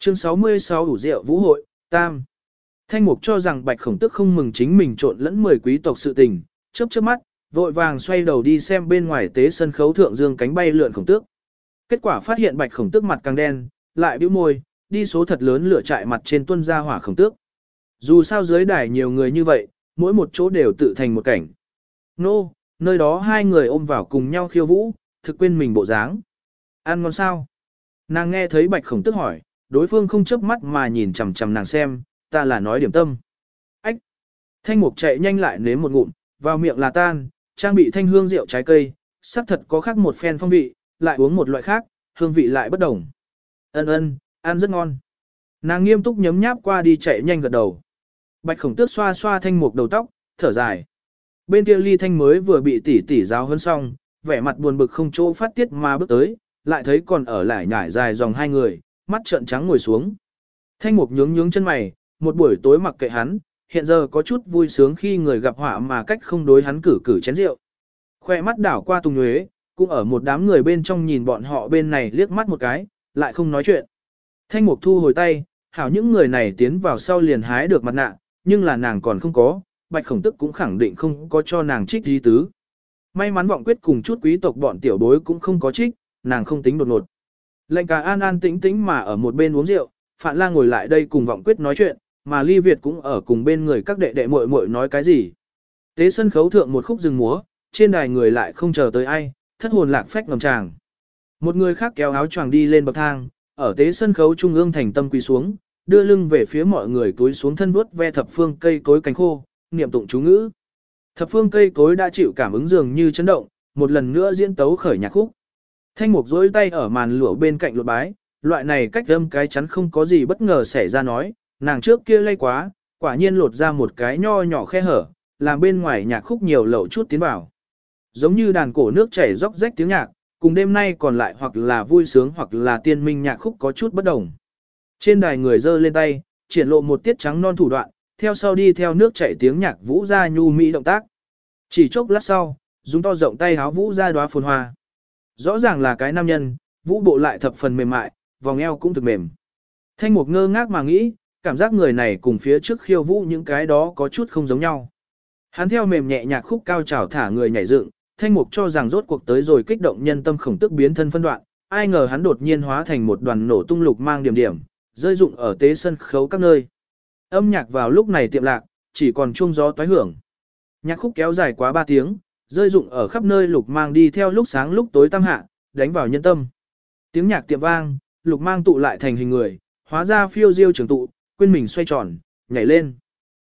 Chương 66 ủ rượu vũ hội, Tam. Thanh mục cho rằng bạch khổng tức không mừng chính mình trộn lẫn mười quý tộc sự tình, chớp chớp mắt, vội vàng xoay đầu đi xem bên ngoài tế sân khấu thượng dương cánh bay lượn khổng tước. Kết quả phát hiện bạch khổng tước mặt càng đen, lại bĩu môi, đi số thật lớn lửa trại mặt trên tuân ra hỏa khổng tước. Dù sao dưới đài nhiều người như vậy, mỗi một chỗ đều tự thành một cảnh. Nô, no, nơi đó hai người ôm vào cùng nhau khiêu vũ, thực quên mình bộ dáng. Ăn ngon sao? Nàng nghe thấy bạch khổng tức hỏi, đối phương không chớp mắt mà nhìn chằm chằm nàng xem, ta là nói điểm tâm. Ách! Thanh mục chạy nhanh lại nếm một ngụm, vào miệng là tan, trang bị thanh hương rượu trái cây, sắc thật có khác một phen phong vị, lại uống một loại khác, hương vị lại bất đồng. Ân ân, ăn rất ngon. Nàng nghiêm túc nhấm nháp qua đi chạy nhanh gật đầu. Bạch khổng tước xoa xoa thanh mục đầu tóc, thở dài. Bên kia ly thanh mới vừa bị tỷ tỷ giáo hơn xong, vẻ mặt buồn bực không chỗ phát tiết mà bước tới, lại thấy còn ở lại nhải dài dòng hai người, mắt trợn trắng ngồi xuống. Thanh mục nhướng nhướng chân mày, một buổi tối mặc kệ hắn, hiện giờ có chút vui sướng khi người gặp họa mà cách không đối hắn cử cử chén rượu. Khoe mắt đảo qua Tùng Nhuế, cũng ở một đám người bên trong nhìn bọn họ bên này liếc mắt một cái, lại không nói chuyện. Thanh mục thu hồi tay, hảo những người này tiến vào sau liền hái được mặt nạ, nhưng là nàng còn không có, bạch khổng tức cũng khẳng định không có cho nàng trích di tứ. May mắn vọng quyết cùng chút quý tộc bọn tiểu bối cũng không có trích, nàng không tính đột ngột. Lệnh cả an an tĩnh tĩnh mà ở một bên uống rượu, Phạn La ngồi lại đây cùng vọng quyết nói chuyện, mà Ly Việt cũng ở cùng bên người các đệ đệ muội muội nói cái gì. Tế sân khấu thượng một khúc rừng múa, trên đài người lại không chờ tới ai, thất hồn lạc phách ngầm tràng. Một người khác kéo áo choàng đi lên bậc thang, ở tế sân khấu trung ương thành tâm quỳ xuống, đưa lưng về phía mọi người túi xuống thân vuốt ve thập phương cây cối cánh khô, niệm tụng chú ngữ. Thập phương cây cối đã chịu cảm ứng dường như chấn động, một lần nữa diễn tấu khởi nhạc khúc. Thanh mục dối tay ở màn lụa bên cạnh lột bái, loại này cách âm cái chắn không có gì bất ngờ xảy ra nói, nàng trước kia lây quá, quả nhiên lột ra một cái nho nhỏ khe hở, làm bên ngoài nhạc khúc nhiều lậu chút tiến vào. Giống như đàn cổ nước chảy róc rách tiếng nhạc, cùng đêm nay còn lại hoặc là vui sướng hoặc là tiên minh nhạc khúc có chút bất đồng. Trên đài người dơ lên tay, triển lộ một tiết trắng non thủ đoạn, theo sau đi theo nước chảy tiếng nhạc vũ ra nhu mỹ động tác. Chỉ chốc lát sau, dùng to rộng tay háo vũ ra đóa phồn hoa. Rõ ràng là cái nam nhân, vũ bộ lại thập phần mềm mại, vòng eo cũng thực mềm. Thanh mục ngơ ngác mà nghĩ, cảm giác người này cùng phía trước khiêu vũ những cái đó có chút không giống nhau. Hắn theo mềm nhẹ nhạc khúc cao trào thả người nhảy dựng, thanh mục cho rằng rốt cuộc tới rồi kích động nhân tâm khổng tức biến thân phân đoạn, ai ngờ hắn đột nhiên hóa thành một đoàn nổ tung lục mang điểm điểm, rơi dụng ở tế sân khấu các nơi. Âm nhạc vào lúc này tiệm lạc, chỉ còn chuông gió toái hưởng. Nhạc khúc kéo dài quá 3 tiếng, rơi dụng ở khắp nơi lục mang đi theo lúc sáng lúc tối tăng hạ, đánh vào nhân tâm. Tiếng nhạc tiệm vang, lục mang tụ lại thành hình người, hóa ra phiêu diêu trường tụ, quên mình xoay tròn, nhảy lên.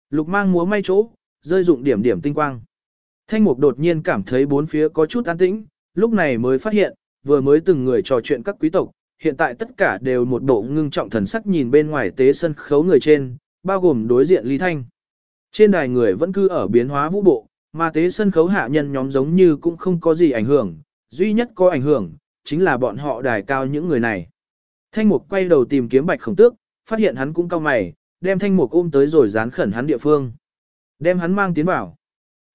Lục mang múa may chỗ, rơi dụng điểm điểm tinh quang. Thanh mục đột nhiên cảm thấy bốn phía có chút an tĩnh, lúc này mới phát hiện, vừa mới từng người trò chuyện các quý tộc, hiện tại tất cả đều một bộ ngưng trọng thần sắc nhìn bên ngoài tế sân khấu người trên, bao gồm đối diện Lý Thanh. Trên đài người vẫn cứ ở biến hóa vũ bộ, mà tế sân khấu hạ nhân nhóm giống như cũng không có gì ảnh hưởng, duy nhất có ảnh hưởng, chính là bọn họ đài cao những người này. Thanh mục quay đầu tìm kiếm bạch khổng tước, phát hiện hắn cũng cao mày, đem thanh mục ôm tới rồi dán khẩn hắn địa phương. Đem hắn mang tiến vào.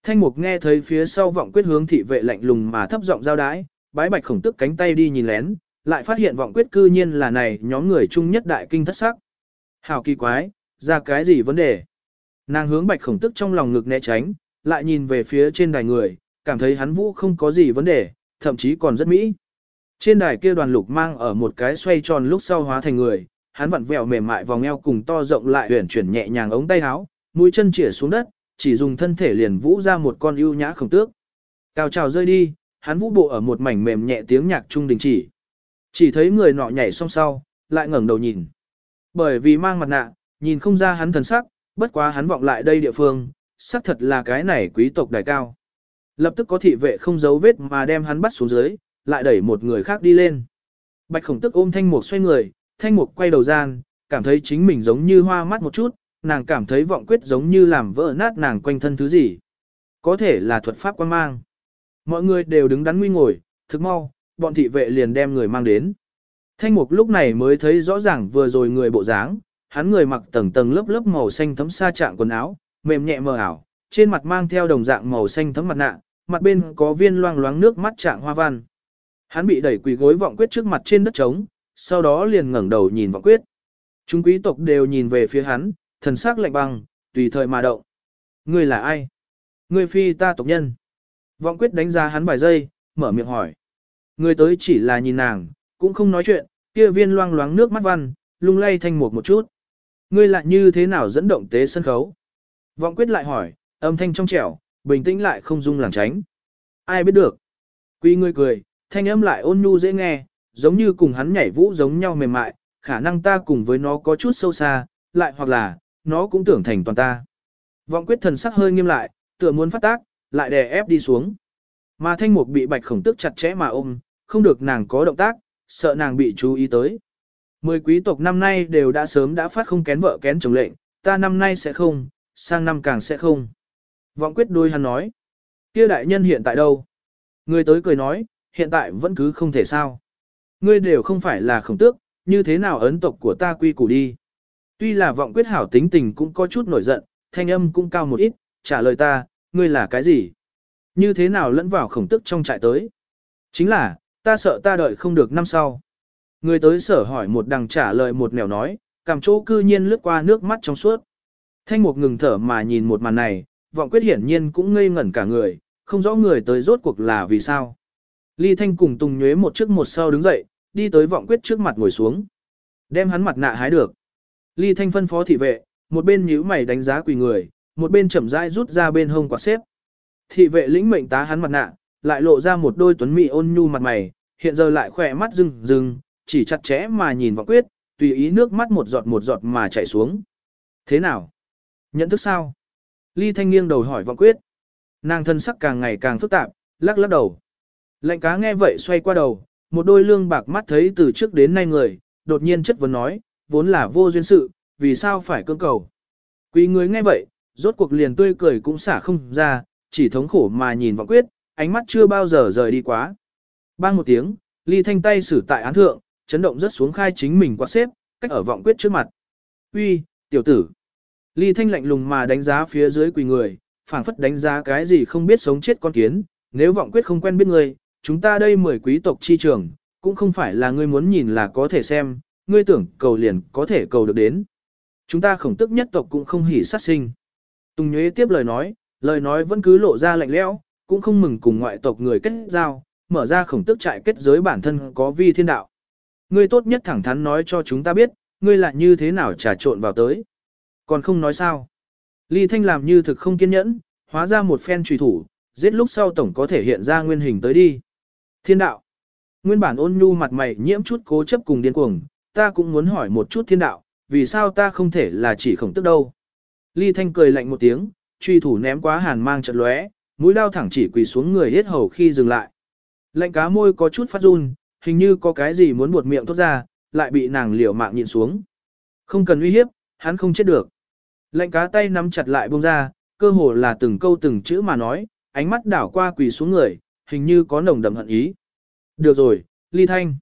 Thanh mục nghe thấy phía sau vọng quyết hướng thị vệ lạnh lùng mà thấp giọng giao đái, bái bạch khổng tước cánh tay đi nhìn lén, lại phát hiện vọng quyết cư nhiên là này nhóm người chung nhất đại kinh thất sắc. Hào kỳ quái, ra cái gì vấn đề? Nàng hướng bạch khổng tức trong lòng ngực né tránh, lại nhìn về phía trên đài người, cảm thấy hắn vũ không có gì vấn đề, thậm chí còn rất mỹ. Trên đài kia đoàn lục mang ở một cái xoay tròn lúc sau hóa thành người, hắn vặn vẹo mềm mại vòng eo cùng to rộng lại huyển chuyển nhẹ nhàng ống tay áo, mũi chân chĩa xuống đất, chỉ dùng thân thể liền vũ ra một con ưu nhã khổng tước. Cao trào rơi đi, hắn vũ bộ ở một mảnh mềm nhẹ tiếng nhạc trung đình chỉ. Chỉ thấy người nọ nhảy song sau, lại ngẩng đầu nhìn. Bởi vì mang mặt nạ, nhìn không ra hắn thần sắc, bất quá hắn vọng lại đây địa phương, xác thật là cái này quý tộc đại cao. Lập tức có thị vệ không giấu vết mà đem hắn bắt xuống dưới, lại đẩy một người khác đi lên. Bạch khổng tức ôm thanh mục xoay người, thanh mục quay đầu gian, cảm thấy chính mình giống như hoa mắt một chút, nàng cảm thấy vọng quyết giống như làm vỡ nát nàng quanh thân thứ gì. Có thể là thuật pháp quan mang. Mọi người đều đứng đắn nguy ngồi, thực mau, bọn thị vệ liền đem người mang đến. Thanh mục lúc này mới thấy rõ ràng vừa rồi người bộ dáng, hắn người mặc tầng tầng lớp lớp màu xanh thấm sa trạng quần áo, mềm nhẹ mờ ảo, trên mặt mang theo đồng dạng màu xanh thấm mặt nạ, mặt bên có viên loang loáng nước mắt trạng hoa văn. Hắn bị đẩy quỳ gối vọng quyết trước mặt trên đất trống, sau đó liền ngẩng đầu nhìn vọng quyết. Chúng quý tộc đều nhìn về phía hắn, thần sắc lạnh băng, tùy thời mà động. Ngươi là ai? Ngươi phi ta tộc nhân. Vọng quyết đánh giá hắn vài giây, mở miệng hỏi. Người tới chỉ là nhìn nàng, cũng không nói chuyện, kia viên loang loáng nước mắt văn, lung lay thanh một một chút. Ngươi lại như thế nào dẫn động tế sân khấu? Vọng quyết lại hỏi, âm thanh trong trẻo, bình tĩnh lại không dung làng tránh. Ai biết được? Quy ngươi cười, thanh âm lại ôn nhu dễ nghe, giống như cùng hắn nhảy vũ giống nhau mềm mại, khả năng ta cùng với nó có chút sâu xa, lại hoặc là, nó cũng tưởng thành toàn ta. Vọng quyết thần sắc hơi nghiêm lại, tựa muốn phát tác, lại đè ép đi xuống. Mà thanh mục bị bạch khổng tức chặt chẽ mà ôm, không được nàng có động tác, sợ nàng bị chú ý tới. Mười quý tộc năm nay đều đã sớm đã phát không kén vợ kén chồng lệnh, ta năm nay sẽ không, sang năm càng sẽ không. Vọng quyết đôi hắn nói, kia đại nhân hiện tại đâu? Người tới cười nói, hiện tại vẫn cứ không thể sao. Ngươi đều không phải là khổng tước, như thế nào ấn tộc của ta quy củ đi. Tuy là vọng quyết hảo tính tình cũng có chút nổi giận, thanh âm cũng cao một ít, trả lời ta, ngươi là cái gì? Như thế nào lẫn vào khổng tức trong trại tới? Chính là, ta sợ ta đợi không được năm sau. Người tới sở hỏi một đằng trả lời một nẻo nói, cảm chỗ cư nhiên lướt qua nước mắt trong suốt. Thanh mục ngừng thở mà nhìn một màn này, vọng quyết hiển nhiên cũng ngây ngẩn cả người, không rõ người tới rốt cuộc là vì sao. Ly Thanh cùng Tùng Nhuế một trước một sau đứng dậy, đi tới vọng quyết trước mặt ngồi xuống. Đem hắn mặt nạ hái được. Ly Thanh phân phó thị vệ, một bên nhíu mày đánh giá quỳ người, một bên chậm rãi rút ra bên hông quạt xếp. Thị vệ lĩnh mệnh tá hắn mặt nạ, lại lộ ra một đôi tuấn mỹ ôn nhu mặt mày, hiện giờ lại khỏe mắt rưng rưng, chỉ chặt chẽ mà nhìn vọng quyết, tùy ý nước mắt một giọt một giọt mà chảy xuống. Thế nào? Nhận thức sao? Ly Thanh nghiêng đầu hỏi vọng quyết. Nàng thân sắc càng ngày càng phức tạp, lắc lắc đầu. Lệnh cá nghe vậy xoay qua đầu, một đôi lương bạc mắt thấy từ trước đến nay người, đột nhiên chất vấn nói, vốn là vô duyên sự, vì sao phải cưỡng cầu. Quý người nghe vậy, rốt cuộc liền tươi cười cũng xả không ra, chỉ thống khổ mà nhìn vọng quyết, ánh mắt chưa bao giờ rời đi quá. Bang một tiếng, ly thanh tay xử tại án thượng, chấn động rất xuống khai chính mình quạt xếp, cách ở vọng quyết trước mặt. Uy, tiểu tử. Ly thanh lạnh lùng mà đánh giá phía dưới quỳ người, phảng phất đánh giá cái gì không biết sống chết con kiến, nếu vọng quyết không quen biết người, chúng ta đây mười quý tộc chi trưởng cũng không phải là ngươi muốn nhìn là có thể xem, ngươi tưởng cầu liền có thể cầu được đến. Chúng ta khổng tức nhất tộc cũng không hỉ sát sinh. Tùng Nhuế tiếp lời nói, lời nói vẫn cứ lộ ra lạnh lẽo, cũng không mừng cùng ngoại tộc người kết giao, mở ra khổng tức trại kết giới bản thân có vi thiên đạo. Ngươi tốt nhất thẳng thắn nói cho chúng ta biết, ngươi lại như thế nào trà trộn vào tới. Còn không nói sao. Ly Thanh làm như thực không kiên nhẫn, hóa ra một phen trùy thủ, giết lúc sau tổng có thể hiện ra nguyên hình tới đi. Thiên đạo. Nguyên bản ôn nhu mặt mày nhiễm chút cố chấp cùng điên cuồng, ta cũng muốn hỏi một chút thiên đạo, vì sao ta không thể là chỉ khổng tức đâu. Ly Thanh cười lạnh một tiếng, truy thủ ném quá hàn mang trận lóe, mũi đao thẳng chỉ quỳ xuống người hết hầu khi dừng lại. Lạnh cá môi có chút phát run, hình như có cái gì muốn buột miệng thốt ra, lại bị nàng liều mạng nhịn xuống. Không cần uy hiếp, hắn không chết được. lệnh cá tay nắm chặt lại buông ra, cơ hồ là từng câu từng chữ mà nói, ánh mắt đảo qua quỳ xuống người, hình như có nồng đậm hận ý. Được rồi, ly thanh.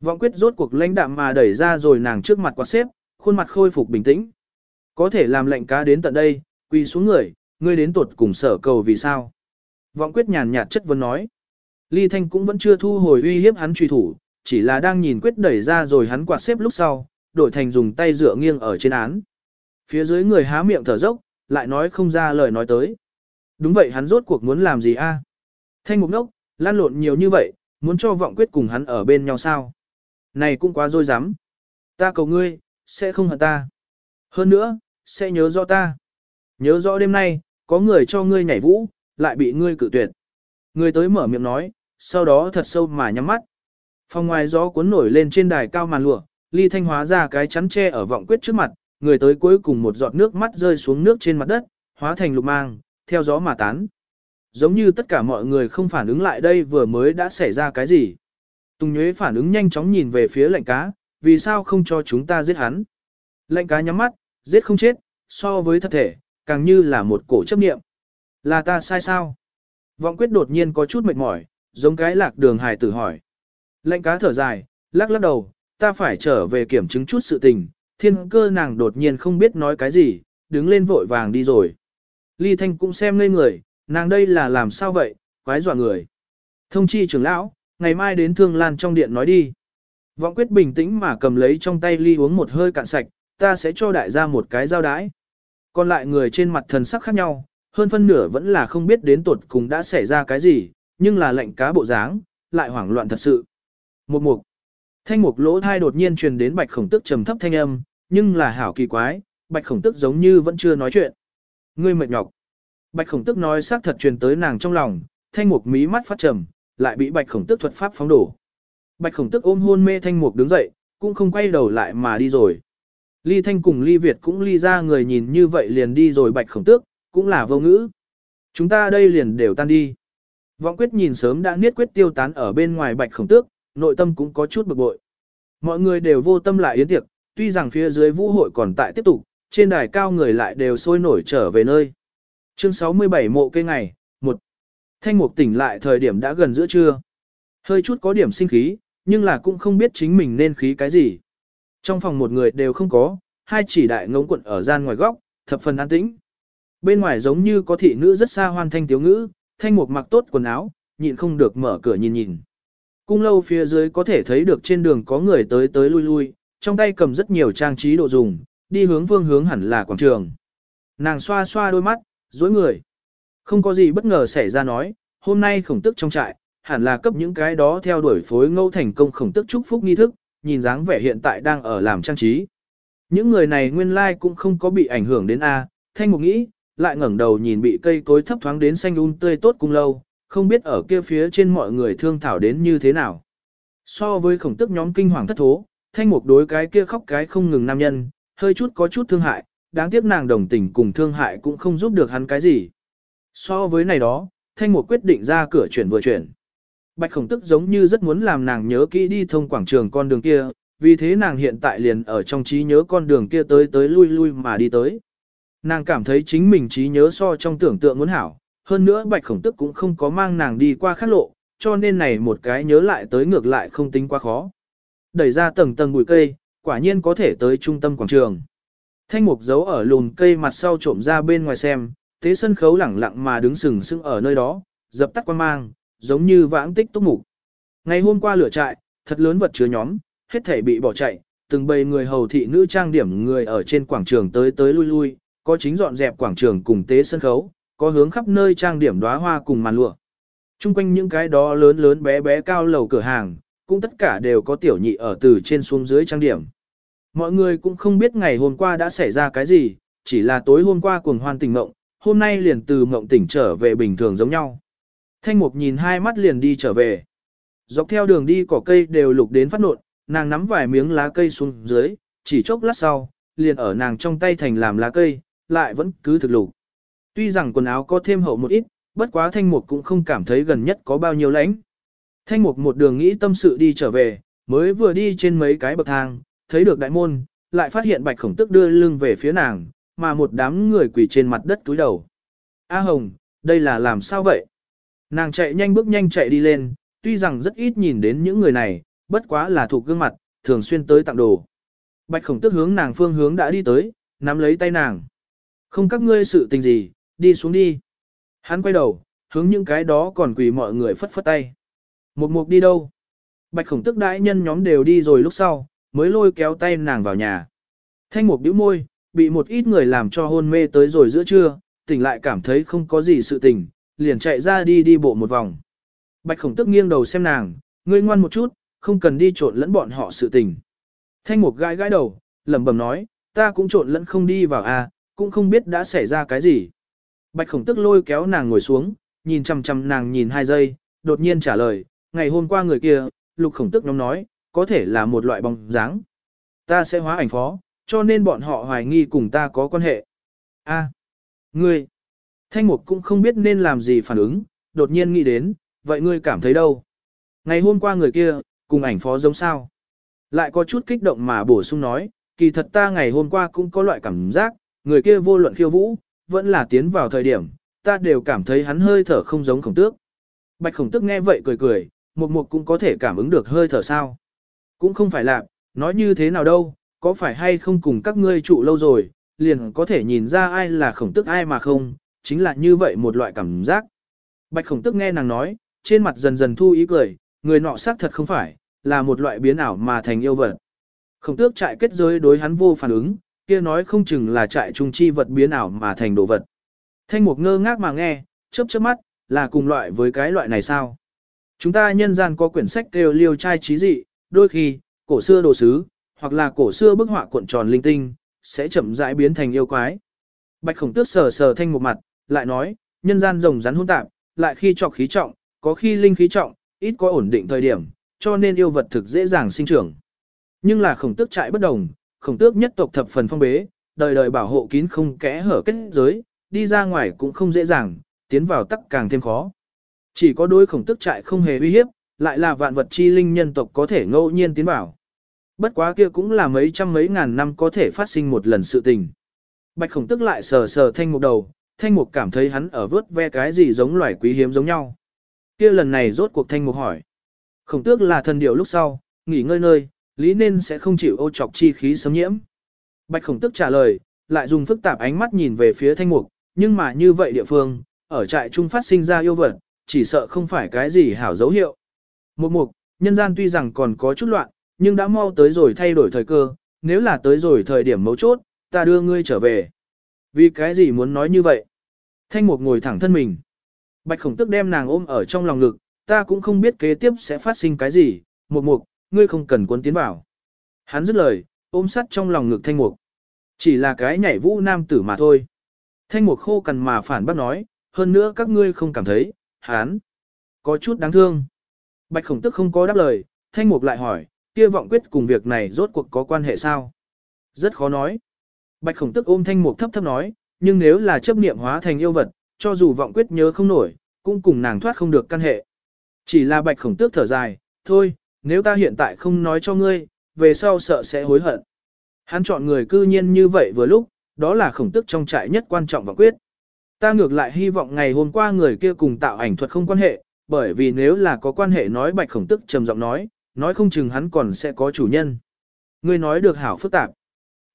Vọng quyết rốt cuộc lãnh đạm mà đẩy ra rồi nàng trước mặt quạt xếp, khuôn mặt khôi phục bình tĩnh. Có thể làm lệnh cá đến tận đây, quỳ xuống người, ngươi đến tuột cùng sở cầu vì sao. Vọng quyết nhàn nhạt chất vấn nói. Ly Thanh cũng vẫn chưa thu hồi uy hiếp hắn truy thủ, chỉ là đang nhìn quyết đẩy ra rồi hắn quạt xếp lúc sau, đổi thành dùng tay dựa nghiêng ở trên án. Phía dưới người há miệng thở dốc, lại nói không ra lời nói tới. Đúng vậy hắn rốt cuộc muốn làm gì a? Thanh mục nốc, lan lộn nhiều như vậy, muốn cho vọng quyết cùng hắn ở bên nhau sao? Này cũng quá dối dám. Ta cầu ngươi, sẽ không hận ta. Hơn nữa, sẽ nhớ rõ ta. Nhớ rõ đêm nay, có người cho ngươi nhảy vũ, lại bị ngươi cự tuyệt. Người tới mở miệng nói, sau đó thật sâu mà nhắm mắt. Phòng ngoài gió cuốn nổi lên trên đài cao màn lụa, ly thanh hóa ra cái chắn tre ở vọng quyết trước mặt, người tới cuối cùng một giọt nước mắt rơi xuống nước trên mặt đất, hóa thành lục mang, theo gió mà tán. Giống như tất cả mọi người không phản ứng lại đây vừa mới đã xảy ra cái gì. Tùng Nhuế phản ứng nhanh chóng nhìn về phía lệnh cá, vì sao không cho chúng ta giết hắn. Lệnh cá nhắm mắt, giết không chết, so với thật thể, càng như là một cổ chấp niệm. Là ta sai sao? Vọng quyết đột nhiên có chút mệt mỏi, giống cái lạc đường hài tử hỏi. Lệnh cá thở dài, lắc lắc đầu, ta phải trở về kiểm chứng chút sự tình, thiên cơ nàng đột nhiên không biết nói cái gì, đứng lên vội vàng đi rồi. Ly Thanh cũng xem ngây người, nàng đây là làm sao vậy, quái dọa người. Thông chi trưởng lão, ngày mai đến Thương Lan trong điện nói đi. Vọng quyết bình tĩnh mà cầm lấy trong tay ly uống một hơi cạn sạch, ta sẽ cho đại gia một cái giao đái. Còn lại người trên mặt thần sắc khác nhau, hơn phân nửa vẫn là không biết đến tuột cùng đã xảy ra cái gì, nhưng là lệnh cá bộ dáng, lại hoảng loạn thật sự. Một mục. Thanh mục lỗ thai đột nhiên truyền đến bạch khổng tức trầm thấp thanh âm, nhưng là hảo kỳ quái, bạch khổng tức giống như vẫn chưa nói chuyện. Ngươi mệt nhọc. Bạch khổng tức nói xác thật truyền tới nàng trong lòng, thanh mục mí mắt phát trầm, lại bị bạch khổng tức thuật pháp phóng đổ. Bạch khổng tức ôm hôn mê thanh mục đứng dậy, cũng không quay đầu lại mà đi rồi. Ly thanh cùng ly Việt cũng ly ra người nhìn như vậy liền đi rồi bạch khổng tước, cũng là vô ngữ. Chúng ta đây liền đều tan đi. Vọng quyết nhìn sớm đã niết quyết tiêu tán ở bên ngoài bạch khổng tước, nội tâm cũng có chút bực bội. Mọi người đều vô tâm lại yến tiệc, tuy rằng phía dưới vũ hội còn tại tiếp tục, trên đài cao người lại đều sôi nổi trở về nơi. Chương 67 mộ cây ngày, 1. Thanh mục tỉnh lại thời điểm đã gần giữa trưa. Hơi chút có điểm sinh khí, nhưng là cũng không biết chính mình nên khí cái gì. Trong phòng một người đều không có, hai chỉ đại ngống quận ở gian ngoài góc, thập phần an tĩnh. Bên ngoài giống như có thị nữ rất xa hoan thanh tiếu ngữ, thanh mục mặc tốt quần áo, nhịn không được mở cửa nhìn nhìn. Cung lâu phía dưới có thể thấy được trên đường có người tới tới lui lui, trong tay cầm rất nhiều trang trí đồ dùng, đi hướng phương hướng hẳn là quảng trường. Nàng xoa xoa đôi mắt, dối người. Không có gì bất ngờ xảy ra nói, hôm nay khổng tức trong trại, hẳn là cấp những cái đó theo đuổi phối ngẫu thành công khổng tức chúc phúc nghi thức, nhìn dáng vẻ hiện tại đang ở làm trang trí. Những người này nguyên lai like cũng không có bị ảnh hưởng đến A, thanh mục nghĩ, lại ngẩng đầu nhìn bị cây cối thấp thoáng đến xanh un tươi tốt cung lâu, không biết ở kia phía trên mọi người thương thảo đến như thế nào. So với khổng tức nhóm kinh hoàng thất thố, thanh mục đối cái kia khóc cái không ngừng nam nhân, hơi chút có chút thương hại, đáng tiếc nàng đồng tình cùng thương hại cũng không giúp được hắn cái gì. So với này đó, thanh mục quyết định ra cửa chuyển vừa chuyển. Bạch khổng tức giống như rất muốn làm nàng nhớ kỹ đi thông quảng trường con đường kia, vì thế nàng hiện tại liền ở trong trí nhớ con đường kia tới tới lui lui mà đi tới. Nàng cảm thấy chính mình trí nhớ so trong tưởng tượng muốn hảo, hơn nữa bạch khổng tức cũng không có mang nàng đi qua khác lộ, cho nên này một cái nhớ lại tới ngược lại không tính quá khó. Đẩy ra tầng tầng bụi cây, quả nhiên có thể tới trung tâm quảng trường. Thanh mục giấu ở lùn cây mặt sau trộm ra bên ngoài xem, thế sân khấu lẳng lặng mà đứng sừng sững ở nơi đó, dập tắt quan mang, giống như vãng tích túc mục. Ngày hôm qua lửa trại, thật lớn vật chứa nhóm, hết thể bị bỏ chạy, từng bầy người hầu thị nữ trang điểm người ở trên quảng trường tới tới lui lui, có chính dọn dẹp quảng trường cùng tế sân khấu, có hướng khắp nơi trang điểm đóa hoa cùng màn lụa. Trung quanh những cái đó lớn lớn bé bé cao lầu cửa hàng, cũng tất cả đều có tiểu nhị ở từ trên xuống dưới trang điểm. Mọi người cũng không biết ngày hôm qua đã xảy ra cái gì, chỉ là tối hôm qua cuồng hoan tỉnh mộng, hôm nay liền từ mộng tỉnh trở về bình thường giống nhau. Thanh mục nhìn hai mắt liền đi trở về. Dọc theo đường đi cỏ cây đều lục đến phát nộn, nàng nắm vài miếng lá cây xuống dưới, chỉ chốc lát sau, liền ở nàng trong tay thành làm lá cây, lại vẫn cứ thực lục. Tuy rằng quần áo có thêm hậu một ít, bất quá thanh mục cũng không cảm thấy gần nhất có bao nhiêu lãnh. Thanh mục một đường nghĩ tâm sự đi trở về, mới vừa đi trên mấy cái bậc thang, thấy được đại môn, lại phát hiện bạch khổng tức đưa lưng về phía nàng, mà một đám người quỳ trên mặt đất túi đầu. A Hồng, đây là làm sao vậy? Nàng chạy nhanh bước nhanh chạy đi lên, tuy rằng rất ít nhìn đến những người này, bất quá là thuộc gương mặt, thường xuyên tới tặng đồ. Bạch khổng tức hướng nàng phương hướng đã đi tới, nắm lấy tay nàng. Không các ngươi sự tình gì, đi xuống đi. Hắn quay đầu, hướng những cái đó còn quỳ mọi người phất phất tay. Một mục đi đâu? Bạch khổng tức đãi nhân nhóm đều đi rồi lúc sau, mới lôi kéo tay nàng vào nhà. Thanh mục bĩu môi, bị một ít người làm cho hôn mê tới rồi giữa trưa, tỉnh lại cảm thấy không có gì sự tình, liền chạy ra đi đi bộ một vòng. Bạch khổng tức nghiêng đầu xem nàng, ngươi ngoan một chút, không cần đi trộn lẫn bọn họ sự tình. Thanh mục gãi gãi đầu, lẩm bẩm nói, ta cũng trộn lẫn không đi vào à, cũng không biết đã xảy ra cái gì. Bạch khổng tức lôi kéo nàng ngồi xuống, nhìn chăm chăm nàng nhìn hai giây, đột nhiên trả lời, ngày hôm qua người kia, lục khổng tức nhóm nói, có thể là một loại bóng dáng. Ta sẽ hóa ảnh phó, cho nên bọn họ hoài nghi cùng ta có quan hệ. A, ngươi, thanh mục cũng không biết nên làm gì phản ứng, đột nhiên nghĩ đến, vậy ngươi cảm thấy đâu? Ngày hôm qua người kia, cùng ảnh phó giống sao? Lại có chút kích động mà bổ sung nói, kỳ thật ta ngày hôm qua cũng có loại cảm giác, người kia vô luận khiêu vũ, vẫn là tiến vào thời điểm, ta đều cảm thấy hắn hơi thở không giống khổng tước. Bạch khổng tước nghe vậy cười cười, một mục cũng có thể cảm ứng được hơi thở sao. Cũng không phải là, nói như thế nào đâu, có phải hay không cùng các ngươi trụ lâu rồi, liền có thể nhìn ra ai là khổng tước ai mà không, chính là như vậy một loại cảm giác. Bạch khổng tước nghe nàng nói, trên mặt dần dần thu ý cười, người nọ xác thật không phải, là một loại biến ảo mà thành yêu vật. Khổng tước trại kết giới đối hắn vô phản ứng, kia nói không chừng là trại trung chi vật biến ảo mà thành đồ vật. Thanh mục ngơ ngác mà nghe, chớp chớp mắt, là cùng loại với cái loại này sao? Chúng ta nhân gian có quyển sách kêu liêu trai trí dị, đôi khi, cổ xưa đồ sứ, hoặc là cổ xưa bức họa cuộn tròn linh tinh, sẽ chậm rãi biến thành yêu quái. Bạch khổng tước sờ sờ thanh một mặt, lại nói, nhân gian rồng rắn hỗn tạp, lại khi trọc khí trọng, có khi linh khí trọng, ít có ổn định thời điểm, cho nên yêu vật thực dễ dàng sinh trưởng. Nhưng là khổng tước trại bất đồng, khổng tước nhất tộc thập phần phong bế, đời đời bảo hộ kín không kẽ hở kết giới, đi ra ngoài cũng không dễ dàng, tiến vào tắc càng thêm khó. Chỉ có đôi khổng tước trại không hề uy hiếp, lại là vạn vật chi linh nhân tộc có thể ngẫu nhiên tiến vào. Bất quá kia cũng là mấy trăm mấy ngàn năm có thể phát sinh một lần sự tình. Bạch khổng tức lại sờ sờ thanh mục đầu, thanh mục cảm thấy hắn ở vớt ve cái gì giống loài quý hiếm giống nhau. kia lần này rốt cuộc thanh mục hỏi. Khổng tước là thần điệu lúc sau, nghỉ ngơi nơi, lý nên sẽ không chịu ô trọc chi khí xâm nhiễm. Bạch khổng tước trả lời, lại dùng phức tạp ánh mắt nhìn về phía thanh mục, nhưng mà như vậy địa phương, ở trại trung phát sinh ra yêu vật, chỉ sợ không phải cái gì hảo dấu hiệu. Một mục, nhân gian tuy rằng còn có chút loạn, nhưng đã mau tới rồi thay đổi thời cơ, nếu là tới rồi thời điểm mấu chốt, ta đưa ngươi trở về. Vì cái gì muốn nói như vậy? Thanh mục ngồi thẳng thân mình. Bạch khổng tức đem nàng ôm ở trong lòng ngực, ta cũng không biết kế tiếp sẽ phát sinh cái gì, một mục, ngươi không cần cuốn tiến vào. Hắn dứt lời, ôm sắt trong lòng ngực thanh mục. Chỉ là cái nhảy vũ nam tử mà thôi. Thanh mục khô cằn mà phản bác nói, hơn nữa các ngươi không cảm thấy, hắn có chút đáng thương. Bạch khổng tức không có đáp lời, thanh mục lại hỏi, kia vọng quyết cùng việc này rốt cuộc có quan hệ sao? Rất khó nói. Bạch khổng tức ôm thanh mục thấp thấp nói, nhưng nếu là chấp niệm hóa thành yêu vật, cho dù vọng quyết nhớ không nổi, cũng cùng nàng thoát không được căn hệ. Chỉ là bạch khổng tước thở dài, thôi, nếu ta hiện tại không nói cho ngươi, về sau sợ sẽ hối hận. Hắn chọn người cư nhiên như vậy vừa lúc, đó là khổng tức trong trại nhất quan trọng và quyết. Ta ngược lại hy vọng ngày hôm qua người kia cùng tạo ảnh thuật không quan hệ, bởi vì nếu là có quan hệ nói bạch khổng tức trầm giọng nói, nói không chừng hắn còn sẽ có chủ nhân. Ngươi nói được hảo phức tạp.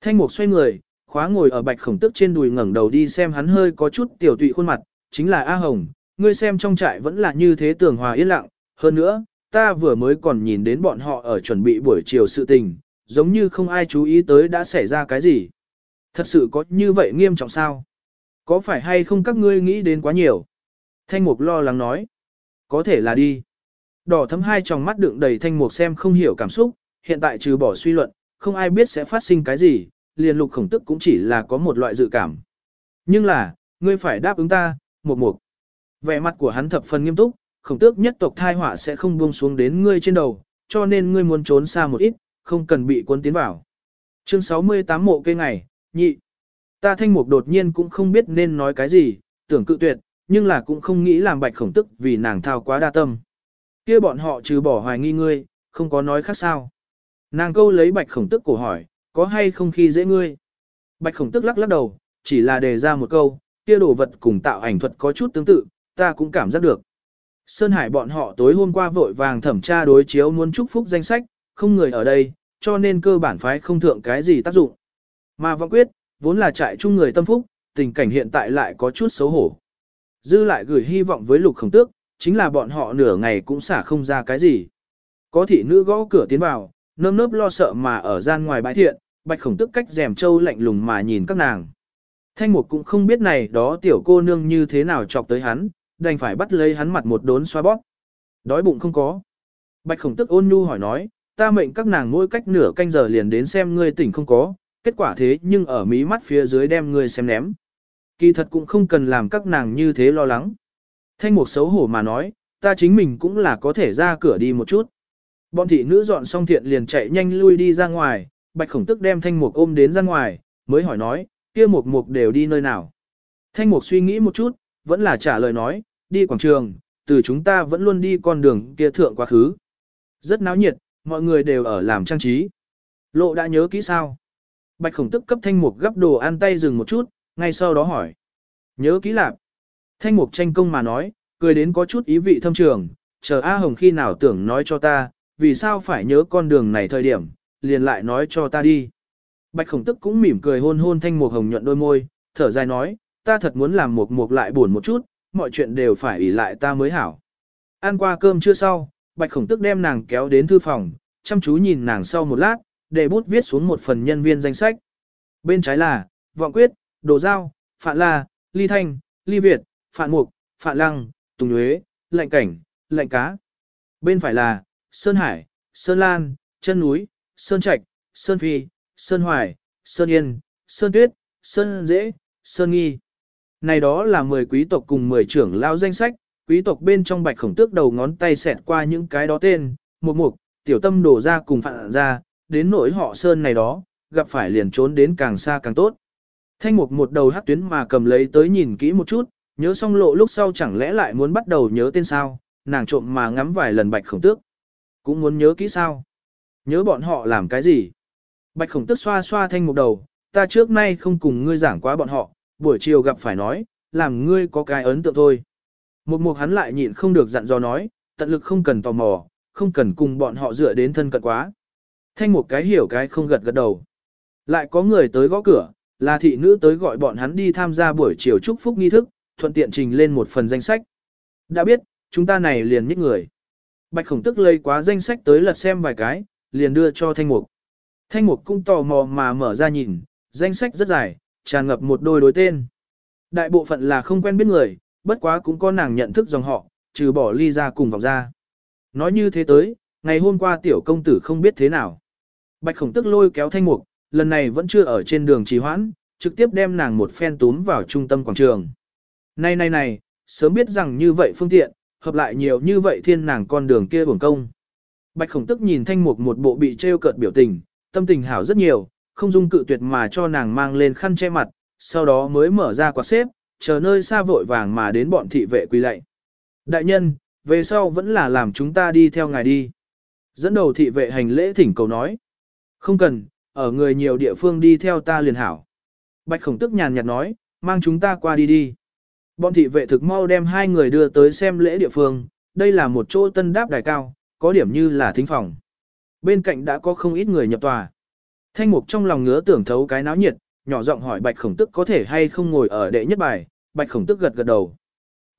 Thanh mục xoay người, khóa ngồi ở bạch khổng tức trên đùi ngẩng đầu đi xem hắn hơi có chút tiểu tụy khuôn mặt, chính là A Hồng, ngươi xem trong trại vẫn là như thế tưởng hòa yên lặng, hơn nữa, ta vừa mới còn nhìn đến bọn họ ở chuẩn bị buổi chiều sự tình, giống như không ai chú ý tới đã xảy ra cái gì. Thật sự có như vậy nghiêm trọng sao? Có phải hay không các ngươi nghĩ đến quá nhiều? Thanh mục lo lắng nói. Có thể là đi. Đỏ thấm hai tròng mắt đựng đầy thanh mục xem không hiểu cảm xúc, hiện tại trừ bỏ suy luận, không ai biết sẽ phát sinh cái gì, liền lục khổng tức cũng chỉ là có một loại dự cảm. Nhưng là, ngươi phải đáp ứng ta, một mục. Vẻ mặt của hắn thập phần nghiêm túc, khổng tước nhất tộc thai họa sẽ không buông xuống đến ngươi trên đầu, cho nên ngươi muốn trốn xa một ít, không cần bị quân tiến vào. Chương 68 mộ cây ngày, nhị. Ta thanh mục đột nhiên cũng không biết nên nói cái gì, tưởng cự tuyệt, nhưng là cũng không nghĩ làm bạch khổng tức vì nàng thao quá đa tâm. kia bọn họ trừ bỏ hoài nghi ngươi, không có nói khác sao. Nàng câu lấy bạch khổng tức cổ hỏi, có hay không khi dễ ngươi? Bạch khổng tức lắc lắc đầu, chỉ là đề ra một câu, kia đồ vật cùng tạo ảnh thuật có chút tương tự, ta cũng cảm giác được. Sơn Hải bọn họ tối hôm qua vội vàng thẩm tra đối chiếu muốn chúc phúc danh sách, không người ở đây, cho nên cơ bản phái không thượng cái gì tác dụng. Mà vọng quyết, vốn là trại chung người tâm phúc, tình cảnh hiện tại lại có chút xấu hổ. Dư lại gửi hy vọng với lục khổng tước, chính là bọn họ nửa ngày cũng xả không ra cái gì. Có thị nữ gõ cửa tiến vào, nơm nớp lo sợ mà ở gian ngoài bãi thiện, bạch khổng Tước cách rèm trâu lạnh lùng mà nhìn các nàng. Thanh mục cũng không biết này đó tiểu cô nương như thế nào chọc tới hắn, đành phải bắt lấy hắn mặt một đốn xoa bóp. Đói bụng không có. Bạch khổng tức ôn nhu hỏi nói, ta mệnh các nàng mỗi cách nửa canh giờ liền đến xem ngươi tỉnh không có, kết quả thế nhưng ở mí mắt phía dưới đem ngươi xem ném. Kỳ thật cũng không cần làm các nàng như thế lo lắng. Thanh mục xấu hổ mà nói, ta chính mình cũng là có thể ra cửa đi một chút. Bọn thị nữ dọn xong thiện liền chạy nhanh lui đi ra ngoài, bạch khổng tức đem thanh mục ôm đến ra ngoài, mới hỏi nói, kia mục mục đều đi nơi nào. Thanh mục suy nghĩ một chút, vẫn là trả lời nói, đi quảng trường, từ chúng ta vẫn luôn đi con đường kia thượng quá khứ. Rất náo nhiệt, mọi người đều ở làm trang trí. Lộ đã nhớ kỹ sao? Bạch khổng tức cấp thanh mục gấp đồ ăn tay dừng một chút, ngay sau đó hỏi. Nhớ kỹ lạc. Thanh mục tranh công mà nói, cười đến có chút ý vị thâm trường, chờ A Hồng khi nào tưởng nói cho ta, vì sao phải nhớ con đường này thời điểm, liền lại nói cho ta đi. Bạch khổng tức cũng mỉm cười hôn hôn thanh mục hồng nhuận đôi môi, thở dài nói, ta thật muốn làm mục mục lại buồn một chút, mọi chuyện đều phải ỷ lại ta mới hảo. Ăn qua cơm chưa sau, bạch khổng tức đem nàng kéo đến thư phòng, chăm chú nhìn nàng sau một lát, để bút viết xuống một phần nhân viên danh sách. Bên trái là, Vọng Quyết, Đồ Giao, Phạn La, Ly Thanh, Ly Việt, Phạn Mục, Phạn Lăng, Tùng Nhuế, Lệnh Cảnh, Lệnh Cá. Bên phải là, Sơn Hải, Sơn Lan, Chân Núi, Sơn Trạch, Sơn Phi, Sơn Hoài, Sơn Yên, Sơn Tuyết, Sơn Dễ, Sơn Nghi. Này đó là 10 quý tộc cùng 10 trưởng lao danh sách, quý tộc bên trong bạch khổng tước đầu ngón tay xẹt qua những cái đó tên, một mục, tiểu tâm đổ ra cùng phạn ra, đến nỗi họ Sơn này đó, gặp phải liền trốn đến càng xa càng tốt. Thanh mục một đầu hát tuyến mà cầm lấy tới nhìn kỹ một chút, nhớ xong lộ lúc sau chẳng lẽ lại muốn bắt đầu nhớ tên sao, nàng trộm mà ngắm vài lần bạch khổng tước. Cũng muốn nhớ kỹ sao? Nhớ bọn họ làm cái gì? Bạch khổng tước xoa xoa thanh mục đầu, ta trước nay không cùng ngươi giảng quá bọn họ, buổi chiều gặp phải nói, làm ngươi có cái ấn tượng thôi. Một mục hắn lại nhịn không được dặn dò nói, tận lực không cần tò mò, không cần cùng bọn họ dựa đến thân cận quá. Thanh một cái hiểu cái không gật gật đầu. Lại có người tới gõ cửa, là thị nữ tới gọi bọn hắn đi tham gia buổi chiều chúc phúc nghi thức, thuận tiện trình lên một phần danh sách. Đã biết, chúng ta này liền nhích người. Bạch khổng tức lây quá danh sách tới lật xem vài cái, liền đưa cho thanh mục. Thanh mục cũng tò mò mà mở ra nhìn, danh sách rất dài, tràn ngập một đôi đối tên. Đại bộ phận là không quen biết người, bất quá cũng có nàng nhận thức dòng họ, trừ bỏ ly ra cùng vòng ra. Nói như thế tới, ngày hôm qua tiểu công tử không biết thế nào. Bạch khổng tức lôi kéo thanh mục, lần này vẫn chưa ở trên đường trì hoãn, trực tiếp đem nàng một phen túm vào trung tâm quảng trường. Này này này, sớm biết rằng như vậy phương tiện, hợp lại nhiều như vậy thiên nàng con đường kia bổng công. Bạch khổng tức nhìn thanh mục một bộ bị trêu cợt biểu tình, tâm tình hảo rất nhiều, không dung cự tuyệt mà cho nàng mang lên khăn che mặt, sau đó mới mở ra quạt xếp, chờ nơi xa vội vàng mà đến bọn thị vệ quỳ lạy. Đại nhân, về sau vẫn là làm chúng ta đi theo ngài đi. Dẫn đầu thị vệ hành lễ thỉnh cầu nói. Không cần, ở người nhiều địa phương đi theo ta liền hảo. Bạch khổng tức nhàn nhạt nói, mang chúng ta qua đi đi. Bọn thị vệ thực mau đem hai người đưa tới xem lễ địa phương, đây là một chỗ tân đáp đài cao, có điểm như là thính phòng. Bên cạnh đã có không ít người nhập tòa. Thanh mục trong lòng ngứa tưởng thấu cái náo nhiệt, nhỏ giọng hỏi bạch khổng tức có thể hay không ngồi ở đệ nhất bài, bạch khổng tức gật gật đầu.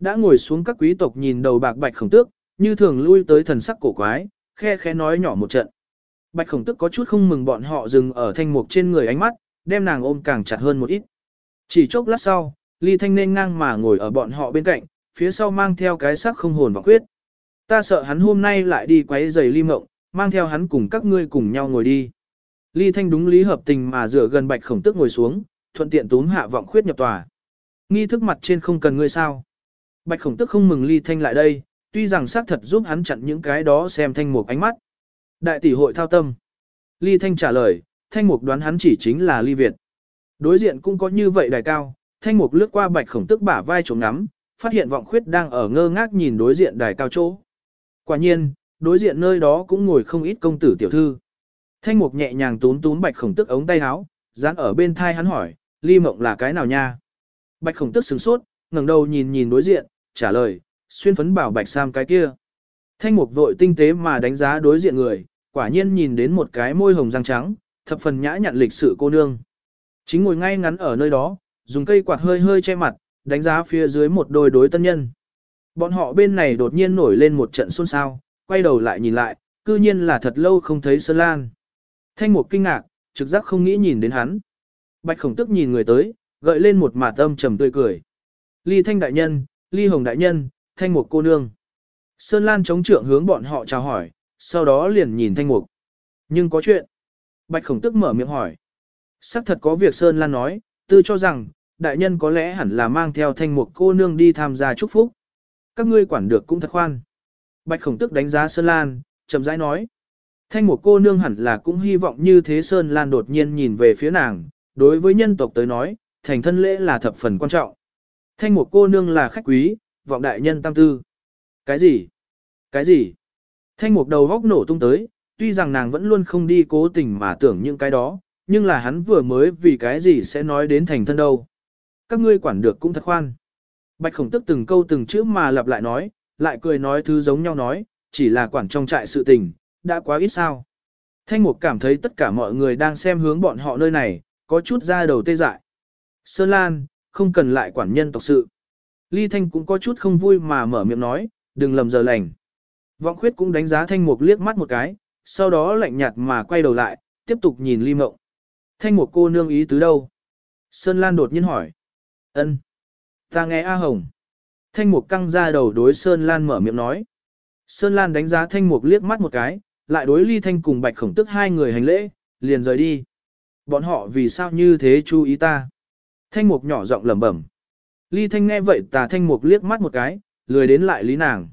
Đã ngồi xuống các quý tộc nhìn đầu bạc bạch khổng tước, như thường lui tới thần sắc cổ quái, khe khẽ nói nhỏ một trận. Bạch khổng tức có chút không mừng bọn họ dừng ở thanh mục trên người ánh mắt, đem nàng ôm càng chặt hơn một ít. Chỉ chốc lát sau, ly thanh nên ngang mà ngồi ở bọn họ bên cạnh, phía sau mang theo cái sắc không hồn và quyết. Ta sợ hắn hôm nay lại đi quấy giày ly mộng, mang theo hắn cùng các ngươi cùng nhau ngồi đi. Ly thanh đúng lý hợp tình mà dựa gần bạch khổng tức ngồi xuống, thuận tiện túm hạ vọng khuyết nhập tòa. Nghi thức mặt trên không cần ngươi sao. Bạch khổng tức không mừng ly thanh lại đây, tuy rằng xác thật giúp hắn chặn những cái đó xem thanh mục ánh mắt. Đại tỷ hội thao tâm. Ly thanh trả lời, thanh mục đoán hắn chỉ chính là ly Việt. Đối diện cũng có như vậy đài cao, thanh mục lướt qua bạch khổng tức bả vai chống ngắm, phát hiện vọng khuyết đang ở ngơ ngác nhìn đối diện đài cao chỗ. Quả nhiên, đối diện nơi đó cũng ngồi không ít công tử tiểu thư. Thanh mục nhẹ nhàng tún tún bạch khổng tức ống tay áo, dán ở bên thai hắn hỏi, ly mộng là cái nào nha? Bạch khổng tức sửng sốt, ngẩng đầu nhìn nhìn đối diện, trả lời, xuyên phấn bảo bạch sam cái kia. Thanh mục vội tinh tế mà đánh giá đối diện người, quả nhiên nhìn đến một cái môi hồng răng trắng, thập phần nhã nhặn lịch sự cô nương. Chính ngồi ngay ngắn ở nơi đó, dùng cây quạt hơi hơi che mặt, đánh giá phía dưới một đôi đối tân nhân. Bọn họ bên này đột nhiên nổi lên một trận xôn xao, quay đầu lại nhìn lại, cư nhiên là thật lâu không thấy Sơn Lan. Thanh mục kinh ngạc, trực giác không nghĩ nhìn đến hắn. Bạch khổng tức nhìn người tới, gợi lên một mả tâm trầm tươi cười. Ly thanh đại nhân, ly hồng đại nhân, thanh mục cô nương. Sơn Lan chống trượng hướng bọn họ chào hỏi, sau đó liền nhìn thanh mục. Nhưng có chuyện. Bạch khổng tức mở miệng hỏi. Sắc thật có việc Sơn Lan nói, tư cho rằng, đại nhân có lẽ hẳn là mang theo thanh mục cô nương đi tham gia chúc phúc. Các ngươi quản được cũng thật khoan. Bạch khổng tức đánh giá Sơn Lan, chậm rãi nói. Thanh một cô nương hẳn là cũng hy vọng như thế Sơn Lan đột nhiên nhìn về phía nàng, đối với nhân tộc tới nói, thành thân lễ là thập phần quan trọng. Thanh một cô nương là khách quý, vọng đại nhân tam tư. Cái gì? Cái gì? Thanh một đầu góc nổ tung tới, tuy rằng nàng vẫn luôn không đi cố tình mà tưởng những cái đó, nhưng là hắn vừa mới vì cái gì sẽ nói đến thành thân đâu. Các ngươi quản được cũng thật khoan. Bạch khổng tức từng câu từng chữ mà lặp lại nói, lại cười nói thứ giống nhau nói, chỉ là quản trong trại sự tình, đã quá ít sao. Thanh mục cảm thấy tất cả mọi người đang xem hướng bọn họ nơi này, có chút ra đầu tê dại. Sơn Lan, không cần lại quản nhân tộc sự. Ly Thanh cũng có chút không vui mà mở miệng nói, đừng lầm giờ lành. Vọng khuyết cũng đánh giá thanh mục liếc mắt một cái, sau đó lạnh nhạt mà quay đầu lại, tiếp tục nhìn ly mộng. Thanh mục cô nương ý tứ đâu? Sơn Lan đột nhiên hỏi. ân Ta nghe A Hồng. Thanh mục căng ra đầu đối Sơn Lan mở miệng nói. Sơn Lan đánh giá thanh mục liếc mắt một cái, lại đối ly thanh cùng bạch khổng tức hai người hành lễ, liền rời đi. Bọn họ vì sao như thế chú ý ta? Thanh mục nhỏ giọng lẩm bẩm. Ly thanh nghe vậy tà thanh mục liếc mắt một cái, lười đến lại lý nàng.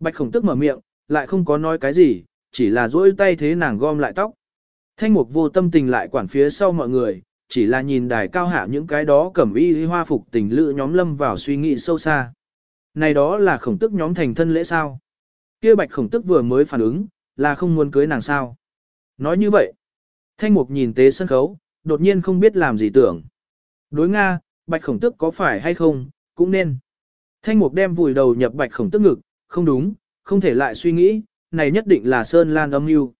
Bạch khổng tức mở miệng, lại không có nói cái gì, chỉ là duỗi tay thế nàng gom lại tóc. Thanh mục vô tâm tình lại quản phía sau mọi người, chỉ là nhìn đài cao hạ những cái đó cẩm y hoa phục tình lự nhóm lâm vào suy nghĩ sâu xa. Này đó là khổng tức nhóm thành thân lễ sao? kia bạch khổng tức vừa mới phản ứng, là không muốn cưới nàng sao? Nói như vậy, thanh mục nhìn tế sân khấu, đột nhiên không biết làm gì tưởng. Đối Nga, bạch khổng tức có phải hay không, cũng nên. Thanh mục đem vùi đầu nhập bạch khổng tức ngực, không đúng, không thể lại suy nghĩ, này nhất định là Sơn Lan âm mưu.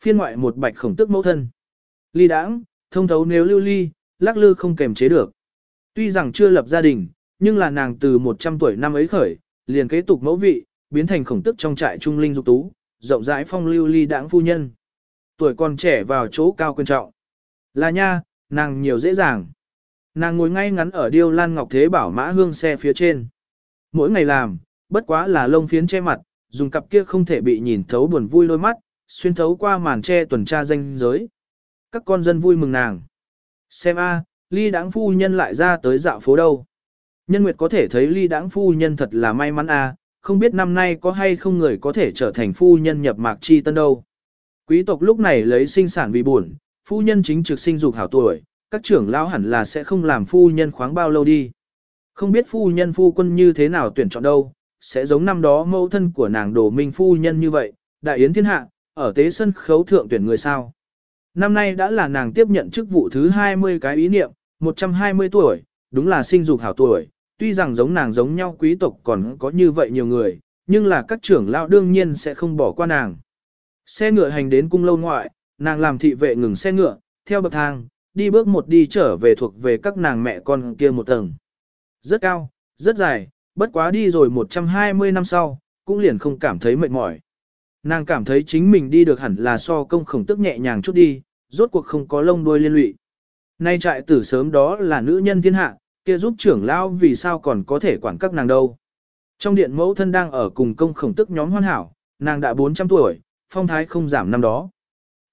Phiên ngoại một bạch khổng tức mẫu thân. Ly đãng, thông thấu nếu lưu ly, lắc lư không kềm chế được. Tuy rằng chưa lập gia đình, nhưng là nàng từ 100 tuổi năm ấy khởi, liền kế tục mẫu vị, biến thành khổng tức trong trại trung linh dục tú, rộng rãi phong lưu ly đãng phu nhân. Tuổi còn trẻ vào chỗ cao quan trọng. Là nha, nàng nhiều dễ dàng. Nàng ngồi ngay ngắn ở điêu lan ngọc thế bảo mã hương xe phía trên. Mỗi ngày làm, bất quá là lông phiến che mặt, dùng cặp kia không thể bị nhìn thấu buồn vui lôi mắt, xuyên thấu qua màn che tuần tra danh giới. Các con dân vui mừng nàng. Xem a, ly đáng phu nhân lại ra tới dạo phố đâu. Nhân Nguyệt có thể thấy ly đáng phu nhân thật là may mắn a, không biết năm nay có hay không người có thể trở thành phu nhân nhập mạc chi tân đâu. Quý tộc lúc này lấy sinh sản vì buồn, phu nhân chính trực sinh dục hảo tuổi, các trưởng lão hẳn là sẽ không làm phu nhân khoáng bao lâu đi. Không biết phu nhân phu quân như thế nào tuyển chọn đâu, sẽ giống năm đó mẫu thân của nàng đồ minh phu nhân như vậy, đại yến thiên hạ, ở tế sân khấu thượng tuyển người sao. Năm nay đã là nàng tiếp nhận chức vụ thứ 20 cái ý niệm, 120 tuổi, đúng là sinh dục hảo tuổi, tuy rằng giống nàng giống nhau quý tộc còn có như vậy nhiều người, nhưng là các trưởng lão đương nhiên sẽ không bỏ qua nàng. Xe ngựa hành đến cung lâu ngoại, nàng làm thị vệ ngừng xe ngựa, theo bậc thang, đi bước một đi trở về thuộc về các nàng mẹ con kia một tầng. Rất cao, rất dài, bất quá đi rồi 120 năm sau, cũng liền không cảm thấy mệt mỏi. Nàng cảm thấy chính mình đi được hẳn là so công khổng tức nhẹ nhàng chút đi, rốt cuộc không có lông đuôi liên lụy. Nay trại tử sớm đó là nữ nhân thiên hạ, kia giúp trưởng lão vì sao còn có thể quản các nàng đâu. Trong điện mẫu thân đang ở cùng công khổng tức nhóm hoan hảo, nàng đã 400 tuổi, phong thái không giảm năm đó.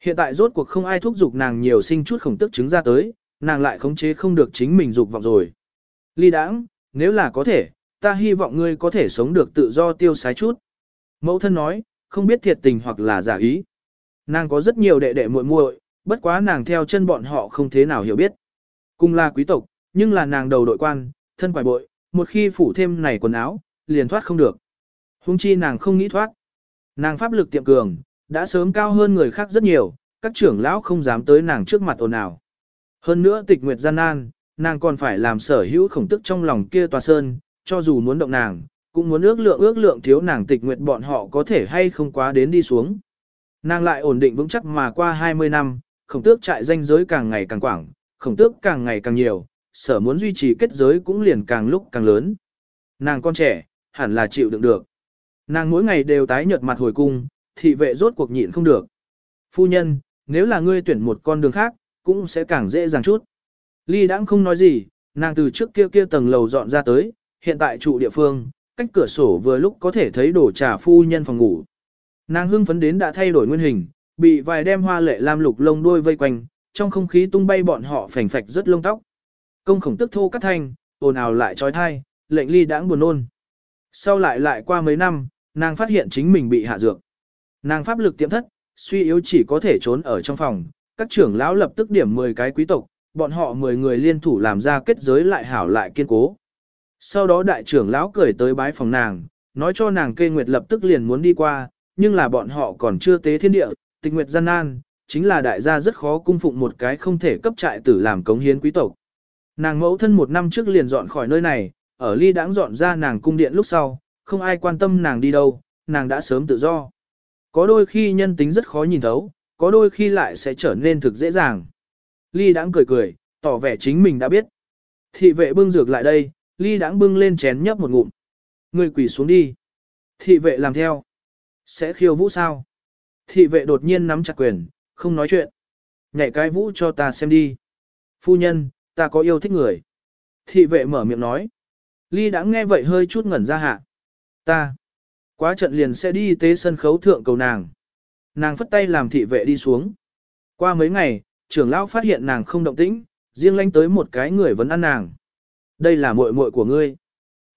Hiện tại rốt cuộc không ai thúc giục nàng nhiều sinh chút khổng tức chứng ra tới, nàng lại khống chế không được chính mình dục vọng rồi. Ly đãng, nếu là có thể, ta hy vọng ngươi có thể sống được tự do tiêu sái chút. Mẫu thân nói, không biết thiệt tình hoặc là giả ý. Nàng có rất nhiều đệ đệ muội muội, bất quá nàng theo chân bọn họ không thế nào hiểu biết. Cùng là quý tộc, nhưng là nàng đầu đội quan, thân quải bội, một khi phủ thêm này quần áo, liền thoát không được. Hung chi nàng không nghĩ thoát. Nàng pháp lực tiệm cường, đã sớm cao hơn người khác rất nhiều, các trưởng lão không dám tới nàng trước mặt ồn ào. Hơn nữa tịch nguyệt gian nan, nàng còn phải làm sở hữu khổng tức trong lòng kia tòa sơn, cho dù muốn động nàng, cũng muốn ước lượng ước lượng thiếu nàng tịch nguyệt bọn họ có thể hay không quá đến đi xuống. Nàng lại ổn định vững chắc mà qua 20 năm, khổng tước trại danh giới càng ngày càng quảng, khổng tước càng ngày càng nhiều, sở muốn duy trì kết giới cũng liền càng lúc càng lớn. Nàng con trẻ, hẳn là chịu đựng được. Nàng mỗi ngày đều tái nhợt mặt hồi cung, thị vệ rốt cuộc nhịn không được. Phu nhân, nếu là ngươi tuyển một con đường khác, cũng sẽ càng dễ dàng chút. Ly đãng không nói gì, nàng từ trước kia kia tầng lầu dọn ra tới, hiện tại trụ địa phương, cách cửa sổ vừa lúc có thể thấy đổ trà phu nhân phòng ngủ. Nàng hưng phấn đến đã thay đổi nguyên hình, bị vài đem hoa lệ lam lục lông đuôi vây quanh, trong không khí tung bay bọn họ phành phạch rất lông tóc. Công khổng tức thô cắt thanh, ồn ào lại trói thai, lệnh ly đãng buồn nôn. Sau lại lại qua mấy năm, nàng phát hiện chính mình bị hạ dược. Nàng pháp lực tiệm thất, suy yếu chỉ có thể trốn ở trong phòng, các trưởng lão lập tức điểm 10 cái quý tộc, bọn họ 10 người liên thủ làm ra kết giới lại hảo lại kiên cố. Sau đó đại trưởng lão cười tới bái phòng nàng, nói cho nàng kê nguyệt lập tức liền muốn đi qua, nhưng là bọn họ còn chưa tế thiên địa, tịch nguyệt gian nan, chính là đại gia rất khó cung phụng một cái không thể cấp trại tử làm cống hiến quý tộc. Nàng mẫu thân một năm trước liền dọn khỏi nơi này, ở ly đãng dọn ra nàng cung điện lúc sau, không ai quan tâm nàng đi đâu, nàng đã sớm tự do. Có đôi khi nhân tính rất khó nhìn thấu, có đôi khi lại sẽ trở nên thực dễ dàng. Ly đãng cười cười, tỏ vẻ chính mình đã biết. Thị vệ bưng dược lại đây, ly đãng bưng lên chén nhấp một ngụm. Người quỳ xuống đi. Thị vệ làm theo. Sẽ khiêu vũ sao? Thị vệ đột nhiên nắm chặt quyền, không nói chuyện. Nhảy cái vũ cho ta xem đi. Phu nhân, ta có yêu thích người. Thị vệ mở miệng nói. Ly đã nghe vậy hơi chút ngẩn ra hạ. Ta. Quá trận liền sẽ đi tế sân khấu thượng cầu nàng. Nàng phất tay làm thị vệ đi xuống. Qua mấy ngày, trưởng lão phát hiện nàng không động tĩnh, riêng lanh tới một cái người vẫn ăn nàng. Đây là muội muội của ngươi.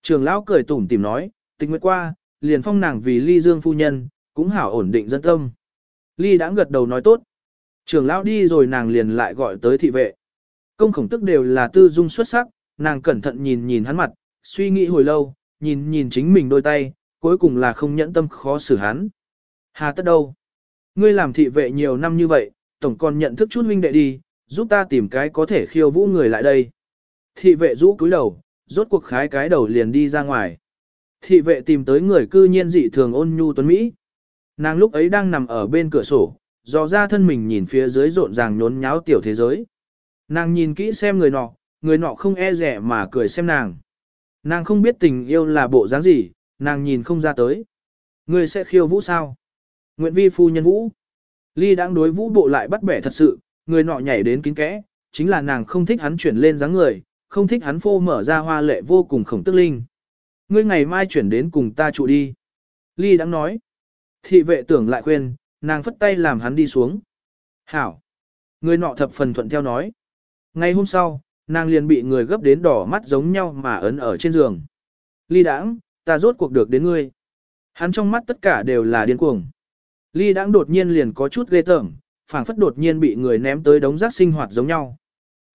Trưởng lão cười tủm tìm nói, tình nguyện qua, liền phong nàng vì ly dương phu nhân, cũng hảo ổn định dân tâm. Ly đã gật đầu nói tốt. Trưởng lão đi rồi nàng liền lại gọi tới thị vệ. Công khổng tức đều là tư dung xuất sắc, nàng cẩn thận nhìn nhìn hắn mặt, suy nghĩ hồi lâu, nhìn nhìn chính mình đôi tay, cuối cùng là không nhẫn tâm khó xử hắn. Hà tất đâu? Ngươi làm thị vệ nhiều năm như vậy, tổng còn nhận thức chút huynh đệ đi, giúp ta tìm cái có thể khiêu vũ người lại đây. Thị vệ rũ cúi đầu, rốt cuộc khái cái đầu liền đi ra ngoài. Thị vệ tìm tới người cư nhiên dị thường ôn nhu tuấn Mỹ. Nàng lúc ấy đang nằm ở bên cửa sổ, dò ra thân mình nhìn phía dưới rộn ràng nhốn nháo tiểu thế giới. Nàng nhìn kỹ xem người nọ, người nọ không e rẻ mà cười xem nàng. Nàng không biết tình yêu là bộ dáng gì, nàng nhìn không ra tới. Người sẽ khiêu vũ sao? Nguyện vi phu nhân vũ. Ly đang đối vũ bộ lại bắt bẻ thật sự, người nọ nhảy đến kín kẽ, chính là nàng không thích hắn chuyển lên dáng người, không thích hắn phô mở ra hoa lệ vô cùng khổng tức linh. Ngươi ngày mai chuyển đến cùng ta trụ đi. Ly đang nói. Thị vệ tưởng lại khuyên, nàng phất tay làm hắn đi xuống. Hảo. Người nọ thập phần thuận theo nói. Ngày hôm sau, nàng liền bị người gấp đến đỏ mắt giống nhau mà ấn ở trên giường. Ly đãng, ta rốt cuộc được đến ngươi. Hắn trong mắt tất cả đều là điên cuồng. Ly đãng đột nhiên liền có chút ghê tởm, phảng phất đột nhiên bị người ném tới đống rác sinh hoạt giống nhau.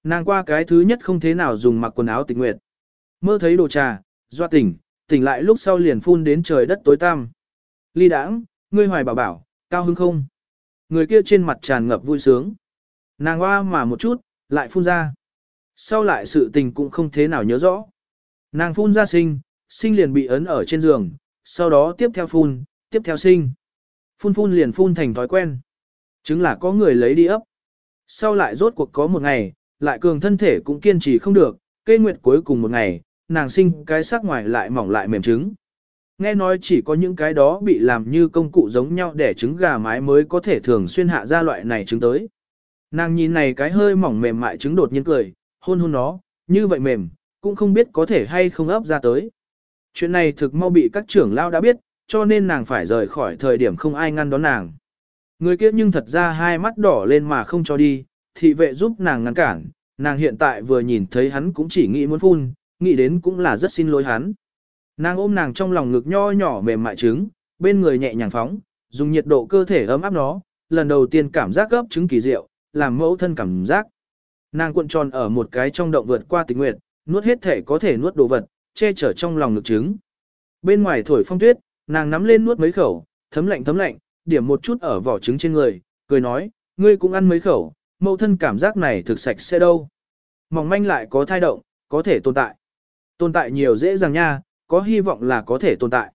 Nàng qua cái thứ nhất không thế nào dùng mặc quần áo tình nguyện. Mơ thấy đồ trà, doa tỉnh, tỉnh lại lúc sau liền phun đến trời đất tối tăm. Ly đãng, ngươi hoài bảo bảo, cao hứng không? Người kia trên mặt tràn ngập vui sướng. Nàng hoa mà một chút, lại phun ra. Sau lại sự tình cũng không thế nào nhớ rõ. Nàng phun ra sinh, sinh liền bị ấn ở trên giường, sau đó tiếp theo phun, tiếp theo sinh. Phun phun liền phun thành thói quen. Chứng là có người lấy đi ấp. Sau lại rốt cuộc có một ngày, lại cường thân thể cũng kiên trì không được, cây nguyệt cuối cùng một ngày, nàng sinh cái sắc ngoài lại mỏng lại mềm trứng. Nghe nói chỉ có những cái đó bị làm như công cụ giống nhau để trứng gà mái mới có thể thường xuyên hạ ra loại này trứng tới. Nàng nhìn này cái hơi mỏng mềm mại trứng đột nhiên cười, hôn hôn nó, như vậy mềm, cũng không biết có thể hay không ấp ra tới. Chuyện này thực mau bị các trưởng lao đã biết, cho nên nàng phải rời khỏi thời điểm không ai ngăn đón nàng. Người kia nhưng thật ra hai mắt đỏ lên mà không cho đi, thị vệ giúp nàng ngăn cản, nàng hiện tại vừa nhìn thấy hắn cũng chỉ nghĩ muốn phun, nghĩ đến cũng là rất xin lỗi hắn. Nàng ôm nàng trong lòng ngực nho nhỏ mềm mại trứng, bên người nhẹ nhàng phóng, dùng nhiệt độ cơ thể ấm áp nó, lần đầu tiên cảm giác gấp trứng kỳ diệu, làm mẫu thân cảm giác. Nàng cuộn tròn ở một cái trong động vượt qua tình nguyện, nuốt hết thể có thể nuốt đồ vật, che chở trong lòng ngực trứng. Bên ngoài thổi phong tuyết, nàng nắm lên nuốt mấy khẩu, thấm lạnh thấm lạnh, điểm một chút ở vỏ trứng trên người, cười nói, ngươi cũng ăn mấy khẩu, mẫu thân cảm giác này thực sạch sẽ đâu. Mỏng manh lại có thai động, có thể tồn tại. Tồn tại nhiều dễ dàng nha, có hy vọng là có thể tồn tại.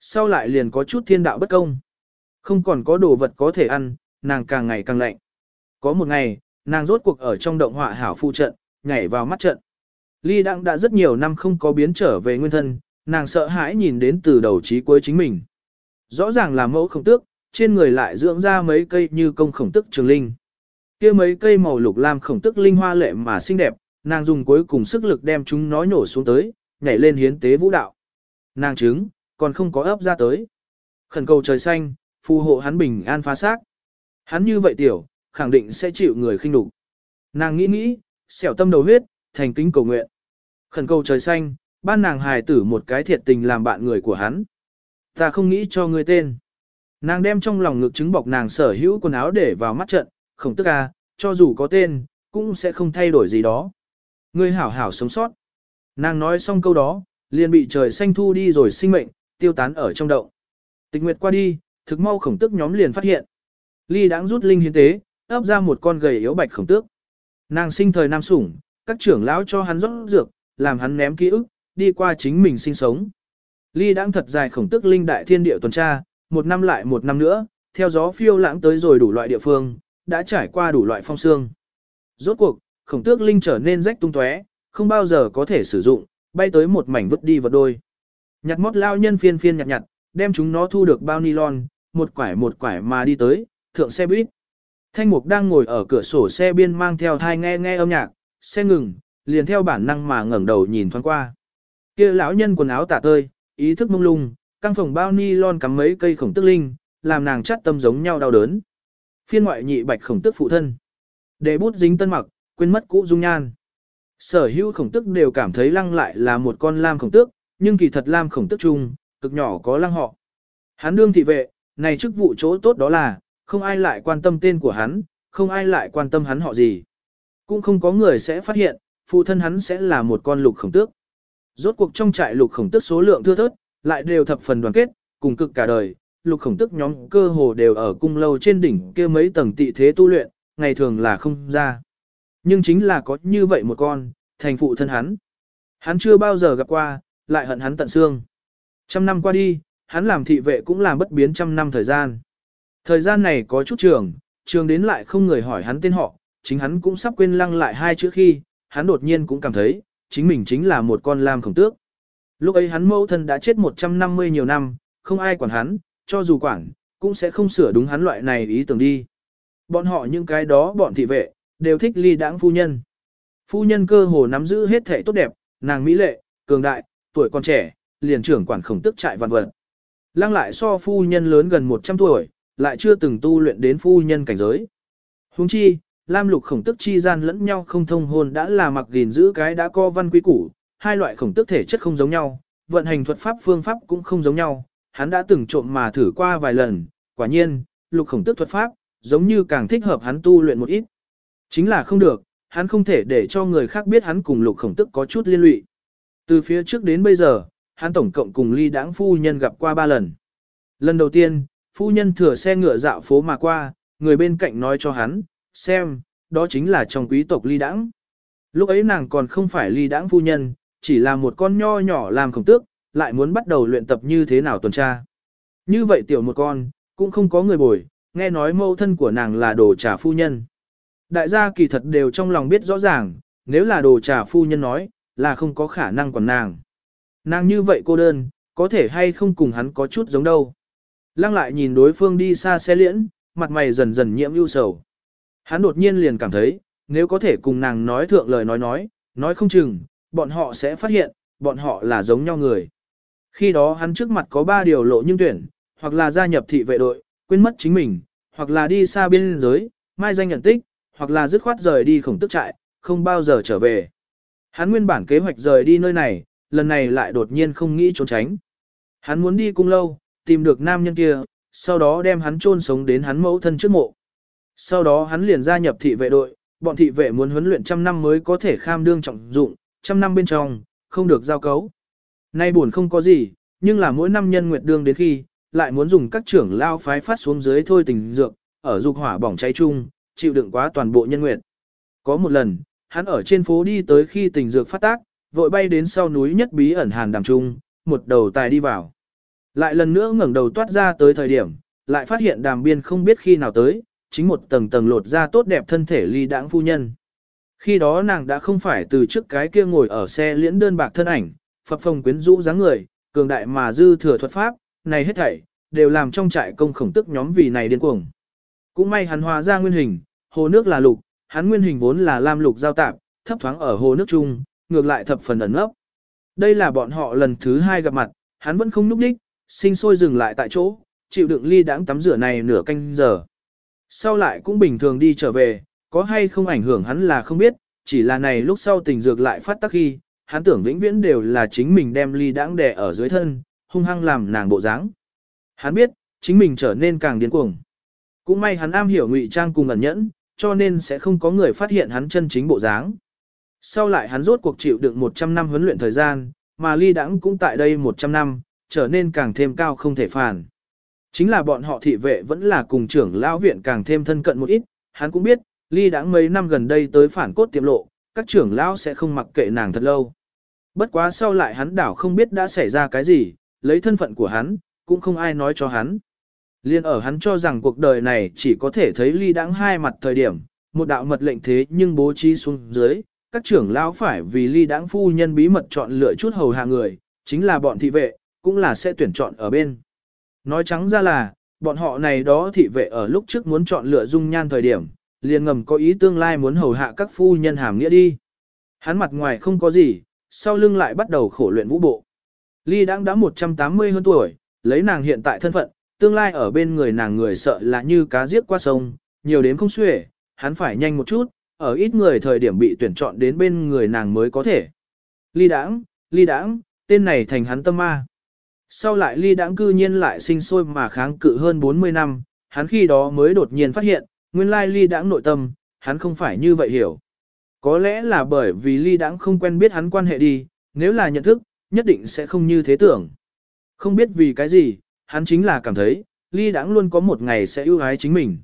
Sau lại liền có chút thiên đạo bất công. Không còn có đồ vật có thể ăn, nàng càng ngày càng lạnh. Có một ngày, nàng rốt cuộc ở trong động họa hảo phụ trận, nhảy vào mắt trận. Ly Đặng đã rất nhiều năm không có biến trở về nguyên thân, nàng sợ hãi nhìn đến từ đầu chí cuối chính mình. Rõ ràng là mẫu khổng tước, trên người lại dưỡng ra mấy cây như công khổng tức trường linh. kia mấy cây màu lục lam khổng tức linh hoa lệ mà xinh đẹp, nàng dùng cuối cùng sức lực đem chúng nó nhổ xuống tới, nhảy lên hiến tế vũ đạo. Nàng trứng, còn không có ấp ra tới. Khẩn cầu trời xanh, phù hộ hắn bình an phá xác. Hắn như vậy tiểu, khẳng định sẽ chịu người khinh đục. Nàng nghĩ nghĩ, xẻo tâm đầu huyết, thành kính cầu nguyện. Khẩn cầu trời xanh, ban nàng hài tử một cái thiệt tình làm bạn người của hắn. Ta không nghĩ cho ngươi tên. Nàng đem trong lòng ngực chứng bọc nàng sở hữu quần áo để vào mắt trận, không tức à, cho dù có tên, cũng sẽ không thay đổi gì đó. Ngươi hảo hảo sống sót. Nàng nói xong câu đó, liền bị trời xanh thu đi rồi sinh mệnh, tiêu tán ở trong động. Tịch nguyệt qua đi, thực mau khổng tức nhóm liền phát hiện. Ly đáng rút linh hiến tế, ấp ra một con gầy yếu bạch khổng tước. Nàng sinh thời nam sủng, các trưởng lão cho hắn rót dược, làm hắn ném ký ức, đi qua chính mình sinh sống. Ly đang thật dài khổng tước linh đại thiên địa tuần tra, một năm lại một năm nữa, theo gió phiêu lãng tới rồi đủ loại địa phương, đã trải qua đủ loại phong xương. Rốt cuộc, khổng tước linh trở nên rách tung tóe, không bao giờ có thể sử dụng, bay tới một mảnh vứt đi vật đôi. Nhặt mót lao nhân phiên phiên nhặt nhặt, đem chúng nó thu được bao nylon, một quải một quải mà đi tới, thượng xe buýt. Thanh mục đang ngồi ở cửa sổ xe biên mang theo thai nghe nghe âm nhạc, xe ngừng, liền theo bản năng mà ngẩng đầu nhìn thoáng qua. kia lão nhân quần áo tả tơi, ý thức mông lung, căng phòng bao nylon cắm mấy cây khổng tức linh, làm nàng chắt tâm giống nhau đau đớn. Phiên ngoại nhị bạch khổng tức phụ thân. Để bút dính tân mặc, quên mất cũ dung nhan. Sở hữu khổng tức đều cảm thấy lăng lại là một con lam khổng tước, nhưng kỳ thật lam khổng tức chung, cực nhỏ có lăng họ. Hắn đương thị vệ, này chức vụ chỗ tốt đó là, không ai lại quan tâm tên của hắn, không ai lại quan tâm hắn họ gì. Cũng không có người sẽ phát hiện, phụ thân hắn sẽ là một con lục khổng tước. Rốt cuộc trong trại lục khổng tước số lượng thưa thớt, lại đều thập phần đoàn kết, cùng cực cả đời, lục khổng tước nhóm cơ hồ đều ở cung lâu trên đỉnh kia mấy tầng tị thế tu luyện, ngày thường là không ra. Nhưng chính là có như vậy một con, thành phụ thân hắn. Hắn chưa bao giờ gặp qua, lại hận hắn tận xương. Trăm năm qua đi, hắn làm thị vệ cũng làm bất biến trăm năm thời gian. Thời gian này có chút trường, trường đến lại không người hỏi hắn tên họ, chính hắn cũng sắp quên lăng lại hai chữ khi, hắn đột nhiên cũng cảm thấy, chính mình chính là một con lam khổng tước. Lúc ấy hắn mẫu thân đã chết 150 nhiều năm, không ai quản hắn, cho dù quản, cũng sẽ không sửa đúng hắn loại này ý tưởng đi. Bọn họ những cái đó bọn thị vệ, đều thích ly đãng phu nhân. Phu nhân cơ hồ nắm giữ hết thể tốt đẹp, nàng mỹ lệ, cường đại, tuổi còn trẻ, liền trưởng quản khổng tức trại vạn vật. Lăng lại so phu nhân lớn gần 100 tuổi, lại chưa từng tu luyện đến phu nhân cảnh giới. Huống chi, Lam lục khổng tức chi gian lẫn nhau không thông hôn đã là mặc gìn giữ cái đã co văn quý củ, hai loại khổng tức thể chất không giống nhau, vận hành thuật pháp phương pháp cũng không giống nhau, hắn đã từng trộm mà thử qua vài lần, quả nhiên, lục khổng tức thuật pháp, giống như càng thích hợp hắn tu luyện một ít. Chính là không được, hắn không thể để cho người khác biết hắn cùng lục khổng tức có chút liên lụy. Từ phía trước đến bây giờ, hắn tổng cộng cùng ly đãng phu nhân gặp qua ba lần. Lần đầu tiên, phu nhân thừa xe ngựa dạo phố mà qua, người bên cạnh nói cho hắn, xem, đó chính là trong quý tộc ly đãng. Lúc ấy nàng còn không phải ly đãng phu nhân, chỉ là một con nho nhỏ làm khổng tước, lại muốn bắt đầu luyện tập như thế nào tuần tra. Như vậy tiểu một con, cũng không có người bồi, nghe nói mâu thân của nàng là đồ trà phu nhân. Đại gia kỳ thật đều trong lòng biết rõ ràng, nếu là đồ trà phu nhân nói, là không có khả năng còn nàng. Nàng như vậy cô đơn, có thể hay không cùng hắn có chút giống đâu. Lăng lại nhìn đối phương đi xa xe liễn, mặt mày dần dần nhiễm ưu sầu. Hắn đột nhiên liền cảm thấy, nếu có thể cùng nàng nói thượng lời nói nói, nói không chừng, bọn họ sẽ phát hiện, bọn họ là giống nhau người. Khi đó hắn trước mặt có ba điều lộ nhưng tuyển, hoặc là gia nhập thị vệ đội, quên mất chính mình, hoặc là đi xa biên giới, mai danh nhận tích, hoặc là dứt khoát rời đi khổng tức trại, không bao giờ trở về. Hắn nguyên bản kế hoạch rời đi nơi này, lần này lại đột nhiên không nghĩ trốn tránh. Hắn muốn đi cung lâu, tìm được nam nhân kia, sau đó đem hắn chôn sống đến hắn mẫu thân trước mộ. Sau đó hắn liền gia nhập thị vệ đội, bọn thị vệ muốn huấn luyện trăm năm mới có thể kham đương trọng dụng, trăm năm bên trong, không được giao cấu. Nay buồn không có gì, nhưng là mỗi năm nhân nguyệt đương đến khi, lại muốn dùng các trưởng lao phái phát xuống dưới thôi tình dược, ở dục hỏa bỏng cháy chung, chịu đựng quá toàn bộ nhân nguyệt. Có một lần, hắn ở trên phố đi tới khi tình dược phát tác, vội bay đến sau núi nhất bí ẩn hàn đàm trung, một đầu tài đi vào. Lại lần nữa ngẩng đầu toát ra tới thời điểm, lại phát hiện đàm biên không biết khi nào tới, chính một tầng tầng lột ra tốt đẹp thân thể ly đãng phu nhân. Khi đó nàng đã không phải từ trước cái kia ngồi ở xe liễn đơn bạc thân ảnh, phập phồng quyến rũ dáng người, cường đại mà dư thừa thuật pháp, này hết thảy, đều làm trong trại công khổng tức nhóm vì này điên cuồng. Cũng may hắn hóa ra nguyên hình, hồ nước là lục, hắn nguyên hình vốn là lam lục giao tạp, thấp thoáng ở hồ nước chung, ngược lại thập phần ẩn ấp. Đây là bọn họ lần thứ hai gặp mặt, hắn vẫn không núp đích, sinh sôi dừng lại tại chỗ, chịu đựng ly đãng tắm rửa này nửa canh giờ. Sau lại cũng bình thường đi trở về, có hay không ảnh hưởng hắn là không biết, chỉ là này lúc sau tình dược lại phát tác khi, hắn tưởng vĩnh viễn đều là chính mình đem ly đãng đè ở dưới thân, hung hăng làm nàng bộ dáng. Hắn biết, chính mình trở nên càng điên cuồng. Cũng may hắn am hiểu ngụy trang cùng ẩn nhẫn, cho nên sẽ không có người phát hiện hắn chân chính bộ dáng. Sau lại hắn rốt cuộc chịu đựng 100 năm huấn luyện thời gian, mà ly đãng cũng tại đây 100 năm, trở nên càng thêm cao không thể phản. Chính là bọn họ thị vệ vẫn là cùng trưởng lão viện càng thêm thân cận một ít, hắn cũng biết, ly đãng mấy năm gần đây tới phản cốt tiệm lộ, các trưởng lão sẽ không mặc kệ nàng thật lâu. Bất quá sau lại hắn đảo không biết đã xảy ra cái gì, lấy thân phận của hắn, cũng không ai nói cho hắn. Liên ở hắn cho rằng cuộc đời này chỉ có thể thấy ly đãng hai mặt thời điểm, một đạo mật lệnh thế nhưng bố trí xuống dưới, các trưởng lão phải vì ly đãng phu nhân bí mật chọn lựa chút hầu hạ người, chính là bọn thị vệ, cũng là sẽ tuyển chọn ở bên. Nói trắng ra là, bọn họ này đó thị vệ ở lúc trước muốn chọn lựa dung nhan thời điểm, liền ngầm có ý tương lai muốn hầu hạ các phu nhân hàm nghĩa đi. Hắn mặt ngoài không có gì, sau lưng lại bắt đầu khổ luyện vũ bộ. Ly đã đã 180 hơn tuổi, lấy nàng hiện tại thân phận, tương lai ở bên người nàng người sợ là như cá giết qua sông, nhiều đến không xuể, hắn phải nhanh một chút, ở ít người thời điểm bị tuyển chọn đến bên người nàng mới có thể. Ly đãng, ly đãng, tên này thành hắn tâm ma. Sau lại ly đãng cư nhiên lại sinh sôi mà kháng cự hơn 40 năm, hắn khi đó mới đột nhiên phát hiện, nguyên lai ly đãng nội tâm, hắn không phải như vậy hiểu. Có lẽ là bởi vì ly đãng không quen biết hắn quan hệ đi, nếu là nhận thức, nhất định sẽ không như thế tưởng. Không biết vì cái gì, hắn chính là cảm thấy, ly đãng luôn có một ngày sẽ ưu ái chính mình.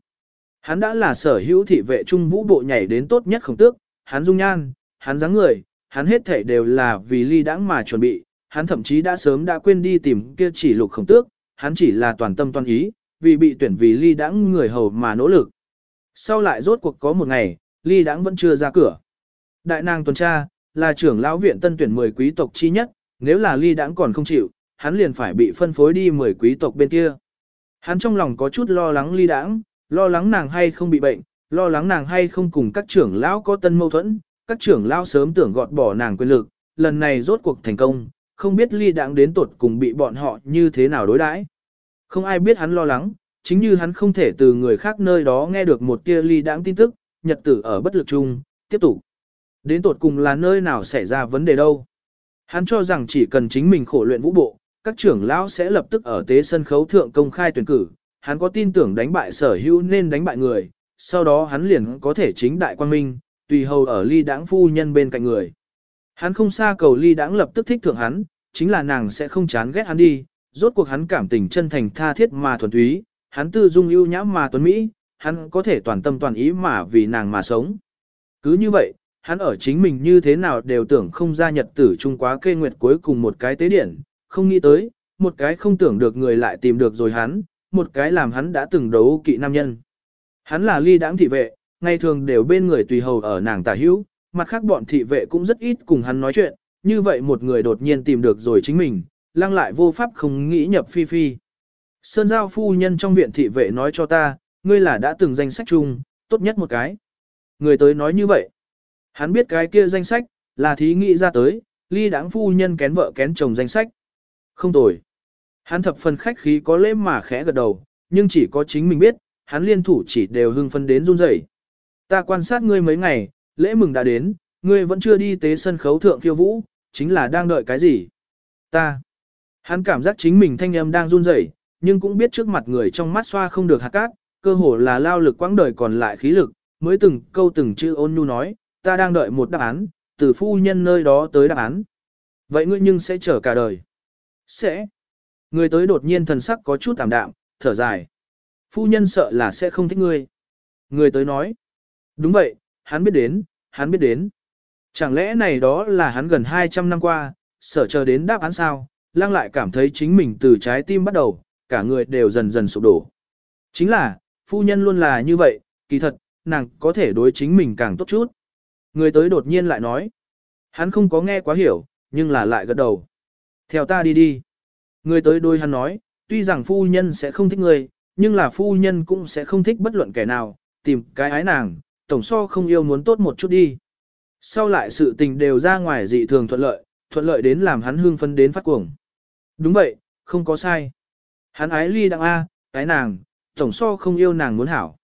Hắn đã là sở hữu thị vệ trung vũ bộ nhảy đến tốt nhất khổng tước, hắn dung nhan, hắn dáng người, hắn hết thể đều là vì ly đãng mà chuẩn bị, hắn thậm chí đã sớm đã quên đi tìm kia chỉ lục khổng tước, hắn chỉ là toàn tâm toàn ý, vì bị tuyển vì ly đãng người hầu mà nỗ lực. Sau lại rốt cuộc có một ngày, ly đãng vẫn chưa ra cửa. Đại nàng tuần tra, là trưởng lão viện tân tuyển 10 quý tộc chi nhất, nếu là ly đãng còn không chịu, hắn liền phải bị phân phối đi 10 quý tộc bên kia. Hắn trong lòng có chút lo lắng ly đãng, lo lắng nàng hay không bị bệnh, lo lắng nàng hay không cùng các trưởng lão có tân mâu thuẫn, các trưởng lão sớm tưởng gọt bỏ nàng quyền lực, lần này rốt cuộc thành công, không biết ly đãng đến tột cùng bị bọn họ như thế nào đối đãi. Không ai biết hắn lo lắng, chính như hắn không thể từ người khác nơi đó nghe được một tia ly đãng tin tức, nhật tử ở bất lực chung, tiếp tục. Đến tột cùng là nơi nào xảy ra vấn đề đâu. Hắn cho rằng chỉ cần chính mình khổ luyện vũ bộ, các trưởng lão sẽ lập tức ở tế sân khấu thượng công khai tuyển cử, hắn có tin tưởng đánh bại sở hữu nên đánh bại người, sau đó hắn liền có thể chính đại quan minh, tùy hầu ở ly đãng phu nhân bên cạnh người. Hắn không xa cầu ly đãng lập tức thích thượng hắn, chính là nàng sẽ không chán ghét hắn đi, rốt cuộc hắn cảm tình chân thành tha thiết mà thuần túy, hắn tư dung ưu nhã mà tuấn mỹ, hắn có thể toàn tâm toàn ý mà vì nàng mà sống. Cứ như vậy, hắn ở chính mình như thế nào đều tưởng không ra nhật tử trung quá kê nguyệt cuối cùng một cái tế điển, không nghĩ tới, một cái không tưởng được người lại tìm được rồi hắn, một cái làm hắn đã từng đấu kỵ nam nhân. Hắn là ly đãng thị vệ, ngày thường đều bên người tùy hầu ở nàng tả hữu, mặt khác bọn thị vệ cũng rất ít cùng hắn nói chuyện, như vậy một người đột nhiên tìm được rồi chính mình, lăng lại vô pháp không nghĩ nhập phi phi. Sơn giao phu nhân trong viện thị vệ nói cho ta, ngươi là đã từng danh sách chung, tốt nhất một cái. Người tới nói như vậy. Hắn biết cái kia danh sách, là thí nghĩ ra tới, ly đáng phu nhân kén vợ kén chồng danh sách. Không tồi. Hắn thập phần khách khí có lễ mà khẽ gật đầu, nhưng chỉ có chính mình biết, hắn liên thủ chỉ đều hưng phân đến run rẩy. Ta quan sát ngươi mấy ngày, lễ mừng đã đến, ngươi vẫn chưa đi tế sân khấu thượng khiêu vũ, chính là đang đợi cái gì? Ta. Hắn cảm giác chính mình thanh âm đang run rẩy, nhưng cũng biết trước mặt người trong mắt xoa không được hạt cát, cơ hồ là lao lực quãng đời còn lại khí lực, mới từng câu từng chữ ôn nhu nói, ta đang đợi một đáp án, từ phu nhân nơi đó tới đáp án. Vậy ngươi nhưng sẽ chờ cả đời. Sẽ. Người tới đột nhiên thần sắc có chút tạm đạm, thở dài. Phu nhân sợ là sẽ không thích ngươi. Người tới nói. Đúng vậy, hắn biết đến, hắn biết đến. Chẳng lẽ này đó là hắn gần 200 năm qua, sợ chờ đến đáp án sao, lang lại cảm thấy chính mình từ trái tim bắt đầu, cả người đều dần dần sụp đổ. Chính là, phu nhân luôn là như vậy, kỳ thật, nàng có thể đối chính mình càng tốt chút. Người tới đột nhiên lại nói. Hắn không có nghe quá hiểu, nhưng là lại gật đầu. Theo ta đi đi. Người tới đôi hắn nói, tuy rằng phu nhân sẽ không thích người, nhưng là phu nhân cũng sẽ không thích bất luận kẻ nào, tìm cái ái nàng, tổng so không yêu muốn tốt một chút đi. Sau lại sự tình đều ra ngoài dị thường thuận lợi, thuận lợi đến làm hắn hương phân đến phát cuồng. Đúng vậy, không có sai. Hắn ái ly đặng A, cái nàng, tổng so không yêu nàng muốn hảo.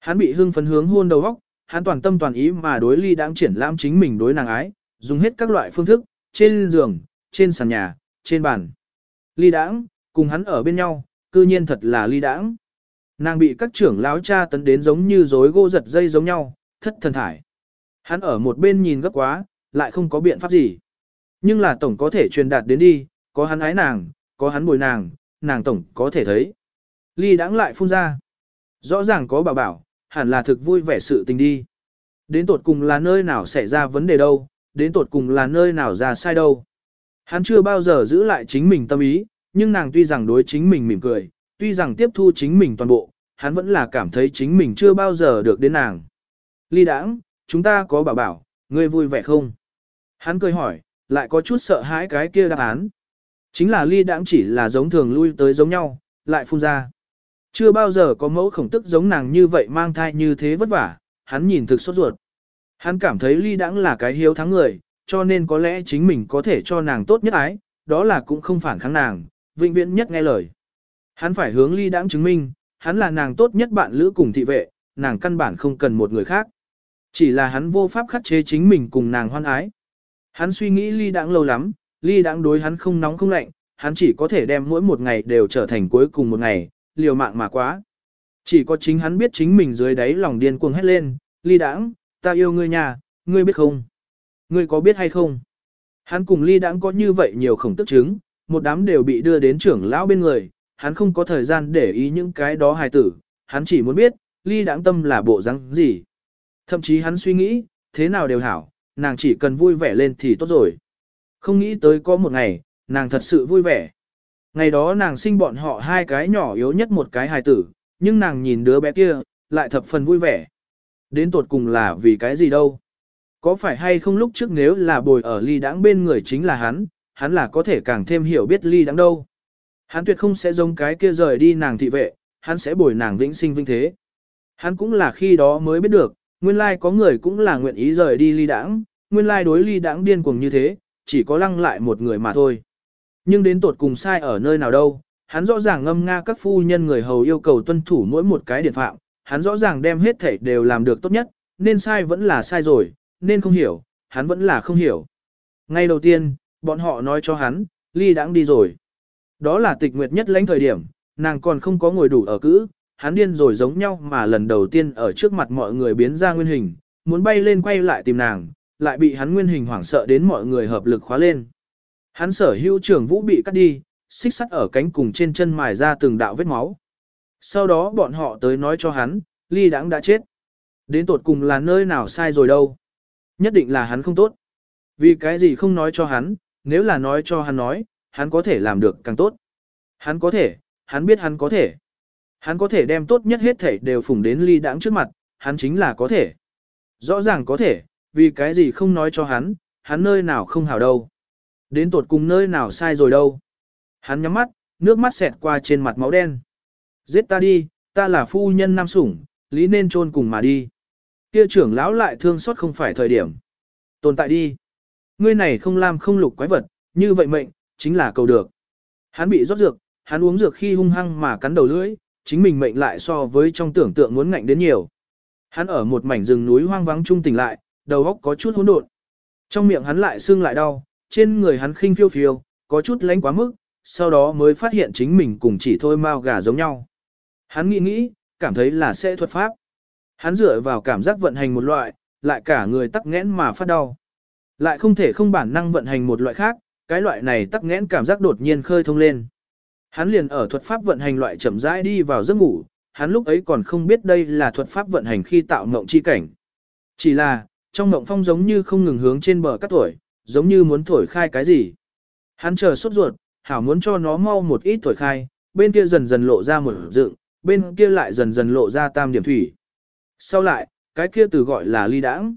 Hắn bị hương phấn hướng hôn đầu góc, hắn toàn tâm toàn ý mà đối ly đang triển lãm chính mình đối nàng ái, dùng hết các loại phương thức, trên giường, trên sàn nhà, trên bàn. Ly đãng, cùng hắn ở bên nhau, cư nhiên thật là ly đãng. Nàng bị các trưởng lão cha tấn đến giống như rối gỗ giật dây giống nhau, thất thần thải. Hắn ở một bên nhìn gấp quá, lại không có biện pháp gì. Nhưng là tổng có thể truyền đạt đến đi, có hắn ái nàng, có hắn bồi nàng, nàng tổng có thể thấy. Ly đãng lại phun ra. Rõ ràng có bảo bảo, hẳn là thực vui vẻ sự tình đi. Đến tột cùng là nơi nào xảy ra vấn đề đâu, đến tột cùng là nơi nào ra sai đâu. Hắn chưa bao giờ giữ lại chính mình tâm ý, nhưng nàng tuy rằng đối chính mình mỉm cười, tuy rằng tiếp thu chính mình toàn bộ, hắn vẫn là cảm thấy chính mình chưa bao giờ được đến nàng. Ly đãng, chúng ta có bảo bảo, ngươi vui vẻ không? Hắn cười hỏi, lại có chút sợ hãi cái kia đáp án. Chính là ly đãng chỉ là giống thường lui tới giống nhau, lại phun ra. Chưa bao giờ có mẫu khổng tức giống nàng như vậy mang thai như thế vất vả, hắn nhìn thực sốt ruột. Hắn cảm thấy ly đãng là cái hiếu thắng người, cho nên có lẽ chính mình có thể cho nàng tốt nhất ái, đó là cũng không phản kháng nàng, vĩnh viễn nhất nghe lời. Hắn phải hướng ly đãng chứng minh, hắn là nàng tốt nhất bạn lữ cùng thị vệ, nàng căn bản không cần một người khác. Chỉ là hắn vô pháp khắc chế chính mình cùng nàng hoan ái. Hắn suy nghĩ ly đãng lâu lắm, ly đãng đối hắn không nóng không lạnh, hắn chỉ có thể đem mỗi một ngày đều trở thành cuối cùng một ngày, liều mạng mà quá. Chỉ có chính hắn biết chính mình dưới đáy lòng điên cuồng hét lên, ly đãng, ta yêu ngươi nhà, ngươi biết không? Ngươi có biết hay không? Hắn cùng ly đãng có như vậy nhiều khổng tức chứng, một đám đều bị đưa đến trưởng lão bên người, hắn không có thời gian để ý những cái đó hài tử, hắn chỉ muốn biết, ly đáng tâm là bộ răng gì. Thậm chí hắn suy nghĩ, thế nào đều hảo, nàng chỉ cần vui vẻ lên thì tốt rồi. Không nghĩ tới có một ngày, nàng thật sự vui vẻ. Ngày đó nàng sinh bọn họ hai cái nhỏ yếu nhất một cái hài tử, nhưng nàng nhìn đứa bé kia, lại thập phần vui vẻ. Đến tột cùng là vì cái gì đâu. Có phải hay không lúc trước nếu là bồi ở ly đáng bên người chính là hắn, hắn là có thể càng thêm hiểu biết ly đáng đâu. Hắn tuyệt không sẽ giống cái kia rời đi nàng thị vệ, hắn sẽ bồi nàng vĩnh sinh vinh thế. Hắn cũng là khi đó mới biết được, nguyên lai có người cũng là nguyện ý rời đi ly đãng, nguyên lai đối ly đãng điên cuồng như thế, chỉ có lăng lại một người mà thôi. Nhưng đến tột cùng sai ở nơi nào đâu, hắn rõ ràng ngâm nga các phu nhân người hầu yêu cầu tuân thủ mỗi một cái điện phạm, hắn rõ ràng đem hết thảy đều làm được tốt nhất, nên sai vẫn là sai rồi, nên không hiểu, hắn vẫn là không hiểu. Ngay đầu tiên, bọn họ nói cho hắn, ly đãng đi rồi. Đó là tịch nguyệt nhất lãnh thời điểm, nàng còn không có ngồi đủ ở cữ, hắn điên rồi giống nhau mà lần đầu tiên ở trước mặt mọi người biến ra nguyên hình, muốn bay lên quay lại tìm nàng, lại bị hắn nguyên hình hoảng sợ đến mọi người hợp lực khóa lên. Hắn sở hữu trưởng vũ bị cắt đi, xích sắt ở cánh cùng trên chân mài ra từng đạo vết máu. Sau đó bọn họ tới nói cho hắn, ly đãng đã chết. Đến tột cùng là nơi nào sai rồi đâu. Nhất định là hắn không tốt. Vì cái gì không nói cho hắn, nếu là nói cho hắn nói, hắn có thể làm được càng tốt. Hắn có thể, hắn biết hắn có thể. Hắn có thể đem tốt nhất hết thể đều phủng đến ly đãng trước mặt, hắn chính là có thể. Rõ ràng có thể, vì cái gì không nói cho hắn, hắn nơi nào không hảo đâu. Đến tột cùng nơi nào sai rồi đâu. Hắn nhắm mắt, nước mắt xẹt qua trên mặt máu đen. Giết ta đi, ta là phu nhân nam sủng, lý nên chôn cùng mà đi. Kia trưởng lão lại thương xót không phải thời điểm. Tồn tại đi. Ngươi này không làm không lục quái vật, như vậy mệnh, chính là cầu được. Hắn bị rót dược, hắn uống dược khi hung hăng mà cắn đầu lưỡi, chính mình mệnh lại so với trong tưởng tượng muốn ngạnh đến nhiều. Hắn ở một mảnh rừng núi hoang vắng trung tỉnh lại, đầu óc có chút hỗn độn. Trong miệng hắn lại xương lại đau, trên người hắn khinh phiêu phiêu, có chút lánh quá mức, sau đó mới phát hiện chính mình cùng chỉ thôi mau gà giống nhau. Hắn nghĩ nghĩ, cảm thấy là sẽ thuật pháp. Hắn dựa vào cảm giác vận hành một loại, lại cả người tắc nghẽn mà phát đau. Lại không thể không bản năng vận hành một loại khác, cái loại này tắc nghẽn cảm giác đột nhiên khơi thông lên. Hắn liền ở thuật pháp vận hành loại chậm rãi đi vào giấc ngủ, hắn lúc ấy còn không biết đây là thuật pháp vận hành khi tạo mộng chi cảnh. Chỉ là, trong mộng phong giống như không ngừng hướng trên bờ cắt thổi, giống như muốn thổi khai cái gì. Hắn chờ sốt ruột, hảo muốn cho nó mau một ít thổi khai, bên kia dần dần lộ ra một dựng, bên kia lại dần dần lộ ra tam điểm thủy. Sau lại, cái kia từ gọi là ly đãng.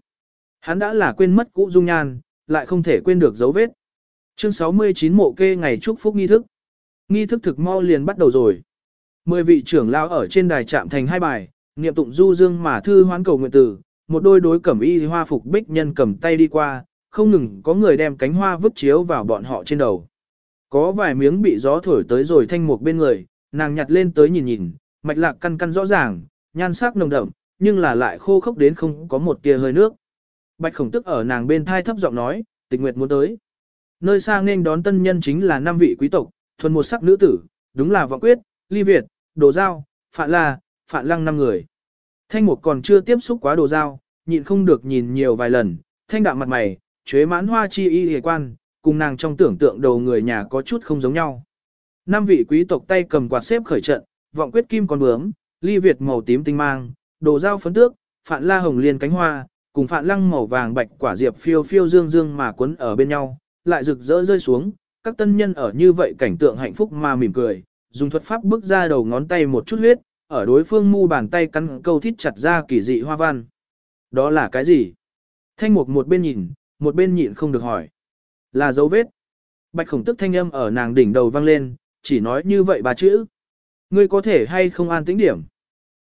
Hắn đã là quên mất cũ dung nhan, lại không thể quên được dấu vết. Chương 69 mộ kê ngày chúc phúc nghi thức. Nghi thức thực mau liền bắt đầu rồi. Mười vị trưởng lao ở trên đài chạm thành hai bài, niệm tụng du dương mà thư hoán cầu nguyện tử, một đôi đối cẩm y hoa phục bích nhân cầm tay đi qua, không ngừng có người đem cánh hoa vứt chiếu vào bọn họ trên đầu. Có vài miếng bị gió thổi tới rồi thanh mục bên người, nàng nhặt lên tới nhìn nhìn, mạch lạc căn căn rõ ràng, nhan sắc nồng đậm, nhưng là lại khô khốc đến không có một tia hơi nước. Bạch khổng tức ở nàng bên thai thấp giọng nói, tịch nguyệt muốn tới. Nơi xa nên đón tân nhân chính là năm vị quý tộc, thuần một sắc nữ tử, đúng là vọng quyết, ly việt, đồ giao, phạn la, phạn lăng năm người. Thanh mục còn chưa tiếp xúc quá đồ giao, nhịn không được nhìn nhiều vài lần, thanh đạm mặt mày, chế mãn hoa chi y hề quan, cùng nàng trong tưởng tượng đầu người nhà có chút không giống nhau. Năm vị quý tộc tay cầm quạt xếp khởi trận, vọng quyết kim con bướm, ly việt màu tím tinh mang, đồ dao phấn tước, phạn la hồng liên cánh hoa, cùng phạn lăng màu vàng bạch quả diệp phiêu phiêu dương dương mà quấn ở bên nhau, lại rực rỡ rơi xuống, các tân nhân ở như vậy cảnh tượng hạnh phúc mà mỉm cười, dùng thuật pháp bước ra đầu ngón tay một chút huyết, ở đối phương mu bàn tay cắn câu thít chặt ra kỳ dị hoa văn. Đó là cái gì? Thanh mục một bên nhìn, một bên nhịn không được hỏi. Là dấu vết. Bạch khổng tức thanh âm ở nàng đỉnh đầu vang lên, chỉ nói như vậy ba chữ. ngươi có thể hay không an tĩnh điểm.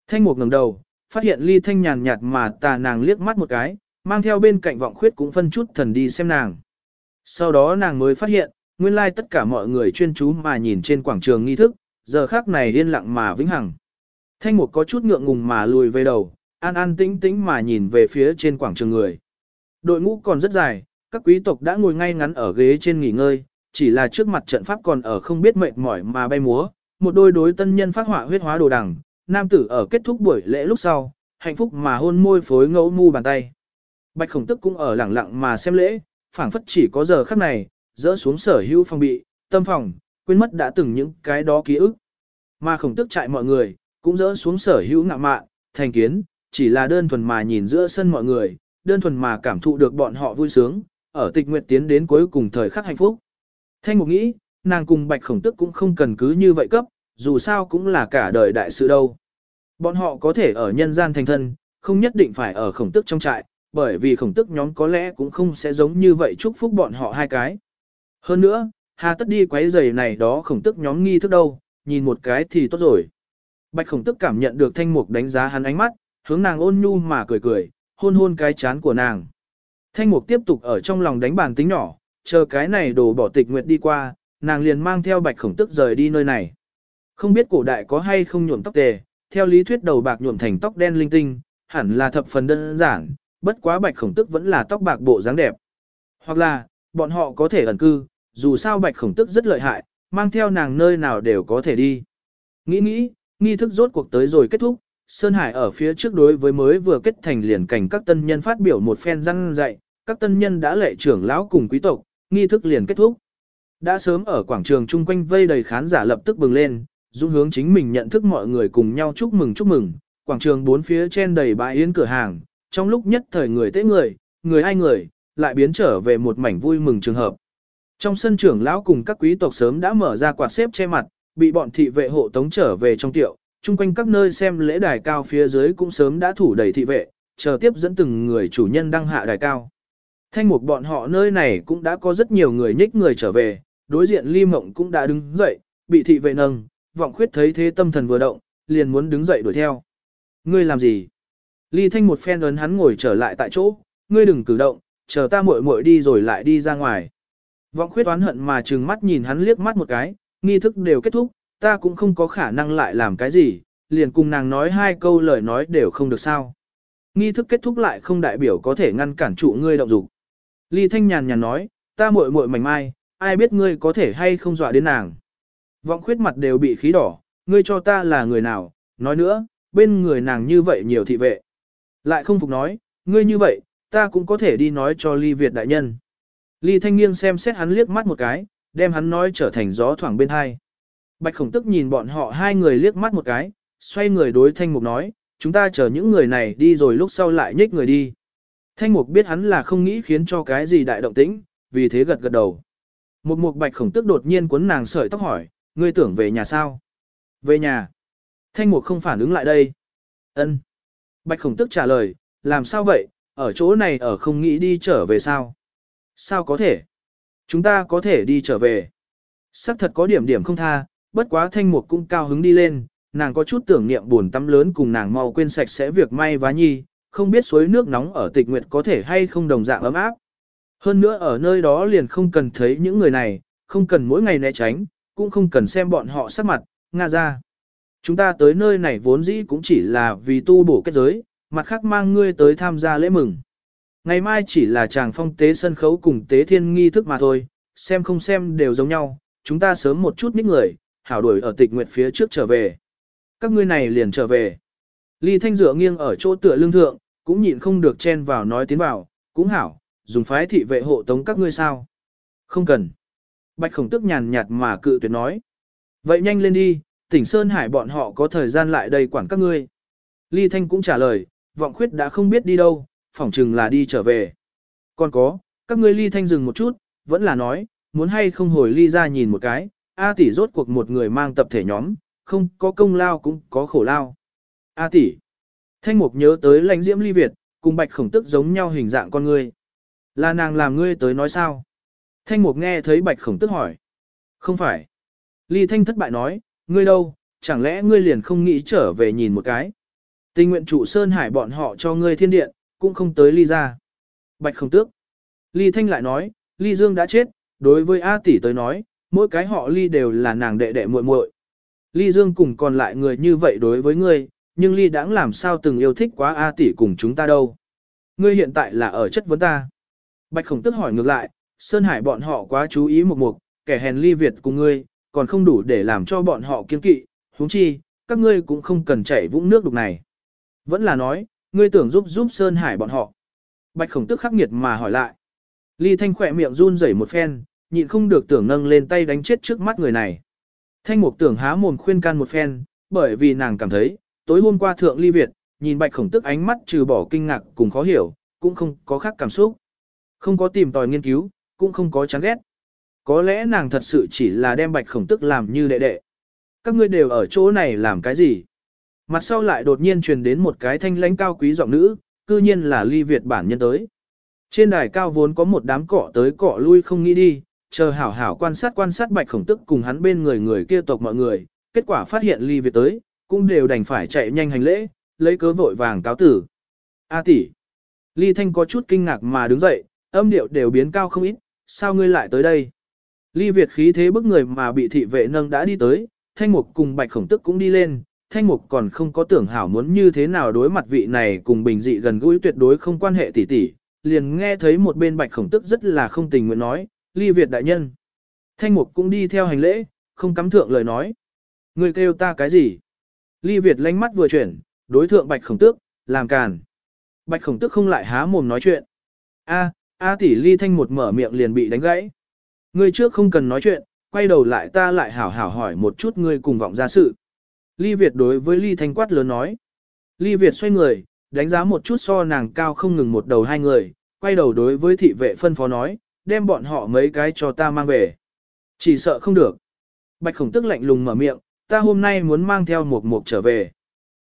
Thanh mục ngẩng đầu, phát hiện ly thanh nhàn nhạt mà tà nàng liếc mắt một cái, mang theo bên cạnh vọng khuyết cũng phân chút thần đi xem nàng. Sau đó nàng mới phát hiện, nguyên lai tất cả mọi người chuyên chú mà nhìn trên quảng trường nghi thức, giờ khác này yên lặng mà vĩnh hằng. Thanh mục có chút ngượng ngùng mà lùi về đầu, an an tĩnh tĩnh mà nhìn về phía trên quảng trường người. Đội ngũ còn rất dài, các quý tộc đã ngồi ngay ngắn ở ghế trên nghỉ ngơi, chỉ là trước mặt trận pháp còn ở không biết mệt mỏi mà bay múa, một đôi đối tân nhân phát họa huyết hóa đồ đằng, nam tử ở kết thúc buổi lễ lúc sau, hạnh phúc mà hôn môi phối ngẫu mu bàn tay. Bạch khổng tức cũng ở lẳng lặng mà xem lễ, phảng phất chỉ có giờ khắc này, dỡ xuống sở hữu phòng bị, tâm phòng, quên mất đã từng những cái đó ký ức. Mà khổng tức chạy mọi người, cũng dỡ xuống sở hữu ngạ mạn, thành kiến, chỉ là đơn thuần mà nhìn giữa sân mọi người, đơn thuần mà cảm thụ được bọn họ vui sướng, ở tịch nguyệt tiến đến cuối cùng thời khắc hạnh phúc. Thanh Mục nghĩ, nàng cùng bạch khổng tức cũng không cần cứ như vậy cấp, dù sao cũng là cả đời đại sự đâu. Bọn họ có thể ở nhân gian thành thân, không nhất định phải ở khổng tức trong trại, bởi vì khổng tức nhóm có lẽ cũng không sẽ giống như vậy chúc phúc bọn họ hai cái. Hơn nữa, hà tất đi quấy giày này đó khổng tức nhóm nghi thức đâu, nhìn một cái thì tốt rồi. Bạch khổng tức cảm nhận được thanh mục đánh giá hắn ánh mắt, hướng nàng ôn nhu mà cười cười, hôn hôn cái chán của nàng. Thanh mục tiếp tục ở trong lòng đánh bàn tính nhỏ, chờ cái này đổ bỏ tịch nguyệt đi qua, nàng liền mang theo bạch khổng tức rời đi nơi này. Không biết cổ đại có hay không nhuộm tóc tề, theo lý thuyết đầu bạc nhuộm thành tóc đen linh tinh, hẳn là thập phần đơn giản, bất quá bạch khổng tức vẫn là tóc bạc bộ dáng đẹp. Hoặc là, bọn họ có thể ẩn cư, dù sao bạch khổng tức rất lợi hại, mang theo nàng nơi nào đều có thể đi. Nghĩ nghĩ, nghi thức rốt cuộc tới rồi kết thúc, Sơn Hải ở phía trước đối với mới vừa kết thành liền cảnh các tân nhân phát biểu một phen răng dạy, các tân nhân đã lệ trưởng lão cùng quý tộc, nghi thức liền kết thúc. Đã sớm ở quảng trường chung quanh vây đầy khán giả lập tức bừng lên, dung hướng chính mình nhận thức mọi người cùng nhau chúc mừng chúc mừng, quảng trường bốn phía trên đầy bãi yến cửa hàng, trong lúc nhất thời người tế người, người ai người, lại biến trở về một mảnh vui mừng trường hợp. Trong sân trưởng lão cùng các quý tộc sớm đã mở ra quạt xếp che mặt, bị bọn thị vệ hộ tống trở về trong tiệu, chung quanh các nơi xem lễ đài cao phía dưới cũng sớm đã thủ đầy thị vệ, chờ tiếp dẫn từng người chủ nhân đăng hạ đài cao. Thanh mục bọn họ nơi này cũng đã có rất nhiều người nhích người trở về, đối diện ly mộng cũng đã đứng dậy, bị thị vệ nâng, vọng khuyết thấy thế tâm thần vừa động, liền muốn đứng dậy đuổi theo. Ngươi làm gì? Ly thanh một phen ấn hắn ngồi trở lại tại chỗ, ngươi đừng cử động, chờ ta muội muội đi rồi lại đi ra ngoài. Vọng khuyết oán hận mà trừng mắt nhìn hắn liếc mắt một cái, nghi thức đều kết thúc, ta cũng không có khả năng lại làm cái gì, liền cùng nàng nói hai câu lời nói đều không được sao. Nghi thức kết thúc lại không đại biểu có thể ngăn cản trụ ngươi động dục. Ly Thanh nhàn nhàn nói, ta muội muội mảnh mai, ai biết ngươi có thể hay không dọa đến nàng. Vọng khuyết mặt đều bị khí đỏ, ngươi cho ta là người nào, nói nữa, bên người nàng như vậy nhiều thị vệ. Lại không phục nói, ngươi như vậy, ta cũng có thể đi nói cho Ly Việt đại nhân. Ly Thanh nghiêng xem xét hắn liếc mắt một cái, đem hắn nói trở thành gió thoảng bên hai. Bạch khổng tức nhìn bọn họ hai người liếc mắt một cái, xoay người đối Thanh Mục nói, chúng ta chờ những người này đi rồi lúc sau lại nhích người đi. Thanh Mục biết hắn là không nghĩ khiến cho cái gì đại động tĩnh, vì thế gật gật đầu. Một mục bạch khổng tức đột nhiên cuốn nàng sợi tóc hỏi, ngươi tưởng về nhà sao? Về nhà. Thanh Mục không phản ứng lại đây. Ân. Bạch khổng tức trả lời, làm sao vậy, ở chỗ này ở không nghĩ đi trở về sao? Sao có thể? Chúng ta có thể đi trở về. Sắc thật có điểm điểm không tha, bất quá thanh mục cũng cao hứng đi lên, nàng có chút tưởng niệm buồn tắm lớn cùng nàng mau quên sạch sẽ việc may vá nhi, không biết suối nước nóng ở tịch nguyệt có thể hay không đồng dạng ấm áp. Hơn nữa ở nơi đó liền không cần thấy những người này, không cần mỗi ngày né tránh, cũng không cần xem bọn họ sắc mặt, nga ra. Chúng ta tới nơi này vốn dĩ cũng chỉ là vì tu bổ kết giới, mặt khác mang ngươi tới tham gia lễ mừng. Ngày mai chỉ là chàng phong tế sân khấu cùng tế thiên nghi thức mà thôi, xem không xem đều giống nhau, chúng ta sớm một chút nít người, hảo đuổi ở tịch nguyệt phía trước trở về. Các ngươi này liền trở về. Ly Thanh dựa nghiêng ở chỗ tựa lương thượng, cũng nhịn không được chen vào nói tiến vào, cũng hảo, dùng phái thị vệ hộ tống các ngươi sao. Không cần. Bạch khổng tức nhàn nhạt mà cự tuyệt nói. Vậy nhanh lên đi, tỉnh Sơn Hải bọn họ có thời gian lại đây quản các ngươi. Ly Thanh cũng trả lời, vọng khuyết đã không biết đi đâu, phỏng chừng là đi trở về. Còn có, các ngươi Ly Thanh dừng một chút, vẫn là nói, muốn hay không hồi Ly ra nhìn một cái, A tỷ rốt cuộc một người mang tập thể nhóm, không có công lao cũng có khổ lao. A tỷ. Thanh mục nhớ tới lãnh diễm ly Việt, cùng bạch khổng tức giống nhau hình dạng con ngươi. Là nàng làm ngươi tới nói sao? Thanh mục nghe thấy bạch khổng tức hỏi. Không phải. Ly thanh thất bại nói, ngươi đâu, chẳng lẽ ngươi liền không nghĩ trở về nhìn một cái. Tình nguyện trụ Sơn Hải bọn họ cho ngươi thiên điện, cũng không tới ly ra. Bạch không tước. Ly Thanh lại nói, Ly Dương đã chết, đối với A tỷ tới nói, mỗi cái họ Ly đều là nàng đệ đệ muội muội. Ly Dương cùng còn lại người như vậy đối với ngươi, nhưng Ly đãng làm sao từng yêu thích quá A tỷ cùng chúng ta đâu. Ngươi hiện tại là ở chất vấn ta. Bạch khổng tức hỏi ngược lại, Sơn Hải bọn họ quá chú ý một mục, kẻ hèn Ly Việt cùng ngươi, còn không đủ để làm cho bọn họ kiên kỵ, huống chi, các ngươi cũng không cần chảy vũng nước đục này. Vẫn là nói, ngươi tưởng giúp giúp Sơn Hải bọn họ. Bạch khổng tức khắc nghiệt mà hỏi lại. Ly Thanh khỏe miệng run rẩy một phen, nhịn không được tưởng nâng lên tay đánh chết trước mắt người này. Thanh mục tưởng há mồm khuyên can một phen, bởi vì nàng cảm thấy, tối hôm qua thượng ly Việt, nhìn bạch khổng tức ánh mắt trừ bỏ kinh ngạc cùng khó hiểu, cũng không có khác cảm xúc. Không có tìm tòi nghiên cứu, cũng không có chán ghét. Có lẽ nàng thật sự chỉ là đem bạch khổng tức làm như đệ đệ. Các ngươi đều ở chỗ này làm cái gì? Mặt sau lại đột nhiên truyền đến một cái thanh lãnh cao quý giọng nữ, cư nhiên là ly Việt bản nhân tới. Trên đài cao vốn có một đám cọ tới cọ lui không nghĩ đi, chờ hảo hảo quan sát quan sát bạch khổng tức cùng hắn bên người người kia tộc mọi người, kết quả phát hiện ly Việt tới, cũng đều đành phải chạy nhanh hành lễ, lấy cớ vội vàng cáo tử. A tỷ, ly thanh có chút kinh ngạc mà đứng dậy, âm điệu đều biến cao không ít, sao ngươi lại tới đây? Ly Việt khí thế bức người mà bị thị vệ nâng đã đi tới, thanh mục cùng bạch khổng tức cũng đi lên, thanh mục còn không có tưởng hảo muốn như thế nào đối mặt vị này cùng bình dị gần gũi tuyệt đối không quan hệ tỷ tỷ, liền nghe thấy một bên bạch khổng tức rất là không tình nguyện nói, ly Việt đại nhân. Thanh mục cũng đi theo hành lễ, không cắm thượng lời nói. Người kêu ta cái gì? Ly Việt lánh mắt vừa chuyển, đối thượng bạch khổng tước, làm càn. Bạch khổng tước không lại há mồm nói chuyện. A, A tỷ ly thanh một mở miệng liền bị đánh gãy. Ngươi trước không cần nói chuyện, quay đầu lại ta lại hảo hảo hỏi một chút ngươi cùng vọng ra sự. Ly Việt đối với Ly Thanh quát lớn nói. Ly Việt xoay người, đánh giá một chút so nàng cao không ngừng một đầu hai người, quay đầu đối với thị vệ phân phó nói, đem bọn họ mấy cái cho ta mang về. Chỉ sợ không được. Bạch khổng tức lạnh lùng mở miệng, ta hôm nay muốn mang theo một mục trở về.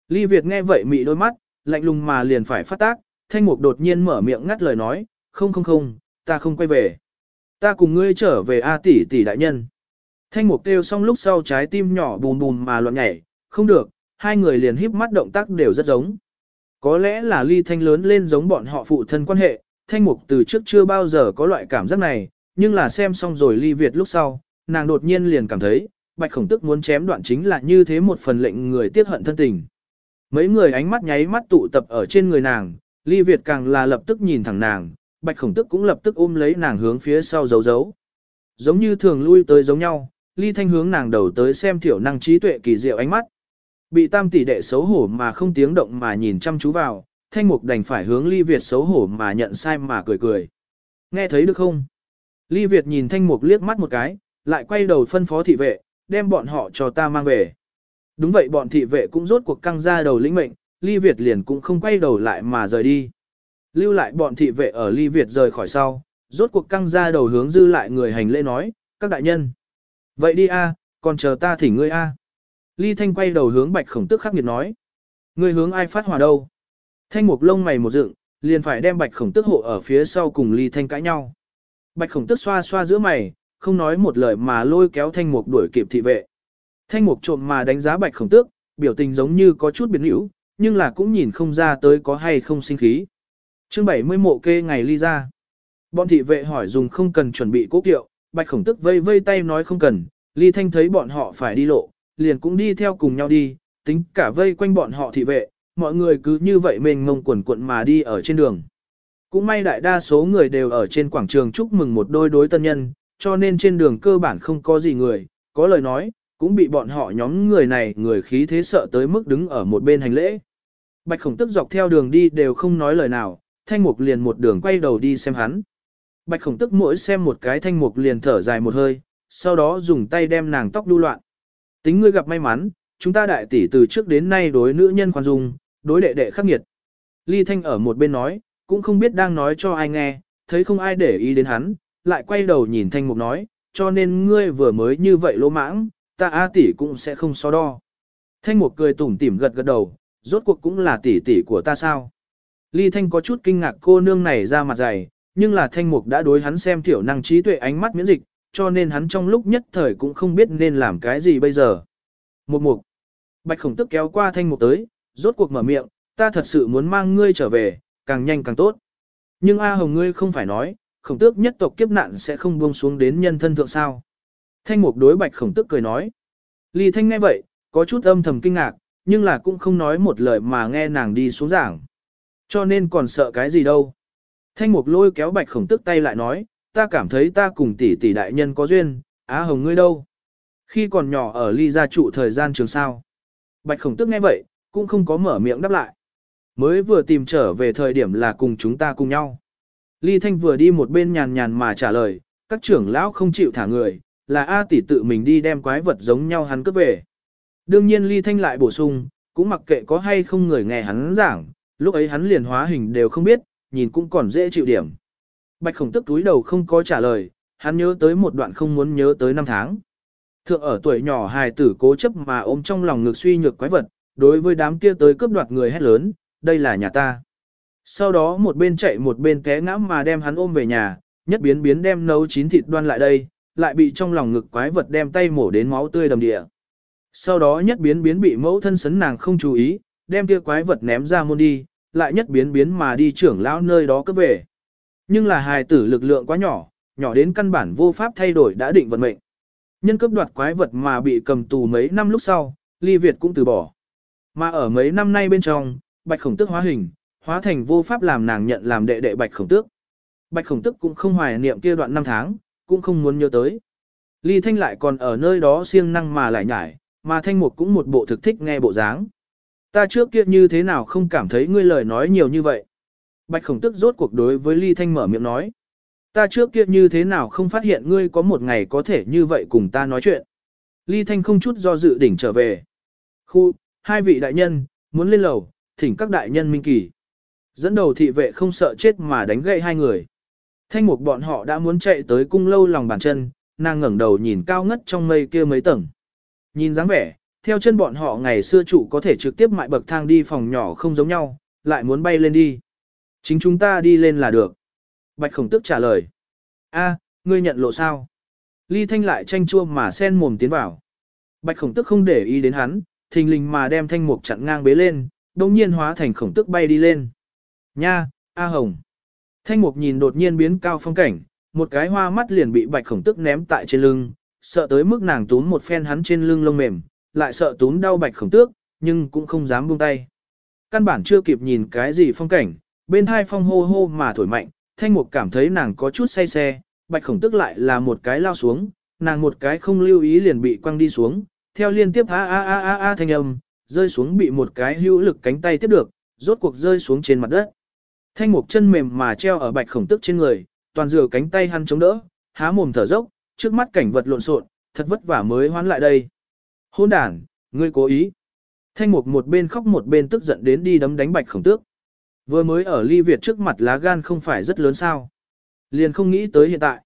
Ly Việt nghe vậy mị đôi mắt, lạnh lùng mà liền phải phát tác, thanh mục đột nhiên mở miệng ngắt lời nói, không không không, ta không quay về. Ta cùng ngươi trở về A tỷ tỷ đại nhân. Thanh mục kêu xong lúc sau trái tim nhỏ bùm bùm mà loạn nhảy, không được, hai người liền híp mắt động tác đều rất giống. Có lẽ là ly thanh lớn lên giống bọn họ phụ thân quan hệ, thanh mục từ trước chưa bao giờ có loại cảm giác này, nhưng là xem xong rồi ly Việt lúc sau, nàng đột nhiên liền cảm thấy, bạch khổng tức muốn chém đoạn chính là như thế một phần lệnh người tiếc hận thân tình. Mấy người ánh mắt nháy mắt tụ tập ở trên người nàng, ly Việt càng là lập tức nhìn thẳng nàng, bạch khổng tức cũng lập tức ôm lấy nàng hướng phía sau giấu giấu. Giống như thường lui tới giống nhau, ly thanh hướng nàng đầu tới xem thiểu năng trí tuệ kỳ diệu ánh mắt. Bị tam tỷ đệ xấu hổ mà không tiếng động mà nhìn chăm chú vào, thanh mục đành phải hướng ly Việt xấu hổ mà nhận sai mà cười cười. Nghe thấy được không? Ly Việt nhìn thanh mục liếc mắt một cái, lại quay đầu phân phó thị vệ, đem bọn họ cho ta mang về. Đúng vậy bọn thị vệ cũng rốt cuộc căng ra đầu lĩnh mệnh, Ly Việt liền cũng không quay đầu lại mà rời đi. Lưu lại bọn thị vệ ở Ly Việt rời khỏi sau, rốt cuộc căng ra đầu hướng dư lại người hành lễ nói, các đại nhân. Vậy đi a, còn chờ ta thỉnh ngươi a. Ly Thanh quay đầu hướng Bạch Khổng Tức khắc nghiệt nói. Ngươi hướng ai phát hỏa đâu? Thanh mục lông mày một dựng, liền phải đem Bạch Khổng Tức hộ ở phía sau cùng Ly Thanh cãi nhau. Bạch Khổng Tức xoa xoa giữa mày, không nói một lời mà lôi kéo Thanh mục đuổi kịp thị vệ. Thanh mục trộm mà đánh giá Bạch Khổng Tước, biểu tình giống như có chút biến hữu, nhưng là cũng nhìn không ra tới có hay không sinh khí. Chương 70 mộ kê ngày ly ra. Bọn thị vệ hỏi dùng không cần chuẩn bị cố kiệu, Bạch Khổng Tức vây vây tay nói không cần, Ly Thanh thấy bọn họ phải đi lộ, liền cũng đi theo cùng nhau đi, tính cả vây quanh bọn họ thị vệ, mọi người cứ như vậy mình mông quần quận mà đi ở trên đường. Cũng may đại đa số người đều ở trên quảng trường chúc mừng một đôi đối tân nhân, cho nên trên đường cơ bản không có gì người, có lời nói, cũng bị bọn họ nhóm người này người khí thế sợ tới mức đứng ở một bên hành lễ. Bạch khổng tức dọc theo đường đi đều không nói lời nào, thanh mục liền một đường quay đầu đi xem hắn. Bạch khổng tức mỗi xem một cái thanh mục liền thở dài một hơi, sau đó dùng tay đem nàng tóc đu loạn. Tính ngươi gặp may mắn, chúng ta đại tỷ từ trước đến nay đối nữ nhân khoan dung, đối đệ đệ khắc nghiệt. Ly Thanh ở một bên nói, cũng không biết đang nói cho ai nghe, thấy không ai để ý đến hắn, lại quay đầu nhìn Thanh Mục nói, cho nên ngươi vừa mới như vậy lỗ mãng, ta A tỷ cũng sẽ không so đo. Thanh Mục cười tủm tỉm gật gật đầu, rốt cuộc cũng là tỷ tỷ của ta sao. Ly Thanh có chút kinh ngạc cô nương này ra mặt dày, nhưng là Thanh Mục đã đối hắn xem tiểu năng trí tuệ ánh mắt miễn dịch, cho nên hắn trong lúc nhất thời cũng không biết nên làm cái gì bây giờ. Một mục, Bạch khổng tức kéo qua thanh mục tới, rốt cuộc mở miệng, ta thật sự muốn mang ngươi trở về, càng nhanh càng tốt. Nhưng A Hồng ngươi không phải nói, khổng tước nhất tộc kiếp nạn sẽ không buông xuống đến nhân thân thượng sao. Thanh mục đối bạch khổng tước cười nói. Ly thanh nghe vậy, có chút âm thầm kinh ngạc, nhưng là cũng không nói một lời mà nghe nàng đi xuống giảng. Cho nên còn sợ cái gì đâu. Thanh mục lôi kéo bạch khổng tức tay lại nói, ta cảm thấy ta cùng tỷ tỷ đại nhân có duyên, á hồng ngươi đâu. Khi còn nhỏ ở ly gia trụ thời gian trường sao. Bạch khổng tức nghe vậy, cũng không có mở miệng đáp lại. Mới vừa tìm trở về thời điểm là cùng chúng ta cùng nhau. Ly Thanh vừa đi một bên nhàn nhàn mà trả lời, các trưởng lão không chịu thả người, là A tỷ tự mình đi đem quái vật giống nhau hắn cướp về. Đương nhiên Ly Thanh lại bổ sung, cũng mặc kệ có hay không người nghe hắn giảng, lúc ấy hắn liền hóa hình đều không biết, nhìn cũng còn dễ chịu điểm. Bạch khổng tức túi đầu không có trả lời, hắn nhớ tới một đoạn không muốn nhớ tới năm tháng. Thượng ở tuổi nhỏ hài tử cố chấp mà ôm trong lòng ngực suy nhược quái vật, đối với đám kia tới cướp đoạt người hét lớn, đây là nhà ta. Sau đó một bên chạy một bên té ngã mà đem hắn ôm về nhà, nhất biến biến đem nấu chín thịt đoan lại đây, lại bị trong lòng ngực quái vật đem tay mổ đến máu tươi đầm địa. Sau đó nhất biến biến bị mẫu thân sấn nàng không chú ý, đem kia quái vật ném ra môn đi, lại nhất biến biến mà đi trưởng lão nơi đó cấp về. Nhưng là hài tử lực lượng quá nhỏ, nhỏ đến căn bản vô pháp thay đổi đã định vận mệnh. Nhân cấp đoạt quái vật mà bị cầm tù mấy năm lúc sau, Ly Việt cũng từ bỏ. Mà ở mấy năm nay bên trong, Bạch Khổng Tước hóa hình, hóa thành vô pháp làm nàng nhận làm đệ đệ Bạch Khổng Tước. Bạch Khổng Tước cũng không hoài niệm kia đoạn năm tháng, cũng không muốn nhớ tới. Ly Thanh lại còn ở nơi đó siêng năng mà lại nhải, mà Thanh Mục cũng một bộ thực thích nghe bộ dáng. Ta trước kia như thế nào không cảm thấy ngươi lời nói nhiều như vậy. Bạch Khổng tức rốt cuộc đối với Ly Thanh mở miệng nói. Ta trước kia như thế nào không phát hiện ngươi có một ngày có thể như vậy cùng ta nói chuyện. Ly Thanh không chút do dự đỉnh trở về. Khu, hai vị đại nhân, muốn lên lầu, thỉnh các đại nhân minh kỳ. Dẫn đầu thị vệ không sợ chết mà đánh gậy hai người. Thanh mục bọn họ đã muốn chạy tới cung lâu lòng bàn chân, nàng ngẩng đầu nhìn cao ngất trong mây kia mấy tầng. Nhìn dáng vẻ, theo chân bọn họ ngày xưa trụ có thể trực tiếp mại bậc thang đi phòng nhỏ không giống nhau, lại muốn bay lên đi. Chính chúng ta đi lên là được. Bạch khổng tức trả lời. a ngươi nhận lộ sao? Ly thanh lại tranh chua mà sen mồm tiến vào. Bạch khổng tức không để ý đến hắn, thình lình mà đem thanh mục chặn ngang bế lên, đồng nhiên hóa thành khổng tức bay đi lên. Nha, A Hồng. Thanh mục nhìn đột nhiên biến cao phong cảnh, một cái hoa mắt liền bị bạch khổng tức ném tại trên lưng, sợ tới mức nàng túm một phen hắn trên lưng lông mềm, lại sợ túm đau bạch khổng tước, nhưng cũng không dám buông tay. Căn bản chưa kịp nhìn cái gì phong cảnh, bên hai phong hô hô mà thổi mạnh, thanh mục cảm thấy nàng có chút say xe, bạch khổng tước lại là một cái lao xuống, nàng một cái không lưu ý liền bị quăng đi xuống, theo liên tiếp a a a a a thanh âm, rơi xuống bị một cái hữu lực cánh tay tiếp được, rốt cuộc rơi xuống trên mặt đất. Thanh mục chân mềm mà treo ở bạch khổng tức trên người, toàn dừa cánh tay hắn chống đỡ, há mồm thở dốc, trước mắt cảnh vật lộn xộn, thật vất vả mới hoán lại đây. Hôn đàn, ngươi cố ý. Thanh mục một bên khóc một bên tức giận đến đi đấm đánh bạch khổng tước. Vừa mới ở ly Việt trước mặt lá gan không phải rất lớn sao. Liền không nghĩ tới hiện tại.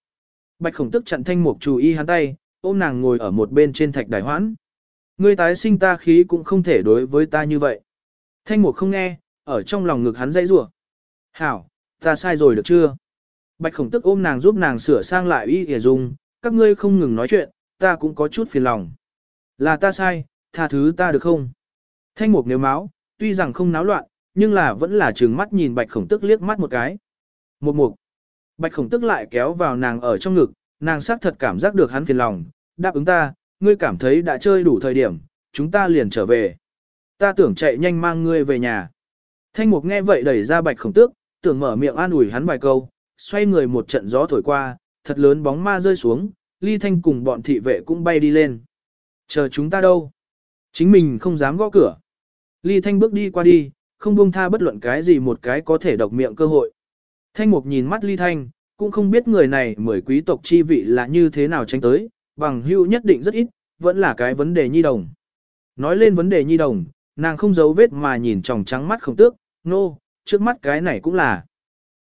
Bạch khổng tức chặn thanh mục chú ý hắn tay, ôm nàng ngồi ở một bên trên thạch đài hoãn. Ngươi tái sinh ta khí cũng không thể đối với ta như vậy. Thanh mục không nghe, ở trong lòng ngực hắn dãy rủa. Hảo, ta sai rồi được chưa? Bạch khổng tức ôm nàng giúp nàng sửa sang lại y hề dung, các ngươi không ngừng nói chuyện, ta cũng có chút phiền lòng. Là ta sai, tha thứ ta được không? Thanh mục nếu máu, tuy rằng không náo loạn, nhưng là vẫn là trừng mắt nhìn bạch khổng tức liếc mắt một cái. Một mục. Bạch khổng tức lại kéo vào nàng ở trong ngực, nàng xác thật cảm giác được hắn phiền lòng, đáp ứng ta, ngươi cảm thấy đã chơi đủ thời điểm, chúng ta liền trở về. Ta tưởng chạy nhanh mang ngươi về nhà. Thanh mục nghe vậy đẩy ra bạch khổng tước, tưởng mở miệng an ủi hắn vài câu, xoay người một trận gió thổi qua, thật lớn bóng ma rơi xuống, ly thanh cùng bọn thị vệ cũng bay đi lên. Chờ chúng ta đâu? Chính mình không dám gõ cửa. Ly thanh bước đi qua đi, không buông tha bất luận cái gì một cái có thể độc miệng cơ hội. Thanh mục nhìn mắt ly thanh, cũng không biết người này mười quý tộc chi vị là như thế nào tranh tới, bằng hữu nhất định rất ít, vẫn là cái vấn đề nhi đồng. Nói lên vấn đề nhi đồng, nàng không giấu vết mà nhìn tròng trắng mắt không tước, nô, no, trước mắt cái này cũng là.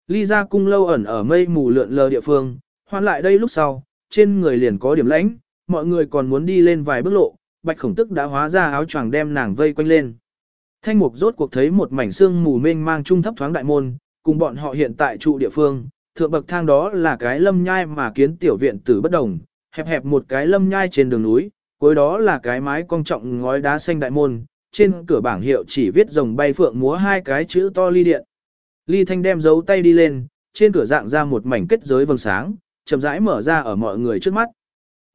Ly ra cung lâu ẩn ở mây mù lượn lờ địa phương, hoan lại đây lúc sau, trên người liền có điểm lãnh, mọi người còn muốn đi lên vài bước lộ, bạch khổng tức đã hóa ra áo choàng đem nàng vây quanh lên. Thanh mục rốt cuộc thấy một mảnh xương mù mênh mang trung thấp thoáng đại môn, cùng bọn họ hiện tại trụ địa phương, thượng bậc thang đó là cái lâm nhai mà kiến tiểu viện tử bất đồng, hẹp hẹp một cái lâm nhai trên đường núi, cuối đó là cái mái cong trọng ngói đá xanh đại môn, trên cửa bảng hiệu chỉ viết rồng bay phượng múa hai cái chữ to ly điện. Ly Thanh đem dấu tay đi lên, trên cửa dạng ra một mảnh kết giới vầng sáng, chậm rãi mở ra ở mọi người trước mắt.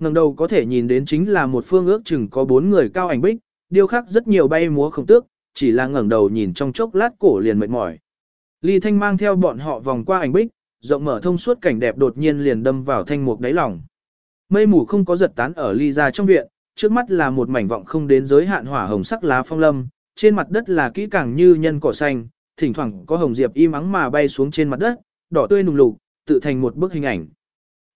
Ngẩng đầu có thể nhìn đến chính là một phương ước chừng có bốn người cao ảnh bích, điêu khắc rất nhiều bay múa không tước, chỉ là ngẩng đầu nhìn trong chốc lát cổ liền mệt mỏi. Ly Thanh mang theo bọn họ vòng qua ảnh bích, rộng mở thông suốt cảnh đẹp đột nhiên liền đâm vào thanh mục đáy lòng. Mây mù không có giật tán ở ly ra trong viện, trước mắt là một mảnh vọng không đến giới hạn hỏa hồng sắc lá phong lâm, trên mặt đất là kỹ càng như nhân cỏ xanh, thỉnh thoảng có hồng diệp im ắng mà bay xuống trên mặt đất, đỏ tươi nùng lục, tự thành một bức hình ảnh.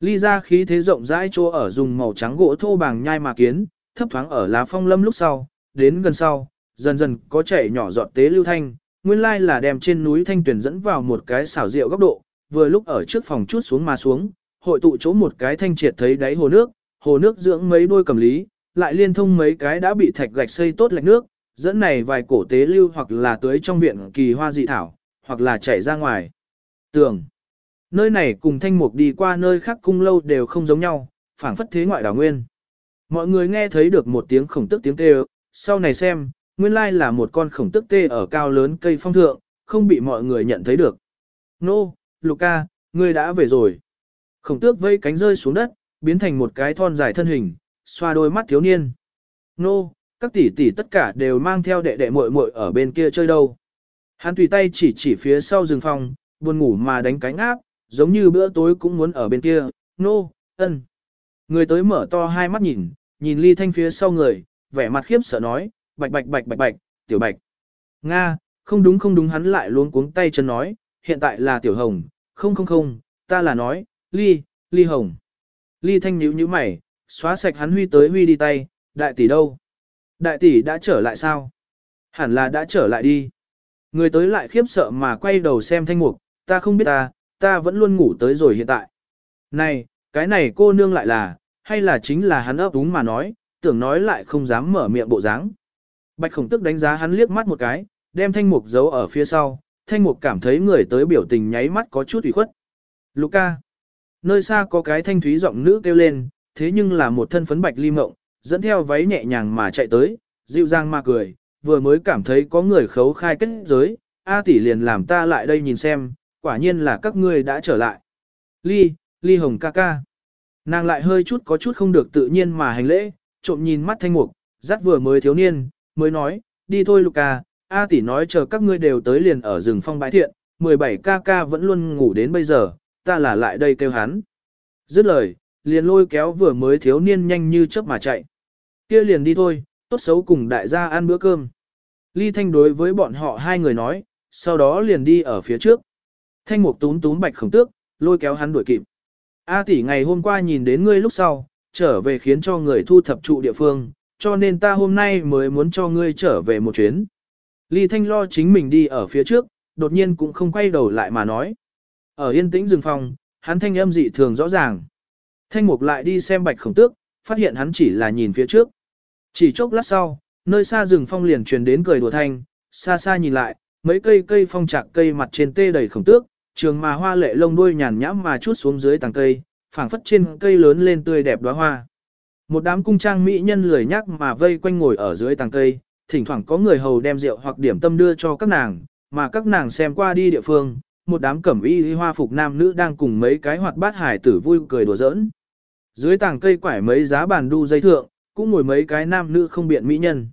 Ly ra khí thế rộng rãi chỗ ở dùng màu trắng gỗ thô bằng nhai mà kiến, thấp thoáng ở lá phong lâm lúc sau, đến gần sau, dần dần có chảy nhỏ giọt tế lưu thanh, nguyên lai là đem trên núi thanh tuyển dẫn vào một cái xảo rượu góc độ, vừa lúc ở trước phòng chút xuống mà xuống, hội tụ chỗ một cái thanh triệt thấy đáy hồ nước, hồ nước dưỡng mấy đôi cầm lý, lại liên thông mấy cái đã bị thạch gạch xây tốt lạch nước, dẫn này vài cổ tế lưu hoặc là tưới trong viện kỳ hoa dị thảo, hoặc là chảy ra ngoài. Tường. Nơi này cùng thanh mục đi qua nơi khác cung lâu đều không giống nhau, phảng phất thế ngoại đảo nguyên. Mọi người nghe thấy được một tiếng khổng tức tiếng kêu, sau này xem, nguyên lai là một con khổng tức tê ở cao lớn cây phong thượng, không bị mọi người nhận thấy được. Nô, Luca, ngươi đã về rồi. Khổng tước vây cánh rơi xuống đất, biến thành một cái thon dài thân hình, xoa đôi mắt thiếu niên. Nô, các tỷ tỷ tất cả đều mang theo đệ đệ muội muội ở bên kia chơi đâu. Hắn tùy tay chỉ chỉ phía sau rừng phòng, buồn ngủ mà đánh cánh áp, giống như bữa tối cũng muốn ở bên kia, nô, ân. Người tới mở to hai mắt nhìn, nhìn ly thanh phía sau người, vẻ mặt khiếp sợ nói, bạch bạch bạch bạch bạch, tiểu bạch. Nga, không đúng không đúng hắn lại luôn cuống tay chân nói, hiện tại là tiểu hồng, không không không, ta là nói, ly, ly hồng. Ly thanh nhíu nhíu mày, xóa sạch hắn huy tới huy đi tay, đại tỷ đâu? Đại tỷ đã trở lại sao? Hẳn là đã trở lại đi. Người tới lại khiếp sợ mà quay đầu xem thanh mục, ta không biết ta, ta vẫn luôn ngủ tới rồi hiện tại. Này, cái này cô nương lại là, hay là chính là hắn ấp đúng mà nói, tưởng nói lại không dám mở miệng bộ dáng. Bạch khổng tức đánh giá hắn liếc mắt một cái, đem thanh mục giấu ở phía sau, thanh mục cảm thấy người tới biểu tình nháy mắt có chút ủy khuất. Luca. Nơi xa có cái thanh thúy giọng nữ kêu lên, thế nhưng là một thân phấn bạch ly mộng, dẫn theo váy nhẹ nhàng mà chạy tới, dịu dàng mà cười, vừa mới cảm thấy có người khấu khai kết giới, A tỷ liền làm ta lại đây nhìn xem, quả nhiên là các ngươi đã trở lại. Ly, ly hồng ca ca. Nàng lại hơi chút có chút không được tự nhiên mà hành lễ, trộm nhìn mắt thanh mục, dắt vừa mới thiếu niên, mới nói, đi thôi Luca, A tỷ nói chờ các ngươi đều tới liền ở rừng phong bãi thiện, 17 ca ca vẫn luôn ngủ đến bây giờ, ta là lại đây kêu hắn. Dứt lời, liền lôi kéo vừa mới thiếu niên nhanh như chớp mà chạy. Kia liền đi thôi, tốt xấu cùng đại gia ăn bữa cơm. Ly Thanh đối với bọn họ hai người nói, sau đó liền đi ở phía trước. Thanh mục tún tún bạch khổng tước, lôi kéo hắn đuổi kịp. A tỷ ngày hôm qua nhìn đến ngươi lúc sau, trở về khiến cho người thu thập trụ địa phương, cho nên ta hôm nay mới muốn cho ngươi trở về một chuyến. Ly Thanh lo chính mình đi ở phía trước, đột nhiên cũng không quay đầu lại mà nói. Ở yên tĩnh rừng phòng, hắn thanh âm dị thường rõ ràng. Thanh mục lại đi xem bạch khổng tước, phát hiện hắn chỉ là nhìn phía trước. Chỉ chốc lát sau, nơi xa rừng phong liền truyền đến cười đùa thanh, xa xa nhìn lại, mấy cây cây phong chạc cây mặt trên tê đầy khổng tước, trường mà hoa lệ lông đuôi nhàn nhãm mà chút xuống dưới tàng cây, phảng phất trên cây lớn lên tươi đẹp đóa hoa. Một đám cung trang mỹ nhân lười nhắc mà vây quanh ngồi ở dưới tàng cây, thỉnh thoảng có người hầu đem rượu hoặc điểm tâm đưa cho các nàng, mà các nàng xem qua đi địa phương, một đám cẩm y hoa phục nam nữ đang cùng mấy cái hoạt bát hải tử vui cười đùa giỡn. Dưới tàng cây quải mấy giá bàn đu dây thượng, cũng ngồi mấy cái nam nữ không biện mỹ nhân.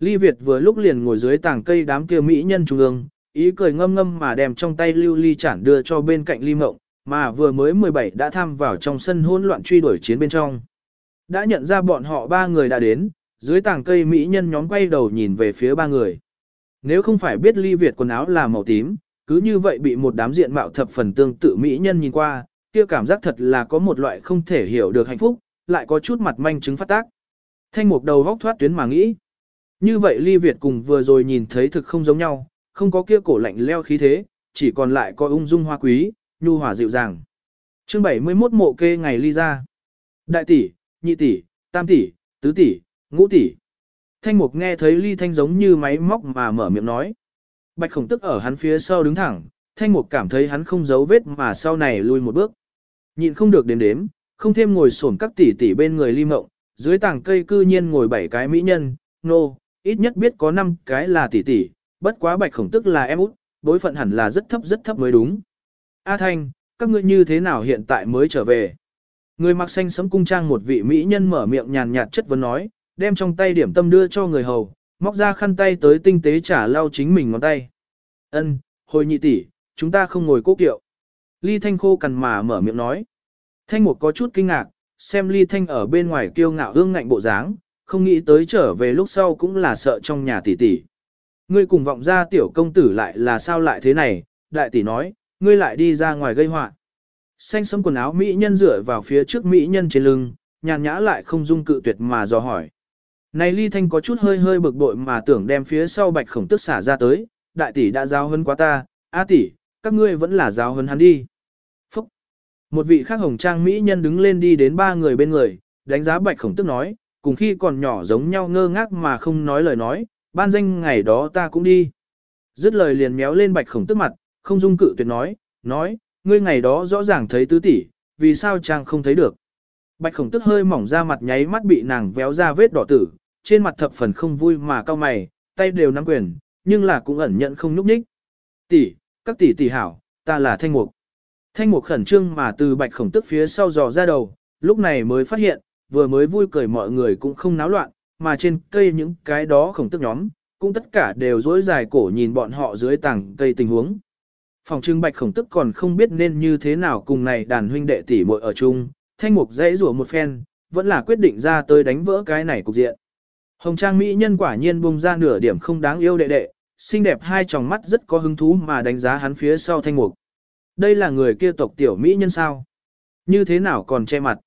Ly Việt vừa lúc liền ngồi dưới tàng cây đám kia mỹ nhân trung ương, ý cười ngâm ngâm mà đem trong tay lưu ly chản đưa cho bên cạnh ly mộng, mà vừa mới 17 đã tham vào trong sân hỗn loạn truy đuổi chiến bên trong. Đã nhận ra bọn họ ba người đã đến, dưới tảng cây mỹ nhân nhóm quay đầu nhìn về phía ba người. Nếu không phải biết ly Việt quần áo là màu tím, cứ như vậy bị một đám diện mạo thập phần tương tự mỹ nhân nhìn qua, kia cảm giác thật là có một loại không thể hiểu được hạnh phúc, lại có chút mặt manh chứng phát tác. Thanh mục đầu vóc thoát tuyến mà nghĩ. Như vậy ly Việt cùng vừa rồi nhìn thấy thực không giống nhau, không có kia cổ lạnh leo khí thế, chỉ còn lại có ung dung hoa quý, nhu hòa dịu dàng. Chương 71 mộ kê ngày ly ra. Đại tỷ, nhị tỷ, tam tỷ, tứ tỷ, ngũ tỷ. Thanh mục nghe thấy ly thanh giống như máy móc mà mở miệng nói. Bạch khổng tức ở hắn phía sau đứng thẳng, thanh mục cảm thấy hắn không giấu vết mà sau này lui một bước. Nhịn không được đếm đếm, không thêm ngồi xổm các tỷ tỷ bên người ly mộng, dưới tảng cây cư nhiên ngồi bảy cái mỹ nhân, nô, no, ít nhất biết có 5 cái là tỷ tỷ, bất quá bạch khổng tức là em út, bối phận hẳn là rất thấp rất thấp mới đúng. A Thanh, các ngươi như thế nào hiện tại mới trở về? Người mặc xanh sẫm cung trang một vị mỹ nhân mở miệng nhàn nhạt chất vấn nói, đem trong tay điểm tâm đưa cho người hầu, móc ra khăn tay tới tinh tế trả lau chính mình ngón tay. Ân, hồi nhị tỷ, chúng ta không ngồi cố kiệu. Ly Thanh khô cằn mà mở miệng nói. Thanh một có chút kinh ngạc, xem Ly Thanh ở bên ngoài kiêu ngạo hương ngạnh bộ dáng, không nghĩ tới trở về lúc sau cũng là sợ trong nhà tỷ tỷ. Ngươi cùng vọng ra tiểu công tử lại là sao lại thế này, đại tỷ nói, ngươi lại đi ra ngoài gây họa. Xanh sẫm quần áo mỹ nhân dựa vào phía trước mỹ nhân trên lưng, nhàn nhã lại không dung cự tuyệt mà dò hỏi. Này ly thanh có chút hơi hơi bực bội mà tưởng đem phía sau bạch khổng tức xả ra tới, đại tỷ đã giao hơn quá ta, a tỷ, các ngươi vẫn là giao hơn hắn đi. Phúc! Một vị khác hồng trang mỹ nhân đứng lên đi đến ba người bên người, đánh giá bạch khổng tức nói, cùng khi còn nhỏ giống nhau ngơ ngác mà không nói lời nói, ban danh ngày đó ta cũng đi. Dứt lời liền méo lên bạch khổng tức mặt, không dung cự tuyệt nói, nói, ngươi ngày đó rõ ràng thấy tứ tỷ, vì sao chàng không thấy được. Bạch khổng tức hơi mỏng ra mặt nháy mắt bị nàng véo ra vết đỏ tử, trên mặt thập phần không vui mà cao mày, tay đều nắm quyền, nhưng là cũng ẩn nhận không nhúc nhích. Tỷ, các tỷ tỷ hảo, ta là thanh mục. Thanh mục khẩn trương mà từ bạch khổng tức phía sau dò ra đầu, lúc này mới phát hiện, vừa mới vui cười mọi người cũng không náo loạn, mà trên cây những cái đó khổng tức nhóm, cũng tất cả đều dối dài cổ nhìn bọn họ dưới tảng cây tình huống. Phòng trưng bạch khổng tức còn không biết nên như thế nào cùng này đàn huynh đệ tỷ muội ở chung, thanh mục dãy rủa một phen, vẫn là quyết định ra tới đánh vỡ cái này cục diện. Hồng trang mỹ nhân quả nhiên bung ra nửa điểm không đáng yêu đệ đệ, xinh đẹp hai tròng mắt rất có hứng thú mà đánh giá hắn phía sau thanh mục. Đây là người kia tộc tiểu mỹ nhân sao? Như thế nào còn che mặt?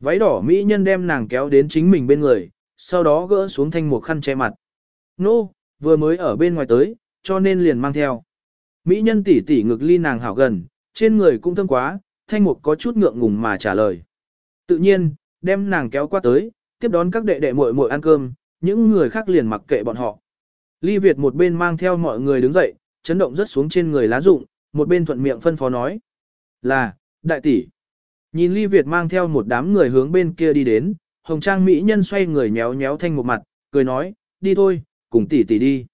Váy đỏ mỹ nhân đem nàng kéo đến chính mình bên người, sau đó gỡ xuống thanh một khăn che mặt. Nô, no, vừa mới ở bên ngoài tới, cho nên liền mang theo. Mỹ nhân tỷ tỷ ngực ly nàng hảo gần, trên người cũng thơm quá, thanh mục có chút ngượng ngùng mà trả lời. Tự nhiên, đem nàng kéo qua tới, tiếp đón các đệ đệ muội muội ăn cơm, những người khác liền mặc kệ bọn họ. Ly Việt một bên mang theo mọi người đứng dậy, chấn động rất xuống trên người lá rụng, một bên thuận miệng phân phó nói. Là, đại tỷ. Nhìn Ly Việt mang theo một đám người hướng bên kia đi đến, Hồng Trang Mỹ Nhân xoay người nhéo nhéo thanh một mặt, cười nói, đi thôi, cùng tỷ tỷ đi.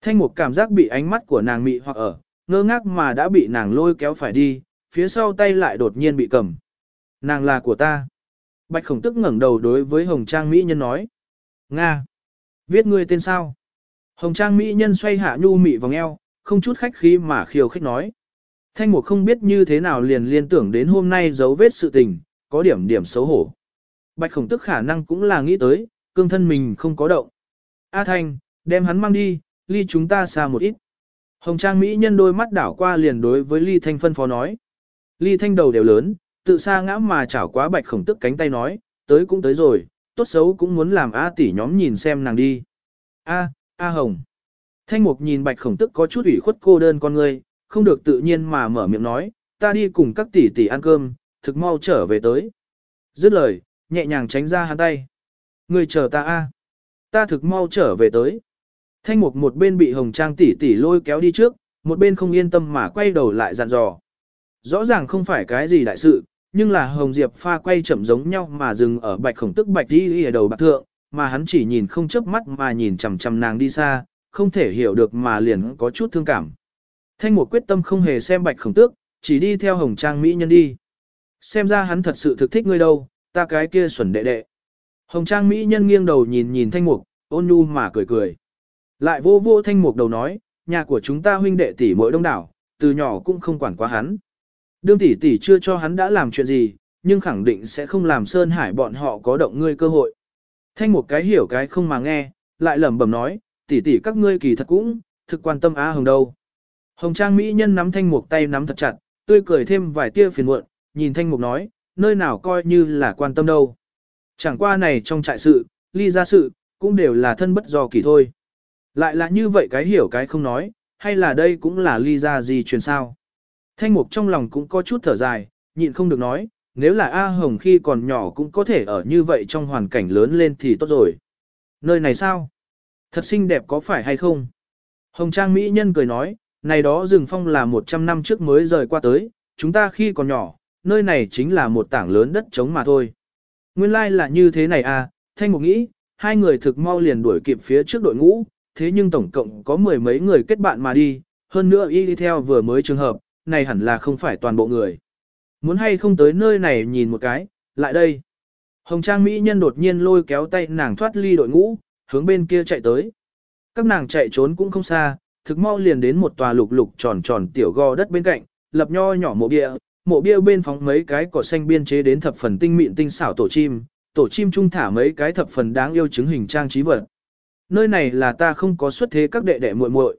Thanh một cảm giác bị ánh mắt của nàng mị hoặc ở, ngơ ngác mà đã bị nàng lôi kéo phải đi, phía sau tay lại đột nhiên bị cầm. Nàng là của ta. Bạch khổng tức ngẩng đầu đối với Hồng Trang Mỹ Nhân nói. Nga. Viết ngươi tên sao? Hồng Trang Mỹ Nhân xoay hạ nhu mị vòng eo, không chút khách khí mà khiêu khích nói. Thanh mục không biết như thế nào liền liên tưởng đến hôm nay dấu vết sự tình, có điểm điểm xấu hổ. Bạch khổng tức khả năng cũng là nghĩ tới, cương thân mình không có động. A Thanh, đem hắn mang đi, ly chúng ta xa một ít. Hồng Trang Mỹ nhân đôi mắt đảo qua liền đối với ly thanh phân phó nói. Ly thanh đầu đều lớn, tự xa ngã mà chảo quá bạch khổng tức cánh tay nói, tới cũng tới rồi, tốt xấu cũng muốn làm A tỷ nhóm nhìn xem nàng đi. A, A Hồng. Thanh mục nhìn bạch khổng tức có chút ủy khuất cô đơn con người, không được tự nhiên mà mở miệng nói, ta đi cùng các tỷ tỷ ăn cơm, thực mau trở về tới. Dứt lời, nhẹ nhàng tránh ra hắn tay. Người chờ ta a, Ta thực mau trở về tới. Thanh mục một bên bị hồng trang tỷ tỷ lôi kéo đi trước, một bên không yên tâm mà quay đầu lại dặn dò. Rõ ràng không phải cái gì đại sự, nhưng là hồng diệp pha quay chậm giống nhau mà dừng ở bạch khổng tức bạch đi ở đầu bạc thượng, mà hắn chỉ nhìn không chớp mắt mà nhìn chằm chằm nàng đi xa, không thể hiểu được mà liền có chút thương cảm. Thanh mục quyết tâm không hề xem bạch khổng tước, chỉ đi theo hồng trang mỹ nhân đi. Xem ra hắn thật sự thực thích ngươi đâu, ta cái kia xuẩn đệ đệ. Hồng trang mỹ nhân nghiêng đầu nhìn nhìn thanh mục, ôn nhu mà cười cười. Lại vô vô thanh mục đầu nói, nhà của chúng ta huynh đệ tỷ mỗi đông đảo, từ nhỏ cũng không quản quá hắn. Đương tỷ tỷ chưa cho hắn đã làm chuyện gì, nhưng khẳng định sẽ không làm Sơn Hải bọn họ có động ngươi cơ hội. Thanh một cái hiểu cái không mà nghe, lại lẩm bẩm nói, tỷ tỷ các ngươi kỳ thật cũng, thực quan tâm Á Hồng đâu. Hồng Trang Mỹ nhân nắm thanh mục tay nắm thật chặt, tươi cười thêm vài tia phiền muộn, nhìn thanh mục nói, nơi nào coi như là quan tâm đâu. Chẳng qua này trong trại sự, ly ra sự, cũng đều là thân bất do kỳ thôi. Lại là như vậy cái hiểu cái không nói, hay là đây cũng là ly ra gì truyền sao. Thanh mục trong lòng cũng có chút thở dài, nhịn không được nói, nếu là A Hồng khi còn nhỏ cũng có thể ở như vậy trong hoàn cảnh lớn lên thì tốt rồi. Nơi này sao? Thật xinh đẹp có phải hay không? Hồng Trang Mỹ Nhân cười nói, này đó rừng phong là 100 năm trước mới rời qua tới, chúng ta khi còn nhỏ, nơi này chính là một tảng lớn đất trống mà thôi. Nguyên lai like là như thế này à, Thanh Mục nghĩ, hai người thực mau liền đuổi kịp phía trước đội ngũ, thế nhưng tổng cộng có mười mấy người kết bạn mà đi, hơn nữa y đi theo vừa mới trường hợp, này hẳn là không phải toàn bộ người. Muốn hay không tới nơi này nhìn một cái, lại đây. Hồng Trang Mỹ nhân đột nhiên lôi kéo tay nàng thoát ly đội ngũ, hướng bên kia chạy tới. Các nàng chạy trốn cũng không xa, thực mau liền đến một tòa lục lục tròn tròn tiểu go đất bên cạnh, lập nho nhỏ mộ địa mộ bia bên phóng mấy cái cỏ xanh biên chế đến thập phần tinh mịn tinh xảo tổ chim, tổ chim trung thả mấy cái thập phần đáng yêu chứng hình trang trí vật. Nơi này là ta không có xuất thế các đệ đệ muội muội.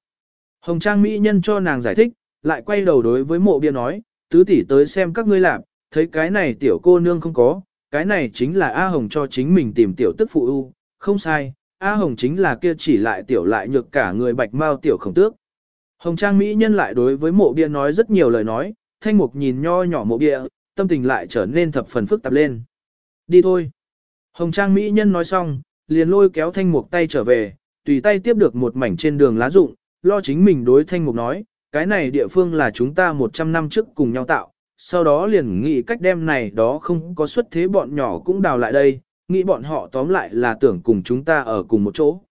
Hồng Trang Mỹ nhân cho nàng giải thích, lại quay đầu đối với mộ bia nói, tứ tỷ tới xem các ngươi làm, thấy cái này tiểu cô nương không có, cái này chính là A Hồng cho chính mình tìm tiểu tức phụ ưu, không sai, A Hồng chính là kia chỉ lại tiểu lại nhược cả người bạch mau tiểu khổng tước. Hồng Trang Mỹ nhân lại đối với mộ bia nói rất nhiều lời nói, thanh mục nhìn nho nhỏ mộ bia, tâm tình lại trở nên thập phần phức tạp lên. Đi thôi. Hồng Trang Mỹ nhân nói xong, liền lôi kéo thanh mục tay trở về, tùy tay tiếp được một mảnh trên đường lá rụng, lo chính mình đối thanh mục nói, cái này địa phương là chúng ta 100 năm trước cùng nhau tạo, sau đó liền nghĩ cách đem này đó không có xuất thế bọn nhỏ cũng đào lại đây, nghĩ bọn họ tóm lại là tưởng cùng chúng ta ở cùng một chỗ.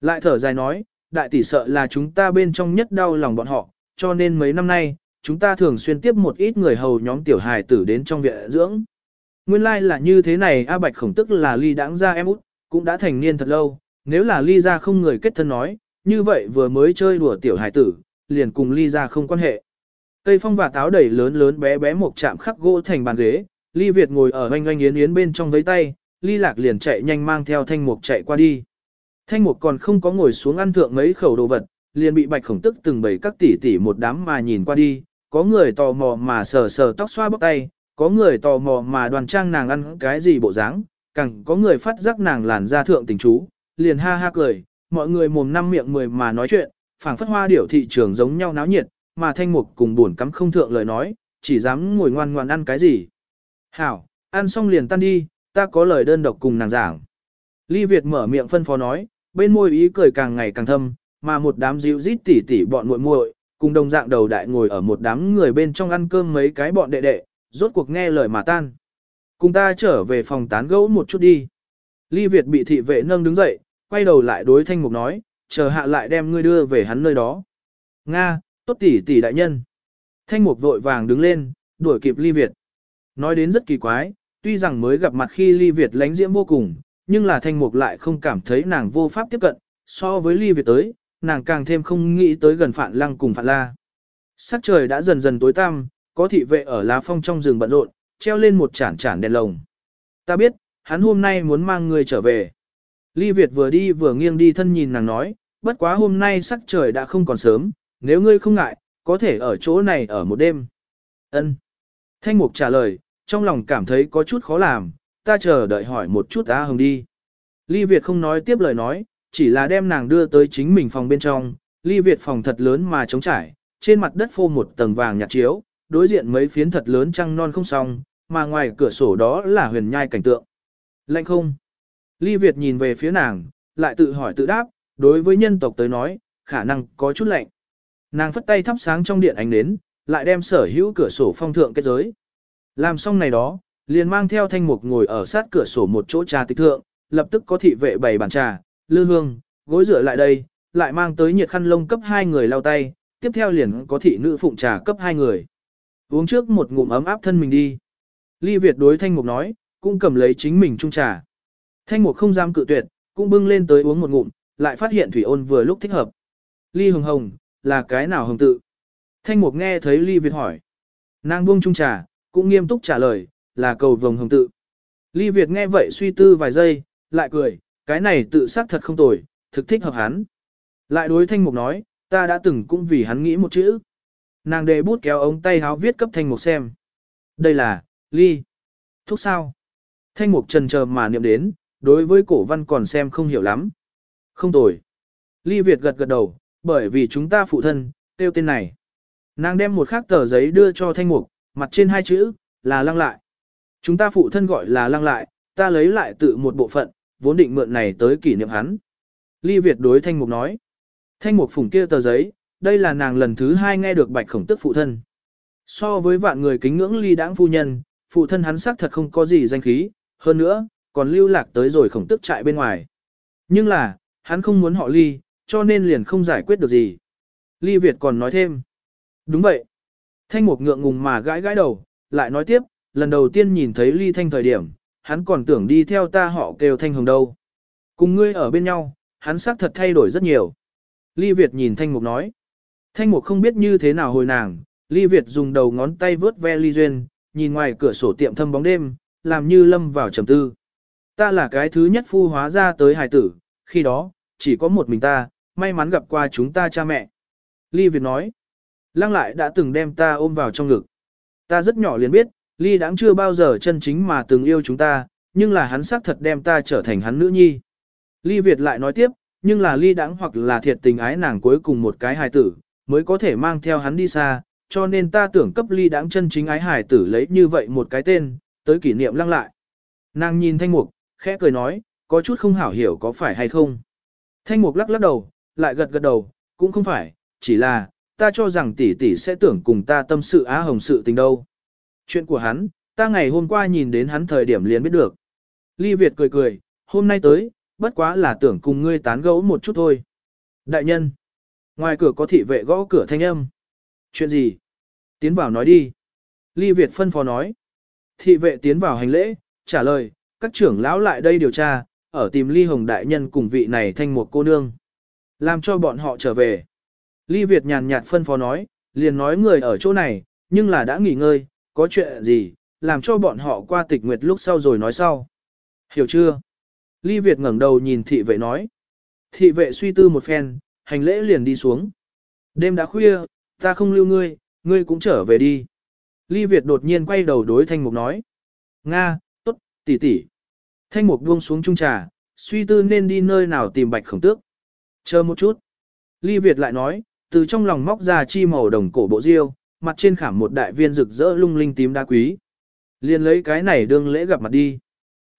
Lại thở dài nói, đại tỷ sợ là chúng ta bên trong nhất đau lòng bọn họ, cho nên mấy năm nay, chúng ta thường xuyên tiếp một ít người hầu nhóm tiểu hài tử đến trong viện dưỡng. Nguyên lai like là như thế này A Bạch khổng tức là ly đáng ra em út, cũng đã thành niên thật lâu, nếu là ly ra không người kết thân nói, như vậy vừa mới chơi đùa tiểu hài tử, liền cùng ly ra không quan hệ. Cây phong và táo đẩy lớn lớn bé bé một chạm khắc gỗ thành bàn ghế, ly Việt ngồi ở oanh oanh yến yến bên trong với tay, ly lạc liền chạy nhanh mang theo thanh mục chạy qua đi. Thanh mục còn không có ngồi xuống ăn thượng mấy khẩu đồ vật, liền bị bạch khổng tức từng bầy các tỷ tỷ một đám mà nhìn qua đi, có người tò mò mà sờ sờ tóc xoa bóc tay, có người tò mò mà đoàn trang nàng ăn cái gì bộ dáng, càng có người phát giác nàng làn da thượng tình chú, liền ha ha cười, mọi người mồm năm miệng mười mà nói chuyện, phảng phất hoa điểu thị trường giống nhau náo nhiệt, mà thanh mục cùng buồn cắm không thượng lời nói, chỉ dám ngồi ngoan ngoan ăn cái gì. Hảo, ăn xong liền tan đi, ta có lời đơn độc cùng nàng giảng. Ly Việt mở miệng phân phó nói, bên môi ý cười càng ngày càng thâm, mà một đám dịu rít tỉ tỉ bọn muội muội cùng đồng dạng đầu đại ngồi ở một đám người bên trong ăn cơm mấy cái bọn đệ đệ, rốt cuộc nghe lời mà tan. Cùng ta trở về phòng tán gẫu một chút đi. Ly Việt bị thị vệ nâng đứng dậy, quay đầu lại đối thanh mục nói, chờ hạ lại đem ngươi đưa về hắn nơi đó. Nga, tốt tỷ tỷ đại nhân. Thanh mục vội vàng đứng lên, đuổi kịp Ly Việt. Nói đến rất kỳ quái, tuy rằng mới gặp mặt khi Ly Việt lánh diễm vô cùng, nhưng là thanh mục lại không cảm thấy nàng vô pháp tiếp cận, so với Ly Việt tới, nàng càng thêm không nghĩ tới gần Phạn Lăng cùng Phạn La. Sắc trời đã dần dần tối tăm, có thị vệ ở lá phong trong rừng bận rộn, treo lên một chản chản đèn lồng. Ta biết, hắn hôm nay muốn mang người trở về. Ly Việt vừa đi vừa nghiêng đi thân nhìn nàng nói, bất quá hôm nay sắc trời đã không còn sớm, nếu ngươi không ngại, có thể ở chỗ này ở một đêm. Ân. Thanh Mục trả lời, trong lòng cảm thấy có chút khó làm, ta chờ đợi hỏi một chút ta Hồng đi. Ly Việt không nói tiếp lời nói, chỉ là đem nàng đưa tới chính mình phòng bên trong. Ly Việt phòng thật lớn mà trống trải, trên mặt đất phô một tầng vàng nhạt chiếu, đối diện mấy phiến thật lớn trăng non không xong, mà ngoài cửa sổ đó là huyền nhai cảnh tượng. Lạnh không? Ly Việt nhìn về phía nàng, lại tự hỏi tự đáp, đối với nhân tộc tới nói, khả năng có chút lạnh. Nàng phất tay thắp sáng trong điện ánh nến, lại đem sở hữu cửa sổ phong thượng kết giới. Làm xong này đó, liền mang theo thanh mục ngồi ở sát cửa sổ một chỗ trà tịch thượng, lập tức có thị vệ bày bàn trà, lư hương, gối rửa lại đây, lại mang tới nhiệt khăn lông cấp hai người lau tay, tiếp theo liền có thị nữ phụng trà cấp hai người. Uống trước một ngụm ấm áp thân mình đi. Ly Việt đối thanh mục nói, cũng cầm lấy chính mình chung trà. Thanh mục không dám cự tuyệt, cũng bưng lên tới uống một ngụm, lại phát hiện thủy ôn vừa lúc thích hợp. Ly hồng hồng, là cái nào hồng tự? Thanh mục nghe thấy Ly Việt hỏi. Nàng buông chung trà, cũng nghiêm túc trả lời, là cầu vồng hồng tự. Ly Việt nghe vậy suy tư vài giây, lại cười, cái này tự xác thật không tồi, thực thích hợp hắn. Lại đối thanh mục nói, ta đã từng cũng vì hắn nghĩ một chữ. Nàng đề bút kéo ống tay háo viết cấp thanh mục xem. Đây là, ly. Thúc sao? Thanh mục trần chờ mà niệm đến, đối với cổ văn còn xem không hiểu lắm. Không tồi. Ly Việt gật gật đầu, bởi vì chúng ta phụ thân, tiêu tên này. Nàng đem một khác tờ giấy đưa cho thanh mục, mặt trên hai chữ, là lăng lại. Chúng ta phụ thân gọi là lăng lại, ta lấy lại tự một bộ phận, vốn định mượn này tới kỷ niệm hắn. Ly Việt đối thanh mục nói. Thanh mục phủng kia tờ giấy, đây là nàng lần thứ hai nghe được bạch khổng tức phụ thân. So với vạn người kính ngưỡng ly đãng phu nhân, phụ thân hắn xác thật không có gì danh khí, hơn nữa, còn lưu lạc tới rồi khổng tức trại bên ngoài. Nhưng là, hắn không muốn họ ly, cho nên liền không giải quyết được gì. Ly Việt còn nói thêm. Đúng vậy. Thanh Mục ngượng ngùng mà gãi gãi đầu, lại nói tiếp, lần đầu tiên nhìn thấy Ly Thanh thời điểm, hắn còn tưởng đi theo ta họ kêu Thanh Hồng đâu. Cùng ngươi ở bên nhau, hắn xác thật thay đổi rất nhiều. Ly Việt nhìn Thanh Mục nói. Thanh Mục không biết như thế nào hồi nàng, Ly Việt dùng đầu ngón tay vớt ve Ly Duyên, nhìn ngoài cửa sổ tiệm thâm bóng đêm, làm như lâm vào trầm tư. Ta là cái thứ nhất phu hóa ra tới hài tử, khi đó, chỉ có một mình ta, may mắn gặp qua chúng ta cha mẹ. Ly Việt nói, lăng lại đã từng đem ta ôm vào trong ngực. Ta rất nhỏ liền biết, Ly đã chưa bao giờ chân chính mà từng yêu chúng ta, nhưng là hắn xác thật đem ta trở thành hắn nữ nhi. Ly Việt lại nói tiếp, nhưng là Ly đãng hoặc là thiệt tình ái nàng cuối cùng một cái hài tử, mới có thể mang theo hắn đi xa, cho nên ta tưởng cấp Ly đãng chân chính ái hài tử lấy như vậy một cái tên, tới kỷ niệm lăng lại. Nàng nhìn thanh mục, khẽ cười nói, có chút không hảo hiểu có phải hay không. Thanh mục lắc lắc đầu, lại gật gật đầu, cũng không phải, chỉ là, ta cho rằng tỷ tỷ sẽ tưởng cùng ta tâm sự á hồng sự tình đâu. Chuyện của hắn, ta ngày hôm qua nhìn đến hắn thời điểm liền biết được. Ly Việt cười cười, hôm nay tới, bất quá là tưởng cùng ngươi tán gẫu một chút thôi. Đại nhân, ngoài cửa có thị vệ gõ cửa thanh âm. Chuyện gì? Tiến vào nói đi. Ly Việt phân phó nói. Thị vệ tiến vào hành lễ, trả lời, các trưởng lão lại đây điều tra, ở tìm Ly Hồng Đại Nhân cùng vị này thanh một cô nương. Làm cho bọn họ trở về. Ly Việt nhàn nhạt phân phó nói, liền nói người ở chỗ này, nhưng là đã nghỉ ngơi, có chuyện gì, làm cho bọn họ qua tịch nguyệt lúc sau rồi nói sau. Hiểu chưa? Ly Việt ngẩng đầu nhìn thị vệ nói. Thị vệ suy tư một phen, hành lễ liền đi xuống. Đêm đã khuya, ta không lưu ngươi, ngươi cũng trở về đi. Ly Việt đột nhiên quay đầu đối Thanh Mục nói. Nga, tốt, tỷ tỷ. Thanh Mục buông xuống trung trà, suy tư nên đi nơi nào tìm bạch khổng tước. Chờ một chút. Ly Việt lại nói, từ trong lòng móc ra chi màu đồng cổ bộ diêu, mặt trên khảm một đại viên rực rỡ lung linh tím đá quý. Liền lấy cái này đương lễ gặp mặt đi.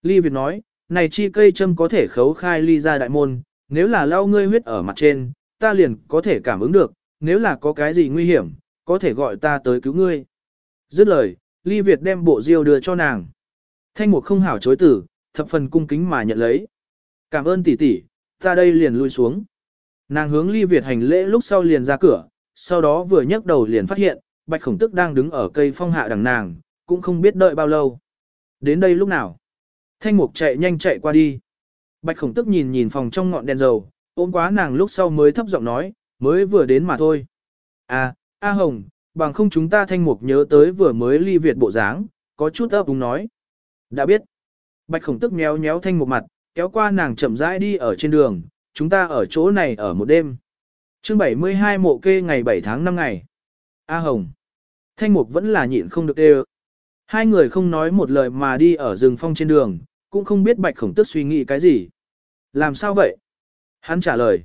Ly Việt nói, này chi cây châm có thể khấu khai ly ra đại môn, nếu là lau ngươi huyết ở mặt trên, ta liền có thể cảm ứng được, nếu là có cái gì nguy hiểm, có thể gọi ta tới cứu ngươi. Dứt lời, Ly Việt đem bộ diêu đưa cho nàng. Thanh mục không hảo chối tử, thập phần cung kính mà nhận lấy. Cảm ơn tỷ tỷ, ta đây liền lui xuống. Nàng hướng Ly Việt hành lễ lúc sau liền ra cửa, sau đó vừa nhấc đầu liền phát hiện, Bạch Khổng Tức đang đứng ở cây phong hạ đằng nàng, cũng không biết đợi bao lâu. Đến đây lúc nào? Thanh mục chạy nhanh chạy qua đi. Bạch Khổng Tức nhìn nhìn phòng trong ngọn đèn dầu, ôm quá nàng lúc sau mới thấp giọng nói, mới vừa đến mà thôi. À, A Hồng, bằng không chúng ta thanh mục nhớ tới vừa mới ly Việt bộ dáng, có chút ấp úng nói. Đã biết. Bạch khổng tức méo méo thanh mục mặt, kéo qua nàng chậm rãi đi ở trên đường, chúng ta ở chỗ này ở một đêm. chương 72 mộ kê ngày 7 tháng 5 ngày. A Hồng. Thanh mục vẫn là nhịn không được đê Hai người không nói một lời mà đi ở rừng phong trên đường, cũng không biết bạch khổng tức suy nghĩ cái gì. Làm sao vậy? Hắn trả lời.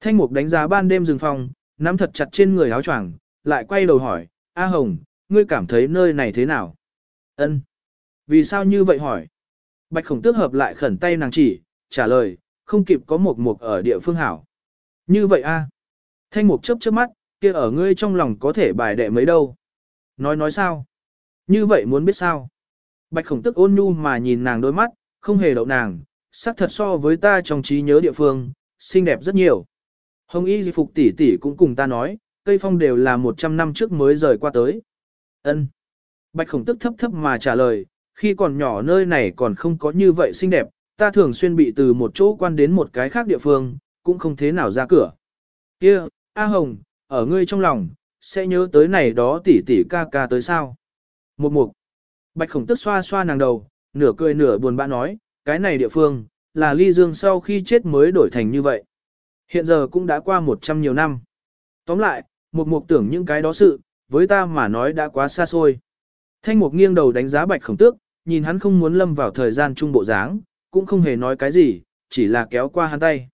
Thanh mục đánh giá ban đêm rừng phong, nắm thật chặt trên người áo choàng, lại quay đầu hỏi, A Hồng, ngươi cảm thấy nơi này thế nào? Ân. Vì sao như vậy hỏi? Bạch khổng tước hợp lại khẩn tay nàng chỉ, trả lời, không kịp có một mục ở địa phương hảo. Như vậy a? Thanh mục chớp chớp mắt, kia ở ngươi trong lòng có thể bài đệ mấy đâu. Nói nói sao? Như vậy muốn biết sao? Bạch khổng tức ôn nhu mà nhìn nàng đôi mắt, không hề đậu nàng, sắc thật so với ta trong trí nhớ địa phương, xinh đẹp rất nhiều. Hồng y di phục tỷ tỷ cũng cùng ta nói, cây phong đều là 100 năm trước mới rời qua tới. Ân. Bạch khổng tức thấp thấp mà trả lời, khi còn nhỏ nơi này còn không có như vậy xinh đẹp, ta thường xuyên bị từ một chỗ quan đến một cái khác địa phương, cũng không thế nào ra cửa. Kia, A Hồng, ở ngươi trong lòng, sẽ nhớ tới này đó tỷ tỷ ca ca tới sao? Một mục. Bạch khổng tức xoa xoa nàng đầu, nửa cười nửa buồn bã nói, cái này địa phương, là ly dương sau khi chết mới đổi thành như vậy. Hiện giờ cũng đã qua một trăm nhiều năm. Tóm lại, một mục tưởng những cái đó sự, với ta mà nói đã quá xa xôi. Thanh mục nghiêng đầu đánh giá bạch khổng tước, nhìn hắn không muốn lâm vào thời gian trung bộ dáng, cũng không hề nói cái gì, chỉ là kéo qua hắn tay.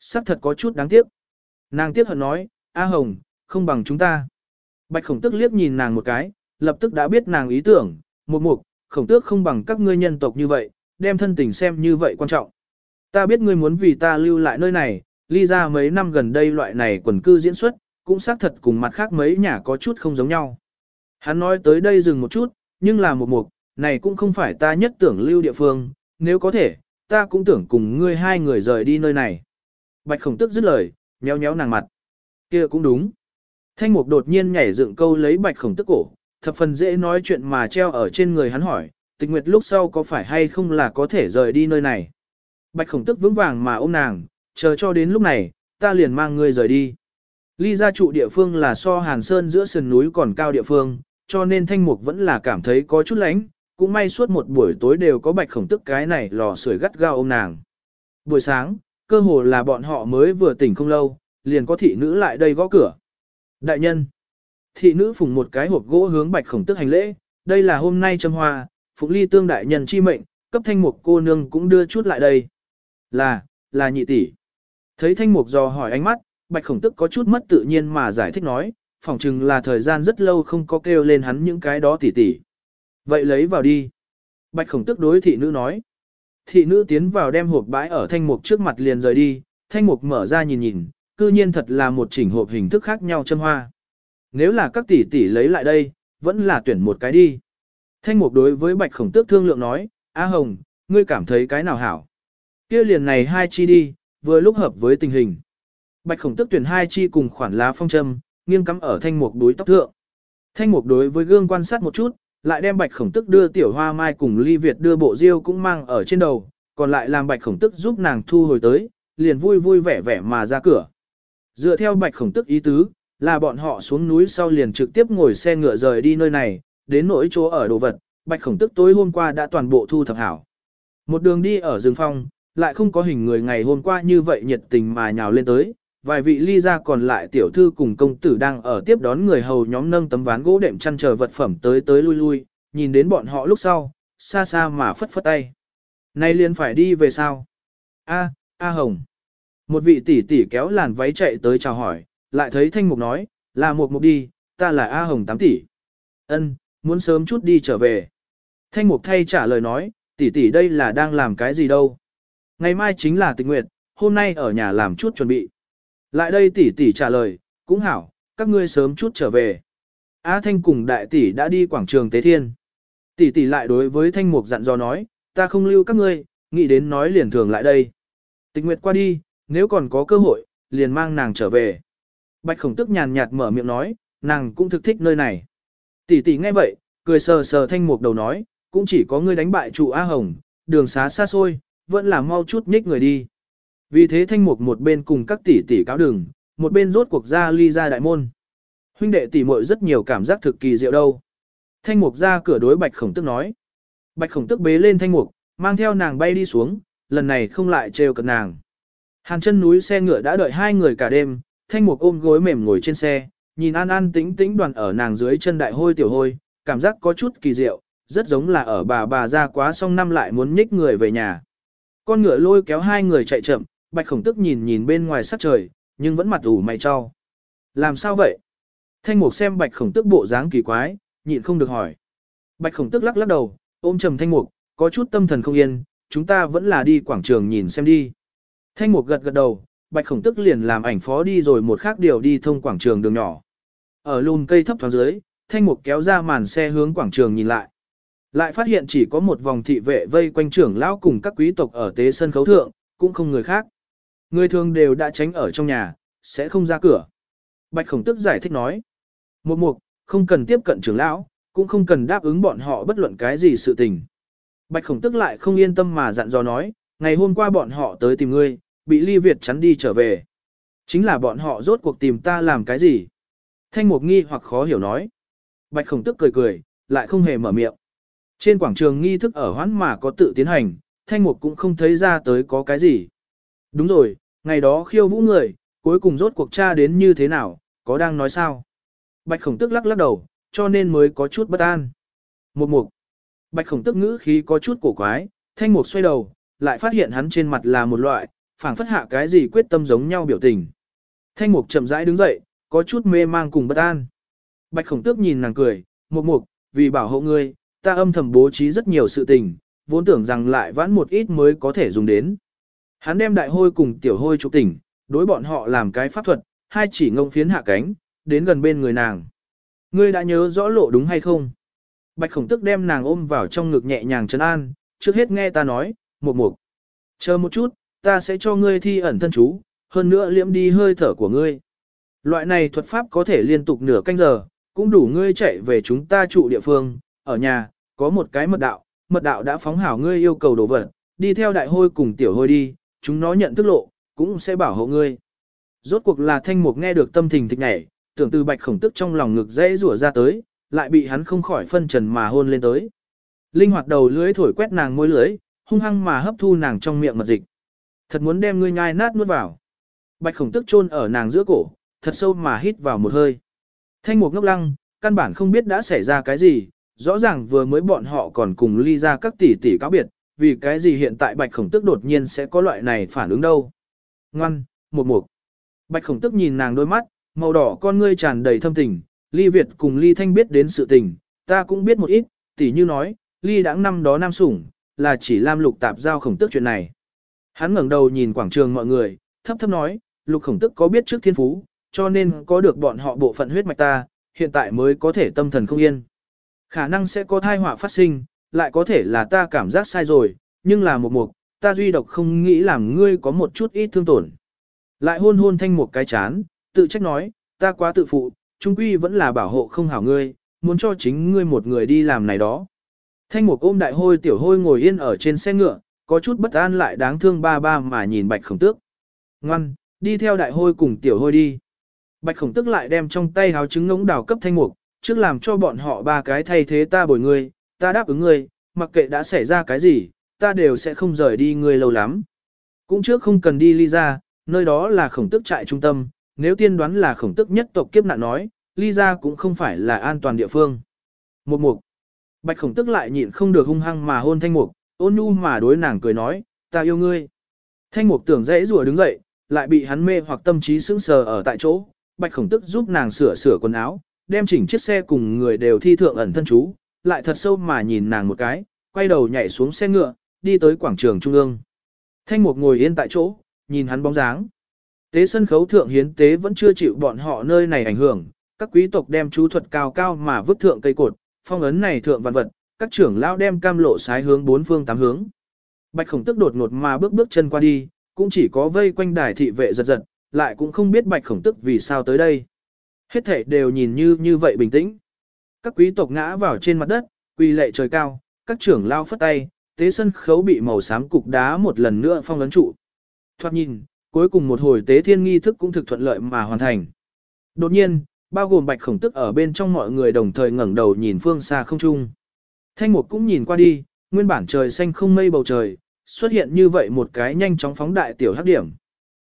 Sắc thật có chút đáng tiếc. Nàng tiếc hận nói, A Hồng, không bằng chúng ta. Bạch khổng tức liếc nhìn nàng một cái, lập tức đã biết nàng ý tưởng, một mục, khổng tước không bằng các ngươi nhân tộc như vậy, đem thân tình xem như vậy quan trọng. Ta biết ngươi muốn vì ta lưu lại nơi này, ly ra mấy năm gần đây loại này quần cư diễn xuất, cũng xác thật cùng mặt khác mấy nhà có chút không giống nhau. Hắn nói tới đây dừng một chút, nhưng là một mục, này cũng không phải ta nhất tưởng lưu địa phương, nếu có thể, ta cũng tưởng cùng ngươi hai người rời đi nơi này. Bạch khổng tức dứt lời, nhéo nhéo nàng mặt kia cũng đúng. Thanh mục đột nhiên nhảy dựng câu lấy bạch khổng tức cổ, thập phần dễ nói chuyện mà treo ở trên người hắn hỏi, tịch nguyệt lúc sau có phải hay không là có thể rời đi nơi này. Bạch khổng tức vững vàng mà ôm nàng, chờ cho đến lúc này, ta liền mang ngươi rời đi. Ly gia trụ địa phương là so hàn sơn giữa sườn núi còn cao địa phương, cho nên thanh mục vẫn là cảm thấy có chút lánh, cũng may suốt một buổi tối đều có bạch khổng tức cái này lò sưởi gắt gao ôm nàng. Buổi sáng, cơ hồ là bọn họ mới vừa tỉnh không lâu, liền có thị nữ lại đây gõ cửa. Đại nhân, thị nữ phùng một cái hộp gỗ hướng bạch khổng tức hành lễ, đây là hôm nay châm hoa, phục ly tương đại nhân chi mệnh, cấp thanh mục cô nương cũng đưa chút lại đây. Là, là nhị tỷ. Thấy thanh mục dò hỏi ánh mắt, bạch khổng tức có chút mất tự nhiên mà giải thích nói, phỏng chừng là thời gian rất lâu không có kêu lên hắn những cái đó tỷ tỷ. Vậy lấy vào đi. Bạch khổng tức đối thị nữ nói. Thị nữ tiến vào đem hộp bãi ở thanh mục trước mặt liền rời đi, thanh mục mở ra nhìn nhìn, cư nhiên thật là một chỉnh hộp hình thức khác nhau châm hoa. Nếu là các tỷ tỷ lấy lại đây, vẫn là tuyển một cái đi. Thanh mục đối với bạch khổng tước thương lượng nói, A Hồng, ngươi cảm thấy cái nào hảo? kia liền này hai chi đi, vừa lúc hợp với tình hình. Bạch khổng tước tuyển hai chi cùng khoản lá phong châm, nghiêng cắm ở thanh mục đối tóc thượng. Thanh mục đối với gương quan sát một chút, lại đem bạch khổng tức đưa tiểu hoa mai cùng ly Việt đưa bộ diêu cũng mang ở trên đầu, còn lại làm bạch khổng tức giúp nàng thu hồi tới, liền vui vui vẻ vẻ mà ra cửa. Dựa theo bạch khổng tức ý tứ, là bọn họ xuống núi sau liền trực tiếp ngồi xe ngựa rời đi nơi này, đến nỗi chỗ ở đồ vật, bạch khổng tức tối hôm qua đã toàn bộ thu thập hảo. Một đường đi ở rừng phong, lại không có hình người ngày hôm qua như vậy nhiệt tình mà nhào lên tới, vài vị ly ra còn lại tiểu thư cùng công tử đang ở tiếp đón người hầu nhóm nâng tấm ván gỗ đệm chăn chờ vật phẩm tới tới lui lui, nhìn đến bọn họ lúc sau, xa xa mà phất phất tay. Nay liền phải đi về sao? A, A Hồng. Một vị tỷ tỷ kéo làn váy chạy tới chào hỏi, lại thấy Thanh Mục nói, là một mục đi, ta là A Hồng 8 tỷ. Ân, muốn sớm chút đi trở về. Thanh Mục thay trả lời nói, tỷ tỷ đây là đang làm cái gì đâu. Ngày mai chính là tình nguyện, hôm nay ở nhà làm chút chuẩn bị. Lại đây tỷ tỷ trả lời, cũng hảo, các ngươi sớm chút trở về. A Thanh cùng đại tỷ đã đi quảng trường Tế Thiên. Tỷ tỷ lại đối với Thanh Mục dặn dò nói, ta không lưu các ngươi, nghĩ đến nói liền thường lại đây. Tịch Nguyệt qua đi, nếu còn có cơ hội, liền mang nàng trở về. Bạch Khổng Tức nhàn nhạt mở miệng nói, nàng cũng thực thích nơi này. Tỷ tỷ nghe vậy, cười sờ sờ Thanh Mục đầu nói, cũng chỉ có ngươi đánh bại trụ A Hồng, đường xá xa xôi, vẫn là mau chút nhích người đi. Vì thế thanh mục một bên cùng các tỷ tỷ cáo đường, một bên rốt cuộc ra ly ra đại môn. Huynh đệ tỷ muội rất nhiều cảm giác thực kỳ diệu đâu. Thanh mục ra cửa đối bạch khổng tức nói. Bạch khổng tức bế lên thanh mục, mang theo nàng bay đi xuống, lần này không lại trêu cận nàng. Hàng chân núi xe ngựa đã đợi hai người cả đêm, thanh mục ôm gối mềm ngồi trên xe, nhìn an an tĩnh tĩnh đoàn ở nàng dưới chân đại hôi tiểu hôi, cảm giác có chút kỳ diệu, rất giống là ở bà bà ra quá xong năm lại muốn nhích người về nhà. Con ngựa lôi kéo hai người chạy chậm, Bạch khổng tức nhìn nhìn bên ngoài sắc trời, nhưng vẫn mặt ủ mày cho. Làm sao vậy? Thanh mục xem bạch khổng tức bộ dáng kỳ quái, nhịn không được hỏi. Bạch khổng tức lắc lắc đầu, ôm trầm thanh mục, có chút tâm thần không yên, chúng ta vẫn là đi quảng trường nhìn xem đi. Thanh mục gật gật đầu, bạch khổng tức liền làm ảnh phó đi rồi một khác điều đi thông quảng trường đường nhỏ. Ở lùn cây thấp thoáng dưới, thanh mục kéo ra màn xe hướng quảng trường nhìn lại. Lại phát hiện chỉ có một vòng thị vệ vây quanh trưởng lão cùng các quý tộc ở tế sân khấu thượng, cũng không người khác. Người thường đều đã tránh ở trong nhà, sẽ không ra cửa. Bạch khổng tức giải thích nói. Một mục, không cần tiếp cận trưởng lão, cũng không cần đáp ứng bọn họ bất luận cái gì sự tình. Bạch khổng tức lại không yên tâm mà dặn dò nói, ngày hôm qua bọn họ tới tìm ngươi, bị ly Việt chắn đi trở về. Chính là bọn họ rốt cuộc tìm ta làm cái gì? Thanh mục nghi hoặc khó hiểu nói. Bạch khổng tức cười cười, lại không hề mở miệng. Trên quảng trường nghi thức ở hoãn mà có tự tiến hành, thanh mục cũng không thấy ra tới có cái gì. Đúng rồi, ngày đó khiêu vũ người, cuối cùng rốt cuộc tra đến như thế nào, có đang nói sao? Bạch khổng tức lắc lắc đầu, cho nên mới có chút bất an. Một mục. Bạch khổng tức ngữ khí có chút cổ quái, thanh mục xoay đầu, lại phát hiện hắn trên mặt là một loại, phảng phất hạ cái gì quyết tâm giống nhau biểu tình. Thanh mục chậm rãi đứng dậy, có chút mê mang cùng bất an. Bạch khổng tước nhìn nàng cười, mục mục, vì bảo hộ ngươi, ta âm thầm bố trí rất nhiều sự tình, vốn tưởng rằng lại vãn một ít mới có thể dùng đến. Hắn đem đại hôi cùng tiểu hôi trục tỉnh, đối bọn họ làm cái pháp thuật, hai chỉ ngông phiến hạ cánh, đến gần bên người nàng. Ngươi đã nhớ rõ lộ đúng hay không? Bạch khổng tức đem nàng ôm vào trong ngực nhẹ nhàng trấn an, trước hết nghe ta nói, mục mục. Chờ một chút, ta sẽ cho ngươi thi ẩn thân chú, hơn nữa liễm đi hơi thở của ngươi. Loại này thuật pháp có thể liên tục nửa canh giờ, cũng đủ ngươi chạy về chúng ta trụ địa phương, ở nhà, có một cái mật đạo, mật đạo đã phóng hảo ngươi yêu cầu đồ vật, đi theo đại hôi cùng tiểu hôi đi, chúng nó nhận thức lộ, cũng sẽ bảo hộ ngươi. Rốt cuộc là thanh mục nghe được tâm tình thịch nhảy, tưởng từ bạch khổng tức trong lòng ngực dễ rủa ra tới, lại bị hắn không khỏi phân trần mà hôn lên tới. Linh hoạt đầu lưới thổi quét nàng môi lưới, hung hăng mà hấp thu nàng trong miệng mật dịch. Thật muốn đem ngươi nhai nát nuốt vào. Bạch khổng tức chôn ở nàng giữa cổ, thật sâu mà hít vào một hơi. Thanh mục ngốc lăng, căn bản không biết đã xảy ra cái gì, rõ ràng vừa mới bọn họ còn cùng ly ra các tỷ tỷ cáo biệt, vì cái gì hiện tại bạch khổng tức đột nhiên sẽ có loại này phản ứng đâu. Ngoan, một mục. Bạch khổng tức nhìn nàng đôi mắt, màu đỏ con ngươi tràn đầy thâm tình, ly Việt cùng ly thanh biết đến sự tình, ta cũng biết một ít, tỷ như nói, ly đã năm đó nam sủng, là chỉ lam lục tạp giao khổng tức chuyện này. Hắn ngẩng đầu nhìn quảng trường mọi người, thấp thấp nói, lục khổng tức có biết trước thiên phú, cho nên có được bọn họ bộ phận huyết mạch ta, hiện tại mới có thể tâm thần không yên. Khả năng sẽ có thai họa phát sinh, lại có thể là ta cảm giác sai rồi, nhưng là một mục, ta duy độc không nghĩ làm ngươi có một chút ít thương tổn. Lại hôn hôn thanh một cái chán, tự trách nói, ta quá tự phụ, trung quy vẫn là bảo hộ không hảo ngươi, muốn cho chính ngươi một người đi làm này đó. Thanh một ôm đại hôi tiểu hôi ngồi yên ở trên xe ngựa, có chút bất an lại đáng thương ba ba mà nhìn bạch khổng tước. Ngoan, đi theo đại hôi cùng tiểu hôi đi. Bạch khổng tước lại đem trong tay háo trứng ngỗng đào cấp thanh mục, trước làm cho bọn họ ba cái thay thế ta bồi ngươi, ta đáp ứng ngươi, mặc kệ đã xảy ra cái gì, ta đều sẽ không rời đi ngươi lâu lắm. Cũng trước không cần đi ly ra, nơi đó là khổng tước trại trung tâm, nếu tiên đoán là khổng tước nhất tộc kiếp nạn nói, ly ra cũng không phải là an toàn địa phương. Một mục. Bạch khổng tức lại nhịn không được hung hăng mà hôn thanh mục, ôn nhu mà đối nàng cười nói, ta yêu ngươi. Thanh mục tưởng dễ rùa đứng dậy, lại bị hắn mê hoặc tâm trí sững sờ ở tại chỗ, bạch khổng tức giúp nàng sửa sửa quần áo, đem chỉnh chiếc xe cùng người đều thi thượng ẩn thân chú, lại thật sâu mà nhìn nàng một cái, quay đầu nhảy xuống xe ngựa, đi tới quảng trường trung ương. Thanh mục ngồi yên tại chỗ, nhìn hắn bóng dáng. Tế sân khấu thượng hiến tế vẫn chưa chịu bọn họ nơi này ảnh hưởng, các quý tộc đem chú thuật cao cao mà vứt thượng cây cột, phong ấn này thượng vạn vật, các trưởng lão đem cam lộ sái hướng bốn phương tám hướng. Bạch khổng tức đột ngột mà bước bước chân qua đi, cũng chỉ có vây quanh đài thị vệ giật giật, lại cũng không biết bạch khổng tức vì sao tới đây. Hết thể đều nhìn như như vậy bình tĩnh. Các quý tộc ngã vào trên mặt đất, quỳ lệ trời cao, các trưởng lao phất tay, tế sân khấu bị màu xám cục đá một lần nữa phong ấn trụ. Thoát nhìn, cuối cùng một hồi tế thiên nghi thức cũng thực thuận lợi mà hoàn thành. Đột nhiên, bao gồm bạch khổng tức ở bên trong mọi người đồng thời ngẩng đầu nhìn phương xa không trung. Thanh mục cũng nhìn qua đi, nguyên bản trời xanh không mây bầu trời, xuất hiện như vậy một cái nhanh chóng phóng đại tiểu hắc điểm.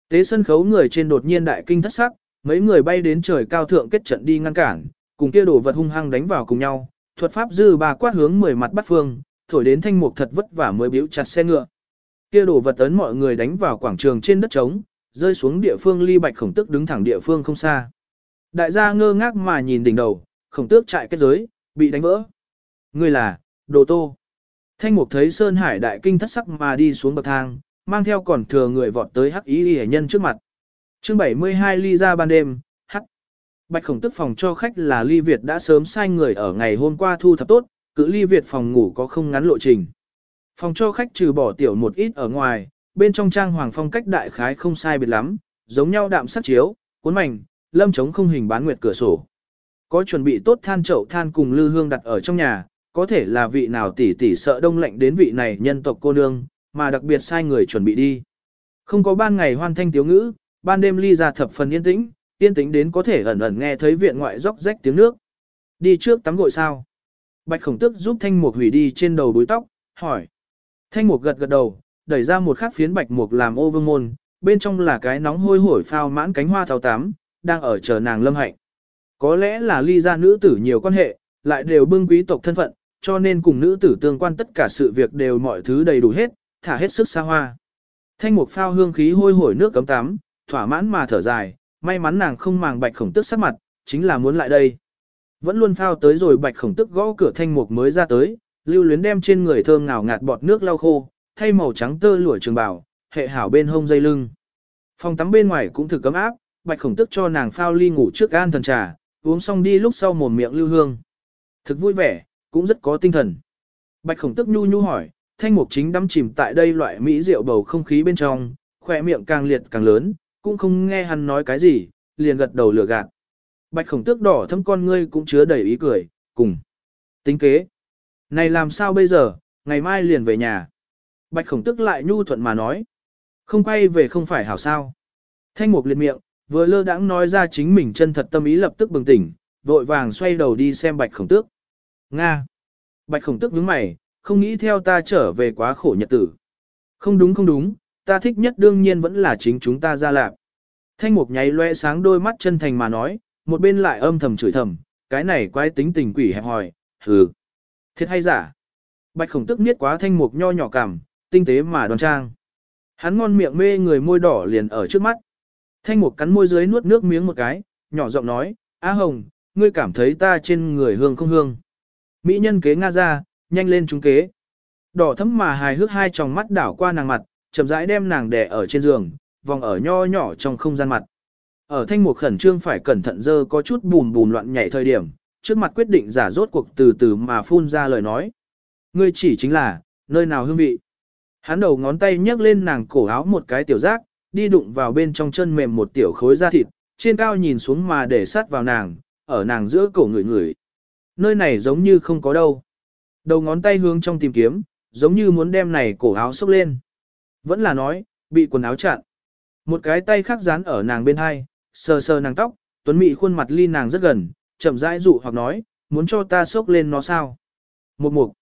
Tế sân khấu người trên đột nhiên đại kinh thất sắc, mấy người bay đến trời cao thượng kết trận đi ngăn cản, cùng kia đồ vật hung hăng đánh vào cùng nhau, thuật pháp dư bà quát hướng mười mặt bắt phương, thổi đến thanh mục thật vất vả mới biểu chặt xe ngựa. Kia đồ vật tấn mọi người đánh vào quảng trường trên đất trống, rơi xuống địa phương ly bạch khổng tức đứng thẳng địa phương không xa. Đại gia ngơ ngác mà nhìn đỉnh đầu, khổng tước chạy kết giới, bị đánh vỡ. Người là, đồ tô. Thanh mục thấy Sơn Hải đại kinh thất sắc mà đi xuống bậc thang, mang theo còn thừa người vọt tới hắc ý y nhân trước mặt. chương 72 ly ra ban đêm, hắc. Bạch khổng tức phòng cho khách là ly Việt đã sớm sai người ở ngày hôm qua thu thập tốt, cự ly Việt phòng ngủ có không ngắn lộ trình. Phòng cho khách trừ bỏ tiểu một ít ở ngoài, bên trong trang hoàng phong cách đại khái không sai biệt lắm, giống nhau đạm sắc chiếu, cuốn mảnh, lâm chống không hình bán nguyệt cửa sổ. Có chuẩn bị tốt than chậu than cùng lư hương đặt ở trong nhà, có thể là vị nào tỷ tỷ sợ đông lạnh đến vị này nhân tộc cô nương, mà đặc biệt sai người chuẩn bị đi. Không có ban ngày hoan thanh tiếu ngữ, ban đêm ly ra thập phần yên tĩnh, yên tĩnh đến có thể ẩn ẩn nghe thấy viện ngoại róc rách tiếng nước. Đi trước tắm gội sao? Bạch khổng tức giúp thanh mục hủy đi trên đầu đuối tóc, hỏi. Thanh mục gật gật đầu, đẩy ra một khắc phiến bạch mục làm ô vương môn, bên trong là cái nóng hôi hổi phao mãn cánh hoa thao tám, đang ở chờ nàng lâm hạnh. Có lẽ là ly ra nữ tử nhiều quan hệ, lại đều bưng quý tộc thân phận, cho nên cùng nữ tử tương quan tất cả sự việc đều mọi thứ đầy đủ hết, thả hết sức xa hoa. Thanh mục phao hương khí hôi hổi nước cấm tắm, thỏa mãn mà thở dài, may mắn nàng không màng bạch khổng tức sắc mặt, chính là muốn lại đây. Vẫn luôn phao tới rồi bạch khổng tức gõ cửa thanh mục mới ra tới, lưu luyến đem trên người thơm ngào ngạt bọt nước lau khô, thay màu trắng tơ lụa trường bào, hệ hảo bên hông dây lưng. Phòng tắm bên ngoài cũng thực cấm áp, bạch khổng tức cho nàng phao ly ngủ trước gan thần trà, uống xong đi lúc sau mồm miệng lưu hương. Thực vui vẻ, cũng rất có tinh thần. Bạch khổng tức nhu nhu hỏi, thanh mục chính đắm chìm tại đây loại mỹ rượu bầu không khí bên trong, khỏe miệng càng liệt càng lớn, cũng không nghe hắn nói cái gì, liền gật đầu lừa gạt. Bạch khổng tước đỏ thâm con ngươi cũng chứa đầy ý cười, cùng. Tính kế. Này làm sao bây giờ, ngày mai liền về nhà. Bạch khổng tước lại nhu thuận mà nói. Không quay về không phải hảo sao. Thanh mục liệt miệng, vừa lơ đãng nói ra chính mình chân thật tâm ý lập tức bừng tỉnh, vội vàng xoay đầu đi xem bạch khổng tước. Nga. Bạch khổng tước nhướng mày, không nghĩ theo ta trở về quá khổ nhật tử. Không đúng không đúng, ta thích nhất đương nhiên vẫn là chính chúng ta ra lạc. Thanh mục nháy loe sáng đôi mắt chân thành mà nói, một bên lại âm thầm chửi thầm, cái này quái tính tình quỷ hẹp hòi, hừ. Thiệt hay giả? Bạch khổng tức niết quá thanh mục nho nhỏ cảm, tinh tế mà đoan trang. Hắn ngon miệng mê người môi đỏ liền ở trước mắt. Thanh mục cắn môi dưới nuốt nước miếng một cái, nhỏ giọng nói, Á Hồng, ngươi cảm thấy ta trên người hương không hương. Mỹ nhân kế Nga ra, nhanh lên chúng kế. Đỏ thấm mà hài hước hai tròng mắt đảo qua nàng mặt, chậm rãi đem nàng đè ở trên giường, vòng ở nho nhỏ trong không gian mặt. Ở thanh mục khẩn trương phải cẩn thận dơ có chút bùn bùn loạn nhảy thời điểm, trước mặt quyết định giả rốt cuộc từ từ mà phun ra lời nói. Ngươi chỉ chính là, nơi nào hương vị. Hắn đầu ngón tay nhấc lên nàng cổ áo một cái tiểu giác, đi đụng vào bên trong chân mềm một tiểu khối da thịt, trên cao nhìn xuống mà để sát vào nàng, ở nàng giữa cổ người người. Nơi này giống như không có đâu. Đầu ngón tay hướng trong tìm kiếm, giống như muốn đem này cổ áo xốc lên. Vẫn là nói, bị quần áo chặn. Một cái tay khác dán ở nàng bên hai, sờ sờ nàng tóc, tuấn mị khuôn mặt ly nàng rất gần, chậm rãi dụ hoặc nói, muốn cho ta xốc lên nó sao. Một mục.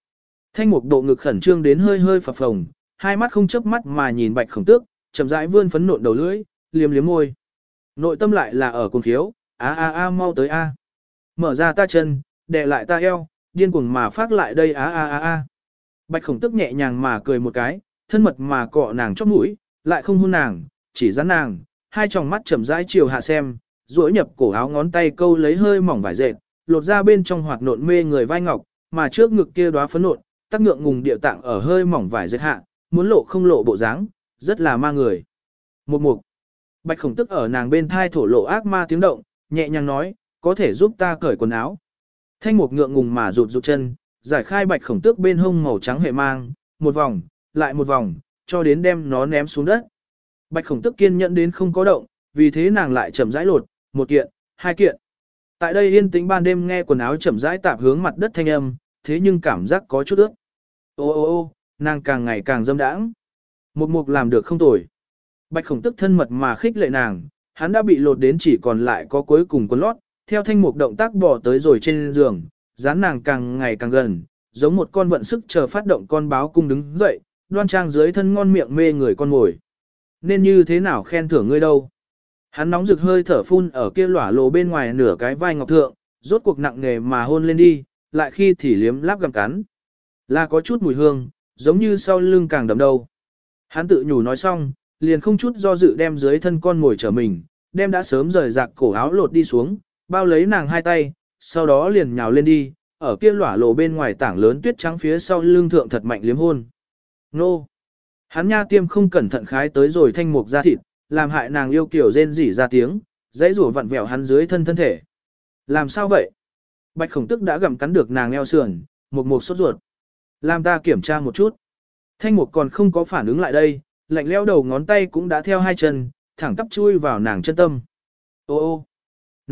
Thanh mục độ ngực khẩn trương đến hơi hơi phập phồng, hai mắt không chớp mắt mà nhìn bạch khổng tước, chậm rãi vươn phấn nộn đầu lưỡi, liếm liếm môi. Nội tâm lại là ở cuồng khiếu, a a a mau tới a. Mở ra ta chân, đè lại ta eo, điên cuồng mà phát lại đây a a a a. Bạch khổng tức nhẹ nhàng mà cười một cái, thân mật mà cọ nàng chóp mũi, lại không hôn nàng, chỉ dán nàng, hai tròng mắt chậm rãi chiều hạ xem, duỗi nhập cổ áo ngón tay câu lấy hơi mỏng vải dệt, lột ra bên trong hoạt nộn mê người vai ngọc, mà trước ngực kia đóa phấn nộn, tác ngượng ngùng điệu tạng ở hơi mỏng vải dệt hạ, muốn lộ không lộ bộ dáng, rất là ma người. Một mục. Bạch khổng tức ở nàng bên thai thổ lộ ác ma tiếng động, nhẹ nhàng nói, có thể giúp ta cởi quần áo. Thanh mục ngượng ngùng mà rụt rụt chân, giải khai bạch khổng tước bên hông màu trắng hệ mang, một vòng, lại một vòng, cho đến đem nó ném xuống đất. Bạch khổng tước kiên nhẫn đến không có động, vì thế nàng lại chậm rãi lột, một kiện, hai kiện. Tại đây yên tĩnh ban đêm nghe quần áo chậm rãi tạp hướng mặt đất thanh âm, thế nhưng cảm giác có chút ướt. Ô ô ô, nàng càng ngày càng dâm đãng. Một mục làm được không tồi. Bạch khổng tức thân mật mà khích lệ nàng, hắn đã bị lột đến chỉ còn lại có cuối cùng quần lót, theo thanh mục động tác bỏ tới rồi trên giường, dán nàng càng ngày càng gần, giống một con vận sức chờ phát động con báo cung đứng dậy, đoan trang dưới thân ngon miệng mê người con ngồi. Nên như thế nào khen thưởng ngươi đâu? Hắn nóng rực hơi thở phun ở kia lỏa lồ bên ngoài nửa cái vai ngọc thượng, rốt cuộc nặng nghề mà hôn lên đi, lại khi thì liếm láp gặm cắn. Là có chút mùi hương, giống như sau lưng càng đậm đâu. Hắn tự nhủ nói xong, liền không chút do dự đem dưới thân con ngồi trở mình, đem đã sớm rời giặc cổ áo lột đi xuống, bao lấy nàng hai tay, sau đó liền nhào lên đi, ở kia lỏa lộ bên ngoài tảng lớn tuyết trắng phía sau lưng thượng thật mạnh liếm hôn. Nô! Hắn nha tiêm không cẩn thận khái tới rồi thanh mục ra thịt, làm hại nàng yêu kiểu rên rỉ ra tiếng, dãy rủa vặn vẹo hắn dưới thân thân thể. Làm sao vậy? Bạch khổng tức đã gặm cắn được nàng eo sườn, một một sốt ruột. Làm ta kiểm tra một chút. Thanh mục còn không có phản ứng lại đây, lạnh leo đầu ngón tay cũng đã theo hai chân, thẳng tắp chui vào nàng chân tâm. Ô ô!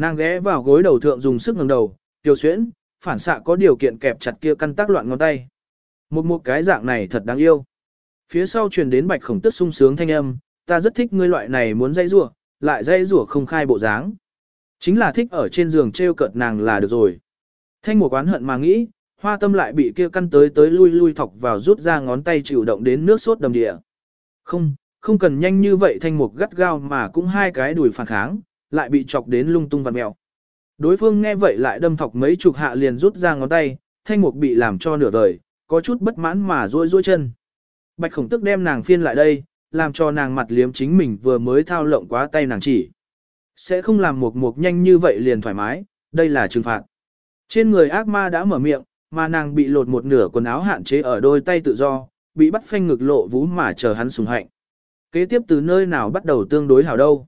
Nàng ghé vào gối đầu thượng dùng sức ngẩng đầu, tiêu xuyễn, phản xạ có điều kiện kẹp chặt kia căn tác loạn ngón tay. Một một cái dạng này thật đáng yêu. Phía sau truyền đến bạch khổng tức sung sướng thanh âm, ta rất thích ngươi loại này muốn dây rủa, lại dây rủa không khai bộ dáng. Chính là thích ở trên giường treo cợt nàng là được rồi. Thanh một quán hận mà nghĩ, hoa tâm lại bị kia căn tới tới lui lui thọc vào rút ra ngón tay chịu động đến nước sốt đầm địa. Không, không cần nhanh như vậy thanh mục gắt gao mà cũng hai cái đùi phản kháng, lại bị chọc đến lung tung vặn mèo. Đối phương nghe vậy lại đâm thọc mấy chục hạ liền rút ra ngón tay, thanh mục bị làm cho nửa vời, có chút bất mãn mà rôi rôi chân. Bạch khổng tức đem nàng phiên lại đây, làm cho nàng mặt liếm chính mình vừa mới thao lộng quá tay nàng chỉ. Sẽ không làm mục mục nhanh như vậy liền thoải mái, đây là trừng phạt. Trên người ác ma đã mở miệng, mà nàng bị lột một nửa quần áo hạn chế ở đôi tay tự do, bị bắt phanh ngực lộ vú mà chờ hắn sùng hạnh. Kế tiếp từ nơi nào bắt đầu tương đối hảo đâu.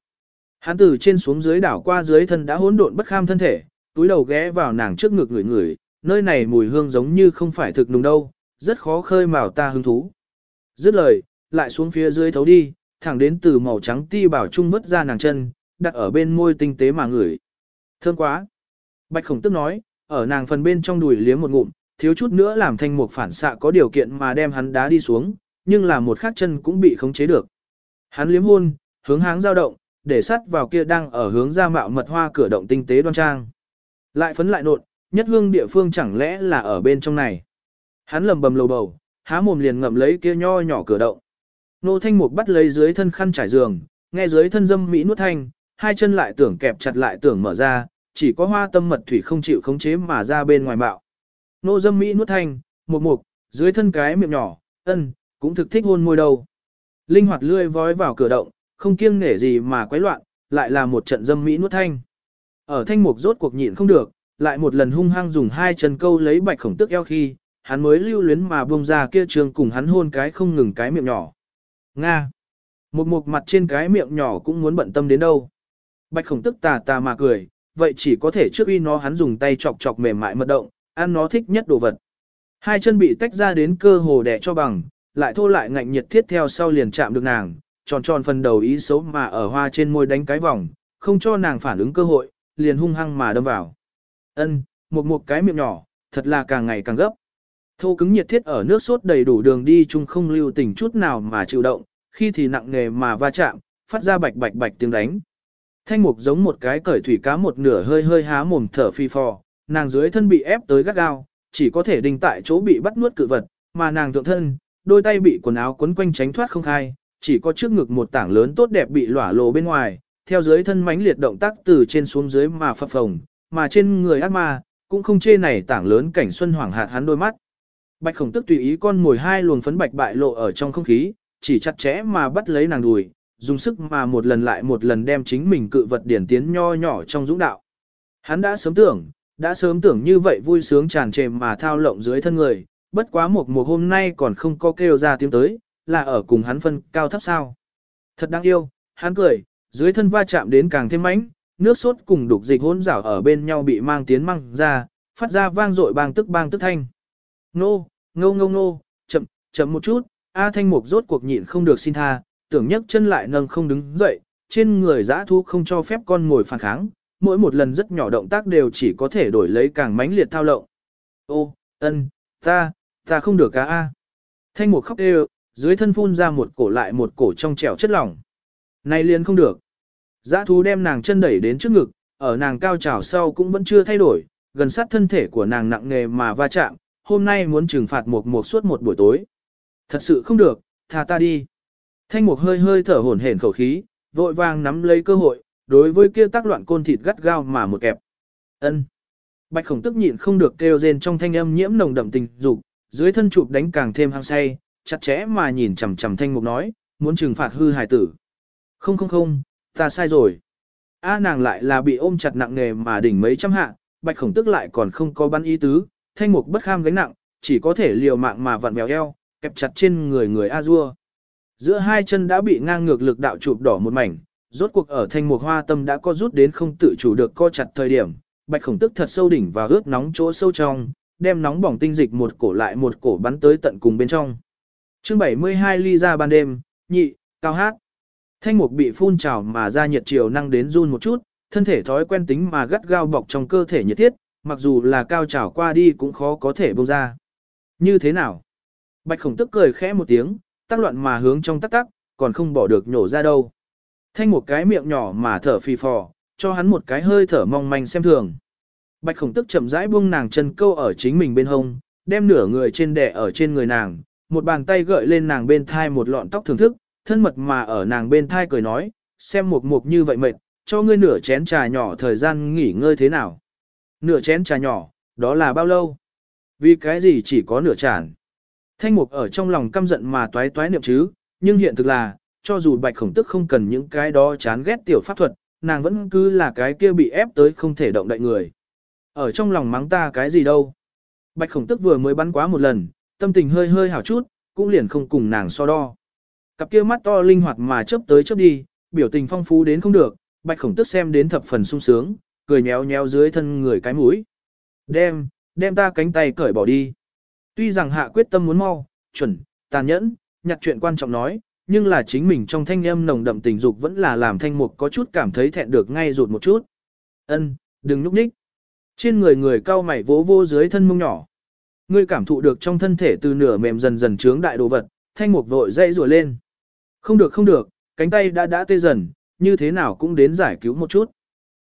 Hắn từ trên xuống dưới đảo qua dưới thân đã hỗn độn bất kham thân thể, túi đầu ghé vào nàng trước ngực người người, nơi này mùi hương giống như không phải thực nùng đâu, rất khó khơi mào ta hứng thú. Dứt lời, lại xuống phía dưới thấu đi, thẳng đến từ màu trắng ti bảo trung vứt ra nàng chân, đặt ở bên môi tinh tế mà ngửi. Thơm quá. Bạch khổng tức nói, ở nàng phần bên trong đùi liếm một ngụm, thiếu chút nữa làm thanh mục phản xạ có điều kiện mà đem hắn đá đi xuống, nhưng là một khắc chân cũng bị khống chế được. Hắn liếm hôn, hướng háng dao động, để sắt vào kia đang ở hướng ra mạo mật hoa cửa động tinh tế đoan trang. Lại phấn lại nột, nhất hương địa phương chẳng lẽ là ở bên trong này. Hắn lầm bầm lầu bầu, há mồm liền ngậm lấy kia nho nhỏ cửa động. Nô thanh mục bắt lấy dưới thân khăn trải giường, nghe dưới thân dâm mỹ nuốt thanh, hai chân lại tưởng kẹp chặt lại tưởng mở ra, chỉ có hoa tâm mật thủy không chịu khống chế mà ra bên ngoài bạo. Nô dâm mỹ nuốt thanh, một mục, dưới thân cái miệng nhỏ, ân, cũng thực thích hôn môi đầu. Linh hoạt lươi vói vào cửa động, không kiêng nể gì mà quấy loạn, lại là một trận dâm mỹ nuốt thanh. Ở thanh mục rốt cuộc nhịn không được, lại một lần hung hăng dùng hai chân câu lấy bạch khổng tức eo khi, hắn mới lưu luyến mà buông ra kia trường cùng hắn hôn cái không ngừng cái miệng nhỏ. Nga. Một mục mặt trên cái miệng nhỏ cũng muốn bận tâm đến đâu. Bạch khổng tức tà tà mà cười, vậy chỉ có thể trước uy nó hắn dùng tay chọc chọc mềm mại mật động, ăn nó thích nhất đồ vật. Hai chân bị tách ra đến cơ hồ đẻ cho bằng, lại thô lại ngạnh nhiệt thiết theo sau liền chạm được nàng, tròn tròn phần đầu ý xấu mà ở hoa trên môi đánh cái vòng, không cho nàng phản ứng cơ hội, liền hung hăng mà đâm vào. Ân, một một cái miệng nhỏ, thật là càng ngày càng gấp. Thô cứng nhiệt thiết ở nước sốt đầy đủ đường đi chung không lưu tình chút nào mà chịu động, khi thì nặng nghề mà va chạm, phát ra bạch bạch bạch tiếng đánh. Thanh mục giống một cái cởi thủy cá một nửa hơi hơi há mồm thở phi phò, nàng dưới thân bị ép tới gắt gao, chỉ có thể đình tại chỗ bị bắt nuốt cự vật, mà nàng thượng thân, đôi tay bị quần áo quấn quanh tránh thoát không khai, chỉ có trước ngực một tảng lớn tốt đẹp bị lỏa lộ bên ngoài, theo dưới thân mãnh liệt động tác từ trên xuống dưới mà phập phồng, mà trên người ác ma, cũng không chê này tảng lớn cảnh xuân hoảng hạt hắn đôi mắt. Bạch khổng tức tùy ý con mồi hai luồng phấn bạch bại lộ ở trong không khí, chỉ chặt chẽ mà bắt lấy nàng đùi, dùng sức mà một lần lại một lần đem chính mình cự vật điển tiến nho nhỏ trong dũng đạo. Hắn đã sớm tưởng, đã sớm tưởng như vậy vui sướng tràn trề mà thao lộng dưới thân người, bất quá một mùa hôm nay còn không có kêu ra tiếng tới, là ở cùng hắn phân cao thấp sao. Thật đáng yêu, hắn cười, dưới thân va chạm đến càng thêm mãnh, nước sốt cùng đục dịch hỗn rảo ở bên nhau bị mang tiến măng ra, phát ra vang dội bang tức bang tức thanh. Nô, ngô ngô ngô, chậm, chậm một chút, A Thanh Mục rốt cuộc nhịn không được xin tha, tưởng nhấc chân lại nâng không đứng dậy, trên người giã thu không cho phép con ngồi phản kháng, mỗi một lần rất nhỏ động tác đều chỉ có thể đổi lấy càng mãnh liệt thao lộng. Ô, ân, ta, ta không được cả A. Thanh Mục khóc đều, dưới thân phun ra một cổ lại một cổ trong trẻo chất lỏng. Này liền không được. Giã thú đem nàng chân đẩy đến trước ngực, ở nàng cao trào sau cũng vẫn chưa thay đổi, gần sát thân thể của nàng nặng nề mà va chạm, hôm nay muốn trừng phạt một một suốt một buổi tối. Thật sự không được, tha ta đi. Thanh mục hơi hơi thở hổn hển khẩu khí, vội vàng nắm lấy cơ hội, đối với kia tác loạn côn thịt gắt gao mà một kẹp. Ân. Bạch khổng tức nhịn không được kêu rên trong thanh âm nhiễm nồng đậm tình dục, dưới thân chụp đánh càng thêm hăng say, chặt chẽ mà nhìn chằm chằm thanh mục nói, muốn trừng phạt hư hài tử. Không không không, ta sai rồi. A nàng lại là bị ôm chặt nặng nề mà đỉnh mấy trăm hạ, bạch khổng tức lại còn không có bắn ý tứ, thanh mục bất kham gánh nặng, chỉ có thể liều mạng mà vặn vẹo eo, kẹp chặt trên người người A dua. Giữa hai chân đã bị ngang ngược lực đạo chụp đỏ một mảnh, rốt cuộc ở thanh mục hoa tâm đã có rút đến không tự chủ được co chặt thời điểm, bạch khổng tức thật sâu đỉnh và ướt nóng chỗ sâu trong, đem nóng bỏng tinh dịch một cổ lại một cổ bắn tới tận cùng bên trong chương 72 ly ra ban đêm, nhị, cao hát. Thanh mục bị phun trào mà ra nhiệt chiều năng đến run một chút, thân thể thói quen tính mà gắt gao bọc trong cơ thể nhiệt thiết, mặc dù là cao trào qua đi cũng khó có thể bông ra. Như thế nào? Bạch khổng tức cười khẽ một tiếng, tác loạn mà hướng trong tắc tắc, còn không bỏ được nhổ ra đâu. Thanh một cái miệng nhỏ mà thở phì phò, cho hắn một cái hơi thở mong manh xem thường. Bạch khổng tức chậm rãi buông nàng chân câu ở chính mình bên hông, đem nửa người trên đẻ ở trên người nàng, một bàn tay gợi lên nàng bên thai một lọn tóc thưởng thức, thân mật mà ở nàng bên thai cười nói, xem mục mục như vậy mệt, cho ngươi nửa chén trà nhỏ thời gian nghỉ ngơi thế nào. Nửa chén trà nhỏ, đó là bao lâu? Vì cái gì chỉ có nửa chản? Thanh mục ở trong lòng căm giận mà toái toái niệm chứ, nhưng hiện thực là, cho dù bạch khổng tức không cần những cái đó chán ghét tiểu pháp thuật, nàng vẫn cứ là cái kia bị ép tới không thể động đậy người. Ở trong lòng mắng ta cái gì đâu. Bạch khổng tức vừa mới bắn quá một lần, tâm tình hơi hơi hảo chút, cũng liền không cùng nàng so đo. Cặp kia mắt to linh hoạt mà chớp tới chớp đi, biểu tình phong phú đến không được, bạch khổng tức xem đến thập phần sung sướng, cười nhéo nhéo dưới thân người cái mũi. Đem, đem ta cánh tay cởi bỏ đi. Tuy rằng hạ quyết tâm muốn mau, chuẩn, tàn nhẫn, nhặt chuyện quan trọng nói, nhưng là chính mình trong thanh âm nồng đậm tình dục vẫn là làm thanh mục có chút cảm thấy thẹn được ngay rụt một chút. Ân, đừng núp ních. Trên người người cao mày vỗ vô dưới thân mông nhỏ. Ngươi cảm thụ được trong thân thể từ nửa mềm dần dần trướng đại đồ vật, thanh mục vội dậy rùa lên. Không được không được, cánh tay đã đã tê dần, như thế nào cũng đến giải cứu một chút.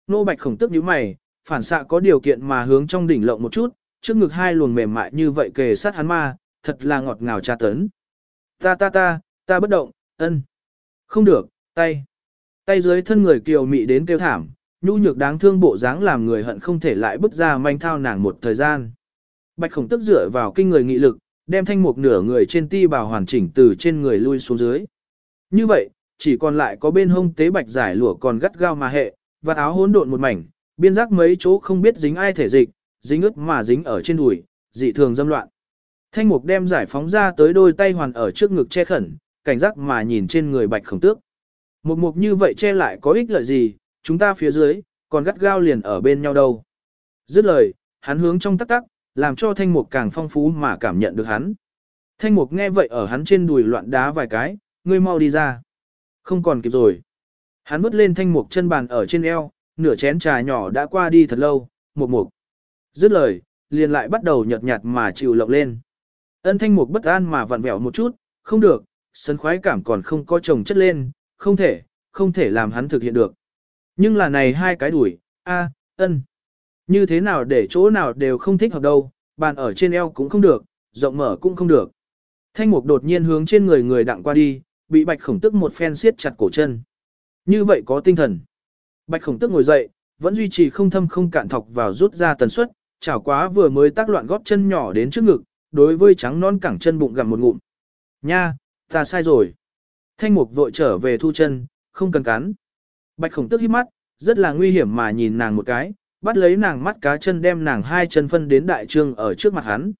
Nô bạch khổng tức như mày, phản xạ có điều kiện mà hướng trong đỉnh lộng một chút, trước ngực hai luồng mềm mại như vậy kề sát hắn ma, thật là ngọt ngào tra tấn. Ta ta ta, ta bất động, ân. Không được, tay. Tay dưới thân người kiều mị đến kêu thảm, nhu nhược đáng thương bộ dáng làm người hận không thể lại bước ra manh thao nàng một thời gian. Bạch khổng tức dựa vào kinh người nghị lực, đem thanh mục nửa người trên ti bào hoàn chỉnh từ trên người lui xuống dưới. Như vậy, chỉ còn lại có bên hông tế bạch giải lụa còn gắt gao mà hệ, và áo hỗn độn một mảnh, biên giác mấy chỗ không biết dính ai thể dịch, dính ướt mà dính ở trên đùi, dị thường dâm loạn. Thanh mục đem giải phóng ra tới đôi tay hoàn ở trước ngực che khẩn, cảnh giác mà nhìn trên người bạch khổng tước. Một mục như vậy che lại có ích lợi gì, chúng ta phía dưới, còn gắt gao liền ở bên nhau đâu. Dứt lời, hắn hướng trong tắc tắc, làm cho thanh mục càng phong phú mà cảm nhận được hắn. Thanh mục nghe vậy ở hắn trên đùi loạn đá vài cái, ngươi mau đi ra. Không còn kịp rồi. Hắn vứt lên thanh mục chân bàn ở trên eo, nửa chén trà nhỏ đã qua đi thật lâu, mục mục. Dứt lời, liền lại bắt đầu nhợt nhạt mà chịu lộng lên. Ân thanh mục bất an mà vặn vẹo một chút, không được, sân khoái cảm còn không có chồng chất lên, không thể, không thể làm hắn thực hiện được. Nhưng là này hai cái đuổi, a, ân. Như thế nào để chỗ nào đều không thích hợp đâu, bàn ở trên eo cũng không được, rộng mở cũng không được. Thanh mục đột nhiên hướng trên người người đặng qua đi, bị bạch khổng tức một phen siết chặt cổ chân. Như vậy có tinh thần. Bạch khổng tức ngồi dậy, vẫn duy trì không thâm không cạn thọc vào rút ra tần suất, chảo quá vừa mới tác loạn góp chân nhỏ đến trước ngực, đối với trắng non cẳng chân bụng gặm một ngụm. Nha, ta sai rồi. Thanh mục vội trở về thu chân, không cần cắn. Bạch khổng tức hít mắt, rất là nguy hiểm mà nhìn nàng một cái, bắt lấy nàng mắt cá chân đem nàng hai chân phân đến đại trương ở trước mặt hắn.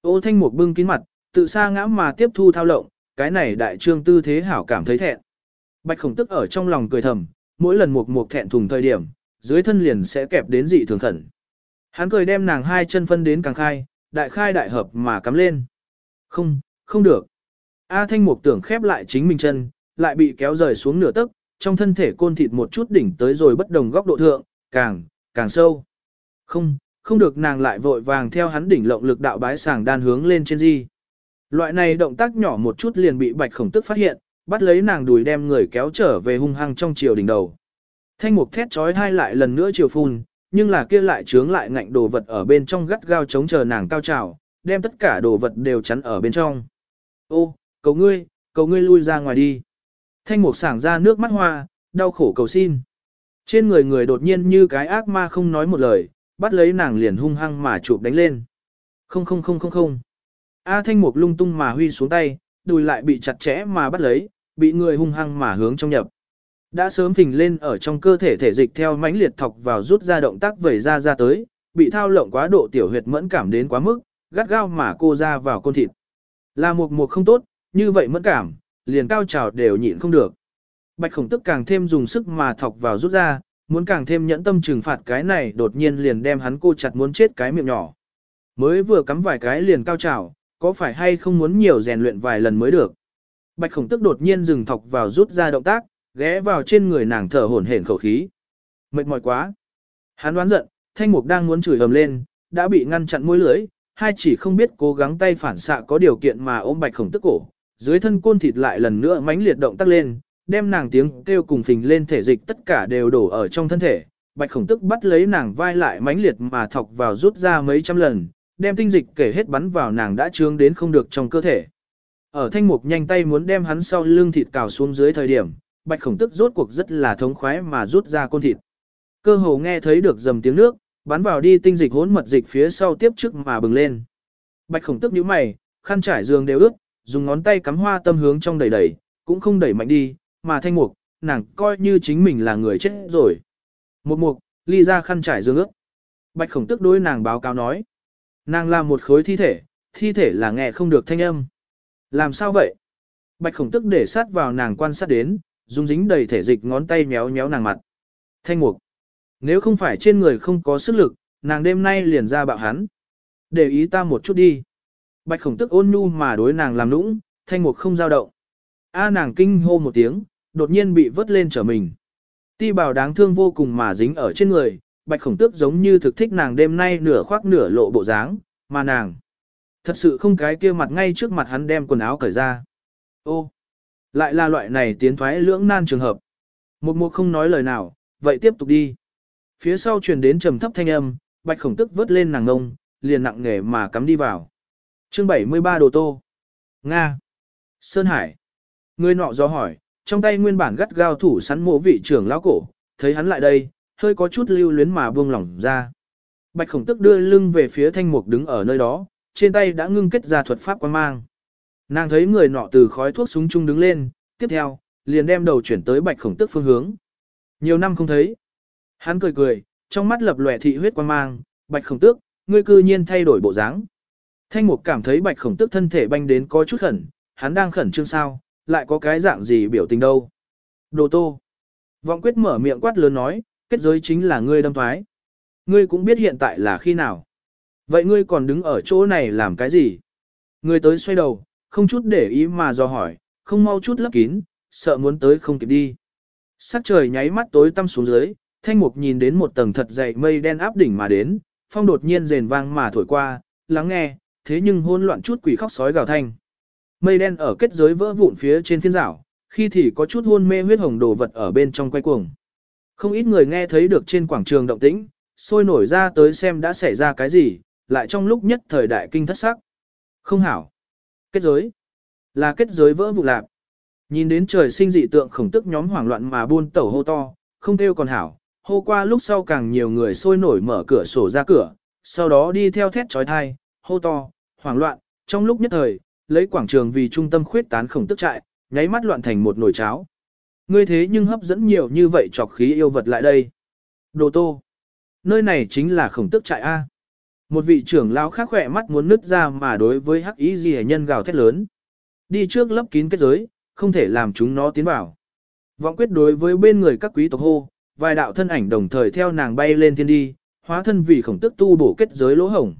Ô thanh mục bưng kín mặt, tự xa ngã mà tiếp thu thao lộng, cái này đại trương tư thế hảo cảm thấy thẹn. Bạch khổng tức ở trong lòng cười thầm, mỗi lần mục mục thẹn thùng thời điểm, dưới thân liền sẽ kẹp đến dị thường khẩn. Hắn cười đem nàng hai chân phân đến càng khai, đại khai đại hợp mà cắm lên. Không, không được. A thanh mục tưởng khép lại chính mình chân, lại bị kéo rời xuống nửa tấc, trong thân thể côn thịt một chút đỉnh tới rồi bất đồng góc độ thượng, càng, càng sâu. Không, không được nàng lại vội vàng theo hắn đỉnh lộng lực đạo bái sàng đan hướng lên trên di. Loại này động tác nhỏ một chút liền bị bạch khổng tức phát hiện, bắt lấy nàng đùi đem người kéo trở về hung hăng trong chiều đỉnh đầu. Thanh mục thét trói hai lại lần nữa chiều phun, nhưng là kia lại trướng lại ngạnh đồ vật ở bên trong gắt gao chống chờ nàng cao trào, đem tất cả đồ vật đều chắn ở bên trong. Ô, cầu ngươi, cầu ngươi lui ra ngoài đi. Thanh mục sảng ra nước mắt hoa, đau khổ cầu xin. Trên người người đột nhiên như cái ác ma không nói một lời, bắt lấy nàng liền hung hăng mà chụp đánh lên. Không không không không không. A thanh mục lung tung mà huy xuống tay, đùi lại bị chặt chẽ mà bắt lấy, bị người hung hăng mà hướng trong nhập. Đã sớm phình lên ở trong cơ thể thể dịch theo mãnh liệt thọc vào rút ra động tác vẩy ra ra tới, bị thao lộng quá độ tiểu huyệt mẫn cảm đến quá mức, gắt gao mà cô ra vào côn thịt. Là một mục không tốt, như vậy mẫn cảm, liền cao trào đều nhịn không được. Bạch khổng tức càng thêm dùng sức mà thọc vào rút ra, muốn càng thêm nhẫn tâm trừng phạt cái này đột nhiên liền đem hắn cô chặt muốn chết cái miệng nhỏ. Mới vừa cắm vài cái liền cao trào, có phải hay không muốn nhiều rèn luyện vài lần mới được. Bạch khổng tức đột nhiên dừng thọc vào rút ra động tác, ghé vào trên người nàng thở hổn hển khẩu khí. Mệt mỏi quá. Hắn đoán giận, thanh mục đang muốn chửi ầm lên, đã bị ngăn chặn môi lưới, hai chỉ không biết cố gắng tay phản xạ có điều kiện mà ôm bạch khổng tức cổ, dưới thân côn thịt lại lần nữa mãnh liệt động tác lên, đem nàng tiếng kêu cùng phình lên thể dịch tất cả đều đổ ở trong thân thể. Bạch khổng tức bắt lấy nàng vai lại mãnh liệt mà thọc vào rút ra mấy trăm lần, đem tinh dịch kể hết bắn vào nàng đã trướng đến không được trong cơ thể. Ở thanh mục nhanh tay muốn đem hắn sau lưng thịt cào xuống dưới thời điểm, bạch khổng tức rốt cuộc rất là thống khoái mà rút ra côn thịt. Cơ hồ nghe thấy được dầm tiếng nước, bắn vào đi tinh dịch hỗn mật dịch phía sau tiếp trước mà bừng lên. Bạch khổng tức nhíu mày, khăn trải giường đều ướt, dùng ngón tay cắm hoa tâm hướng trong đẩy đẩy, cũng không đẩy mạnh đi, mà thanh mục, nàng coi như chính mình là người chết rồi. Một mục, ly ra khăn trải giường ước. Bạch khổng tức đối nàng báo cáo nói. Nàng là một khối thi thể, thi thể là nghe không được thanh âm. Làm sao vậy? Bạch khổng tức để sát vào nàng quan sát đến, dùng dính đầy thể dịch ngón tay méo méo nàng mặt. Thanh mục. Nếu không phải trên người không có sức lực, nàng đêm nay liền ra bạo hắn. Để ý ta một chút đi. Bạch khổng tức ôn nhu mà đối nàng làm nũng, thanh mục không giao động. A nàng kinh hô một tiếng, đột nhiên bị vớt lên trở mình. Ti bào đáng thương vô cùng mà dính ở trên người, bạch khổng tước giống như thực thích nàng đêm nay nửa khoác nửa lộ bộ dáng, mà nàng. Thật sự không cái kia mặt ngay trước mặt hắn đem quần áo cởi ra. Ô, lại là loại này tiến thoái lưỡng nan trường hợp. Một mục không nói lời nào, vậy tiếp tục đi. Phía sau truyền đến trầm thấp thanh âm, bạch khổng tức vớt lên nàng ngông, liền nặng nghề mà cắm đi vào. chương 73 đồ tô. Nga. Sơn Hải. Người nọ do hỏi, trong tay nguyên bản gắt gao thủ sắn mộ vị trưởng lão cổ, thấy hắn lại đây, hơi có chút lưu luyến mà buông lỏng ra. Bạch khổng tức đưa lưng về phía thanh mục đứng ở nơi đó, trên tay đã ngưng kết ra thuật pháp quan mang. Nàng thấy người nọ từ khói thuốc súng chung đứng lên, tiếp theo, liền đem đầu chuyển tới bạch khổng tức phương hướng. Nhiều năm không thấy. Hắn cười cười, trong mắt lập lòe thị huyết quan mang, bạch khổng tước, ngươi cư nhiên thay đổi bộ dáng. Thanh mục cảm thấy bạch khổng tước thân thể banh đến có chút khẩn, hắn đang khẩn trương sao, lại có cái dạng gì biểu tình đâu. Đồ tô. Vọng quyết mở miệng quát lớn nói, kết giới chính là ngươi đâm thoái. Ngươi cũng biết hiện tại là khi nào. Vậy ngươi còn đứng ở chỗ này làm cái gì? Ngươi tới xoay đầu, không chút để ý mà do hỏi, không mau chút lấp kín, sợ muốn tới không kịp đi. Sắc trời nháy mắt tối tăm xuống dưới, thanh mục nhìn đến một tầng thật dày mây đen áp đỉnh mà đến, phong đột nhiên rền vang mà thổi qua, lắng nghe, thế nhưng hôn loạn chút quỷ khóc sói gào thanh. Mây đen ở kết giới vỡ vụn phía trên thiên rảo, khi thì có chút hôn mê huyết hồng đồ vật ở bên trong quay cuồng. Không ít người nghe thấy được trên quảng trường động tĩnh, sôi nổi ra tới xem đã xảy ra cái gì, lại trong lúc nhất thời đại kinh thất sắc. Không hảo. Kết giới. Là kết giới vỡ vụn lạc. Nhìn đến trời sinh dị tượng khổng tức nhóm hoảng loạn mà buôn tẩu hô to, không kêu còn hảo, hô qua lúc sau càng nhiều người sôi nổi mở cửa sổ ra cửa, sau đó đi theo thét trói thai, hô to, hoảng loạn, trong lúc nhất thời, lấy quảng trường vì trung tâm khuyết tán khổng tức trại, nháy mắt loạn thành một nồi cháo. Ngươi thế nhưng hấp dẫn nhiều như vậy chọc khí yêu vật lại đây. Đồ tô. Nơi này chính là khổng tức trại A. Một vị trưởng lão khác khỏe mắt muốn nứt ra mà đối với hắc ý gì nhân gào thét lớn. Đi trước lấp kín kết giới, không thể làm chúng nó tiến vào. Vọng quyết đối với bên người các quý tộc hô, vài đạo thân ảnh đồng thời theo nàng bay lên thiên đi, hóa thân vì khổng tức tu bổ kết giới lỗ hổng.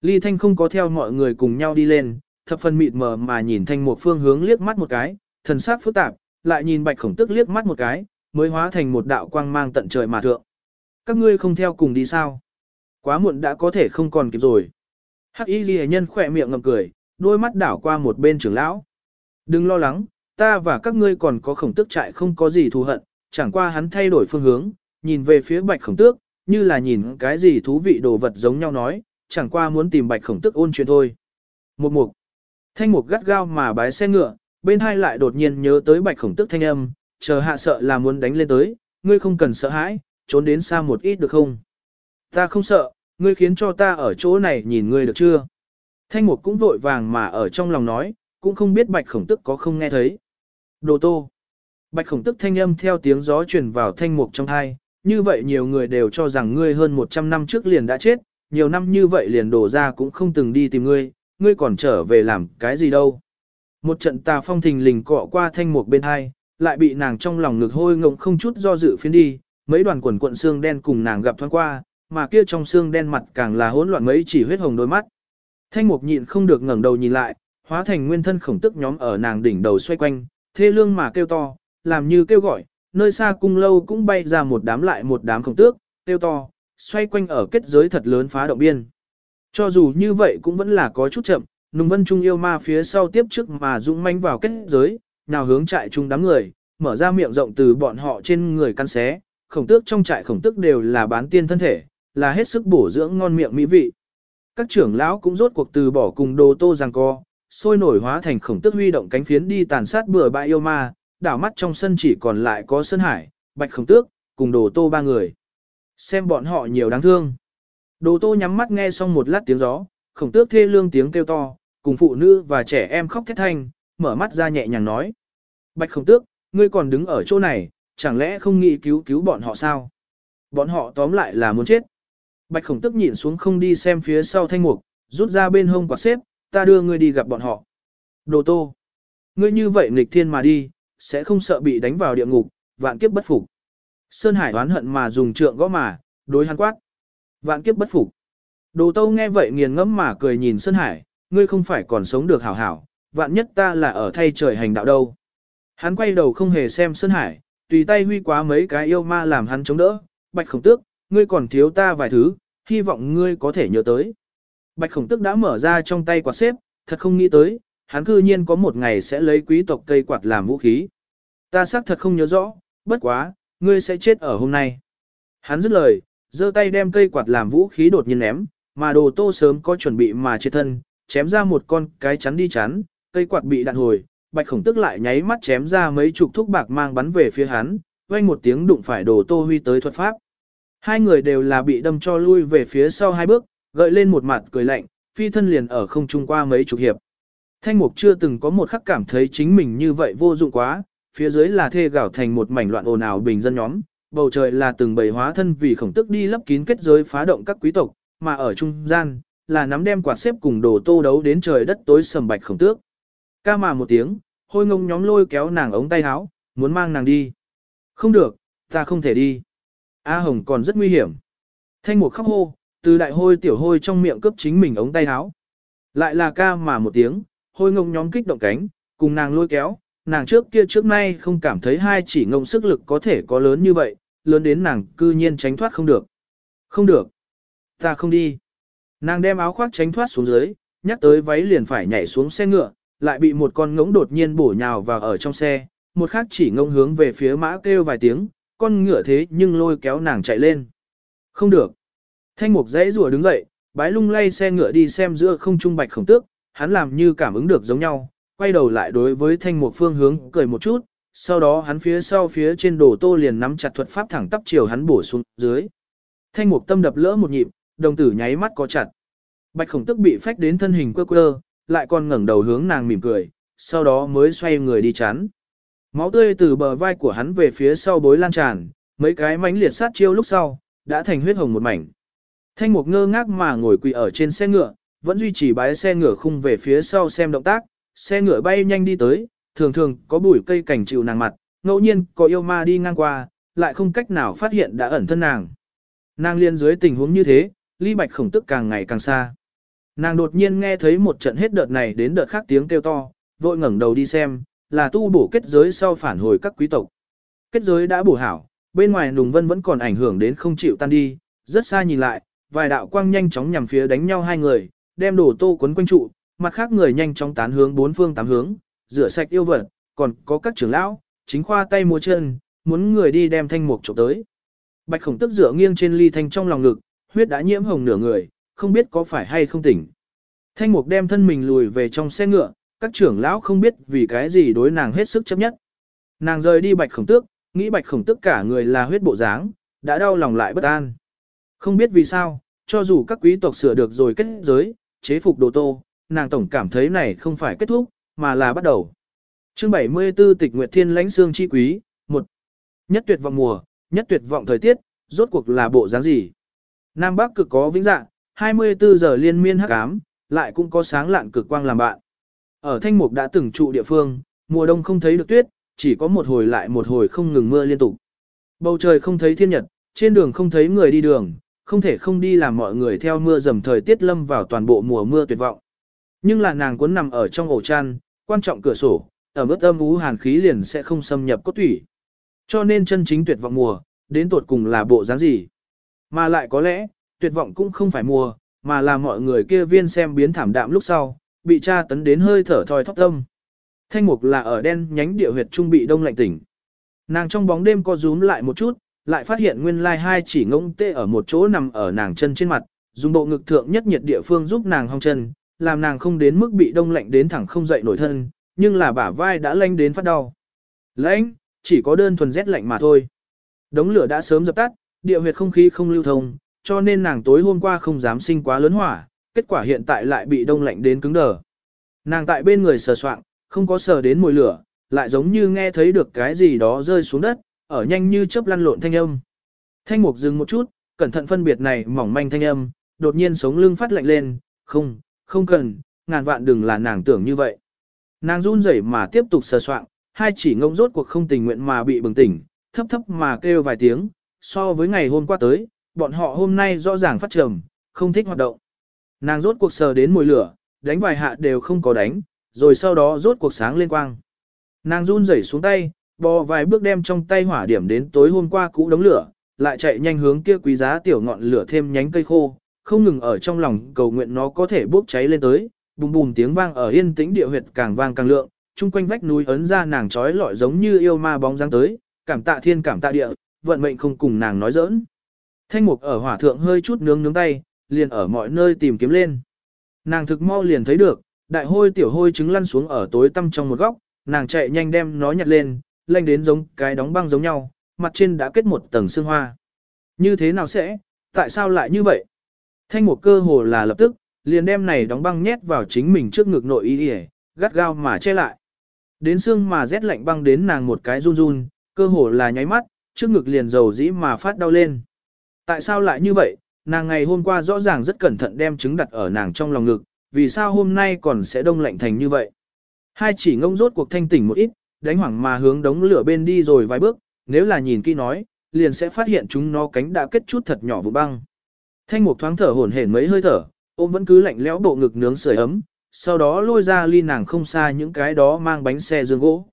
Ly Thanh không có theo mọi người cùng nhau đi lên, thập phần mịt mờ mà nhìn thanh một phương hướng liếc mắt một cái, thần sắc phức tạp, lại nhìn bạch khổng tức liếc mắt một cái, mới hóa thành một đạo quang mang tận trời mà thượng. Các ngươi không theo cùng đi sao? Quá muộn đã có thể không còn kịp rồi. Hắc y ghi nhân khỏe miệng ngậm cười, đôi mắt đảo qua một bên trưởng lão. Đừng lo lắng, ta và các ngươi còn có khổng tức trại không có gì thù hận, chẳng qua hắn thay đổi phương hướng, nhìn về phía bạch khổng tước, như là nhìn cái gì thú vị đồ vật giống nhau nói, chẳng qua muốn tìm bạch khổng tước ôn chuyện thôi. Một mục, thanh mục gắt gao mà bái xe ngựa, bên hai lại đột nhiên nhớ tới bạch khổng tước thanh âm, chờ hạ sợ là muốn đánh lên tới, ngươi không cần sợ hãi, trốn đến xa một ít được không? Ta không sợ, ngươi khiến cho ta ở chỗ này nhìn ngươi được chưa? Thanh mục cũng vội vàng mà ở trong lòng nói, cũng không biết bạch khổng tức có không nghe thấy. Đồ tô. Bạch khổng tức thanh âm theo tiếng gió truyền vào thanh mục trong hai, như vậy nhiều người đều cho rằng ngươi hơn 100 năm trước liền đã chết, nhiều năm như vậy liền đổ ra cũng không từng đi tìm ngươi, ngươi còn trở về làm cái gì đâu. Một trận tà phong thình lình cọ qua thanh mục bên hai, lại bị nàng trong lòng ngực hôi ngộng không chút do dự phiến đi, mấy đoàn quần cuộn xương đen cùng nàng gặp thoáng qua, mà kia trong xương đen mặt càng là hỗn loạn mấy chỉ huyết hồng đôi mắt. Thanh mục nhịn không được ngẩng đầu nhìn lại, hóa thành nguyên thân khổng tức nhóm ở nàng đỉnh đầu xoay quanh, thê lương mà kêu to, làm như kêu gọi, nơi xa cung lâu cũng bay ra một đám lại một đám khổng tước, kêu to, xoay quanh ở kết giới thật lớn phá động biên. Cho dù như vậy cũng vẫn là có chút chậm, Nùng Vân Trung yêu ma phía sau tiếp trước mà dũng manh vào kết giới, nào hướng trại chung đám người, mở ra miệng rộng từ bọn họ trên người căn xé, khổng tước trong trại khổng tước đều là bán tiên thân thể, là hết sức bổ dưỡng ngon miệng mỹ vị. Các trưởng lão cũng rốt cuộc từ bỏ cùng đồ tô giằng co, sôi nổi hóa thành khổng tước huy động cánh phiến đi tàn sát bừa bãi yêu ma, đảo mắt trong sân chỉ còn lại có Sơn Hải, Bạch Khổng Tước, cùng đồ tô ba người. Xem bọn họ nhiều đáng thương. Đồ tô nhắm mắt nghe xong một lát tiếng gió, khổng tước thê lương tiếng kêu to, cùng phụ nữ và trẻ em khóc thét thanh, mở mắt ra nhẹ nhàng nói. Bạch khổng tước, ngươi còn đứng ở chỗ này, chẳng lẽ không nghĩ cứu cứu bọn họ sao? Bọn họ tóm lại là muốn chết. Bạch khổng tước nhìn xuống không đi xem phía sau thanh mục, rút ra bên hông quạt xếp, ta đưa ngươi đi gặp bọn họ. Đồ tô. Ngươi như vậy nghịch thiên mà đi, sẽ không sợ bị đánh vào địa ngục, vạn kiếp bất phục. Sơn Hải oán hận mà dùng trượng gõ mà, đối hắn quát. Vạn kiếp bất phục. Đồ Tâu nghe vậy nghiền ngẫm mà cười nhìn Sơn Hải, ngươi không phải còn sống được hảo hảo, vạn nhất ta là ở thay trời hành đạo đâu. Hắn quay đầu không hề xem Sơn Hải, tùy tay huy quá mấy cái yêu ma làm hắn chống đỡ, bạch khổng tước, ngươi còn thiếu ta vài thứ, hy vọng ngươi có thể nhớ tới. Bạch khổng tước đã mở ra trong tay quạt xếp, thật không nghĩ tới, hắn cư nhiên có một ngày sẽ lấy quý tộc cây quạt làm vũ khí. Ta xác thật không nhớ rõ, bất quá, ngươi sẽ chết ở hôm nay. Hắn dứt lời, giơ tay đem cây quạt làm vũ khí đột nhiên ném, mà đồ tô sớm có chuẩn bị mà chết thân, chém ra một con cái chắn đi chắn, cây quạt bị đạn hồi, bạch khổng tức lại nháy mắt chém ra mấy chục thúc bạc mang bắn về phía hắn, vang một tiếng đụng phải đồ tô huy tới thuật pháp. Hai người đều là bị đâm cho lui về phía sau hai bước, gợi lên một mặt cười lạnh, phi thân liền ở không trung qua mấy chục hiệp. Thanh mục chưa từng có một khắc cảm thấy chính mình như vậy vô dụng quá, phía dưới là thê gạo thành một mảnh loạn ồn ào bình dân nhóm, bầu trời là từng bầy hóa thân vì khổng tức đi lấp kín kết giới phá động các quý tộc, mà ở trung gian, là nắm đem quạt xếp cùng đồ tô đấu đến trời đất tối sầm bạch khổng tước. Ca mà một tiếng, hôi ngông nhóm lôi kéo nàng ống tay áo, muốn mang nàng đi. Không được, ta không thể đi. A Hồng còn rất nguy hiểm. Thanh mục khóc hô, từ đại hôi tiểu hôi trong miệng cướp chính mình ống tay áo. Lại là ca mà một tiếng, hôi ngông nhóm kích động cánh, cùng nàng lôi kéo, nàng trước kia trước nay không cảm thấy hai chỉ ngông sức lực có thể có lớn như vậy, lớn đến nàng cư nhiên tránh thoát không được. Không được. Ta không đi. Nàng đem áo khoác tránh thoát xuống dưới, nhắc tới váy liền phải nhảy xuống xe ngựa, lại bị một con ngỗng đột nhiên bổ nhào vào ở trong xe, một khác chỉ ngông hướng về phía mã kêu vài tiếng, con ngựa thế nhưng lôi kéo nàng chạy lên. Không được. Thanh mục dãy rùa đứng dậy, bái lung lay xe ngựa đi xem giữa không trung bạch khổng tước, hắn làm như cảm ứng được giống nhau, quay đầu lại đối với thanh mục phương hướng cười một chút, sau đó hắn phía sau phía trên đồ tô liền nắm chặt thuật pháp thẳng tắp chiều hắn bổ xuống dưới. Thanh mục tâm đập lỡ một nhịp, đồng tử nháy mắt có chặt. Bạch khổng tức bị phách đến thân hình quơ quơ, lại còn ngẩng đầu hướng nàng mỉm cười, sau đó mới xoay người đi chắn. Máu tươi từ bờ vai của hắn về phía sau bối lan tràn, mấy cái mánh liệt sát chiêu lúc sau, đã thành huyết hồng một mảnh. Thanh mục ngơ ngác mà ngồi quỳ ở trên xe ngựa, vẫn duy trì bái xe ngựa khung về phía sau xem động tác, xe ngựa bay nhanh đi tới, thường thường có bụi cây cảnh chịu nàng mặt, ngẫu nhiên có yêu ma đi ngang qua, lại không cách nào phát hiện đã ẩn thân nàng. Nàng liên dưới tình huống như thế, ly bạch khổng tức càng ngày càng xa. Nàng đột nhiên nghe thấy một trận hết đợt này đến đợt khác tiếng kêu to, vội ngẩng đầu đi xem, là tu bổ kết giới sau phản hồi các quý tộc. Kết giới đã bổ hảo, bên ngoài nùng vân vẫn còn ảnh hưởng đến không chịu tan đi, rất xa nhìn lại, vài đạo quang nhanh chóng nhằm phía đánh nhau hai người, đem đổ tô quấn quanh trụ, mặt khác người nhanh chóng tán hướng bốn phương tám hướng, rửa sạch yêu vật, còn có các trưởng lão, chính khoa tay múa chân, muốn người đi đem thanh mục trộm tới. Bạch khổng tức dựa nghiêng trên ly thanh trong lòng ngực, huyết đã nhiễm hồng nửa người, không biết có phải hay không tỉnh. Thanh mục đem thân mình lùi về trong xe ngựa, các trưởng lão không biết vì cái gì đối nàng hết sức chấp nhất. Nàng rời đi bạch khổng tước, nghĩ bạch khổng tước cả người là huyết bộ dáng, đã đau lòng lại bất an. Không biết vì sao, cho dù các quý tộc sửa được rồi kết giới, chế phục đồ tô, nàng tổng cảm thấy này không phải kết thúc, mà là bắt đầu. Chương 74 Tịch Nguyệt Thiên lãnh xương chi quý, một Nhất tuyệt vọng mùa, nhất tuyệt vọng thời tiết, rốt cuộc là bộ dáng gì? Nam Bắc cực có vĩnh dạng, 24 giờ liên miên hắc ám, lại cũng có sáng lạn cực quang làm bạn. Ở Thanh Mục đã từng trụ địa phương, mùa đông không thấy được tuyết, chỉ có một hồi lại một hồi không ngừng mưa liên tục. Bầu trời không thấy thiên nhật, trên đường không thấy người đi đường, không thể không đi làm mọi người theo mưa dầm thời tiết lâm vào toàn bộ mùa mưa tuyệt vọng. Nhưng là nàng cuốn nằm ở trong ổ chăn, quan trọng cửa sổ, ở mức âm ú hàn khí liền sẽ không xâm nhập cốt thủy. Cho nên chân chính tuyệt vọng mùa, đến tột cùng là bộ dáng gì. Mà lại có lẽ, tuyệt vọng cũng không phải mùa, mà là mọi người kia viên xem biến thảm đạm lúc sau, bị tra tấn đến hơi thở thoi thóp tâm. Thanh mục là ở đen nhánh địa huyệt trung bị đông lạnh tỉnh. Nàng trong bóng đêm co rúm lại một chút, lại phát hiện nguyên lai hai chỉ ngỗng tê ở một chỗ nằm ở nàng chân trên mặt, dùng bộ ngực thượng nhất nhiệt địa phương giúp nàng hong chân, làm nàng không đến mức bị đông lạnh đến thẳng không dậy nổi thân, nhưng là bả vai đã lanh đến phát đau. Lãnh, chỉ có đơn thuần rét lạnh mà thôi. Đống lửa đã sớm dập tắt, địa huyệt không khí không lưu thông, cho nên nàng tối hôm qua không dám sinh quá lớn hỏa, kết quả hiện tại lại bị đông lạnh đến cứng đờ. Nàng tại bên người sờ soạng, không có sờ đến mùi lửa, lại giống như nghe thấy được cái gì đó rơi xuống đất, ở nhanh như chớp lăn lộn thanh âm. Thanh mục dừng một chút, cẩn thận phân biệt này mỏng manh thanh âm, đột nhiên sống lưng phát lạnh lên, không, không cần, ngàn vạn đừng là nàng tưởng như vậy. Nàng run rẩy mà tiếp tục sờ soạng, hai chỉ ngông rốt cuộc không tình nguyện mà bị bừng tỉnh, thấp thấp mà kêu vài tiếng, so với ngày hôm qua tới, bọn họ hôm nay rõ ràng phát trầm, không thích hoạt động. Nàng rốt cuộc sờ đến mùi lửa, đánh vài hạ đều không có đánh, rồi sau đó rốt cuộc sáng lên quang. Nàng run rẩy xuống tay, bò vài bước đem trong tay hỏa điểm đến tối hôm qua cũ đống lửa, lại chạy nhanh hướng kia quý giá tiểu ngọn lửa thêm nhánh cây khô, không ngừng ở trong lòng cầu nguyện nó có thể bốc cháy lên tới, bùm bùm tiếng vang ở yên tĩnh địa huyệt càng vang càng lượng, chung quanh vách núi ấn ra nàng trói lọi giống như yêu ma bóng dáng tới, cảm tạ thiên cảm tạ địa, vận mệnh không cùng nàng nói giỡn. Thanh mục ở hỏa thượng hơi chút nướng nướng tay, liền ở mọi nơi tìm kiếm lên. Nàng thực mau liền thấy được, đại hôi tiểu hôi trứng lăn xuống ở tối tăm trong một góc, nàng chạy nhanh đem nó nhặt lên, lanh đến giống cái đóng băng giống nhau, mặt trên đã kết một tầng xương hoa. Như thế nào sẽ, tại sao lại như vậy? Thanh một cơ hồ là lập tức, liền đem này đóng băng nhét vào chính mình trước ngực nội y y, gắt gao mà che lại. Đến xương mà rét lạnh băng đến nàng một cái run run, cơ hồ là nháy mắt, trước ngực liền dầu dĩ mà phát đau lên. Tại sao lại như vậy, nàng ngày hôm qua rõ ràng rất cẩn thận đem trứng đặt ở nàng trong lòng ngực, vì sao hôm nay còn sẽ đông lạnh thành như vậy? Hai chỉ ngông rốt cuộc thanh tỉnh một ít, đánh hoảng mà hướng đống lửa bên đi rồi vài bước, nếu là nhìn kỹ nói, liền sẽ phát hiện chúng nó cánh đã kết chút thật nhỏ vụ băng. Thanh mục thoáng thở hổn hển mấy hơi thở, ôm vẫn cứ lạnh lẽo bộ ngực nướng sưởi ấm, sau đó lôi ra ly nàng không xa những cái đó mang bánh xe dương gỗ.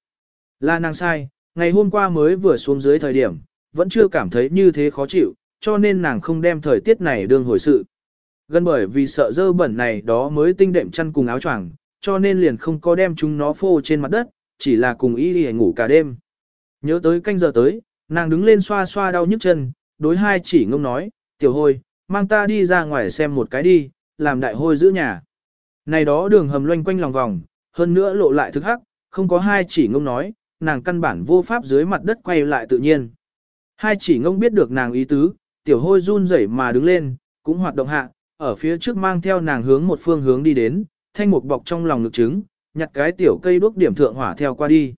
Là nàng sai, ngày hôm qua mới vừa xuống dưới thời điểm, vẫn chưa cảm thấy như thế khó chịu, cho nên nàng không đem thời tiết này đương hồi sự. Gần bởi vì sợ dơ bẩn này đó mới tinh đệm chăn cùng áo choàng, cho nên liền không có đem chúng nó phô trên mặt đất, chỉ là cùng y đi ngủ cả đêm. Nhớ tới canh giờ tới, nàng đứng lên xoa xoa đau nhức chân, đối hai chỉ ngông nói, tiểu hôi, mang ta đi ra ngoài xem một cái đi, làm đại hôi giữ nhà. Này đó đường hầm loanh quanh lòng vòng, hơn nữa lộ lại thức hắc, không có hai chỉ ngông nói, nàng căn bản vô pháp dưới mặt đất quay lại tự nhiên. Hai chỉ ngông biết được nàng ý tứ, tiểu hôi run rẩy mà đứng lên, cũng hoạt động hạ, ở phía trước mang theo nàng hướng một phương hướng đi đến, thanh mục bọc trong lòng ngực trứng, nhặt cái tiểu cây đuốc điểm thượng hỏa theo qua đi.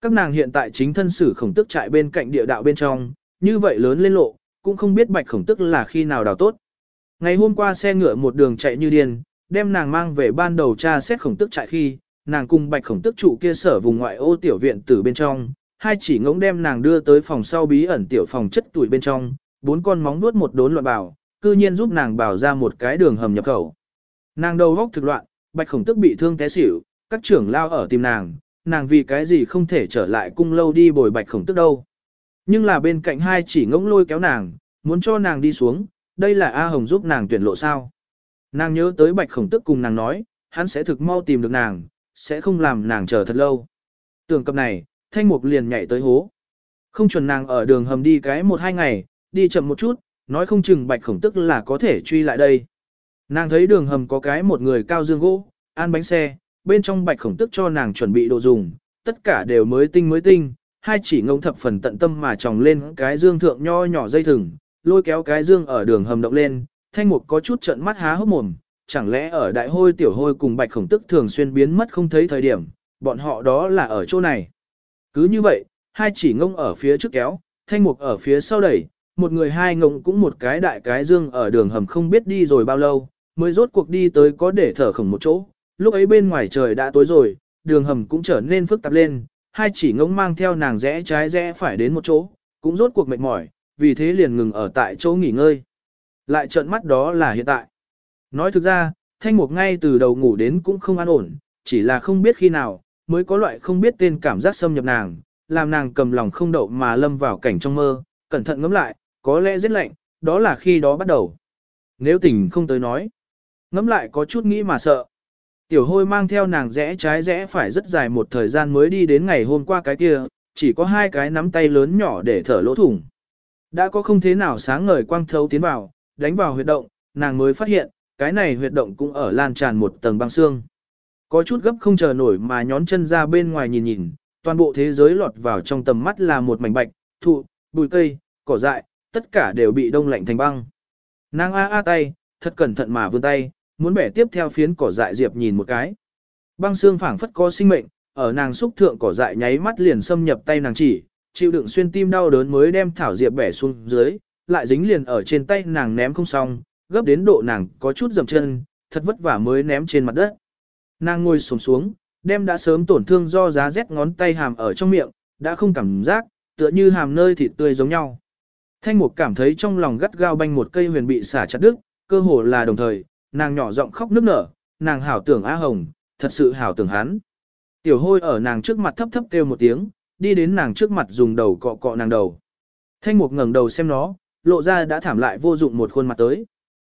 Các nàng hiện tại chính thân sử khổng tức trại bên cạnh địa đạo bên trong, như vậy lớn lên lộ, cũng không biết bạch khổng tức là khi nào đào tốt. Ngày hôm qua xe ngựa một đường chạy như điên, đem nàng mang về ban đầu tra xét khổng tức trại khi, nàng cùng bạch khổng tức trụ kia sở vùng ngoại ô tiểu viện từ bên trong, hai chỉ ngỗng đem nàng đưa tới phòng sau bí ẩn tiểu phòng chất tuổi bên trong, bốn con móng nuốt một đốn loạn bảo, cư nhiên giúp nàng bảo ra một cái đường hầm nhập khẩu. Nàng đầu góc thực loạn, bạch khổng tức bị thương té xỉu, các trưởng lao ở tìm nàng, nàng vì cái gì không thể trở lại cung lâu đi bồi bạch khổng tức đâu. Nhưng là bên cạnh hai chỉ ngỗng lôi kéo nàng, muốn cho nàng đi xuống, đây là A Hồng giúp nàng tuyển lộ sao. Nàng nhớ tới bạch khổng tức cùng nàng nói, hắn sẽ thực mau tìm được nàng, sẽ không làm nàng chờ thật lâu. Tưởng cập này, thanh mục liền nhảy tới hố. Không chuẩn nàng ở đường hầm đi cái một hai ngày, đi chậm một chút, nói không chừng bạch khổng tức là có thể truy lại đây. Nàng thấy đường hầm có cái một người cao dương gỗ, an bánh xe, bên trong bạch khổng tức cho nàng chuẩn bị đồ dùng, tất cả đều mới tinh mới tinh, hai chỉ ngông thập phần tận tâm mà tròng lên cái dương thượng nho nhỏ dây thừng, lôi kéo cái dương ở đường hầm động lên, thanh mục có chút trận mắt há hốc mồm, chẳng lẽ ở đại hôi tiểu hôi cùng bạch khổng tức thường xuyên biến mất không thấy thời điểm, bọn họ đó là ở chỗ này. Cứ như vậy, hai chỉ ngông ở phía trước kéo, thanh mục ở phía sau đẩy, một người hai ngông cũng một cái đại cái dương ở đường hầm không biết đi rồi bao lâu, mới rốt cuộc đi tới có để thở khổng một chỗ, lúc ấy bên ngoài trời đã tối rồi, đường hầm cũng trở nên phức tạp lên, hai chỉ ngỗng mang theo nàng rẽ trái rẽ phải đến một chỗ, cũng rốt cuộc mệt mỏi, vì thế liền ngừng ở tại chỗ nghỉ ngơi. Lại trợn mắt đó là hiện tại. Nói thực ra, thanh mục ngay từ đầu ngủ đến cũng không an ổn, chỉ là không biết khi nào, mới có loại không biết tên cảm giác xâm nhập nàng, làm nàng cầm lòng không đậu mà lâm vào cảnh trong mơ, cẩn thận ngẫm lại, có lẽ rất lạnh, đó là khi đó bắt đầu. Nếu tỉnh không tới nói, ngẫm lại có chút nghĩ mà sợ. Tiểu hôi mang theo nàng rẽ trái rẽ phải rất dài một thời gian mới đi đến ngày hôm qua cái kia, chỉ có hai cái nắm tay lớn nhỏ để thở lỗ thủng. Đã có không thế nào sáng ngời quang thấu tiến vào, đánh vào huyệt động, nàng mới phát hiện, cái này huyệt động cũng ở lan tràn một tầng băng xương. Có chút gấp không chờ nổi mà nhón chân ra bên ngoài nhìn nhìn, toàn bộ thế giới lọt vào trong tầm mắt là một mảnh bạch, thụ, bụi cây, cỏ dại, tất cả đều bị đông lạnh thành băng. Nàng a a tay, thật cẩn thận mà vươn tay, muốn bẻ tiếp theo phiến cỏ dại diệp nhìn một cái. Băng xương phảng phất có sinh mệnh, ở nàng xúc thượng cỏ dại nháy mắt liền xâm nhập tay nàng chỉ, chịu đựng xuyên tim đau đớn mới đem thảo diệp bẻ xuống dưới, lại dính liền ở trên tay nàng ném không xong, gấp đến độ nàng có chút dầm chân, thật vất vả mới ném trên mặt đất. Nàng ngồi xổm xuống, đem đã sớm tổn thương do giá rét ngón tay hàm ở trong miệng, đã không cảm giác, tựa như hàm nơi thịt tươi giống nhau. Thanh mục cảm thấy trong lòng gắt gao banh một cây huyền bị xả chặt đứt, cơ hồ là đồng thời, nàng nhỏ giọng khóc nức nở, nàng hảo tưởng A Hồng, thật sự hảo tưởng hắn. Tiểu hôi ở nàng trước mặt thấp thấp kêu một tiếng, đi đến nàng trước mặt dùng đầu cọ cọ nàng đầu. Thanh mục ngẩng đầu xem nó, lộ ra đã thảm lại vô dụng một khuôn mặt tới.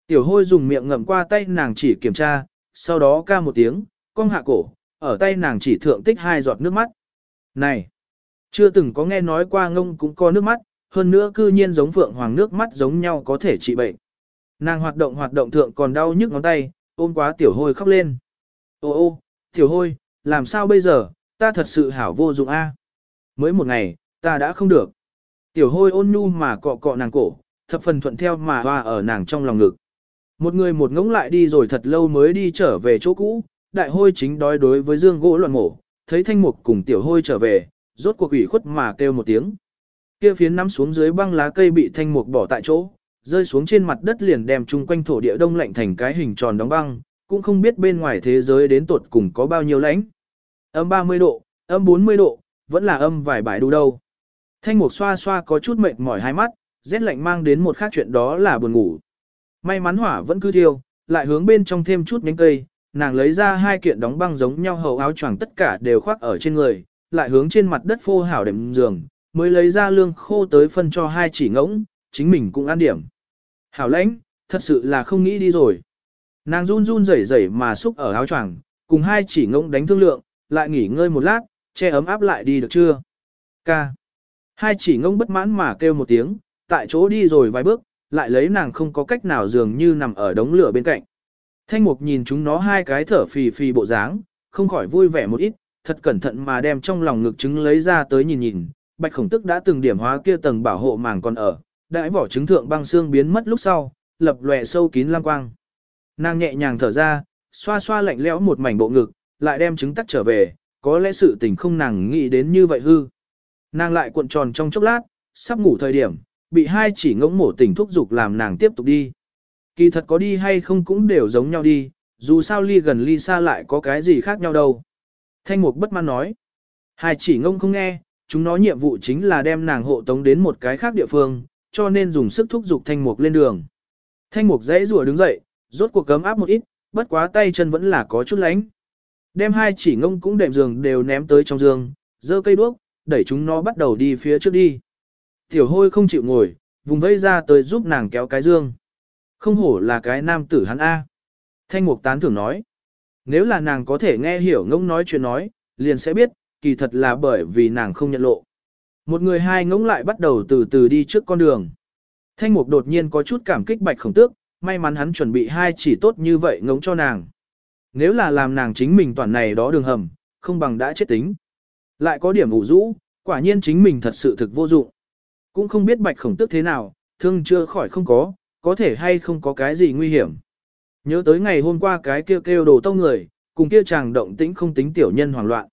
Tiểu hôi dùng miệng ngậm qua tay nàng chỉ kiểm tra, sau đó ca một tiếng, cong hạ cổ, ở tay nàng chỉ thượng tích hai giọt nước mắt. Này! Chưa từng có nghe nói qua ngông cũng có nước mắt, hơn nữa cư nhiên giống phượng hoàng nước mắt giống nhau có thể trị bệnh. Nàng hoạt động hoạt động thượng còn đau nhức ngón tay, ôm quá tiểu hôi khóc lên. Ô ô, tiểu hôi, làm sao bây giờ, ta thật sự hảo vô dụng a. Mới một ngày, ta đã không được. Tiểu hôi ôn nhu mà cọ cọ nàng cổ, thập phần thuận theo mà hoa ở nàng trong lòng ngực. Một người một ngỗng lại đi rồi thật lâu mới đi trở về chỗ cũ, đại hôi chính đói đối với dương gỗ loạn mổ, thấy thanh mục cùng tiểu hôi trở về, rốt cuộc ủy khuất mà kêu một tiếng. Kia phiến nắm xuống dưới băng lá cây bị thanh mục bỏ tại chỗ, rơi xuống trên mặt đất liền đem chung quanh thổ địa đông lạnh thành cái hình tròn đóng băng, cũng không biết bên ngoài thế giới đến tột cùng có bao nhiêu lãnh. Âm 30 độ, âm 40 độ, vẫn là âm vài bài đu đâu. Thanh mục xoa xoa có chút mệt mỏi hai mắt, rét lạnh mang đến một khác chuyện đó là buồn ngủ. May mắn hỏa vẫn cứ thiêu, lại hướng bên trong thêm chút nhánh cây, nàng lấy ra hai kiện đóng băng giống nhau hầu áo choàng tất cả đều khoác ở trên người, lại hướng trên mặt đất phô hảo đệm giường, mới lấy ra lương khô tới phân cho hai chỉ ngỗng, chính mình cũng ăn điểm. Hảo lãnh, thật sự là không nghĩ đi rồi. Nàng run run rẩy rẩy mà xúc ở áo choàng, cùng hai chỉ ngỗng đánh thương lượng, lại nghỉ ngơi một lát, che ấm áp lại đi được chưa? Ca. Hai chỉ ngỗng bất mãn mà kêu một tiếng, tại chỗ đi rồi vài bước, lại lấy nàng không có cách nào dường như nằm ở đống lửa bên cạnh. Thanh mục nhìn chúng nó hai cái thở phì phì bộ dáng, không khỏi vui vẻ một ít, thật cẩn thận mà đem trong lòng ngực trứng lấy ra tới nhìn nhìn, bạch khổng tức đã từng điểm hóa kia tầng bảo hộ màng còn ở, đãi vỏ trứng thượng băng xương biến mất lúc sau, lập lòe sâu kín lang quang. Nàng nhẹ nhàng thở ra, xoa xoa lạnh lẽo một mảnh bộ ngực, lại đem trứng tắc trở về, có lẽ sự tình không nàng nghĩ đến như vậy hư. Nàng lại cuộn tròn trong chốc lát, sắp ngủ thời điểm, bị hai chỉ ngỗng mổ tỉnh thúc dục làm nàng tiếp tục đi. Kỳ thật có đi hay không cũng đều giống nhau đi, dù sao ly gần ly xa lại có cái gì khác nhau đâu. Thanh mục bất mãn nói. Hai chỉ ngông không nghe, chúng nó nhiệm vụ chính là đem nàng hộ tống đến một cái khác địa phương, cho nên dùng sức thúc giục thanh mục lên đường. Thanh mục dãy rùa đứng dậy, rốt cuộc cấm áp một ít, bất quá tay chân vẫn là có chút lánh. Đem hai chỉ ngông cũng đệm giường đều ném tới trong giường, dơ cây đuốc, đẩy chúng nó bắt đầu đi phía trước đi. Tiểu hôi không chịu ngồi, vùng vây ra tới giúp nàng kéo cái dương. Không hổ là cái nam tử hắn A. Thanh mục tán thưởng nói. Nếu là nàng có thể nghe hiểu ngông nói chuyện nói, liền sẽ biết, kỳ thật là bởi vì nàng không nhận lộ. Một người hai ngỗng lại bắt đầu từ từ đi trước con đường. Thanh mục đột nhiên có chút cảm kích bạch khổng tước, may mắn hắn chuẩn bị hai chỉ tốt như vậy ngỗng cho nàng. Nếu là làm nàng chính mình toàn này đó đường hầm, không bằng đã chết tính. Lại có điểm ủ rũ, quả nhiên chính mình thật sự thực vô dụng. Cũng không biết bạch khổng tước thế nào, thương chưa khỏi không có, có thể hay không có cái gì nguy hiểm. Nhớ tới ngày hôm qua cái kêu kêu đồ tông người, cùng kia chàng động tĩnh không tính tiểu nhân hoảng loạn.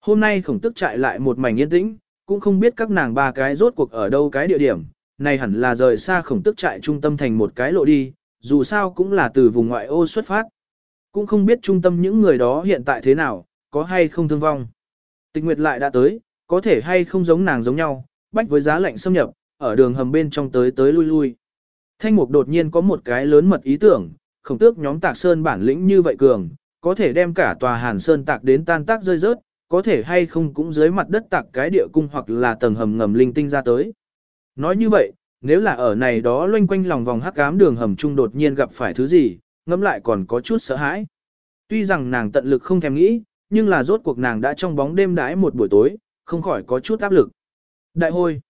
Hôm nay khổng tức chạy lại một mảnh yên tĩnh, cũng không biết các nàng ba cái rốt cuộc ở đâu cái địa điểm, này hẳn là rời xa khổng tức trại trung tâm thành một cái lộ đi, dù sao cũng là từ vùng ngoại ô xuất phát. Cũng không biết trung tâm những người đó hiện tại thế nào, có hay không thương vong. Tịch Nguyệt lại đã tới, có thể hay không giống nàng giống nhau, bách với giá lạnh xâm nhập, ở đường hầm bên trong tới tới lui lui. Thanh mục đột nhiên có một cái lớn mật ý tưởng, khổng tước nhóm tạc sơn bản lĩnh như vậy cường, có thể đem cả tòa hàn sơn tạc đến tan tác rơi rớt, có thể hay không cũng dưới mặt đất tạc cái địa cung hoặc là tầng hầm ngầm linh tinh ra tới. Nói như vậy, nếu là ở này đó loanh quanh lòng vòng hắc ám đường hầm chung đột nhiên gặp phải thứ gì, ngẫm lại còn có chút sợ hãi. Tuy rằng nàng tận lực không thèm nghĩ, nhưng là rốt cuộc nàng đã trong bóng đêm đãi một buổi tối, không khỏi có chút áp lực. Đại hôi.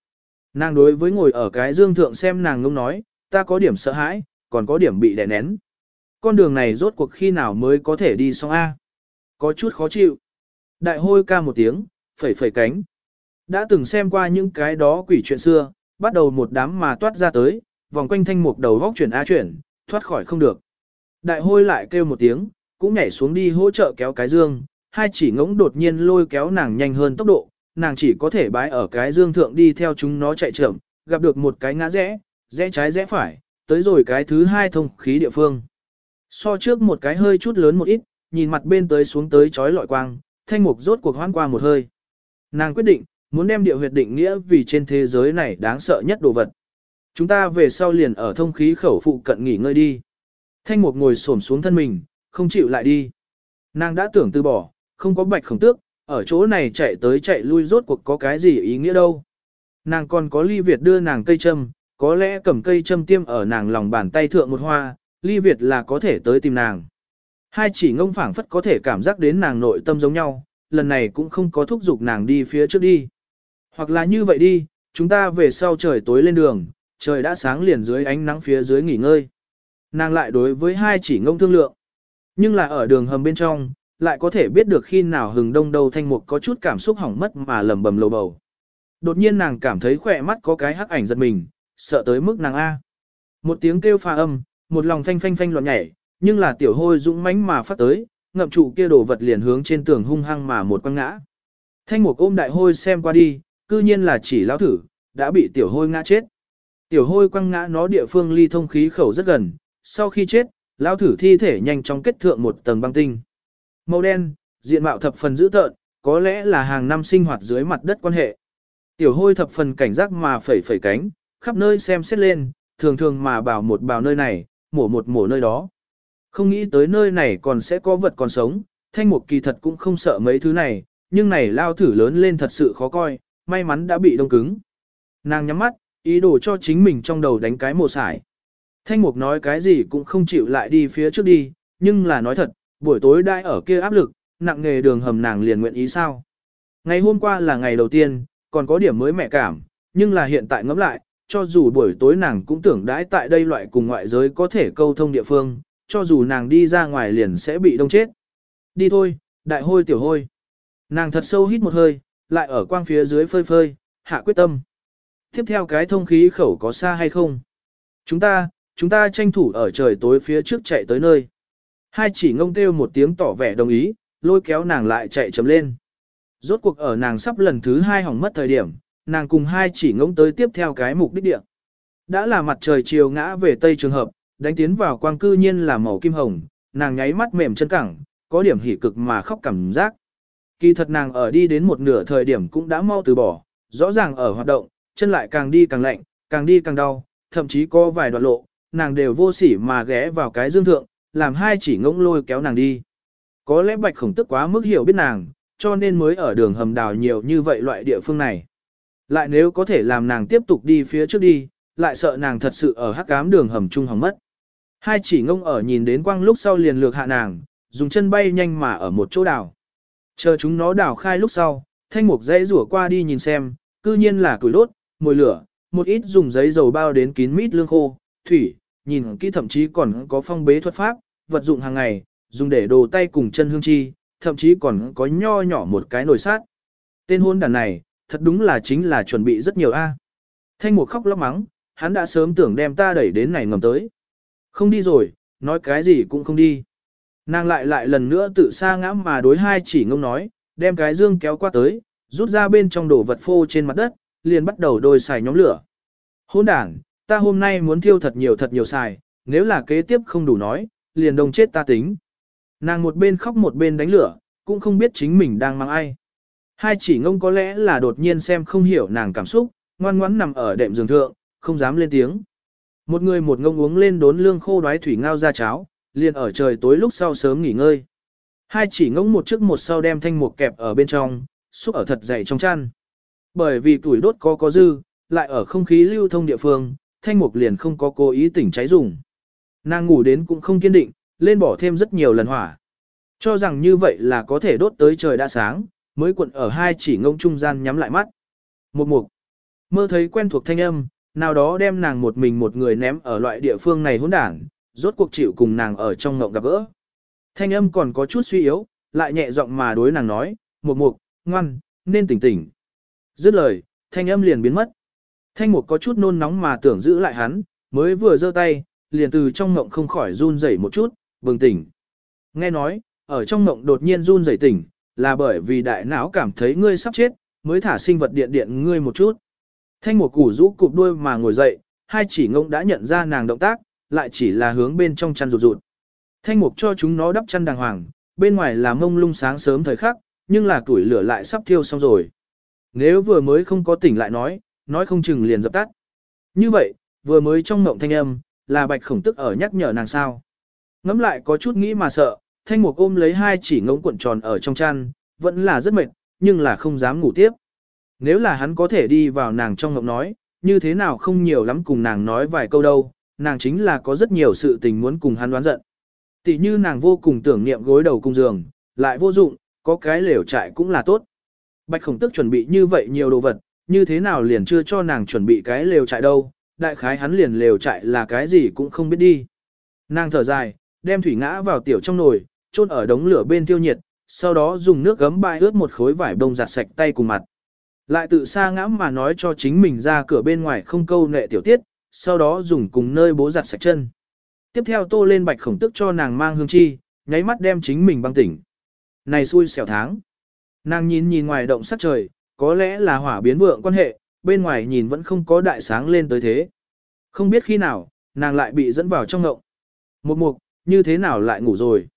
Nàng đối với ngồi ở cái dương thượng xem nàng ngông nói, ta có điểm sợ hãi, còn có điểm bị đè nén. Con đường này rốt cuộc khi nào mới có thể đi xong A. Có chút khó chịu. Đại hôi ca một tiếng, phẩy phẩy cánh. Đã từng xem qua những cái đó quỷ chuyện xưa, bắt đầu một đám mà toát ra tới, vòng quanh thanh mục đầu góc chuyển A chuyển, thoát khỏi không được. Đại hôi lại kêu một tiếng, cũng nhảy xuống đi hỗ trợ kéo cái dương, hai chỉ ngỗng đột nhiên lôi kéo nàng nhanh hơn tốc độ, nàng chỉ có thể bái ở cái dương thượng đi theo chúng nó chạy trưởng, gặp được một cái ngã rẽ, rẽ trái rẽ phải, tới rồi cái thứ hai thông khí địa phương. So trước một cái hơi chút lớn một ít, nhìn mặt bên tới xuống tới chói lọi quang, thanh mục rốt cuộc hoan qua một hơi. Nàng quyết định, muốn đem địa huyệt định nghĩa vì trên thế giới này đáng sợ nhất đồ vật. Chúng ta về sau liền ở thông khí khẩu phụ cận nghỉ ngơi đi. Thanh mục ngồi xổm xuống thân mình, không chịu lại đi. Nàng đã tưởng từ bỏ, không có bạch khổng tước, ở chỗ này chạy tới chạy lui rốt cuộc có cái gì ý nghĩa đâu. Nàng còn có ly Việt đưa nàng cây châm, có lẽ cầm cây châm tiêm ở nàng lòng bàn tay thượng một hoa, ly Việt là có thể tới tìm nàng. Hai chỉ ngông phảng phất có thể cảm giác đến nàng nội tâm giống nhau, lần này cũng không có thúc giục nàng đi phía trước đi. Hoặc là như vậy đi, chúng ta về sau trời tối lên đường, trời đã sáng liền dưới ánh nắng phía dưới nghỉ ngơi. Nàng lại đối với hai chỉ ngông thương lượng. Nhưng là ở đường hầm bên trong, lại có thể biết được khi nào hừng đông đầu thanh mục có chút cảm xúc hỏng mất mà lầm bầm lầu bầu. Đột nhiên nàng cảm thấy khỏe mắt có cái hắc ảnh giật mình, sợ tới mức nàng A. Một tiếng kêu pha âm, một lòng phanh phanh phanh loạn nhảy, nhưng là tiểu hôi dũng mãnh mà phát tới, ngậm trụ kia đồ vật liền hướng trên tường hung hăng mà một quăng ngã. Thanh mục ôm đại hôi xem qua đi, cư nhiên là chỉ lão thử, đã bị tiểu hôi ngã chết. Tiểu hôi quăng ngã nó địa phương ly thông khí khẩu rất gần, sau khi chết, lão thử thi thể nhanh chóng kết thượng một tầng băng tinh. Màu đen, diện mạo thập phần dữ tợn, có lẽ là hàng năm sinh hoạt dưới mặt đất quan hệ. Tiểu hôi thập phần cảnh giác mà phẩy phẩy cánh, khắp nơi xem xét lên, thường thường mà bảo một bảo nơi này, mổ một mổ nơi đó. Không nghĩ tới nơi này còn sẽ có vật còn sống, thanh mục kỳ thật cũng không sợ mấy thứ này, nhưng này lao thử lớn lên thật sự khó coi, may mắn đã bị đông cứng. Nàng nhắm mắt, ý đồ cho chính mình trong đầu đánh cái mồ sải. Thanh mục nói cái gì cũng không chịu lại đi phía trước đi, nhưng là nói thật, buổi tối đai ở kia áp lực, nặng nghề đường hầm nàng liền nguyện ý sao. Ngày hôm qua là ngày đầu tiên, còn có điểm mới mẹ cảm, nhưng là hiện tại ngẫm lại, cho dù buổi tối nàng cũng tưởng đãi tại đây loại cùng ngoại giới có thể câu thông địa phương, cho dù nàng đi ra ngoài liền sẽ bị đông chết. Đi thôi, đại hôi tiểu hôi. Nàng thật sâu hít một hơi, lại ở quang phía dưới phơi phơi, hạ quyết tâm. Tiếp theo cái thông khí khẩu có xa hay không? Chúng ta, chúng ta tranh thủ ở trời tối phía trước chạy tới nơi. Hai chỉ ngông kêu một tiếng tỏ vẻ đồng ý, lôi kéo nàng lại chạy chấm lên. Rốt cuộc ở nàng sắp lần thứ hai hỏng mất thời điểm, nàng cùng hai chỉ ngông tới tiếp theo cái mục đích địa. Đã là mặt trời chiều ngã về tây trường hợp, đánh tiến vào quang cư nhiên là màu kim hồng, nàng nháy mắt mềm chân cẳng, có điểm hỉ cực mà khóc cảm giác. Kỳ thật nàng ở đi đến một nửa thời điểm cũng đã mau từ bỏ, rõ ràng ở hoạt động, chân lại càng đi càng lạnh, càng đi càng đau, thậm chí có vài đoạn lộ, nàng đều vô sỉ mà ghé vào cái dương thượng, làm hai chỉ ngỗng lôi kéo nàng đi. Có lẽ bạch khổng tức quá mức hiểu biết nàng, cho nên mới ở đường hầm đào nhiều như vậy loại địa phương này. Lại nếu có thể làm nàng tiếp tục đi phía trước đi, lại sợ nàng thật sự ở hắc cám đường hầm trung hỏng mất. Hai chỉ ngông ở nhìn đến quang lúc sau liền lược hạ nàng, dùng chân bay nhanh mà ở một chỗ đào. Chờ chúng nó đào khai lúc sau, thanh mục dãy rủa qua đi nhìn xem, cư nhiên là củi đốt, mồi lửa, một ít dùng giấy dầu bao đến kín mít lương khô, thủy, nhìn kỹ thậm chí còn có phong bế thuật pháp, vật dụng hàng ngày, dùng để đồ tay cùng chân hương chi, thậm chí còn có nho nhỏ một cái nồi sát. Tên hôn đàn này, thật đúng là chính là chuẩn bị rất nhiều a. Thanh mục khóc lóc mắng, hắn đã sớm tưởng đem ta đẩy đến này ngầm tới. Không đi rồi, nói cái gì cũng không đi. Nàng lại lại lần nữa tự xa ngã mà đối hai chỉ ngông nói, đem cái dương kéo qua tới, rút ra bên trong đồ vật phô trên mặt đất, liền bắt đầu đôi xài nhóm lửa. Hôn đảng, ta hôm nay muốn thiêu thật nhiều thật nhiều xài, nếu là kế tiếp không đủ nói, liền đông chết ta tính. Nàng một bên khóc một bên đánh lửa, cũng không biết chính mình đang mang ai. Hai chỉ ngông có lẽ là đột nhiên xem không hiểu nàng cảm xúc, ngoan ngoãn nằm ở đệm giường thượng, không dám lên tiếng. Một người một ngông uống lên đốn lương khô đoái thủy ngao ra cháo, liền ở trời tối lúc sau sớm nghỉ ngơi. Hai chỉ ngông một trước một sau đem thanh mục kẹp ở bên trong, xúc ở thật dày trong chăn. Bởi vì tuổi đốt có có dư, lại ở không khí lưu thông địa phương, thanh mục liền không có cố ý tỉnh cháy dùng. Nàng ngủ đến cũng không kiên định, lên bỏ thêm rất nhiều lần hỏa. Cho rằng như vậy là có thể đốt tới trời đã sáng, mới cuộn ở hai chỉ ngông trung gian nhắm lại mắt. Một mục, mơ thấy quen thuộc thanh âm, nào đó đem nàng một mình một người ném ở loại địa phương này hỗn đảng, rốt cuộc chịu cùng nàng ở trong ngộng gặp gỡ. Thanh âm còn có chút suy yếu, lại nhẹ giọng mà đối nàng nói, một mục, ngoan, nên tỉnh tỉnh. Dứt lời, thanh âm liền biến mất. Thanh mục có chút nôn nóng mà tưởng giữ lại hắn, mới vừa giơ tay, liền từ trong ngộng không khỏi run rẩy một chút, bừng tỉnh. Nghe nói, ở trong ngộng đột nhiên run rẩy tỉnh, là bởi vì đại não cảm thấy ngươi sắp chết, mới thả sinh vật điện điện ngươi một chút. Thanh một củ rũ cụp đuôi mà ngồi dậy, hai chỉ ngông đã nhận ra nàng động tác, lại chỉ là hướng bên trong chăn rụt rụt. Thanh mục cho chúng nó đắp chăn đàng hoàng, bên ngoài là mông lung sáng sớm thời khắc, nhưng là tuổi lửa lại sắp thiêu xong rồi. Nếu vừa mới không có tỉnh lại nói, nói không chừng liền dập tắt. Như vậy, vừa mới trong mộng thanh âm, là bạch khổng tức ở nhắc nhở nàng sao. Ngắm lại có chút nghĩ mà sợ, thanh mục ôm lấy hai chỉ ngỗng cuộn tròn ở trong chăn, vẫn là rất mệt, nhưng là không dám ngủ tiếp. Nếu là hắn có thể đi vào nàng trong ngộng nói, như thế nào không nhiều lắm cùng nàng nói vài câu đâu, nàng chính là có rất nhiều sự tình muốn cùng hắn đoán giận. Tỷ như nàng vô cùng tưởng niệm gối đầu cung giường, lại vô dụng, có cái lều trại cũng là tốt. Bạch khổng tức chuẩn bị như vậy nhiều đồ vật, như thế nào liền chưa cho nàng chuẩn bị cái lều trại đâu, đại khái hắn liền lều trại là cái gì cũng không biết đi. Nàng thở dài, đem thủy ngã vào tiểu trong nồi, chôn ở đống lửa bên tiêu nhiệt, sau đó dùng nước gấm bay ướt một khối vải bông giặt sạch tay cùng mặt. Lại tự xa ngã mà nói cho chính mình ra cửa bên ngoài không câu nệ tiểu tiết, sau đó dùng cùng nơi bố giặt sạch chân. Tiếp theo tô lên bạch khổng tức cho nàng mang hương chi, nháy mắt đem chính mình băng tỉnh. Này xui xẻo tháng. Nàng nhìn nhìn ngoài động sắc trời, có lẽ là hỏa biến vượng quan hệ, bên ngoài nhìn vẫn không có đại sáng lên tới thế. Không biết khi nào, nàng lại bị dẫn vào trong ngộng. Một mục, như thế nào lại ngủ rồi?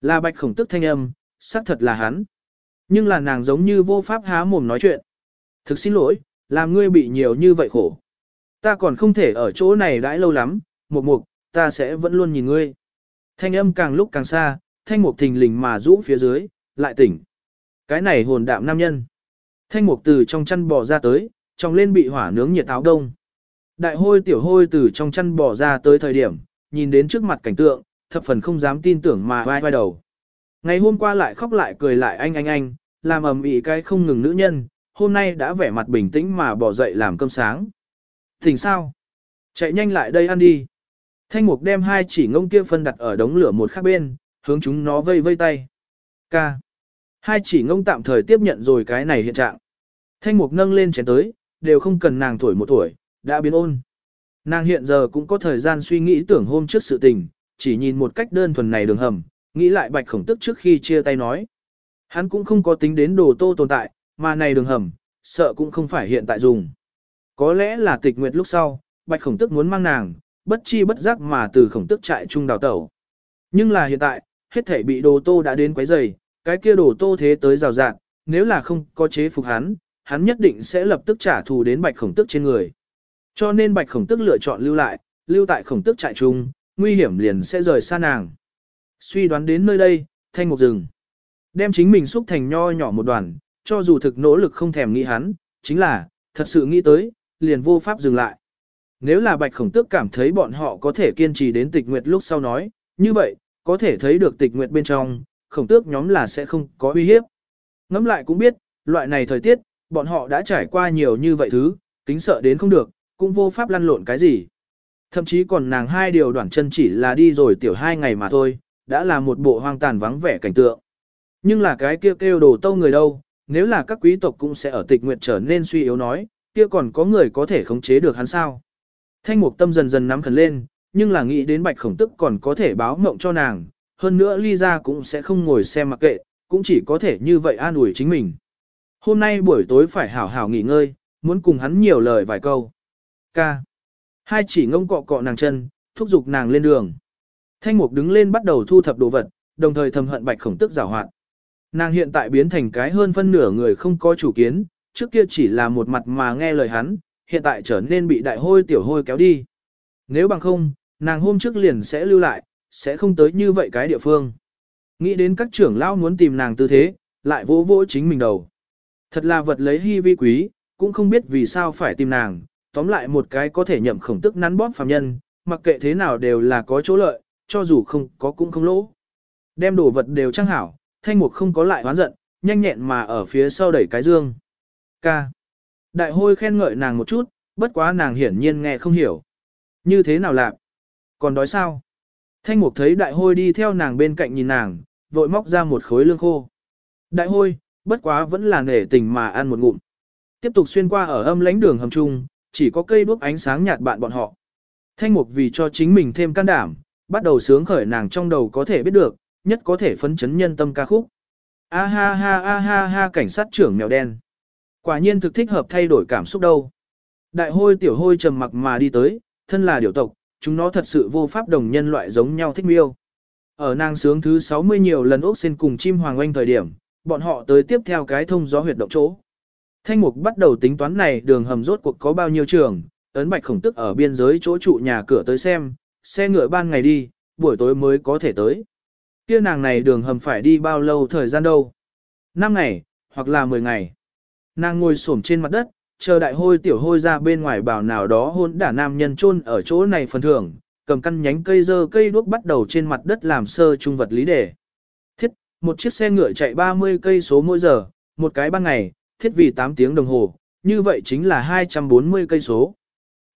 Là bạch khổng tức thanh âm, xác thật là hắn. Nhưng là nàng giống như vô pháp há mồm nói chuyện. Thực xin lỗi, làm ngươi bị nhiều như vậy khổ. Ta còn không thể ở chỗ này đãi lâu lắm, một mục, ta sẽ vẫn luôn nhìn ngươi. Thanh âm càng lúc càng xa, thanh mục thình lình mà rũ phía dưới, lại tỉnh. Cái này hồn đạm nam nhân. Thanh mục từ trong chăn bò ra tới, trong lên bị hỏa nướng nhiệt áo đông. Đại hôi tiểu hôi từ trong chăn bò ra tới thời điểm, nhìn đến trước mặt cảnh tượng, thập phần không dám tin tưởng mà vai vai đầu. Ngày hôm qua lại khóc lại cười lại anh anh anh, làm ầm ĩ cái không ngừng nữ nhân, hôm nay đã vẻ mặt bình tĩnh mà bỏ dậy làm cơm sáng. Thỉnh sao? Chạy nhanh lại đây ăn đi. Thanh mục đem hai chỉ ngông kia phân đặt ở đống lửa một khác bên, hướng chúng nó vây vây tay. Ca. Hai chỉ ngông tạm thời tiếp nhận rồi cái này hiện trạng. Thanh mục nâng lên chén tới, đều không cần nàng tuổi một tuổi, đã biến ôn. Nàng hiện giờ cũng có thời gian suy nghĩ tưởng hôm trước sự tình, chỉ nhìn một cách đơn thuần này đường hầm, nghĩ lại bạch khổng tức trước khi chia tay nói. Hắn cũng không có tính đến đồ tô tồn tại, mà này đường hầm, sợ cũng không phải hiện tại dùng. Có lẽ là tịch nguyệt lúc sau, bạch khổng tức muốn mang nàng, bất chi bất giác mà từ khổng tức trại trung đào tẩu. Nhưng là hiện tại, hết thể bị đồ tô đã đến quấy rầy, cái kia đồ tô thế tới rào rạt, nếu là không có chế phục hắn, hắn nhất định sẽ lập tức trả thù đến bạch khổng tức trên người. Cho nên bạch khổng tức lựa chọn lưu lại, lưu tại khổng tức trại trung, nguy hiểm liền sẽ rời xa nàng. Suy đoán đến nơi đây, thanh một rừng. Đem chính mình xúc thành nho nhỏ một đoàn, cho dù thực nỗ lực không thèm nghĩ hắn, chính là, thật sự nghĩ tới, liền vô pháp dừng lại. Nếu là bạch khổng tước cảm thấy bọn họ có thể kiên trì đến tịch nguyệt lúc sau nói, như vậy, có thể thấy được tịch nguyệt bên trong, khổng tước nhóm là sẽ không có uy hiếp. Ngắm lại cũng biết, loại này thời tiết, bọn họ đã trải qua nhiều như vậy thứ, kính sợ đến không được, cũng vô pháp lăn lộn cái gì. Thậm chí còn nàng hai điều đoạn chân chỉ là đi rồi tiểu hai ngày mà thôi, đã là một bộ hoang tàn vắng vẻ cảnh tượng. Nhưng là cái kia kêu, kêu đồ tâu người đâu, nếu là các quý tộc cũng sẽ ở tịch nguyệt trở nên suy yếu nói, kia còn có người có thể khống chế được hắn sao. Thanh mục tâm dần dần nắm khẩn lên, nhưng là nghĩ đến bạch khổng tức còn có thể báo mộng cho nàng, hơn nữa ly ra cũng sẽ không ngồi xem mặc kệ, cũng chỉ có thể như vậy an ủi chính mình. Hôm nay buổi tối phải hảo hảo nghỉ ngơi, muốn cùng hắn nhiều lời vài câu. Ca. Hai chỉ ngông cọ cọ nàng chân, thúc giục nàng lên đường. Thanh mục đứng lên bắt đầu thu thập đồ vật, đồng thời thầm hận bạch khổng tức giảo hoạt. Nàng hiện tại biến thành cái hơn phân nửa người không có chủ kiến, trước kia chỉ là một mặt mà nghe lời hắn, hiện tại trở nên bị đại hôi tiểu hôi kéo đi. Nếu bằng không, nàng hôm trước liền sẽ lưu lại, sẽ không tới như vậy cái địa phương. Nghĩ đến các trưởng lão muốn tìm nàng tư thế, lại vỗ vỗ chính mình đầu. Thật là vật lấy hy vi quý, cũng không biết vì sao phải tìm nàng, tóm lại một cái có thể nhậm khổng tức nắn bóp phàm nhân, mặc kệ thế nào đều là có chỗ lợi, cho dù không có cũng không lỗ. Đem đồ vật đều trang hảo, thanh mục không có lại hoán giận, nhanh nhẹn mà ở phía sau đẩy cái dương. Ca. Đại hôi khen ngợi nàng một chút, bất quá nàng hiển nhiên nghe không hiểu. Như thế nào lạc? Còn đói sao? Thanh mục thấy đại hôi đi theo nàng bên cạnh nhìn nàng, vội móc ra một khối lương khô. Đại hôi, bất quá vẫn là nể tình mà ăn một ngụm. Tiếp tục xuyên qua ở âm lãnh đường hầm trung, chỉ có cây đuốc ánh sáng nhạt bạn bọn họ. Thanh mục vì cho chính mình thêm can đảm, bắt đầu sướng khởi nàng trong đầu có thể biết được, nhất có thể phấn chấn nhân tâm ca khúc. A ha ha a ha ha cảnh sát trưởng mèo đen. Quả nhiên thực thích hợp thay đổi cảm xúc đâu. Đại hôi tiểu hôi trầm mặc mà đi tới, thân là điều tộc, chúng nó thật sự vô pháp đồng nhân loại giống nhau thích miêu. Ở nàng sướng thứ 60 nhiều lần ốc xin cùng chim hoàng oanh thời điểm, bọn họ tới tiếp theo cái thông gió huyệt động chỗ. Thanh mục bắt đầu tính toán này đường hầm rốt cuộc có bao nhiêu trường, ấn bạch khổng tức ở biên giới chỗ trụ nhà cửa tới xem, xe ngựa ban ngày đi, buổi tối mới có thể tới. Kia nàng này đường hầm phải đi bao lâu thời gian đâu? 5 ngày, hoặc là 10 ngày. Nàng ngồi xổm trên mặt đất, chờ đại hôi tiểu hôi ra bên ngoài bảo nào đó hôn đả nam nhân chôn ở chỗ này phần thưởng, cầm căn nhánh cây dơ cây đuốc bắt đầu trên mặt đất làm sơ trung vật lý đề. Thiết, một chiếc xe ngựa chạy 30 cây số mỗi giờ, một cái ban ngày, thiết vì 8 tiếng đồng hồ, như vậy chính là 240 cây số.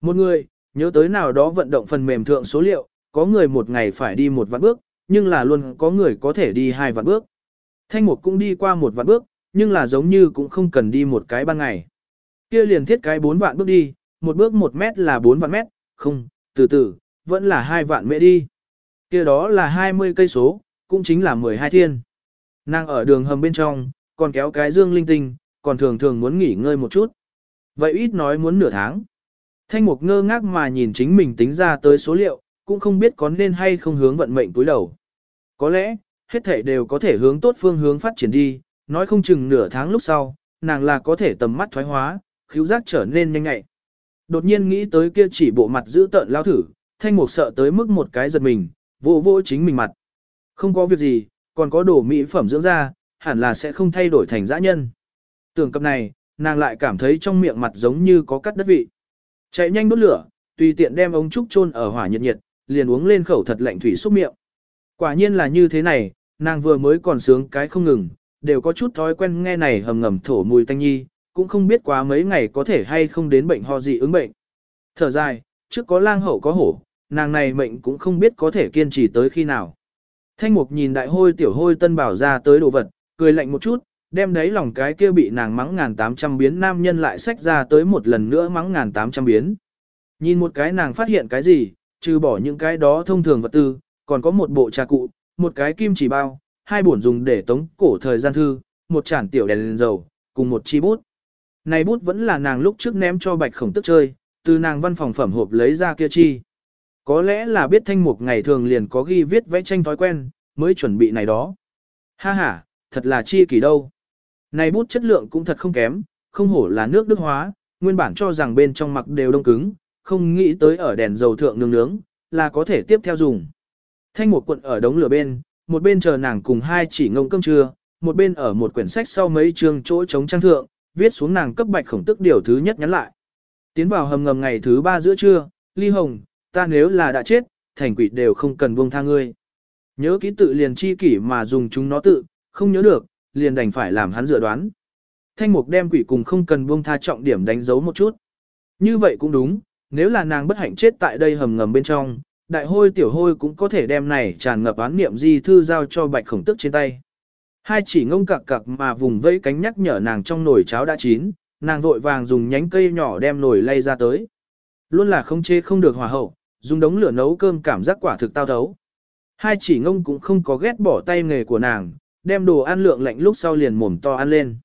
Một người, nhớ tới nào đó vận động phần mềm thượng số liệu, có người một ngày phải đi một vạn bước, nhưng là luôn có người có thể đi hai vạn bước. Thanh Mục cũng đi qua một vạn bước, nhưng là giống như cũng không cần đi một cái ban ngày. Kia liền thiết cái bốn vạn bước đi, một bước một mét là bốn vạn mét, không, từ từ, vẫn là hai vạn mẹ đi. Kia đó là 20 cây số, cũng chính là 12 thiên. Nàng ở đường hầm bên trong, còn kéo cái dương linh tinh, còn thường thường muốn nghỉ ngơi một chút. Vậy ít nói muốn nửa tháng. Thanh mục ngơ ngác mà nhìn chính mình tính ra tới số liệu, cũng không biết có nên hay không hướng vận mệnh túi đầu. Có lẽ, hết thể đều có thể hướng tốt phương hướng phát triển đi, nói không chừng nửa tháng lúc sau, nàng là có thể tầm mắt thoái hóa, khíu giác trở nên nhanh ngại. Đột nhiên nghĩ tới kia chỉ bộ mặt giữ tợn lao thử, thanh mục sợ tới mức một cái giật mình, vô vô chính mình mặt. Không có việc gì, còn có đồ mỹ phẩm dưỡng da, hẳn là sẽ không thay đổi thành dã nhân. Tưởng cập này, nàng lại cảm thấy trong miệng mặt giống như có cắt đất vị. Chạy nhanh đốt lửa, tùy tiện đem ống trúc chôn ở hỏa nhiệt nhiệt, liền uống lên khẩu thật lạnh thủy xúc miệng. Quả nhiên là như thế này, nàng vừa mới còn sướng cái không ngừng, đều có chút thói quen nghe này hầm ngầm thổ mùi tanh nhi, cũng không biết quá mấy ngày có thể hay không đến bệnh ho gì ứng bệnh. Thở dài, trước có lang hậu có hổ, nàng này mệnh cũng không biết có thể kiên trì tới khi nào. Thanh mục nhìn đại hôi tiểu hôi tân bảo ra tới đồ vật, cười lạnh một chút, đem đấy lòng cái kia bị nàng mắng ngàn tám trăm biến nam nhân lại xách ra tới một lần nữa mắng ngàn tám trăm biến. Nhìn một cái nàng phát hiện cái gì, trừ bỏ những cái đó thông thường vật tư, còn có một bộ trà cụ, một cái kim chỉ bao, hai bổn dùng để tống cổ thời gian thư, một chản tiểu đèn, đèn dầu, cùng một chi bút. Này bút vẫn là nàng lúc trước ném cho bạch khổng tức chơi, từ nàng văn phòng phẩm hộp lấy ra kia chi. Có lẽ là biết thanh mục ngày thường liền có ghi viết vẽ tranh thói quen, mới chuẩn bị này đó. Ha ha, thật là chi kỳ đâu. Này bút chất lượng cũng thật không kém, không hổ là nước đức hóa, nguyên bản cho rằng bên trong mặc đều đông cứng, không nghĩ tới ở đèn dầu thượng nướng nướng, là có thể tiếp theo dùng. Thanh một quận ở đống lửa bên, một bên chờ nàng cùng hai chỉ ngông cơm trưa, một bên ở một quyển sách sau mấy chương chỗ chống trang thượng, viết xuống nàng cấp bạch khổng tức điều thứ nhất nhắn lại. Tiến vào hầm ngầm ngày thứ ba giữa trưa, ly hồng, ta nếu là đã chết, thành quỷ đều không cần buông tha ngươi. Nhớ ký tự liền chi kỷ mà dùng chúng nó tự, không nhớ được, liền đành phải làm hắn dự đoán. Thanh mục đem quỷ cùng không cần buông tha trọng điểm đánh dấu một chút. Như vậy cũng đúng, nếu là nàng bất hạnh chết tại đây hầm ngầm bên trong, đại hôi tiểu hôi cũng có thể đem này tràn ngập án niệm di thư giao cho bạch khổng tức trên tay. Hai chỉ ngông cặc cặc mà vùng vẫy cánh nhắc nhở nàng trong nồi cháo đã chín, nàng vội vàng dùng nhánh cây nhỏ đem nồi lay ra tới. Luôn là không chê không được hòa hậu, dùng đống lửa nấu cơm cảm giác quả thực tao thấu. Hai chỉ ngông cũng không có ghét bỏ tay nghề của nàng, đem đồ ăn lượng lạnh lúc sau liền mồm to ăn lên.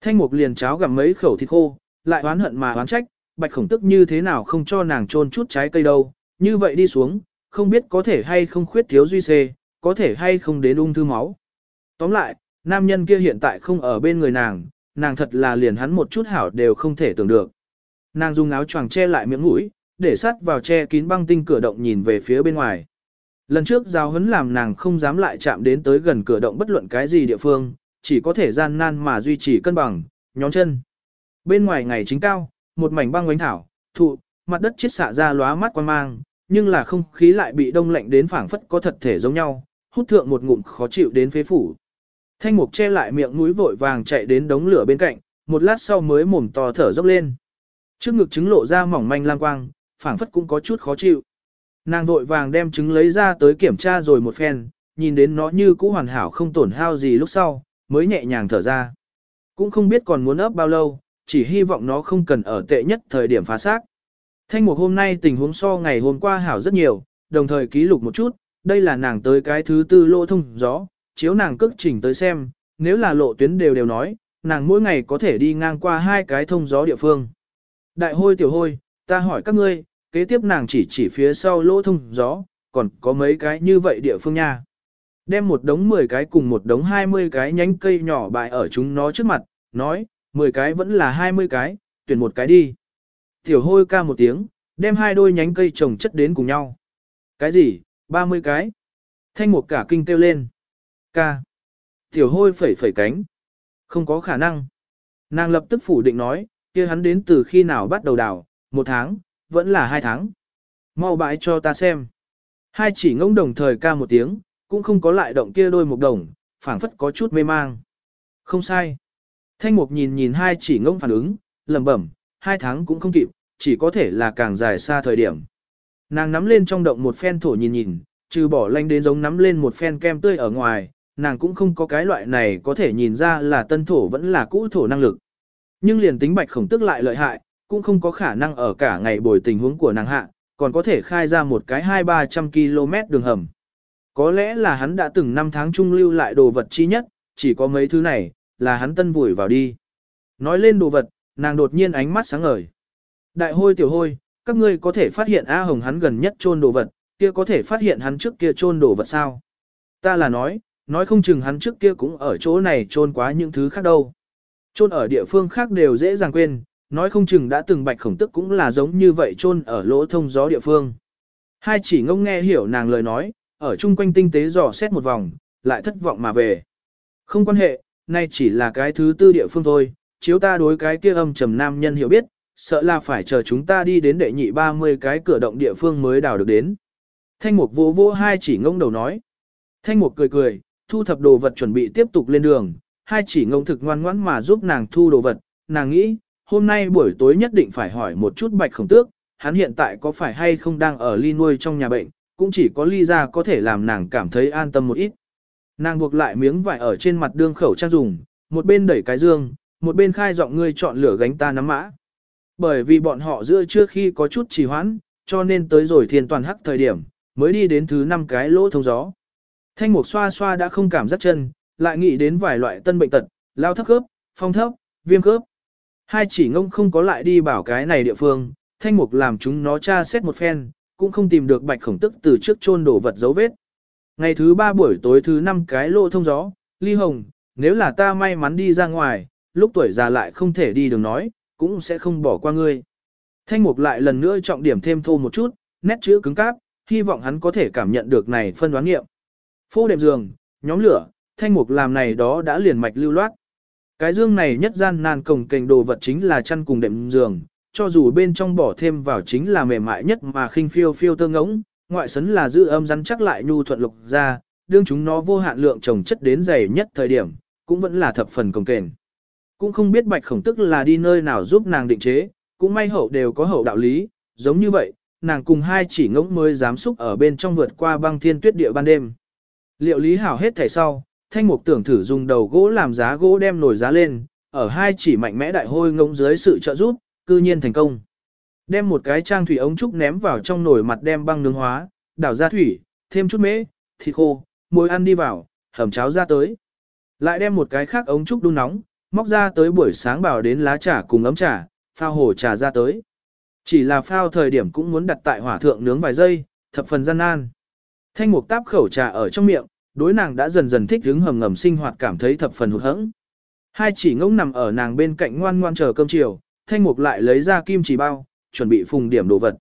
Thanh mục liền cháo gặm mấy khẩu thịt khô, lại oán hận mà oán trách, bạch khổng tức như thế nào không cho nàng trôn chút trái cây đâu, như vậy đi xuống, không biết có thể hay không khuyết thiếu duy xê, có thể hay không đến ung thư máu. Tóm lại, nam nhân kia hiện tại không ở bên người nàng, nàng thật là liền hắn một chút hảo đều không thể tưởng được. Nàng dùng áo choàng che lại miệng mũi, để sát vào che kín băng tinh cửa động nhìn về phía bên ngoài. Lần trước giao hấn làm nàng không dám lại chạm đến tới gần cửa động bất luận cái gì địa phương, chỉ có thể gian nan mà duy trì cân bằng, nhón chân. Bên ngoài ngày chính cao, một mảnh băng quánh thảo, thụ, mặt đất chiết xạ ra lóa mắt quan mang, nhưng là không khí lại bị đông lạnh đến phảng phất có thật thể giống nhau, hút thượng một ngụm khó chịu đến phế phủ. Thanh mục che lại miệng mũi vội vàng chạy đến đống lửa bên cạnh, một lát sau mới mồm to thở dốc lên. Trước ngực trứng lộ ra mỏng manh lang quang, phảng phất cũng có chút khó chịu. Nàng vội vàng đem trứng lấy ra tới kiểm tra rồi một phen, nhìn đến nó như cũ hoàn hảo không tổn hao gì lúc sau, mới nhẹ nhàng thở ra. Cũng không biết còn muốn ấp bao lâu, chỉ hy vọng nó không cần ở tệ nhất thời điểm phá xác. Thanh mục hôm nay tình huống so ngày hôm qua hảo rất nhiều, đồng thời ký lục một chút, đây là nàng tới cái thứ tư lỗ thông gió, chiếu nàng cước chỉnh tới xem, nếu là lộ tuyến đều đều nói, nàng mỗi ngày có thể đi ngang qua hai cái thông gió địa phương. Đại hôi tiểu hôi, ta hỏi các ngươi, kế tiếp nàng chỉ chỉ phía sau lỗ thông gió, còn có mấy cái như vậy địa phương nha. Đem một đống 10 cái cùng một đống 20 cái nhánh cây nhỏ bại ở chúng nó trước mặt, nói, 10 cái vẫn là 20 cái, tuyển một cái đi. Tiểu hôi ca một tiếng, đem hai đôi nhánh cây trồng chất đến cùng nhau. Cái gì, 30 cái. Thanh mục cả kinh kêu lên. Ca. Tiểu hôi phẩy phẩy cánh. Không có khả năng. Nàng lập tức phủ định nói, kia hắn đến từ khi nào bắt đầu đào, một tháng, vẫn là hai tháng. Mau bãi cho ta xem. Hai chỉ ngông đồng thời ca một tiếng, cũng không có lại động kia đôi một đồng, phảng phất có chút mê mang. Không sai. Thanh mục nhìn nhìn hai chỉ ngông phản ứng, lẩm bẩm, hai tháng cũng không kịp, chỉ có thể là càng dài xa thời điểm. Nàng nắm lên trong động một phen thổ nhìn nhìn, trừ bỏ lanh đến giống nắm lên một phen kem tươi ở ngoài, nàng cũng không có cái loại này có thể nhìn ra là tân thổ vẫn là cũ thổ năng lực. Nhưng liền tính bạch khổng tức lại lợi hại, cũng không có khả năng ở cả ngày bồi tình huống của nàng hạ, còn có thể khai ra một cái hai ba trăm km đường hầm. Có lẽ là hắn đã từng năm tháng trung lưu lại đồ vật chi nhất, chỉ có mấy thứ này, là hắn tân vùi vào đi. Nói lên đồ vật, nàng đột nhiên ánh mắt sáng ngời. Đại hôi tiểu hôi, các ngươi có thể phát hiện A Hồng hắn gần nhất chôn đồ vật, kia có thể phát hiện hắn trước kia chôn đồ vật sao? Ta là nói, nói không chừng hắn trước kia cũng ở chỗ này chôn quá những thứ khác đâu. Chôn ở địa phương khác đều dễ dàng quên, nói không chừng đã từng bạch khổng tức cũng là giống như vậy chôn ở lỗ thông gió địa phương. Hai chỉ ngông nghe hiểu nàng lời nói, ở chung quanh tinh tế dò xét một vòng, lại thất vọng mà về. Không quan hệ, nay chỉ là cái thứ tư địa phương thôi, chiếu ta đối cái kia âm trầm nam nhân hiểu biết, sợ là phải chờ chúng ta đi đến đệ nhị 30 cái cửa động địa phương mới đào được đến. Thanh mục vô vô hai chỉ ngông đầu nói. Thanh mục cười cười, thu thập đồ vật chuẩn bị tiếp tục lên đường, hai chỉ ngông thực ngoan ngoãn mà giúp nàng thu đồ vật, nàng nghĩ, hôm nay buổi tối nhất định phải hỏi một chút bạch khổng tước, hắn hiện tại có phải hay không đang ở ly nuôi trong nhà bệnh, cũng chỉ có ly ra có thể làm nàng cảm thấy an tâm một ít. Nàng buộc lại miếng vải ở trên mặt đương khẩu trang dùng, một bên đẩy cái dương, một bên khai giọng ngươi chọn lửa gánh ta nắm mã. Bởi vì bọn họ giữa trước khi có chút trì hoãn, cho nên tới rồi thiên toàn hắc thời điểm, mới đi đến thứ năm cái lỗ thông gió. Thanh mục xoa xoa đã không cảm giác chân, lại nghĩ đến vài loại tân bệnh tật, lao thấp khớp, phong thấp, viêm khớp. Hai chỉ ngông không có lại đi bảo cái này địa phương, thanh mục làm chúng nó tra xét một phen, cũng không tìm được bạch khổng tức từ trước chôn đổ vật dấu vết. Ngày thứ ba buổi tối thứ năm cái lỗ thông gió, ly hồng, nếu là ta may mắn đi ra ngoài, lúc tuổi già lại không thể đi đường nói, cũng sẽ không bỏ qua ngươi. Thanh mục lại lần nữa trọng điểm thêm thô một chút, nét chữ cứng cáp, hy vọng hắn có thể cảm nhận được này phân đoán nghiệm. Phô đệm giường, nhóm lửa, thanh mục làm này đó đã liền mạch lưu loát. Cái dương này nhất gian nan cồng kềnh đồ vật chính là chăn cùng đệm giường, cho dù bên trong bỏ thêm vào chính là mềm mại nhất mà khinh phiêu phiêu tơ ngỗng, ngoại sấn là giữ âm rắn chắc lại nhu thuận lục ra, đương chúng nó vô hạn lượng trồng chất đến dày nhất thời điểm, cũng vẫn là thập phần cồng kềnh. Cũng không biết bạch khổng tức là đi nơi nào giúp nàng định chế, cũng may hậu đều có hậu đạo lý, giống như vậy, nàng cùng hai chỉ ngỗng mới dám xúc ở bên trong vượt qua băng thiên tuyết địa ban đêm. Liệu lý hảo hết thảy sau, thanh mục tưởng thử dùng đầu gỗ làm giá gỗ đem nổi giá lên, ở hai chỉ mạnh mẽ đại hôi ngỗng dưới sự trợ giúp, cư nhiên thành công. Đem một cái trang thủy ống trúc ném vào trong nồi mặt đem băng nướng hóa, đảo ra thủy, thêm chút mễ, thịt khô, muối ăn đi vào, hầm cháo ra tới. Lại đem một cái khác ống trúc đun nóng, móc ra tới buổi sáng bảo đến lá trà cùng ấm trà, phao hồ trà ra tới. Chỉ là phao thời điểm cũng muốn đặt tại hỏa thượng nướng vài giây, thập phần gian nan. Thanh mục táp khẩu trà ở trong miệng, đối nàng đã dần dần thích hứng hầm ngầm sinh hoạt cảm thấy thập phần hụt hẫng. Hai chỉ ngỗng nằm ở nàng bên cạnh ngoan ngoan chờ cơm chiều, thanh mục lại lấy ra kim chỉ bao, chuẩn bị phùng điểm đồ vật.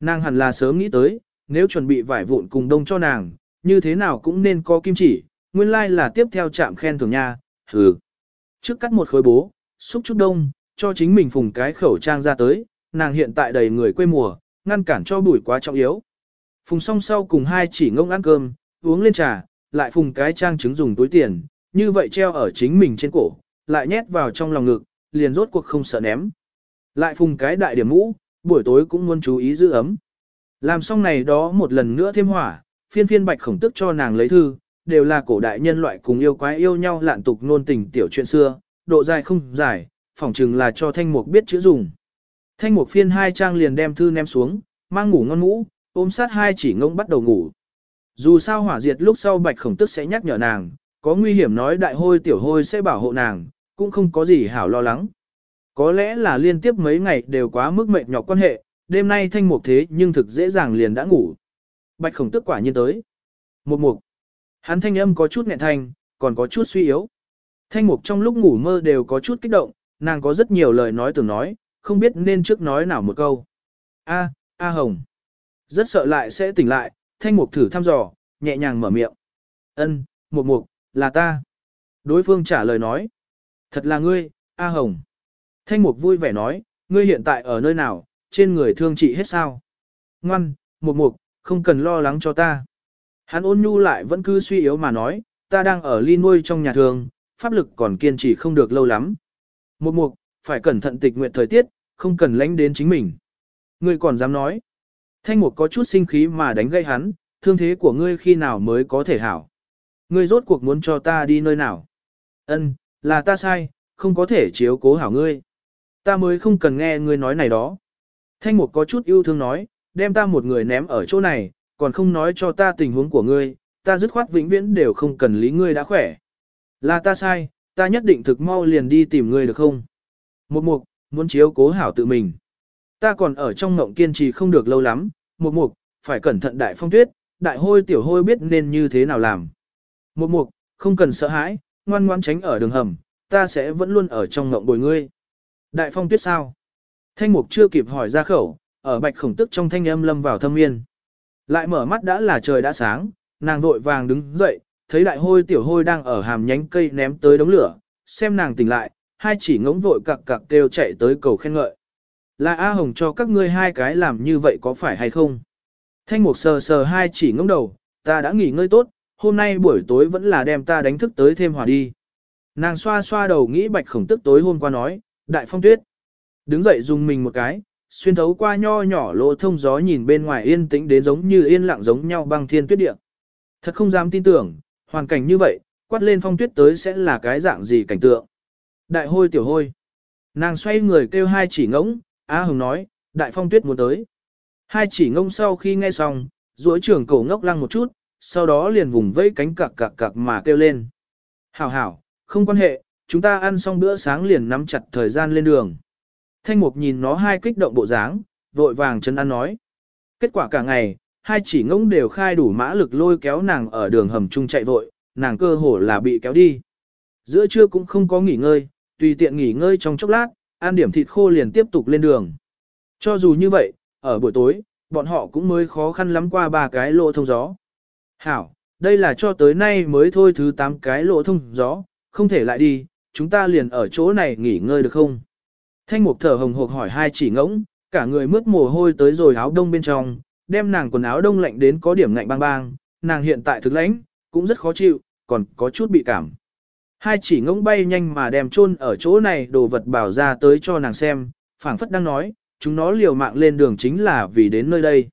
Nàng hẳn là sớm nghĩ tới, nếu chuẩn bị vải vụn cùng đông cho nàng, như thế nào cũng nên có kim chỉ, nguyên lai like là tiếp theo chạm khen thưởng nha, hừ. Trước cắt một khối bố, xúc chút đông, cho chính mình phùng cái khẩu trang ra tới, nàng hiện tại đầy người quê mùa, ngăn cản cho bụi quá trọng yếu. Phùng xong sau cùng hai chỉ ngông ăn cơm, uống lên trà, lại phùng cái trang trứng dùng túi tiền, như vậy treo ở chính mình trên cổ, lại nhét vào trong lòng ngực, liền rốt cuộc không sợ ném. Lại phùng cái đại điểm mũ, buổi tối cũng muốn chú ý giữ ấm. Làm xong này đó một lần nữa thêm hỏa, phiên phiên bạch khổng tức cho nàng lấy thư, đều là cổ đại nhân loại cùng yêu quái yêu nhau lạn tục nôn tình tiểu chuyện xưa, độ dài không dài, phỏng chừng là cho thanh mục biết chữ dùng. Thanh mục phiên hai trang liền đem thư ném xuống, mang ngủ ngon ngủ, ôm sát hai chỉ ngông bắt đầu ngủ. Dù sao hỏa diệt lúc sau bạch khổng tức sẽ nhắc nhở nàng, có nguy hiểm nói đại hôi tiểu hôi sẽ bảo hộ nàng, cũng không có gì hảo lo lắng. Có lẽ là liên tiếp mấy ngày đều quá mức mệt nhọc quan hệ, đêm nay thanh mục thế nhưng thực dễ dàng liền đã ngủ. Bạch khổng tức quả nhiên tới. Một mục. Hắn thanh âm có chút nghẹn thanh, còn có chút suy yếu. Thanh mục trong lúc ngủ mơ đều có chút kích động, nàng có rất nhiều lời nói tưởng nói, không biết nên trước nói nào một câu. A, A Hồng. Rất sợ lại sẽ tỉnh lại, thanh mục thử thăm dò, nhẹ nhàng mở miệng. Ân, mục mục, là ta. Đối phương trả lời nói. Thật là ngươi, A Hồng. Thanh mục vui vẻ nói, ngươi hiện tại ở nơi nào, trên người thương trị hết sao. Ngoan, mục mục, không cần lo lắng cho ta. Hắn ôn nhu lại vẫn cứ suy yếu mà nói, ta đang ở ly nuôi trong nhà thường, pháp lực còn kiên trì không được lâu lắm. Mục mục, phải cẩn thận tịch nguyện thời tiết, không cần lánh đến chính mình. Ngươi còn dám nói. Thanh mục có chút sinh khí mà đánh gây hắn, thương thế của ngươi khi nào mới có thể hảo. Ngươi rốt cuộc muốn cho ta đi nơi nào. Ân, là ta sai, không có thể chiếu cố hảo ngươi. Ta mới không cần nghe ngươi nói này đó. Thanh mục có chút yêu thương nói, đem ta một người ném ở chỗ này, còn không nói cho ta tình huống của ngươi, ta dứt khoát vĩnh viễn đều không cần lý ngươi đã khỏe. Là ta sai, ta nhất định thực mau liền đi tìm ngươi được không? Một mục, muốn chiếu cố hảo tự mình. Ta còn ở trong ngộng kiên trì không được lâu lắm, một mục, phải cẩn thận đại phong tuyết, đại hôi tiểu hôi biết nên như thế nào làm. Một mục, không cần sợ hãi, ngoan ngoan tránh ở đường hầm, ta sẽ vẫn luôn ở trong ngộng bồi ngươi. Đại phong tuyết sao? Thanh mục chưa kịp hỏi ra khẩu, ở bạch khổng tức trong thanh âm lâm vào thâm miên. Lại mở mắt đã là trời đã sáng, nàng vội vàng đứng dậy, thấy đại hôi tiểu hôi đang ở hàm nhánh cây ném tới đống lửa, xem nàng tỉnh lại, hai chỉ ngỗng vội cặc cặc kêu chạy tới cầu khen ngợi. Là A Hồng cho các ngươi hai cái làm như vậy có phải hay không? Thanh mục sờ sờ hai chỉ ngỗng đầu, ta đã nghỉ ngơi tốt, hôm nay buổi tối vẫn là đem ta đánh thức tới thêm hòa đi. Nàng xoa xoa đầu nghĩ bạch khổng tức tối hôm qua nói, đại phong tuyết. Đứng dậy dùng mình một cái, xuyên thấu qua nho nhỏ lỗ thông gió nhìn bên ngoài yên tĩnh đến giống như yên lặng giống nhau băng thiên tuyết địa. Thật không dám tin tưởng, hoàn cảnh như vậy, quát lên phong tuyết tới sẽ là cái dạng gì cảnh tượng. Đại hôi tiểu hôi. Nàng xoay người kêu hai chỉ ngỗng, Á Hồng nói, đại phong tuyết muốn tới. Hai chỉ ngông sau khi nghe xong, duỗi trưởng cổ ngốc lăng một chút, sau đó liền vùng vẫy cánh cặc cặc cặc mà kêu lên. Hảo hảo, không quan hệ, chúng ta ăn xong bữa sáng liền nắm chặt thời gian lên đường. Thanh mục nhìn nó hai kích động bộ dáng, vội vàng chân ăn nói. Kết quả cả ngày, hai chỉ ngỗng đều khai đủ mã lực lôi kéo nàng ở đường hầm chung chạy vội, nàng cơ hồ là bị kéo đi. Giữa trưa cũng không có nghỉ ngơi, tùy tiện nghỉ ngơi trong chốc lát, ăn điểm thịt khô liền tiếp tục lên đường. Cho dù như vậy, ở buổi tối, bọn họ cũng mới khó khăn lắm qua ba cái lỗ thông gió. Hảo, đây là cho tới nay mới thôi thứ 8 cái lỗ thông gió, không thể lại đi, chúng ta liền ở chỗ này nghỉ ngơi được không? Thanh mục thở hồng hộc hỏi hai chỉ ngỗng, cả người mướt mồ hôi tới rồi áo đông bên trong, đem nàng quần áo đông lạnh đến có điểm lạnh bang bang, nàng hiện tại thực lãnh, cũng rất khó chịu, còn có chút bị cảm. Hai chỉ ngỗng bay nhanh mà đem chôn ở chỗ này đồ vật bảo ra tới cho nàng xem, phảng phất đang nói, chúng nó liều mạng lên đường chính là vì đến nơi đây.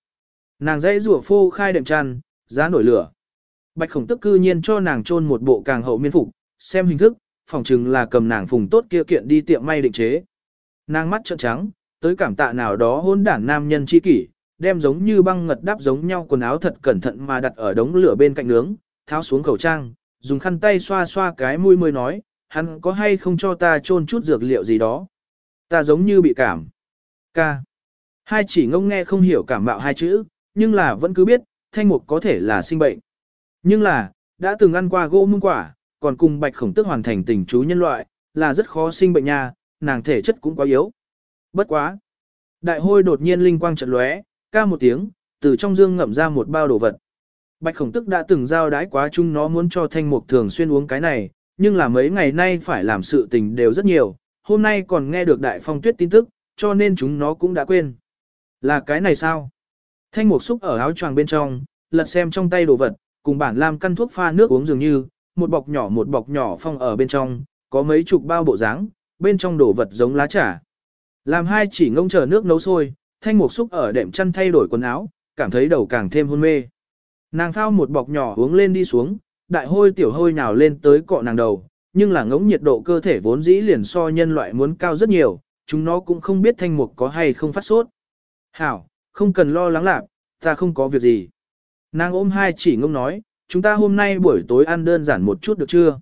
Nàng dãy rủa phô khai đệm chăn, giá nổi lửa. Bạch khổng tức cư nhiên cho nàng chôn một bộ càng hậu miên phục, xem hình thức, phỏng chừng là cầm nàng phùng tốt kia kiện đi tiệm may định chế. Nàng mắt trợn trắng, tới cảm tạ nào đó hôn đản nam nhân chi kỷ, đem giống như băng ngật đáp giống nhau quần áo thật cẩn thận mà đặt ở đống lửa bên cạnh nướng, tháo xuống khẩu trang, dùng khăn tay xoa xoa cái mũi mới nói, hắn có hay không cho ta chôn chút dược liệu gì đó. Ta giống như bị cảm. Ca. Hai chỉ ngông nghe không hiểu cảm mạo hai chữ, nhưng là vẫn cứ biết, thanh mục có thể là sinh bệnh. Nhưng là, đã từng ăn qua gỗ mương quả, còn cùng bạch khổng tức hoàn thành tình chú nhân loại, là rất khó sinh bệnh nha, nàng thể chất cũng quá yếu. Bất quá. Đại hôi đột nhiên linh quang trận lóe, ca một tiếng, từ trong dương ngậm ra một bao đồ vật. Bạch khổng tức đã từng giao đái quá chung nó muốn cho thanh mục thường xuyên uống cái này, nhưng là mấy ngày nay phải làm sự tình đều rất nhiều, hôm nay còn nghe được đại phong tuyết tin tức, cho nên chúng nó cũng đã quên. Là cái này sao? Thanh mục xúc ở áo choàng bên trong, lật xem trong tay đồ vật, cùng bản làm căn thuốc pha nước uống dường như, một bọc nhỏ một bọc nhỏ phong ở bên trong, có mấy chục bao bộ dáng, bên trong đồ vật giống lá trà. Làm hai chỉ ngông chờ nước nấu sôi, thanh mục xúc ở đệm chăn thay đổi quần áo, cảm thấy đầu càng thêm hôn mê. Nàng phao một bọc nhỏ uống lên đi xuống, đại hôi tiểu hôi nhào lên tới cọ nàng đầu, nhưng là ngỗng nhiệt độ cơ thể vốn dĩ liền so nhân loại muốn cao rất nhiều, chúng nó cũng không biết thanh mục có hay không phát sốt. Hảo, không cần lo lắng lạc, ta không có việc gì. Nàng ôm hai chỉ ngông nói, chúng ta hôm nay buổi tối ăn đơn giản một chút được chưa?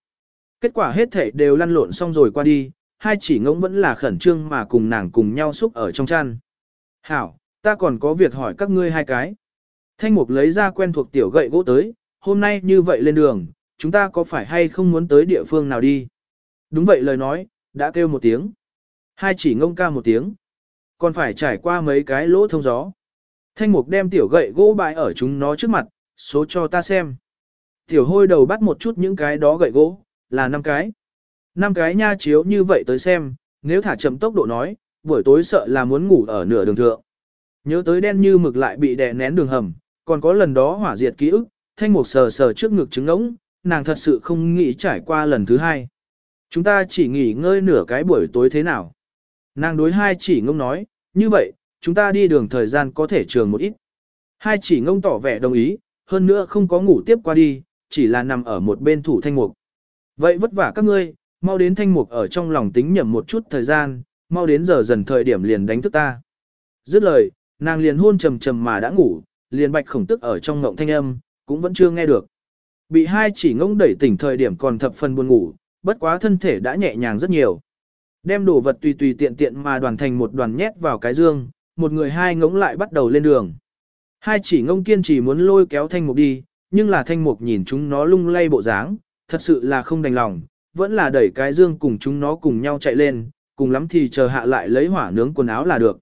Kết quả hết thể đều lăn lộn xong rồi qua đi, hai chỉ ngỗng vẫn là khẩn trương mà cùng nàng cùng nhau xúc ở trong chăn. Hảo, ta còn có việc hỏi các ngươi hai cái. Thanh mục lấy ra quen thuộc tiểu gậy gỗ tới, hôm nay như vậy lên đường, chúng ta có phải hay không muốn tới địa phương nào đi? Đúng vậy lời nói, đã kêu một tiếng. Hai chỉ ngông ca một tiếng. Còn phải trải qua mấy cái lỗ thông gió. Thanh mục đem tiểu gậy gỗ bại ở chúng nó trước mặt, số cho ta xem. Tiểu hôi đầu bắt một chút những cái đó gậy gỗ, là năm cái. năm cái nha chiếu như vậy tới xem, nếu thả chậm tốc độ nói, buổi tối sợ là muốn ngủ ở nửa đường thượng. Nhớ tới đen như mực lại bị đè nén đường hầm, còn có lần đó hỏa diệt ký ức, thanh mục sờ sờ trước ngực trứng ống, nàng thật sự không nghĩ trải qua lần thứ hai. Chúng ta chỉ nghỉ ngơi nửa cái buổi tối thế nào. Nàng đối hai chỉ ngông nói, như vậy, chúng ta đi đường thời gian có thể trường một ít. Hai chỉ ngông tỏ vẻ đồng ý, hơn nữa không có ngủ tiếp qua đi, chỉ là nằm ở một bên thủ thanh mục. Vậy vất vả các ngươi, mau đến thanh mục ở trong lòng tính nhầm một chút thời gian, mau đến giờ dần thời điểm liền đánh thức ta. Dứt lời, nàng liền hôn trầm trầm mà đã ngủ, liền bạch khổng tức ở trong ngộng thanh âm, cũng vẫn chưa nghe được. Bị hai chỉ ngỗng đẩy tỉnh thời điểm còn thập phần buồn ngủ, bất quá thân thể đã nhẹ nhàng rất nhiều. Đem đồ vật tùy tùy tiện tiện mà đoàn thành một đoàn nhét vào cái dương, một người hai ngỗng lại bắt đầu lên đường. Hai chỉ ngông kiên trì muốn lôi kéo thanh mục đi, nhưng là thanh mục nhìn chúng nó lung lay bộ dáng, thật sự là không đành lòng, vẫn là đẩy cái dương cùng chúng nó cùng nhau chạy lên, cùng lắm thì chờ hạ lại lấy hỏa nướng quần áo là được.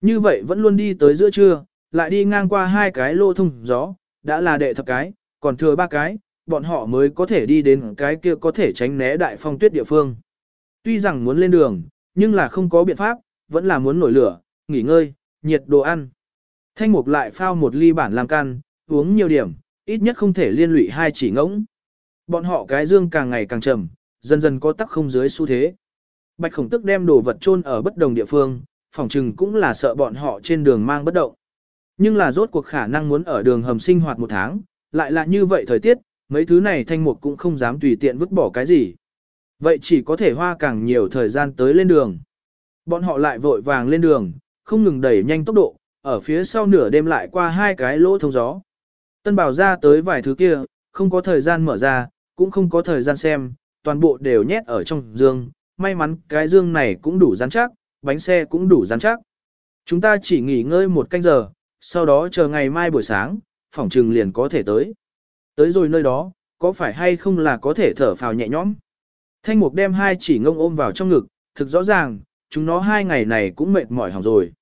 Như vậy vẫn luôn đi tới giữa trưa, lại đi ngang qua hai cái lô thông gió, đã là đệ thập cái, còn thừa ba cái, bọn họ mới có thể đi đến cái kia có thể tránh né đại phong tuyết địa phương. Tuy rằng muốn lên đường, nhưng là không có biện pháp, vẫn là muốn nổi lửa, nghỉ ngơi, nhiệt đồ ăn. Thanh mục lại phao một ly bản làm can, uống nhiều điểm, ít nhất không thể liên lụy hai chỉ ngỗng. Bọn họ cái dương càng ngày càng trầm, dần dần có tắc không dưới xu thế. Bạch khổng tức đem đồ vật chôn ở bất đồng địa phương, phòng trừng cũng là sợ bọn họ trên đường mang bất động. Nhưng là rốt cuộc khả năng muốn ở đường hầm sinh hoạt một tháng, lại là như vậy thời tiết, mấy thứ này thanh mục cũng không dám tùy tiện vứt bỏ cái gì. Vậy chỉ có thể hoa càng nhiều thời gian tới lên đường. Bọn họ lại vội vàng lên đường, không ngừng đẩy nhanh tốc độ, ở phía sau nửa đêm lại qua hai cái lỗ thông gió. Tân bảo ra tới vài thứ kia, không có thời gian mở ra, cũng không có thời gian xem, toàn bộ đều nhét ở trong dương. May mắn cái dương này cũng đủ rắn chắc, bánh xe cũng đủ rắn chắc. Chúng ta chỉ nghỉ ngơi một canh giờ, sau đó chờ ngày mai buổi sáng, phỏng trừng liền có thể tới. Tới rồi nơi đó, có phải hay không là có thể thở phào nhẹ nhõm? Thanh mục đem hai chỉ ngông ôm vào trong ngực, thực rõ ràng, chúng nó hai ngày này cũng mệt mỏi hỏng rồi.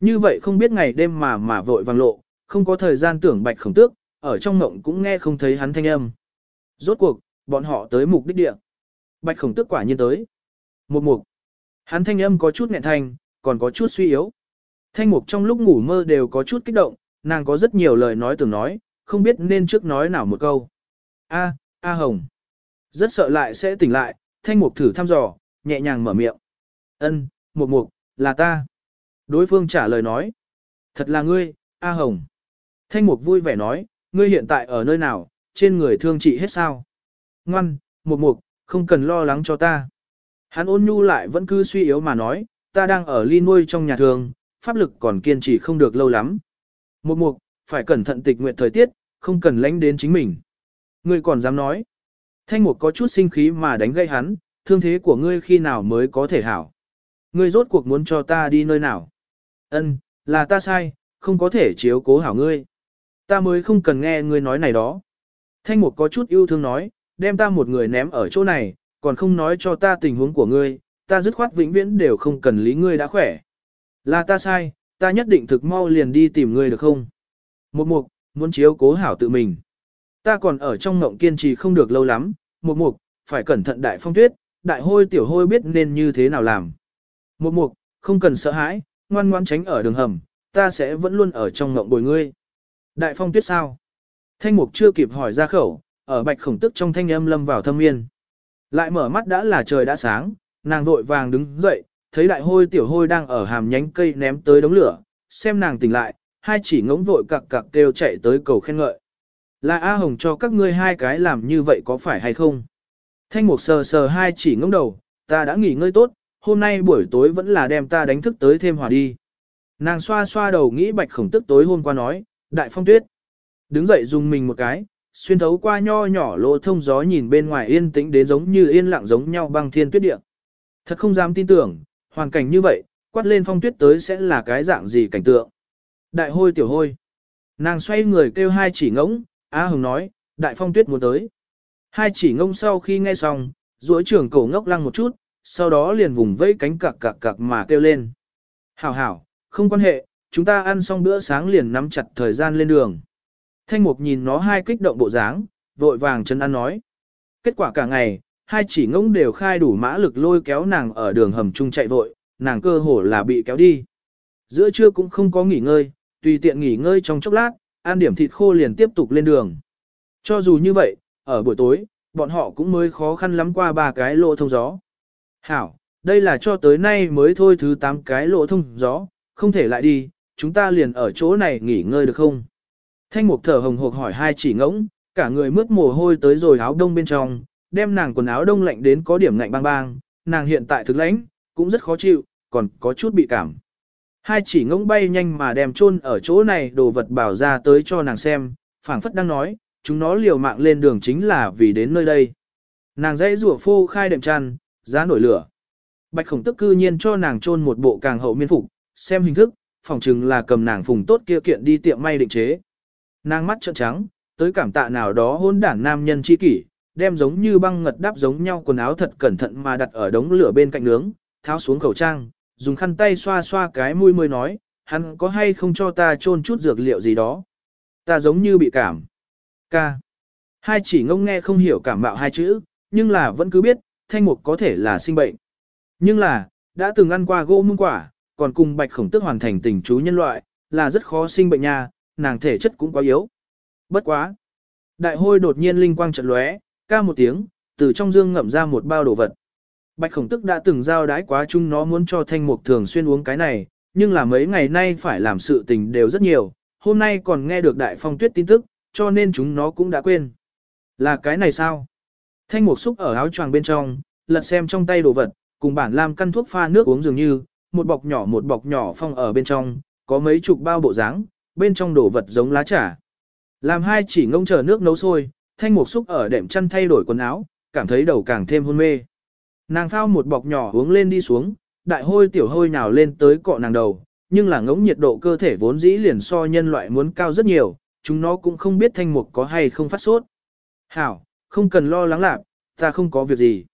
Như vậy không biết ngày đêm mà mà vội vàng lộ, không có thời gian tưởng bạch khổng tước, ở trong ngộng cũng nghe không thấy hắn thanh âm. Rốt cuộc, bọn họ tới mục đích địa. Bạch khổng tước quả nhiên tới. Một mục. Hắn thanh âm có chút nghẹn thanh, còn có chút suy yếu. Thanh mục trong lúc ngủ mơ đều có chút kích động, nàng có rất nhiều lời nói tưởng nói, không biết nên trước nói nào một câu. A, A Hồng. Rất sợ lại sẽ tỉnh lại, thanh mục thử thăm dò, nhẹ nhàng mở miệng. Ân, mục mục, là ta. Đối phương trả lời nói. Thật là ngươi, A Hồng. Thanh mục vui vẻ nói, ngươi hiện tại ở nơi nào, trên người thương trị hết sao. Ngoan, mục mục, không cần lo lắng cho ta. Hắn ôn nhu lại vẫn cứ suy yếu mà nói, ta đang ở ly nuôi trong nhà thường, pháp lực còn kiên trì không được lâu lắm. Mục mục, phải cẩn thận tịch nguyện thời tiết, không cần lánh đến chính mình. Ngươi còn dám nói. Thanh mục có chút sinh khí mà đánh gây hắn, thương thế của ngươi khi nào mới có thể hảo. Ngươi rốt cuộc muốn cho ta đi nơi nào. Ân, là ta sai, không có thể chiếu cố hảo ngươi. Ta mới không cần nghe ngươi nói này đó. Thanh mục có chút yêu thương nói, đem ta một người ném ở chỗ này, còn không nói cho ta tình huống của ngươi, ta dứt khoát vĩnh viễn đều không cần lý ngươi đã khỏe. Là ta sai, ta nhất định thực mau liền đi tìm ngươi được không? Một mục, muốn chiếu cố hảo tự mình. Ta còn ở trong ngộng kiên trì không được lâu lắm, một mục, phải cẩn thận đại phong tuyết, đại hôi tiểu hôi biết nên như thế nào làm. Một mục, không cần sợ hãi, ngoan ngoan tránh ở đường hầm, ta sẽ vẫn luôn ở trong ngộng bồi ngươi. Đại phong tuyết sao? Thanh mục chưa kịp hỏi ra khẩu, ở bạch khổng tức trong thanh âm lâm vào thâm yên. Lại mở mắt đã là trời đã sáng, nàng vội vàng đứng dậy, thấy đại hôi tiểu hôi đang ở hàm nhánh cây ném tới đống lửa, xem nàng tỉnh lại, hai chỉ ngỗng vội cặc cặc kêu chạy tới cầu khen ngợi. Là A Hồng cho các ngươi hai cái làm như vậy có phải hay không? Thanh mục sờ sờ hai chỉ ngỗng đầu, ta đã nghỉ ngơi tốt, hôm nay buổi tối vẫn là đem ta đánh thức tới thêm hòa đi. Nàng xoa xoa đầu nghĩ bạch khổng tức tối hôm qua nói, đại phong tuyết. Đứng dậy dùng mình một cái, xuyên thấu qua nho nhỏ lỗ thông gió nhìn bên ngoài yên tĩnh đến giống như yên lặng giống nhau băng thiên tuyết địa. Thật không dám tin tưởng, hoàn cảnh như vậy, quát lên phong tuyết tới sẽ là cái dạng gì cảnh tượng. Đại hôi tiểu hôi. Nàng xoay người kêu hai chỉ ngỗng, A Hồng nói, đại phong tuyết muốn tới. Hai chỉ ngông sau khi nghe xong, duỗi trưởng cổ ngốc lăng một chút, sau đó liền vùng vẫy cánh cặc cặc cặc mà kêu lên. Hảo hảo, không quan hệ, chúng ta ăn xong bữa sáng liền nắm chặt thời gian lên đường. thanh mục nhìn nó hai kích động bộ dáng, vội vàng chân ăn nói. Kết quả cả ngày, hai chỉ ngỗng đều khai đủ mã lực lôi kéo nàng ở đường hầm chung chạy vội, nàng cơ hồ là bị kéo đi. Giữa trưa cũng không có nghỉ ngơi, tùy tiện nghỉ ngơi trong chốc lát, ăn điểm thịt khô liền tiếp tục lên đường. Cho dù như vậy, ở buổi tối, bọn họ cũng mới khó khăn lắm qua ba cái lỗ thông gió. Hảo, đây là cho tới nay mới thôi thứ 8 cái lỗ thông gió, không thể lại đi, chúng ta liền ở chỗ này nghỉ ngơi được không? Thanh mục thở hồng hộc hỏi hai chỉ ngỗng, cả người mướt mồ hôi tới rồi áo đông bên trong, đem nàng quần áo đông lạnh đến có điểm lạnh bang bang, nàng hiện tại thực lãnh, cũng rất khó chịu, còn có chút bị cảm. Hai chỉ ngỗng bay nhanh mà đem chôn ở chỗ này đồ vật bảo ra tới cho nàng xem, phảng phất đang nói, chúng nó liều mạng lên đường chính là vì đến nơi đây. Nàng dãy rủa phô khai đệm chăn, giá nổi lửa. Bạch khổng tức cư nhiên cho nàng chôn một bộ càng hậu miên phục, xem hình thức, phòng chừng là cầm nàng phùng tốt kia kiện đi tiệm may định chế. Nàng mắt trợn trắng, tới cảm tạ nào đó hôn đản nam nhân chi kỷ, đem giống như băng ngật đắp giống nhau quần áo thật cẩn thận mà đặt ở đống lửa bên cạnh nướng, tháo xuống khẩu trang, dùng khăn tay xoa xoa cái mũi mới nói, hắn có hay không cho ta chôn chút dược liệu gì đó. Ta giống như bị cảm. Ca. Hai chỉ ngông nghe không hiểu cảm bạo hai chữ, nhưng là vẫn cứ biết, thanh mục có thể là sinh bệnh. Nhưng là, đã từng ăn qua gỗ mung quả, còn cùng bạch khổng tức hoàn thành tình chú nhân loại, là rất khó sinh bệnh nha, nàng thể chất cũng quá yếu. Bất quá. Đại hôi đột nhiên linh quang trận lóe, ca một tiếng, từ trong dương ngậm ra một bao đồ vật. Bạch khổng tức đã từng giao đái quá chung nó muốn cho thanh mục thường xuyên uống cái này, nhưng là mấy ngày nay phải làm sự tình đều rất nhiều, hôm nay còn nghe được đại phong tuyết tin tức, cho nên chúng nó cũng đã quên. Là cái này sao? Thanh mục xúc ở áo choàng bên trong, lật xem trong tay đồ vật, cùng bản làm căn thuốc pha nước uống dường như, một bọc nhỏ một bọc nhỏ phong ở bên trong, có mấy chục bao bộ dáng, bên trong đồ vật giống lá trà. Làm hai chỉ ngông chờ nước nấu sôi, thanh mục xúc ở đệm chăn thay đổi quần áo, cảm thấy đầu càng thêm hôn mê. Nàng phao một bọc nhỏ uống lên đi xuống, đại hôi tiểu hôi nào lên tới cọ nàng đầu, nhưng là ngống nhiệt độ cơ thể vốn dĩ liền so nhân loại muốn cao rất nhiều, chúng nó cũng không biết thanh mục có hay không phát sốt. Hảo, không cần lo lắng lạc, ta không có việc gì.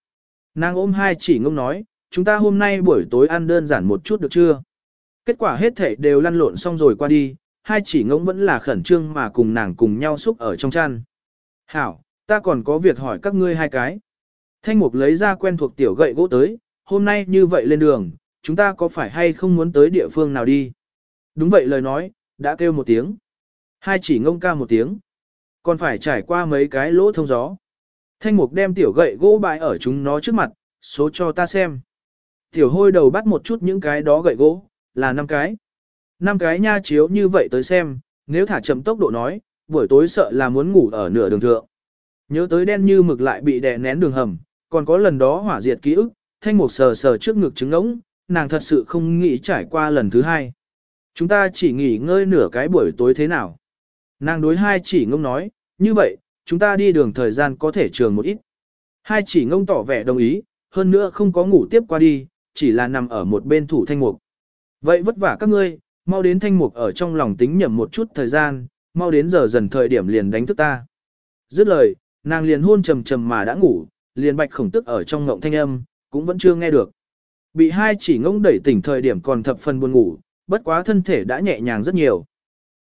Nàng ôm hai chỉ ngông nói, chúng ta hôm nay buổi tối ăn đơn giản một chút được chưa? Kết quả hết thể đều lăn lộn xong rồi qua đi, hai chỉ ngỗng vẫn là khẩn trương mà cùng nàng cùng nhau xúc ở trong chăn. Hảo, ta còn có việc hỏi các ngươi hai cái. Thanh mục lấy ra quen thuộc tiểu gậy gỗ tới, hôm nay như vậy lên đường, chúng ta có phải hay không muốn tới địa phương nào đi? Đúng vậy lời nói, đã kêu một tiếng. Hai chỉ ngông ca một tiếng. Còn phải trải qua mấy cái lỗ thông gió. Thanh mục đem tiểu gậy gỗ bại ở chúng nó trước mặt, số cho ta xem. Tiểu hôi đầu bắt một chút những cái đó gậy gỗ, là năm cái. năm cái nha chiếu như vậy tới xem, nếu thả chậm tốc độ nói, buổi tối sợ là muốn ngủ ở nửa đường thượng. Nhớ tới đen như mực lại bị đè nén đường hầm, còn có lần đó hỏa diệt ký ức, thanh mục sờ sờ trước ngực trứng ống, nàng thật sự không nghĩ trải qua lần thứ hai. Chúng ta chỉ nghỉ ngơi nửa cái buổi tối thế nào. Nàng đối hai chỉ ngông nói, như vậy, chúng ta đi đường thời gian có thể trường một ít. Hai chỉ ngông tỏ vẻ đồng ý, hơn nữa không có ngủ tiếp qua đi, chỉ là nằm ở một bên thủ thanh mục. Vậy vất vả các ngươi, mau đến thanh mục ở trong lòng tính nhầm một chút thời gian, mau đến giờ dần thời điểm liền đánh thức ta. Dứt lời, nàng liền hôn trầm trầm mà đã ngủ, liền bạch khổng tức ở trong ngộng thanh âm, cũng vẫn chưa nghe được. Bị hai chỉ ngông đẩy tỉnh thời điểm còn thập phần buồn ngủ, bất quá thân thể đã nhẹ nhàng rất nhiều.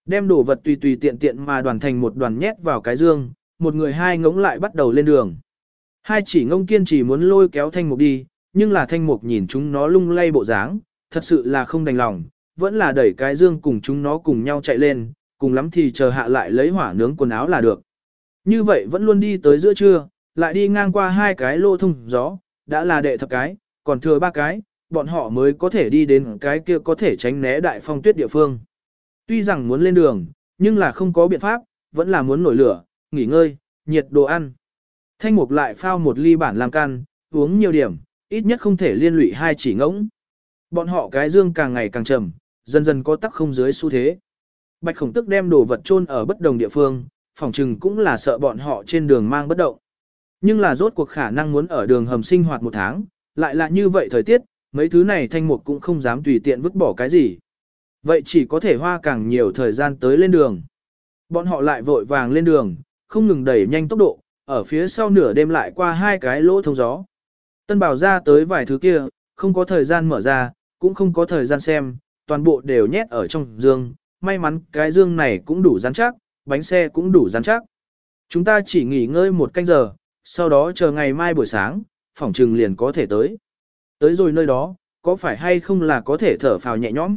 Đem đồ vật tùy tùy tiện tiện mà đoàn thành một đoàn nhét vào cái dương, một người hai ngỗng lại bắt đầu lên đường. Hai chỉ ngông kiên trì muốn lôi kéo thanh mục đi, nhưng là thanh mục nhìn chúng nó lung lay bộ dáng, thật sự là không đành lòng, vẫn là đẩy cái dương cùng chúng nó cùng nhau chạy lên, cùng lắm thì chờ hạ lại lấy hỏa nướng quần áo là được. Như vậy vẫn luôn đi tới giữa trưa, lại đi ngang qua hai cái lô thông gió, đã là đệ thập cái, còn thừa ba cái, bọn họ mới có thể đi đến cái kia có thể tránh né đại phong tuyết địa phương. Tuy rằng muốn lên đường, nhưng là không có biện pháp, vẫn là muốn nổi lửa, nghỉ ngơi, nhiệt đồ ăn. Thanh mục lại phao một ly bản làm can, uống nhiều điểm, ít nhất không thể liên lụy hai chỉ ngỗng. Bọn họ cái dương càng ngày càng trầm, dần dần có tắc không dưới xu thế. Bạch khổng tức đem đồ vật chôn ở bất đồng địa phương, phòng trừng cũng là sợ bọn họ trên đường mang bất động. Nhưng là rốt cuộc khả năng muốn ở đường hầm sinh hoạt một tháng, lại là như vậy thời tiết, mấy thứ này thanh mục cũng không dám tùy tiện vứt bỏ cái gì. Vậy chỉ có thể hoa càng nhiều thời gian tới lên đường. Bọn họ lại vội vàng lên đường, không ngừng đẩy nhanh tốc độ, ở phía sau nửa đêm lại qua hai cái lỗ thông gió. Tân bảo ra tới vài thứ kia, không có thời gian mở ra, cũng không có thời gian xem, toàn bộ đều nhét ở trong dương. May mắn cái dương này cũng đủ rắn chắc, bánh xe cũng đủ rắn chắc. Chúng ta chỉ nghỉ ngơi một canh giờ, sau đó chờ ngày mai buổi sáng, phỏng trừng liền có thể tới. Tới rồi nơi đó, có phải hay không là có thể thở phào nhẹ nhõm.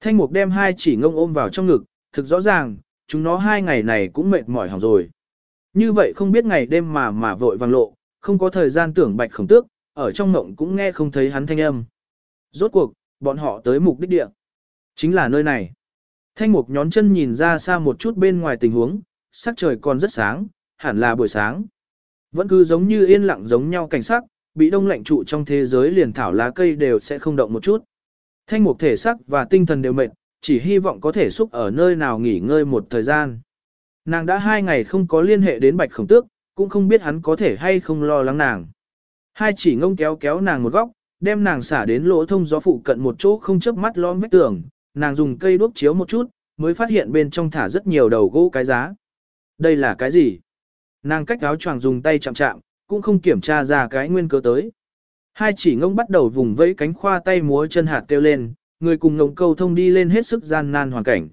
Thanh mục đem hai chỉ ngông ôm vào trong ngực, thực rõ ràng, chúng nó hai ngày này cũng mệt mỏi hỏng rồi. Như vậy không biết ngày đêm mà mà vội vàng lộ, không có thời gian tưởng bạch khổng tước, ở trong mộng cũng nghe không thấy hắn thanh âm. Rốt cuộc, bọn họ tới mục đích địa. Chính là nơi này. Thanh mục nhón chân nhìn ra xa một chút bên ngoài tình huống, sắc trời còn rất sáng, hẳn là buổi sáng. Vẫn cứ giống như yên lặng giống nhau cảnh sắc, bị đông lạnh trụ trong thế giới liền thảo lá cây đều sẽ không động một chút. Thanh mục thể sắc và tinh thần đều mệt, chỉ hy vọng có thể xúc ở nơi nào nghỉ ngơi một thời gian. Nàng đã hai ngày không có liên hệ đến bạch khổng tước, cũng không biết hắn có thể hay không lo lắng nàng. Hai chỉ ngông kéo kéo nàng một góc, đem nàng xả đến lỗ thông gió phụ cận một chỗ không chớp mắt lõm vết tường, nàng dùng cây đuốc chiếu một chút, mới phát hiện bên trong thả rất nhiều đầu gỗ cái giá. Đây là cái gì? Nàng cách áo choàng dùng tay chạm chạm, cũng không kiểm tra ra cái nguyên cớ tới. Hai chỉ ngông bắt đầu vùng vẫy cánh khoa tay múa chân hạt kêu lên, người cùng ngông câu thông đi lên hết sức gian nan hoàn cảnh.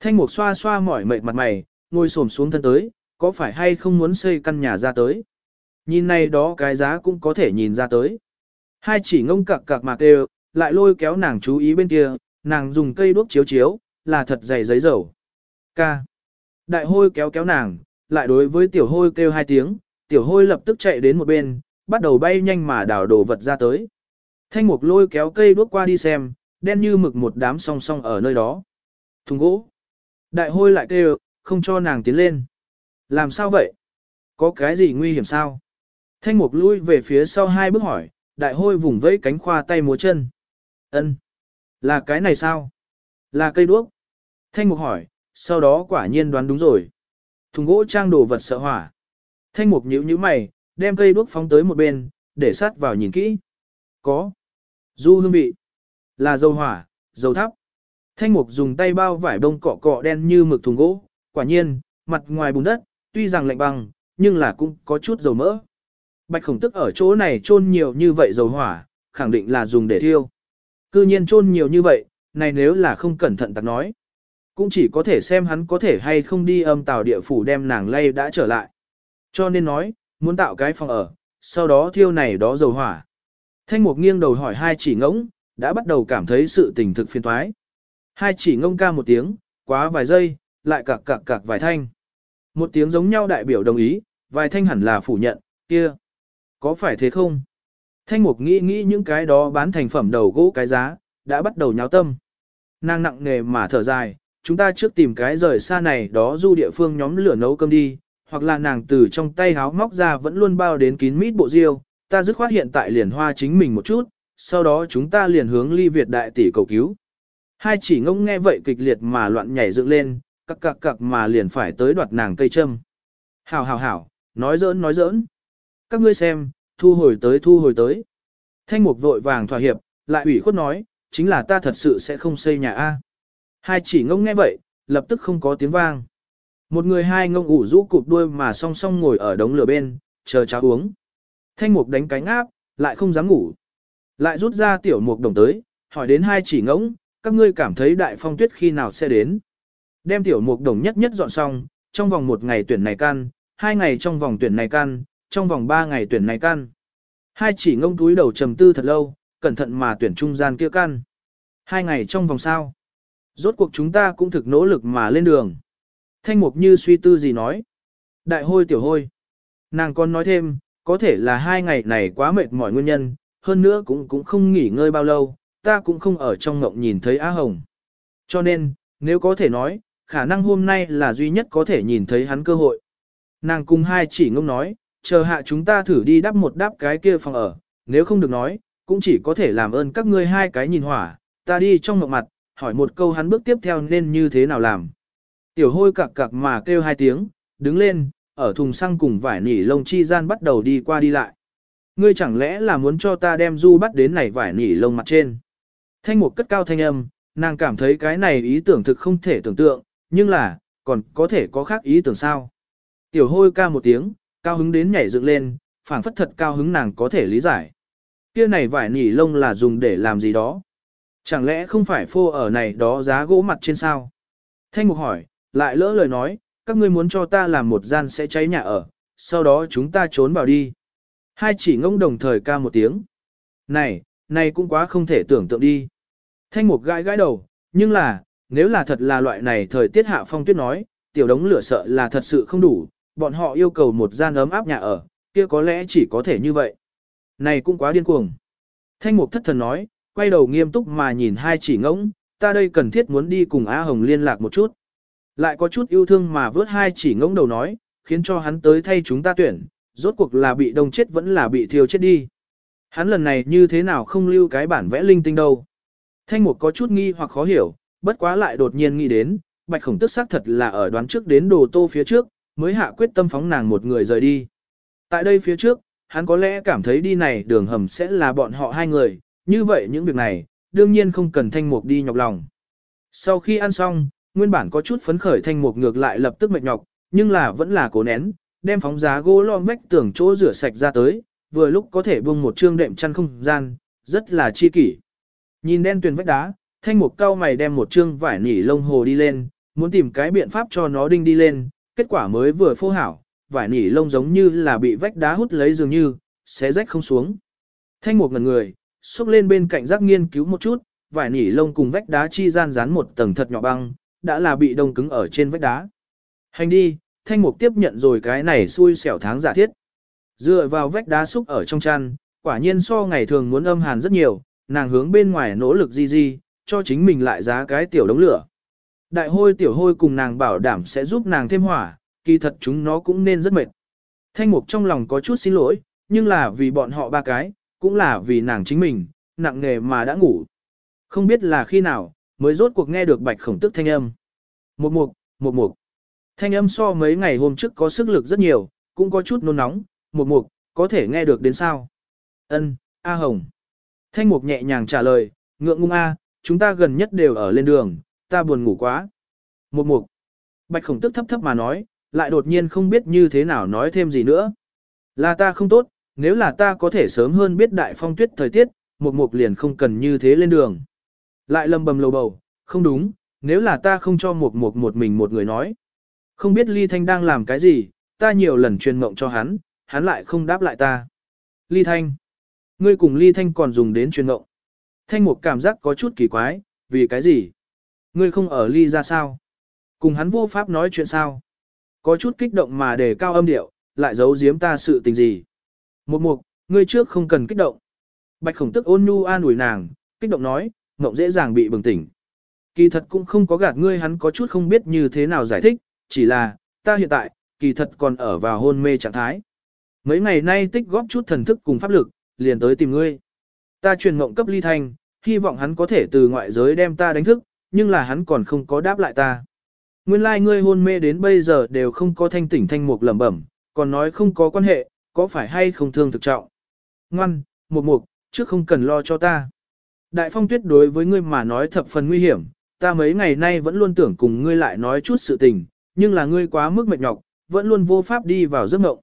Thanh mục xoa xoa mỏi mệt mặt mày, ngồi xổm xuống thân tới, có phải hay không muốn xây căn nhà ra tới. Nhìn này đó cái giá cũng có thể nhìn ra tới. Hai chỉ ngông cặc cặc mạc đều, lại lôi kéo nàng chú ý bên kia, nàng dùng cây đuốc chiếu chiếu, là thật dày giấy dầu. Ca. Đại hôi kéo kéo nàng, lại đối với tiểu hôi kêu hai tiếng, tiểu hôi lập tức chạy đến một bên, bắt đầu bay nhanh mà đảo đồ vật ra tới. Thanh mục lôi kéo cây đuốc qua đi xem, đen như mực một đám song song ở nơi đó. Thùng gỗ. Đại hôi lại kêu, không cho nàng tiến lên. Làm sao vậy? Có cái gì nguy hiểm sao? Thanh mục lui về phía sau hai bước hỏi, đại hôi vùng vẫy cánh khoa tay múa chân. Ân, Là cái này sao? Là cây đuốc. Thanh mục hỏi, sau đó quả nhiên đoán đúng rồi. Thùng gỗ trang đồ vật sợ hỏa. Thanh mục nhíu nhíu mày, đem cây đuốc phóng tới một bên, để sát vào nhìn kỹ. Có. Du hương vị. Là dầu hỏa, dầu thắp. Thanh mục dùng tay bao vải bông cọ cọ đen như mực thùng gỗ. Quả nhiên, mặt ngoài bùn đất, tuy rằng lạnh băng, nhưng là cũng có chút dầu mỡ. Bạch khổng tức ở chỗ này trôn nhiều như vậy dầu hỏa, khẳng định là dùng để thiêu. Cư nhiên trôn nhiều như vậy, này nếu là không cẩn thận tặc nói. Cũng chỉ có thể xem hắn có thể hay không đi âm tàu địa phủ đem nàng lay đã trở lại. Cho nên nói, muốn tạo cái phòng ở, sau đó thiêu này đó dầu hỏa. Thanh mục nghiêng đầu hỏi hai chỉ ngỗng, đã bắt đầu cảm thấy sự tình thực phiền toái. Hai chỉ ngông ca một tiếng, quá vài giây, lại cạc cạc cạc vài thanh. Một tiếng giống nhau đại biểu đồng ý, vài thanh hẳn là phủ nhận, kia. Có phải thế không? Thanh mục nghĩ nghĩ những cái đó bán thành phẩm đầu gỗ cái giá, đã bắt đầu nháo tâm. Nàng nặng nề mà thở dài, chúng ta trước tìm cái rời xa này đó du địa phương nhóm lửa nấu cơm đi, hoặc là nàng từ trong tay háo móc ra vẫn luôn bao đến kín mít bộ riêu, ta dứt khoát hiện tại liền hoa chính mình một chút, sau đó chúng ta liền hướng ly Việt đại tỷ cầu cứu. Hai chỉ ngông nghe vậy kịch liệt mà loạn nhảy dựng lên, cặc cặc cặc mà liền phải tới đoạt nàng cây châm. Hảo hảo hảo, nói giỡn nói giỡn. Các ngươi xem, thu hồi tới thu hồi tới. Thanh mục vội vàng thỏa hiệp, lại ủy khuất nói, chính là ta thật sự sẽ không xây nhà A. Hai chỉ ngông nghe vậy, lập tức không có tiếng vang. Một người hai ngông ủ rũ cụp đuôi mà song song ngồi ở đống lửa bên, chờ cháo uống. Thanh mục đánh cánh áp, lại không dám ngủ. Lại rút ra tiểu mục đồng tới, hỏi đến hai chỉ ngỗng, các ngươi cảm thấy đại phong tuyết khi nào sẽ đến. Đem tiểu mục đồng nhất nhất dọn xong, trong vòng một ngày tuyển này căn, hai ngày trong vòng tuyển này căn, trong vòng ba ngày tuyển này căn. Hai chỉ ngông túi đầu trầm tư thật lâu, cẩn thận mà tuyển trung gian kia căn. Hai ngày trong vòng sao. Rốt cuộc chúng ta cũng thực nỗ lực mà lên đường. Thanh mục như suy tư gì nói. Đại hôi tiểu hôi. Nàng còn nói thêm, có thể là hai ngày này quá mệt mỏi nguyên nhân, hơn nữa cũng cũng không nghỉ ngơi bao lâu, ta cũng không ở trong ngộng nhìn thấy Á Hồng. Cho nên, nếu có thể nói, khả năng hôm nay là duy nhất có thể nhìn thấy hắn cơ hội. Nàng cùng hai chỉ ngông nói, chờ hạ chúng ta thử đi đắp một đắp cái kia phòng ở, nếu không được nói, cũng chỉ có thể làm ơn các ngươi hai cái nhìn hỏa, ta đi trong mộng mặt, hỏi một câu hắn bước tiếp theo nên như thế nào làm. Tiểu hôi cặc cặc mà kêu hai tiếng, đứng lên, ở thùng xăng cùng vải nỉ lông chi gian bắt đầu đi qua đi lại. Ngươi chẳng lẽ là muốn cho ta đem du bắt đến này vải nỉ lông mặt trên. Thanh mục cất cao thanh âm, nàng cảm thấy cái này ý tưởng thực không thể tưởng tượng, nhưng là, còn có thể có khác ý tưởng sao. Tiểu hôi ca một tiếng, cao hứng đến nhảy dựng lên, phảng phất thật cao hứng nàng có thể lý giải. Kia này vải nỉ lông là dùng để làm gì đó. Chẳng lẽ không phải phô ở này đó giá gỗ mặt trên sao? Thanh mục hỏi, lại lỡ lời nói, các ngươi muốn cho ta làm một gian sẽ cháy nhà ở, sau đó chúng ta trốn vào đi. Hai chỉ ngông đồng thời ca một tiếng. Này, này cũng quá không thể tưởng tượng đi. Thanh mục gãi gãi đầu, nhưng là, nếu là thật là loại này thời tiết hạ phong tuyết nói, tiểu đống lửa sợ là thật sự không đủ, bọn họ yêu cầu một gian ấm áp nhà ở, kia có lẽ chỉ có thể như vậy. Này cũng quá điên cuồng. Thanh mục thất thần nói, quay đầu nghiêm túc mà nhìn hai chỉ ngỗng, ta đây cần thiết muốn đi cùng a Hồng liên lạc một chút. Lại có chút yêu thương mà vớt hai chỉ ngỗng đầu nói, khiến cho hắn tới thay chúng ta tuyển, rốt cuộc là bị đông chết vẫn là bị thiêu chết đi. Hắn lần này như thế nào không lưu cái bản vẽ linh tinh đâu. Thanh mục có chút nghi hoặc khó hiểu, bất quá lại đột nhiên nghĩ đến, bạch khổng tức xác thật là ở đoán trước đến đồ tô phía trước, mới hạ quyết tâm phóng nàng một người rời đi. Tại đây phía trước, hắn có lẽ cảm thấy đi này đường hầm sẽ là bọn họ hai người, như vậy những việc này, đương nhiên không cần thanh mục đi nhọc lòng. Sau khi ăn xong, nguyên bản có chút phấn khởi thanh mục ngược lại lập tức mệt nhọc, nhưng là vẫn là cố nén, đem phóng giá gỗ lom vách tường chỗ rửa sạch ra tới, vừa lúc có thể buông một trương đệm chăn không gian, rất là chi kỷ. Nhìn đen tuyền vách đá, thanh mục cao mày đem một trương vải nỉ lông hồ đi lên, muốn tìm cái biện pháp cho nó đinh đi lên, kết quả mới vừa phô hảo, vải nỉ lông giống như là bị vách đá hút lấy dường như, xé rách không xuống. Thanh mục ngần người, xúc lên bên cạnh giác nghiên cứu một chút, vải nỉ lông cùng vách đá chi gian dán một tầng thật nhỏ băng, đã là bị đông cứng ở trên vách đá. Hành đi, thanh mục tiếp nhận rồi cái này xui xẻo tháng giả thiết. Dựa vào vách đá xúc ở trong chăn, quả nhiên so ngày thường muốn âm hàn rất nhiều, nàng hướng bên ngoài nỗ lực di di, cho chính mình lại giá cái tiểu đống lửa. Đại hôi tiểu hôi cùng nàng bảo đảm sẽ giúp nàng thêm hỏa, kỳ thật chúng nó cũng nên rất mệt. Thanh mục trong lòng có chút xin lỗi, nhưng là vì bọn họ ba cái, cũng là vì nàng chính mình, nặng nề mà đã ngủ. Không biết là khi nào, mới rốt cuộc nghe được bạch khổng tức thanh âm. Một mục, một mục. Thanh âm so mấy ngày hôm trước có sức lực rất nhiều, cũng có chút nôn nóng, một mục, có thể nghe được đến sao? Ân, A Hồng. Thanh mục nhẹ nhàng trả lời, ngượng ngung A, chúng ta gần nhất đều ở lên đường, ta buồn ngủ quá. Một mục. Bạch khổng tức thấp thấp mà nói, lại đột nhiên không biết như thế nào nói thêm gì nữa. Là ta không tốt, nếu là ta có thể sớm hơn biết đại phong tuyết thời tiết, một mục liền không cần như thế lên đường. Lại lầm bầm lầu bầu, không đúng, nếu là ta không cho một mục một mình một người nói. Không biết Ly Thanh đang làm cái gì, ta nhiều lần truyền mộng cho hắn, hắn lại không đáp lại ta. Ly Thanh. Ngươi cùng Ly Thanh còn dùng đến truyền mộng. Thanh mục cảm giác có chút kỳ quái, vì cái gì? Ngươi không ở Ly ra sao? Cùng hắn vô pháp nói chuyện sao? Có chút kích động mà để cao âm điệu, lại giấu giếm ta sự tình gì? Một mục, ngươi trước không cần kích động. Bạch khổng tức ôn nhu an ủi nàng, kích động nói, mộng dễ dàng bị bừng tỉnh. Kỳ thật cũng không có gạt ngươi hắn có chút không biết như thế nào giải thích, chỉ là, ta hiện tại, kỳ thật còn ở vào hôn mê trạng thái. Mấy ngày nay tích góp chút thần thức cùng pháp lực, liền tới tìm ngươi. Ta truyền mộng cấp ly thanh, hy vọng hắn có thể từ ngoại giới đem ta đánh thức, nhưng là hắn còn không có đáp lại ta. Nguyên lai like ngươi hôn mê đến bây giờ đều không có thanh tỉnh thanh mục lẩm bẩm, còn nói không có quan hệ, có phải hay không thương thực trọng. Ngoan, mục mục, trước không cần lo cho ta. Đại phong tuyết đối với ngươi mà nói thập phần nguy hiểm, ta mấy ngày nay vẫn luôn tưởng cùng ngươi lại nói chút sự tình, nhưng là ngươi quá mức mệt nhọc, vẫn luôn vô pháp đi vào giấc mộng.